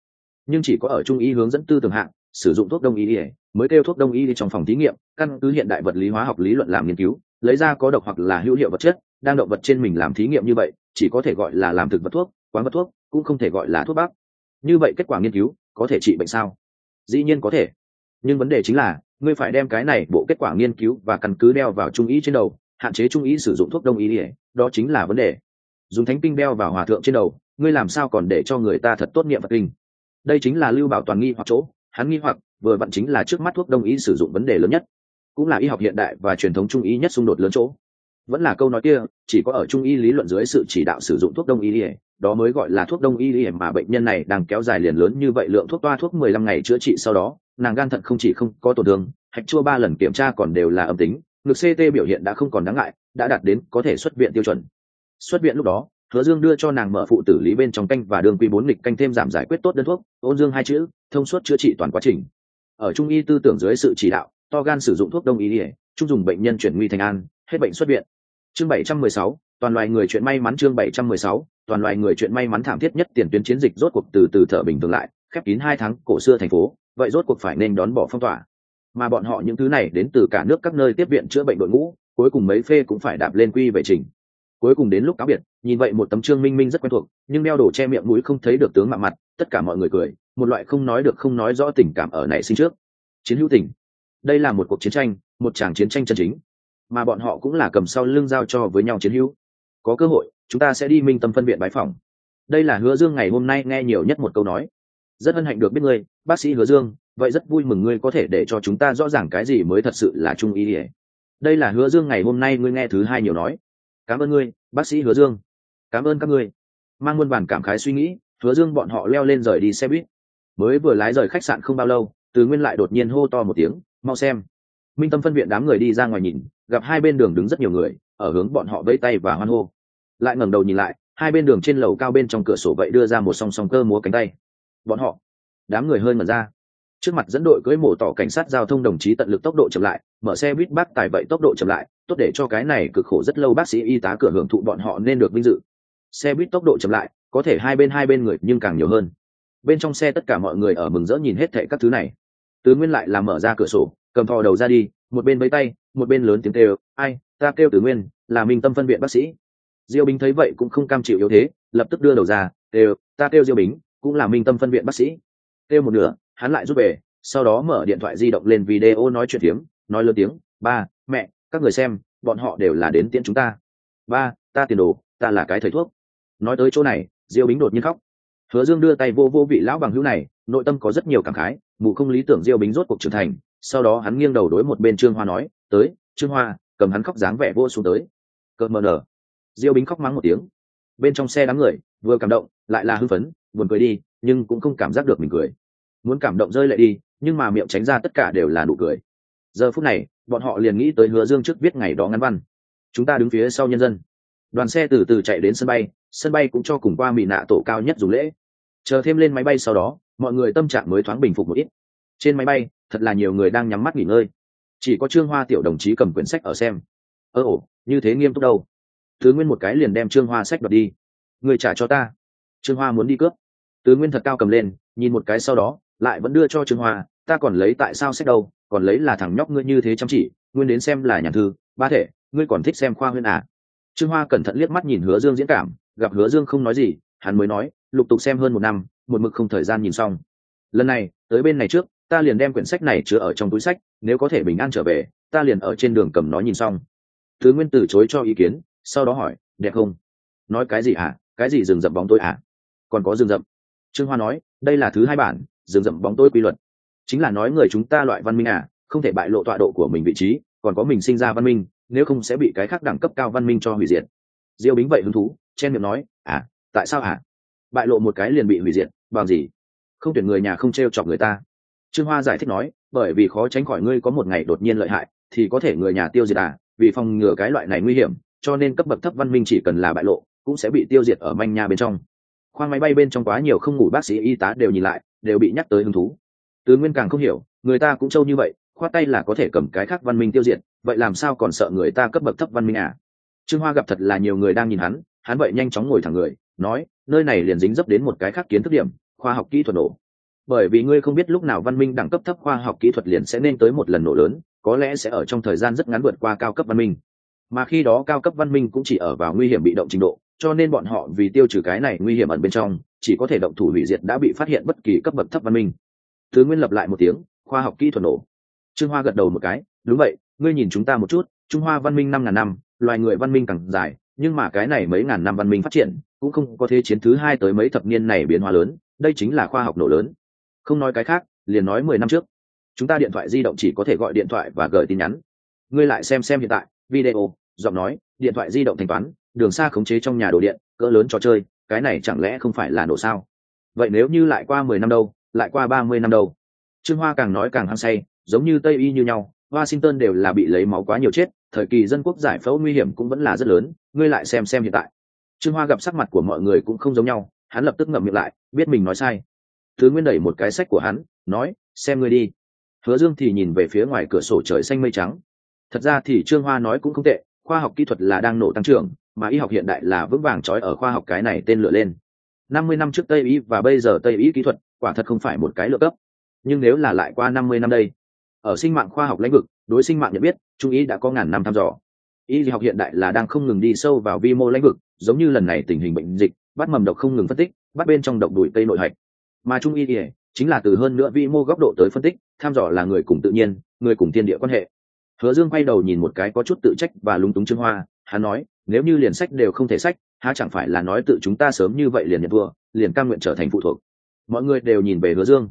Nhưng chỉ có ở trung y hướng dẫn tư tưởng hạng, sử dụng thuốc đông y mới kêu thuốc đông y trong phòng thí nghiệm, căn cứ hiện đại vật lý hóa học lý luận làm nghiên cứu, lấy ra có độc hoặc là hữu hiệu vật chất, đang động vật trên mình làm thí nghiệm như vậy, chỉ có thể gọi là làm thực vật thuốc, quán vật thuốc, cũng không thể gọi là thuốc bắc. Như vậy kết quả nghiên cứu, có thể trị bệnh sao? Dĩ nhiên có thể. Nhưng vấn đề chính là, ngươi phải đem cái này bộ kết quả nghiên cứu và căn cứ đeo vào trung ý trên đầu, hạn chế trung ý sử dụng thuốc đông y đó chính là vấn đề dùng thánh kinh đeo vào hòa thượng trên đầu, ngươi làm sao còn để cho người ta thật tốt nghiệm vật kinh? Đây chính là lưu bảo toàn nghi hoặc chỗ, hắn nghi hoặc, vừa vặn chính là trước mắt thuốc đông y sử dụng vấn đề lớn nhất. Cũng là y học hiện đại và truyền thống trung y nhất xung đột lớn chỗ. Vẫn là câu nói kia, chỉ có ở trung y lý luận dưới sự chỉ đạo sử dụng thuốc đông y đó mới gọi là thuốc đông y mà bệnh nhân này đang kéo dài liền lớn như vậy lượng thuốc toa thuốc mười lăm ngày chữa trị sau đó, nàng gan thận không chỉ không có tổn thương, hạch chua ba lần kiểm tra còn đều là âm tính, ngực ct biểu hiện đã không còn đáng ngại, đã đạt đến có thể xuất viện tiêu chuẩn xuất viện lúc đó, hứa dương đưa cho nàng mở phụ tử lý bên trong canh và đường quy bốn lịch canh thêm giảm giải quyết tốt đơn thuốc, ôn dương hai chữ, thông suốt chữa trị toàn quá trình. Ở trung y tư tưởng dưới sự chỉ đạo, to gan sử dụng thuốc đông y ỉa trung dùng bệnh nhân chuyển nguy thành an, hết bệnh xuất viện. Chương bảy trăm mười sáu, toàn loài người chuyện may mắn chương bảy trăm mười sáu, toàn loài người chuyện may mắn thảm thiết nhất tiền tuyến chiến dịch rốt cuộc từ từ thở bình thường lại, khép kín hai tháng cổ xưa thành phố, vậy rốt cuộc phải nên đón bỏ phong tỏa. Mà bọn họ những thứ này đến từ cả nước các nơi tiếp viện chữa bệnh đội ngũ, cuối cùng mấy phê cũng phải đạp lên quy về trình cuối cùng đến lúc cáo biệt, nhìn vậy một tấm trương minh minh rất quen thuộc, nhưng đeo đổ che miệng mũi không thấy được tướng mạ mặt, tất cả mọi người cười, một loại không nói được không nói rõ tình cảm ở nảy sinh trước. Chiến hữu tình. Đây là một cuộc chiến tranh, một tràng chiến tranh chân chính. Mà bọn họ cũng là cầm sau lưng giao cho với nhau chiến hữu. Có cơ hội, chúng ta sẽ đi minh tâm phân viện bái phòng đây là hứa dương ngày hôm nay nghe nhiều nhất một câu nói. Rất hân hạnh được biết ngươi, bác sĩ hứa dương, vậy rất vui mừng ngươi có thể để cho chúng ta rõ ràng cái gì mới thật sự là trung ý ỉa đây là hứa dương ngày hôm nay ngươi nghe thứ hai nhiều nói cảm ơn ngươi, bác sĩ hứa dương. Cảm ơn các ngươi. Mang muôn bản cảm khái suy nghĩ, hứa dương bọn họ leo lên rời đi xe buýt. Mới vừa lái rời khách sạn không bao lâu, từ nguyên lại đột nhiên hô to một tiếng, mau xem. Minh tâm phân viện đám người đi ra ngoài nhìn, gặp hai bên đường đứng rất nhiều người, ở hướng bọn họ vẫy tay và hoan hô. Lại ngẩng đầu nhìn lại, hai bên đường trên lầu cao bên trong cửa sổ vậy đưa ra một song song cơ múa cánh tay. Bọn họ, đám người hơi mở ra. Trước mặt dẫn đội cưới mổ tỏ cảnh sát giao thông đồng chí tận lực tốc độ chậm lại, mở xe buýt bác tài vậy tốc độ chậm lại tốt để cho cái này cực khổ rất lâu bác sĩ y tá cửa hưởng thụ bọn họ nên được vinh dự. Xe buýt tốc độ chậm lại, có thể hai bên hai bên người nhưng càng nhiều hơn. Bên trong xe tất cả mọi người ở mừng rỡ nhìn hết thệ các thứ này. Tứ nguyên lại làm mở ra cửa sổ, cầm thò đầu ra đi, một bên với tay, một bên lớn tiếng kêu, ai, ta kêu tứ nguyên, là minh tâm phân viện bác sĩ. Diêu bính thấy vậy cũng không cam chịu yếu thế, lập tức đưa đầu ra, kêu, ta kêu diêu bính, cũng là minh tâm phân viện bác sĩ. Kêu một nửa, hắn lại rút về, sau đó mở điện thoại di động lên video nói chuyện tiếng nói lớn tiếng, ba, mẹ các người xem, bọn họ đều là đến tiễn chúng ta. Ba, ta tiền đồ, ta là cái thầy thuốc. Nói tới chỗ này, diêu bính đột nhiên khóc. Hứa dương đưa tay vô vô vị lão bằng hữu này, nội tâm có rất nhiều cảm khái, mụ không lý tưởng diêu bính rốt cuộc trưởng thành. Sau đó hắn nghiêng đầu đối một bên trương hoa nói, tới, trương hoa, cầm hắn khóc dáng vẻ vô xuống tới. Cợt mờ nở. Diêu bính khóc mắng một tiếng. Bên trong xe đám người, vừa cảm động, lại là hưng phấn, buồn cười đi, nhưng cũng không cảm giác được mình cười. Muốn cảm động rơi lại đi, nhưng mà miệng tránh ra tất cả đều là nụ cười giờ phút này, bọn họ liền nghĩ tới hứa dương trước viết ngày đó ngắn văn. Chúng ta đứng phía sau nhân dân. Đoàn xe từ từ chạy đến sân bay sân bay cũng cho cùng qua mỹ nạ tổ cao nhất dùng lễ. Chờ thêm lên máy bay sau đó, mọi người tâm trạng mới thoáng bình phục một ít. Trên máy bay, thật là nhiều người đang nhắm mắt nghỉ ngơi. Chỉ có trương hoa tiểu đồng chí cầm quyển sách ở xem. Ơ ồ như thế nghiêm túc đâu? Tứ nguyên một cái liền đem trương hoa sách đoạt đi. Người trả cho ta. Trương hoa muốn đi cướp. Tứ nguyên thật cao cầm lên, nhìn một cái sau đó, lại vẫn đưa cho trương hoa, ta còn lấy tại sao sách đâu? Còn lấy là thằng nhóc ngươi như thế chăm chỉ, nguyên đến xem là nhà thư, ba thể, ngươi còn thích xem khoa huyên à? Trương hoa cẩn thận liếc mắt nhìn hứa dương diễn cảm, gặp hứa dương không nói gì, hắn mới nói, lục tục xem hơn một năm, một mực không thời gian nhìn xong. Lần này, tới bên này trước, ta liền đem quyển sách này chứa ở trong túi sách, nếu có thể bình an trở về, ta liền ở trên đường cầm nó nhìn xong. Thứ nguyên từ chối cho ý kiến, sau đó hỏi, đẹp không? Nói cái gì à? cái gì rừng rậm bóng tôi à? còn có rừng rậm. Trương hoa nói, đây là thứ hai bản, rừng rậm bóng tôi quy luật chính là nói người chúng ta loại văn minh à không thể bại lộ tọa độ của mình vị trí, còn có mình sinh ra văn minh, nếu không sẽ bị cái khác đẳng cấp cao văn minh cho hủy diệt. Diêu bính vậy hứng thú, chen miệng nói à tại sao hả? Bại lộ một cái liền bị hủy diệt, bằng gì? Không tuyển người nhà không t r e o chọc người ta. Trương hoa giải thích nói, bởi vì khó tránh khỏi ngươi có một ngày đột nhiên lợi hại, thì có thể người nhà tiêu diệt à vì phòng ngừa cái loại này nguy hiểm, cho nên cấp bậc thấp văn minh chỉ cần là bại lộ, cũng sẽ bị tiêu diệt ở manh nha bên trong. Khoang máy bay bên trong quá nhiều không ngủ bác sĩ y tá đều nhìn lại, đều bị nhắc tới hứng thú tứ nguyên càng không hiểu, người ta cũng trâu như vậy, khoát tay là có thể cầm cái khác văn minh tiêu diệt, vậy làm sao còn sợ người ta cấp bậc thấp văn minh à? Trương hoa gặp thật là nhiều người đang nhìn hắn hắn vậy nhanh chóng ngồi thẳng người, nói, nơi này liền dính dấp đến một cái khác kiến thức điểm, khoa học kỹ thuật nổ. Bởi vì ngươi không biết lúc nào văn minh đẳng cấp thấp khoa học kỹ thuật liền sẽ nên tới một lần nổ lớn, có lẽ sẽ ở trong thời gian rất ngắn vượt qua cao cấp văn minh. Mà khi đó cao cấp văn minh cũng chỉ ở vào nguy hiểm bị động trình độ, cho nên bọn họ vì tiêu trừ cái này nguy hiểm ẩn bên trong, chỉ có thể động thủ hủy diệt đã bị phát hiện bất kỳ cấp bậc thấp văn minh thứ nguyên lập lại một tiếng, khoa học kỹ thuật nổ. Trương hoa gật đầu một cái, đúng vậy, ngươi nhìn chúng ta một chút, trung hoa văn minh năm ngàn năm, loài người văn minh càng dài, nhưng mà cái này mấy ngàn năm văn minh phát triển, cũng không có thế chiến thứ hai tới mấy thập niên này biến hóa lớn, đây chính là khoa học nổ lớn. Không nói cái khác, liền nói mười năm trước. Chúng ta điện thoại di động chỉ có thể gọi điện thoại và gửi tin nhắn. Ngươi lại xem xem hiện tại, video, giọng nói, điện thoại di động thanh toán, đường xa khống chế trong nhà đồ điện, cỡ lớn trò chơi, cái này chẳng lẽ không phải là nổ sao? Vậy nếu như lại qua mười năm đâu lại qua ba mươi năm đâu. Trương hoa càng nói càng hăng say, giống như tây y như nhau, washington đều là bị lấy máu quá nhiều chết, thời kỳ dân quốc giải phẫu nguy hiểm cũng vẫn là rất lớn, ngươi lại xem xem hiện tại. Trương hoa gặp sắc mặt của mọi người cũng không giống nhau, hắn lập tức ngậm miệng lại, biết mình nói sai. Thứ nguyên đẩy một cái sách của hắn, nói, xem ngươi đi. Hứa dương thì nhìn về phía ngoài cửa sổ trời xanh mây trắng. Thật ra thì trương hoa nói cũng không tệ, khoa học kỹ thuật là đang nổ tăng trưởng, mà y học hiện đại là vững vàng trói ở khoa học cái này tên lửa lên. Năm mươi năm trước tây y và bây giờ tây y kỹ thuật quả thật không phải một cái lựa cấp. Nhưng nếu là lại qua năm mươi năm đây, ở sinh mạng khoa học lĩnh vực, đối sinh mạng nhận biết, trung ý đã có ngàn năm thăm dò. Y học hiện đại là đang không ngừng đi sâu vào vi mô lĩnh vực, giống như lần này tình hình bệnh dịch, bắt mầm độc không ngừng phân tích, bắt bên trong độc đùi tây nội hạch. Mà trung y thì chính là từ hơn nữa vi mô góc độ tới phân tích, thăm dò là người cùng tự nhiên, người cùng thiên địa quan hệ. Hứa dương quay đầu nhìn một cái có chút tự trách và lúng túng trương hoa, hắn nói, nếu như liền sách đều không thể sách, há chẳng phải là nói tự chúng ta sớm như vậy liền nhận thua, liền cam nguyện trở thành phụ thuộc mọi người đều nhìn về hứa dương.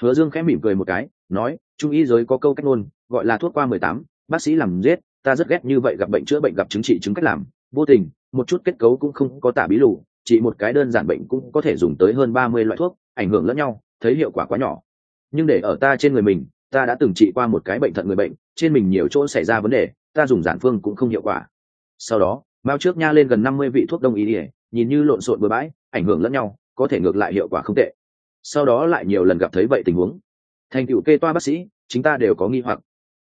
Hứa dương khẽ mỉm cười một cái, nói, trung y giới có câu cách ngôn, gọi là thuốc qua mười tám, bác sĩ làm giết, ta rất ghét như vậy gặp bệnh chữa bệnh gặp chứng trị chứng cách làm, vô tình, một chút kết cấu cũng không có tả bí lù, chỉ một cái đơn giản bệnh cũng có thể dùng tới hơn ba mươi loại thuốc, ảnh hưởng lẫn nhau, thấy hiệu quả quá nhỏ. Nhưng để ở ta trên người mình, ta đã từng trị qua một cái bệnh thận người bệnh, trên mình nhiều chỗ xảy ra vấn đề, ta dùng giản phương cũng không hiệu quả. Sau đó, mao trước nha lên gần năm mươi vị thuốc đông y ỉa nhìn như lộn xộn bừa bãi, ảnh hưởng lẫn nhau, có thể ngược lại hiệu quả không tệ sau đó lại nhiều lần gặp thấy vậy tình huống. Thành tựu kê toa bác sĩ chúng ta đều có nghi hoặc.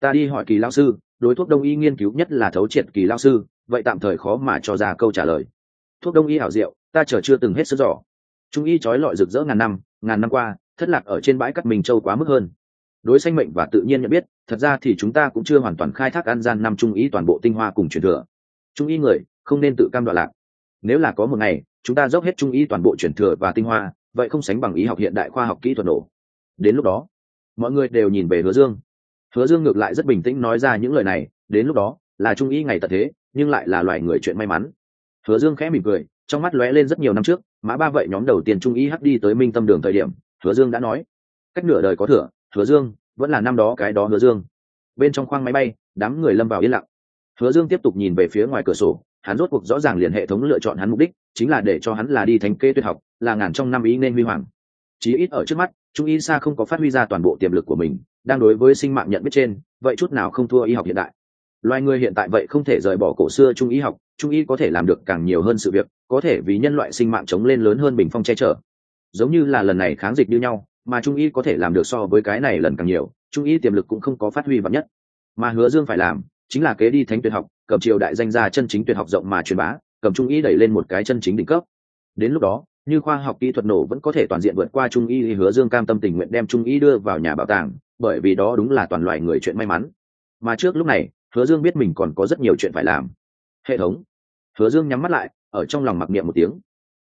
Ta đi hỏi kỳ lao sư, đối thuốc đông y nghiên cứu nhất là thấu triệt kỳ lao sư, vậy tạm thời khó mà cho ra câu trả lời. Thuốc đông y hảo diệu, ta chờ chưa từng hết sức giỏ trung y trói lọi rực rỡ ngàn năm ngàn năm qua, thất lạc ở trên bãi cắt mình châu quá mức hơn. Đối sanh mệnh và tự nhiên nhận biết, thật ra thì chúng ta cũng chưa hoàn toàn khai thác an gian năm trung y toàn bộ tinh hoa cùng truyền thừa. Trung y người, không nên tự cam đoạn lạc. Nếu là có một ngày, chúng ta dốc hết trung y toàn bộ truyền thừa và tinh hoa vậy không sánh bằng ý học hiện đại khoa học kỹ thuật nổ. Đến lúc đó, mọi người đều nhìn về hứa dương. Hứa dương ngược lại rất bình tĩnh nói ra những lời này, đến lúc đó, là trung y ngày tận thế, nhưng lại là loài người chuyện may mắn. Hứa dương khẽ mỉm cười, trong mắt lóe lên rất nhiều năm trước, mã ba vậy nhóm đầu tiên trung y hắc đi tới minh tâm đường thời điểm, hứa dương đã nói, cách nửa đời có thừa, hứa dương, vẫn là năm đó cái đó hứa dương. Bên trong khoang máy bay, đám người lâm vào yên lặng. Hứa dương tiếp tục nhìn về phía ngoài cửa sổ hắn rốt cuộc rõ ràng liền hệ thống lựa chọn hắn mục đích, chính là để cho hắn là đi thành kê tuyệt học, là ngàn trong năm ý nên huy hoàng. Chí ít ở trước mắt, trung y sa không có phát huy ra toàn bộ tiềm lực của mình, đang đối với sinh mạng nhận biết trên, vậy chút nào không thua y học hiện đại. Loài người hiện tại vậy không thể rời bỏ cổ xưa trung y học, trung y có thể làm được càng nhiều hơn sự việc, có thể vì nhân loại sinh mạng chống lên lớn hơn bình phong che chở. Giống như là lần này kháng dịch như nhau, mà trung y có thể làm được so với cái này lần càng nhiều, trung y tiềm lực cũng không có phát huy vắn nhất. Mà hứa dương phải làm, chính là kế đi thánh tuyệt học cầm triều đại danh gia chân chính tuyệt học rộng mà truyền bá, cầm trung y đẩy lên một cái chân chính đỉnh cấp. Đến lúc đó, như khoa học kỹ thuật nổ vẫn có thể toàn diện vượt qua trung y thì hứa dương cam tâm tình nguyện đem trung y đưa vào nhà bảo tàng, bởi vì đó đúng là toàn loại người chuyện may mắn. Mà trước lúc này, hứa dương biết mình còn có rất nhiều chuyện phải làm. Hệ thống. Hứa dương nhắm mắt lại, ở trong lòng mặc niệm một tiếng.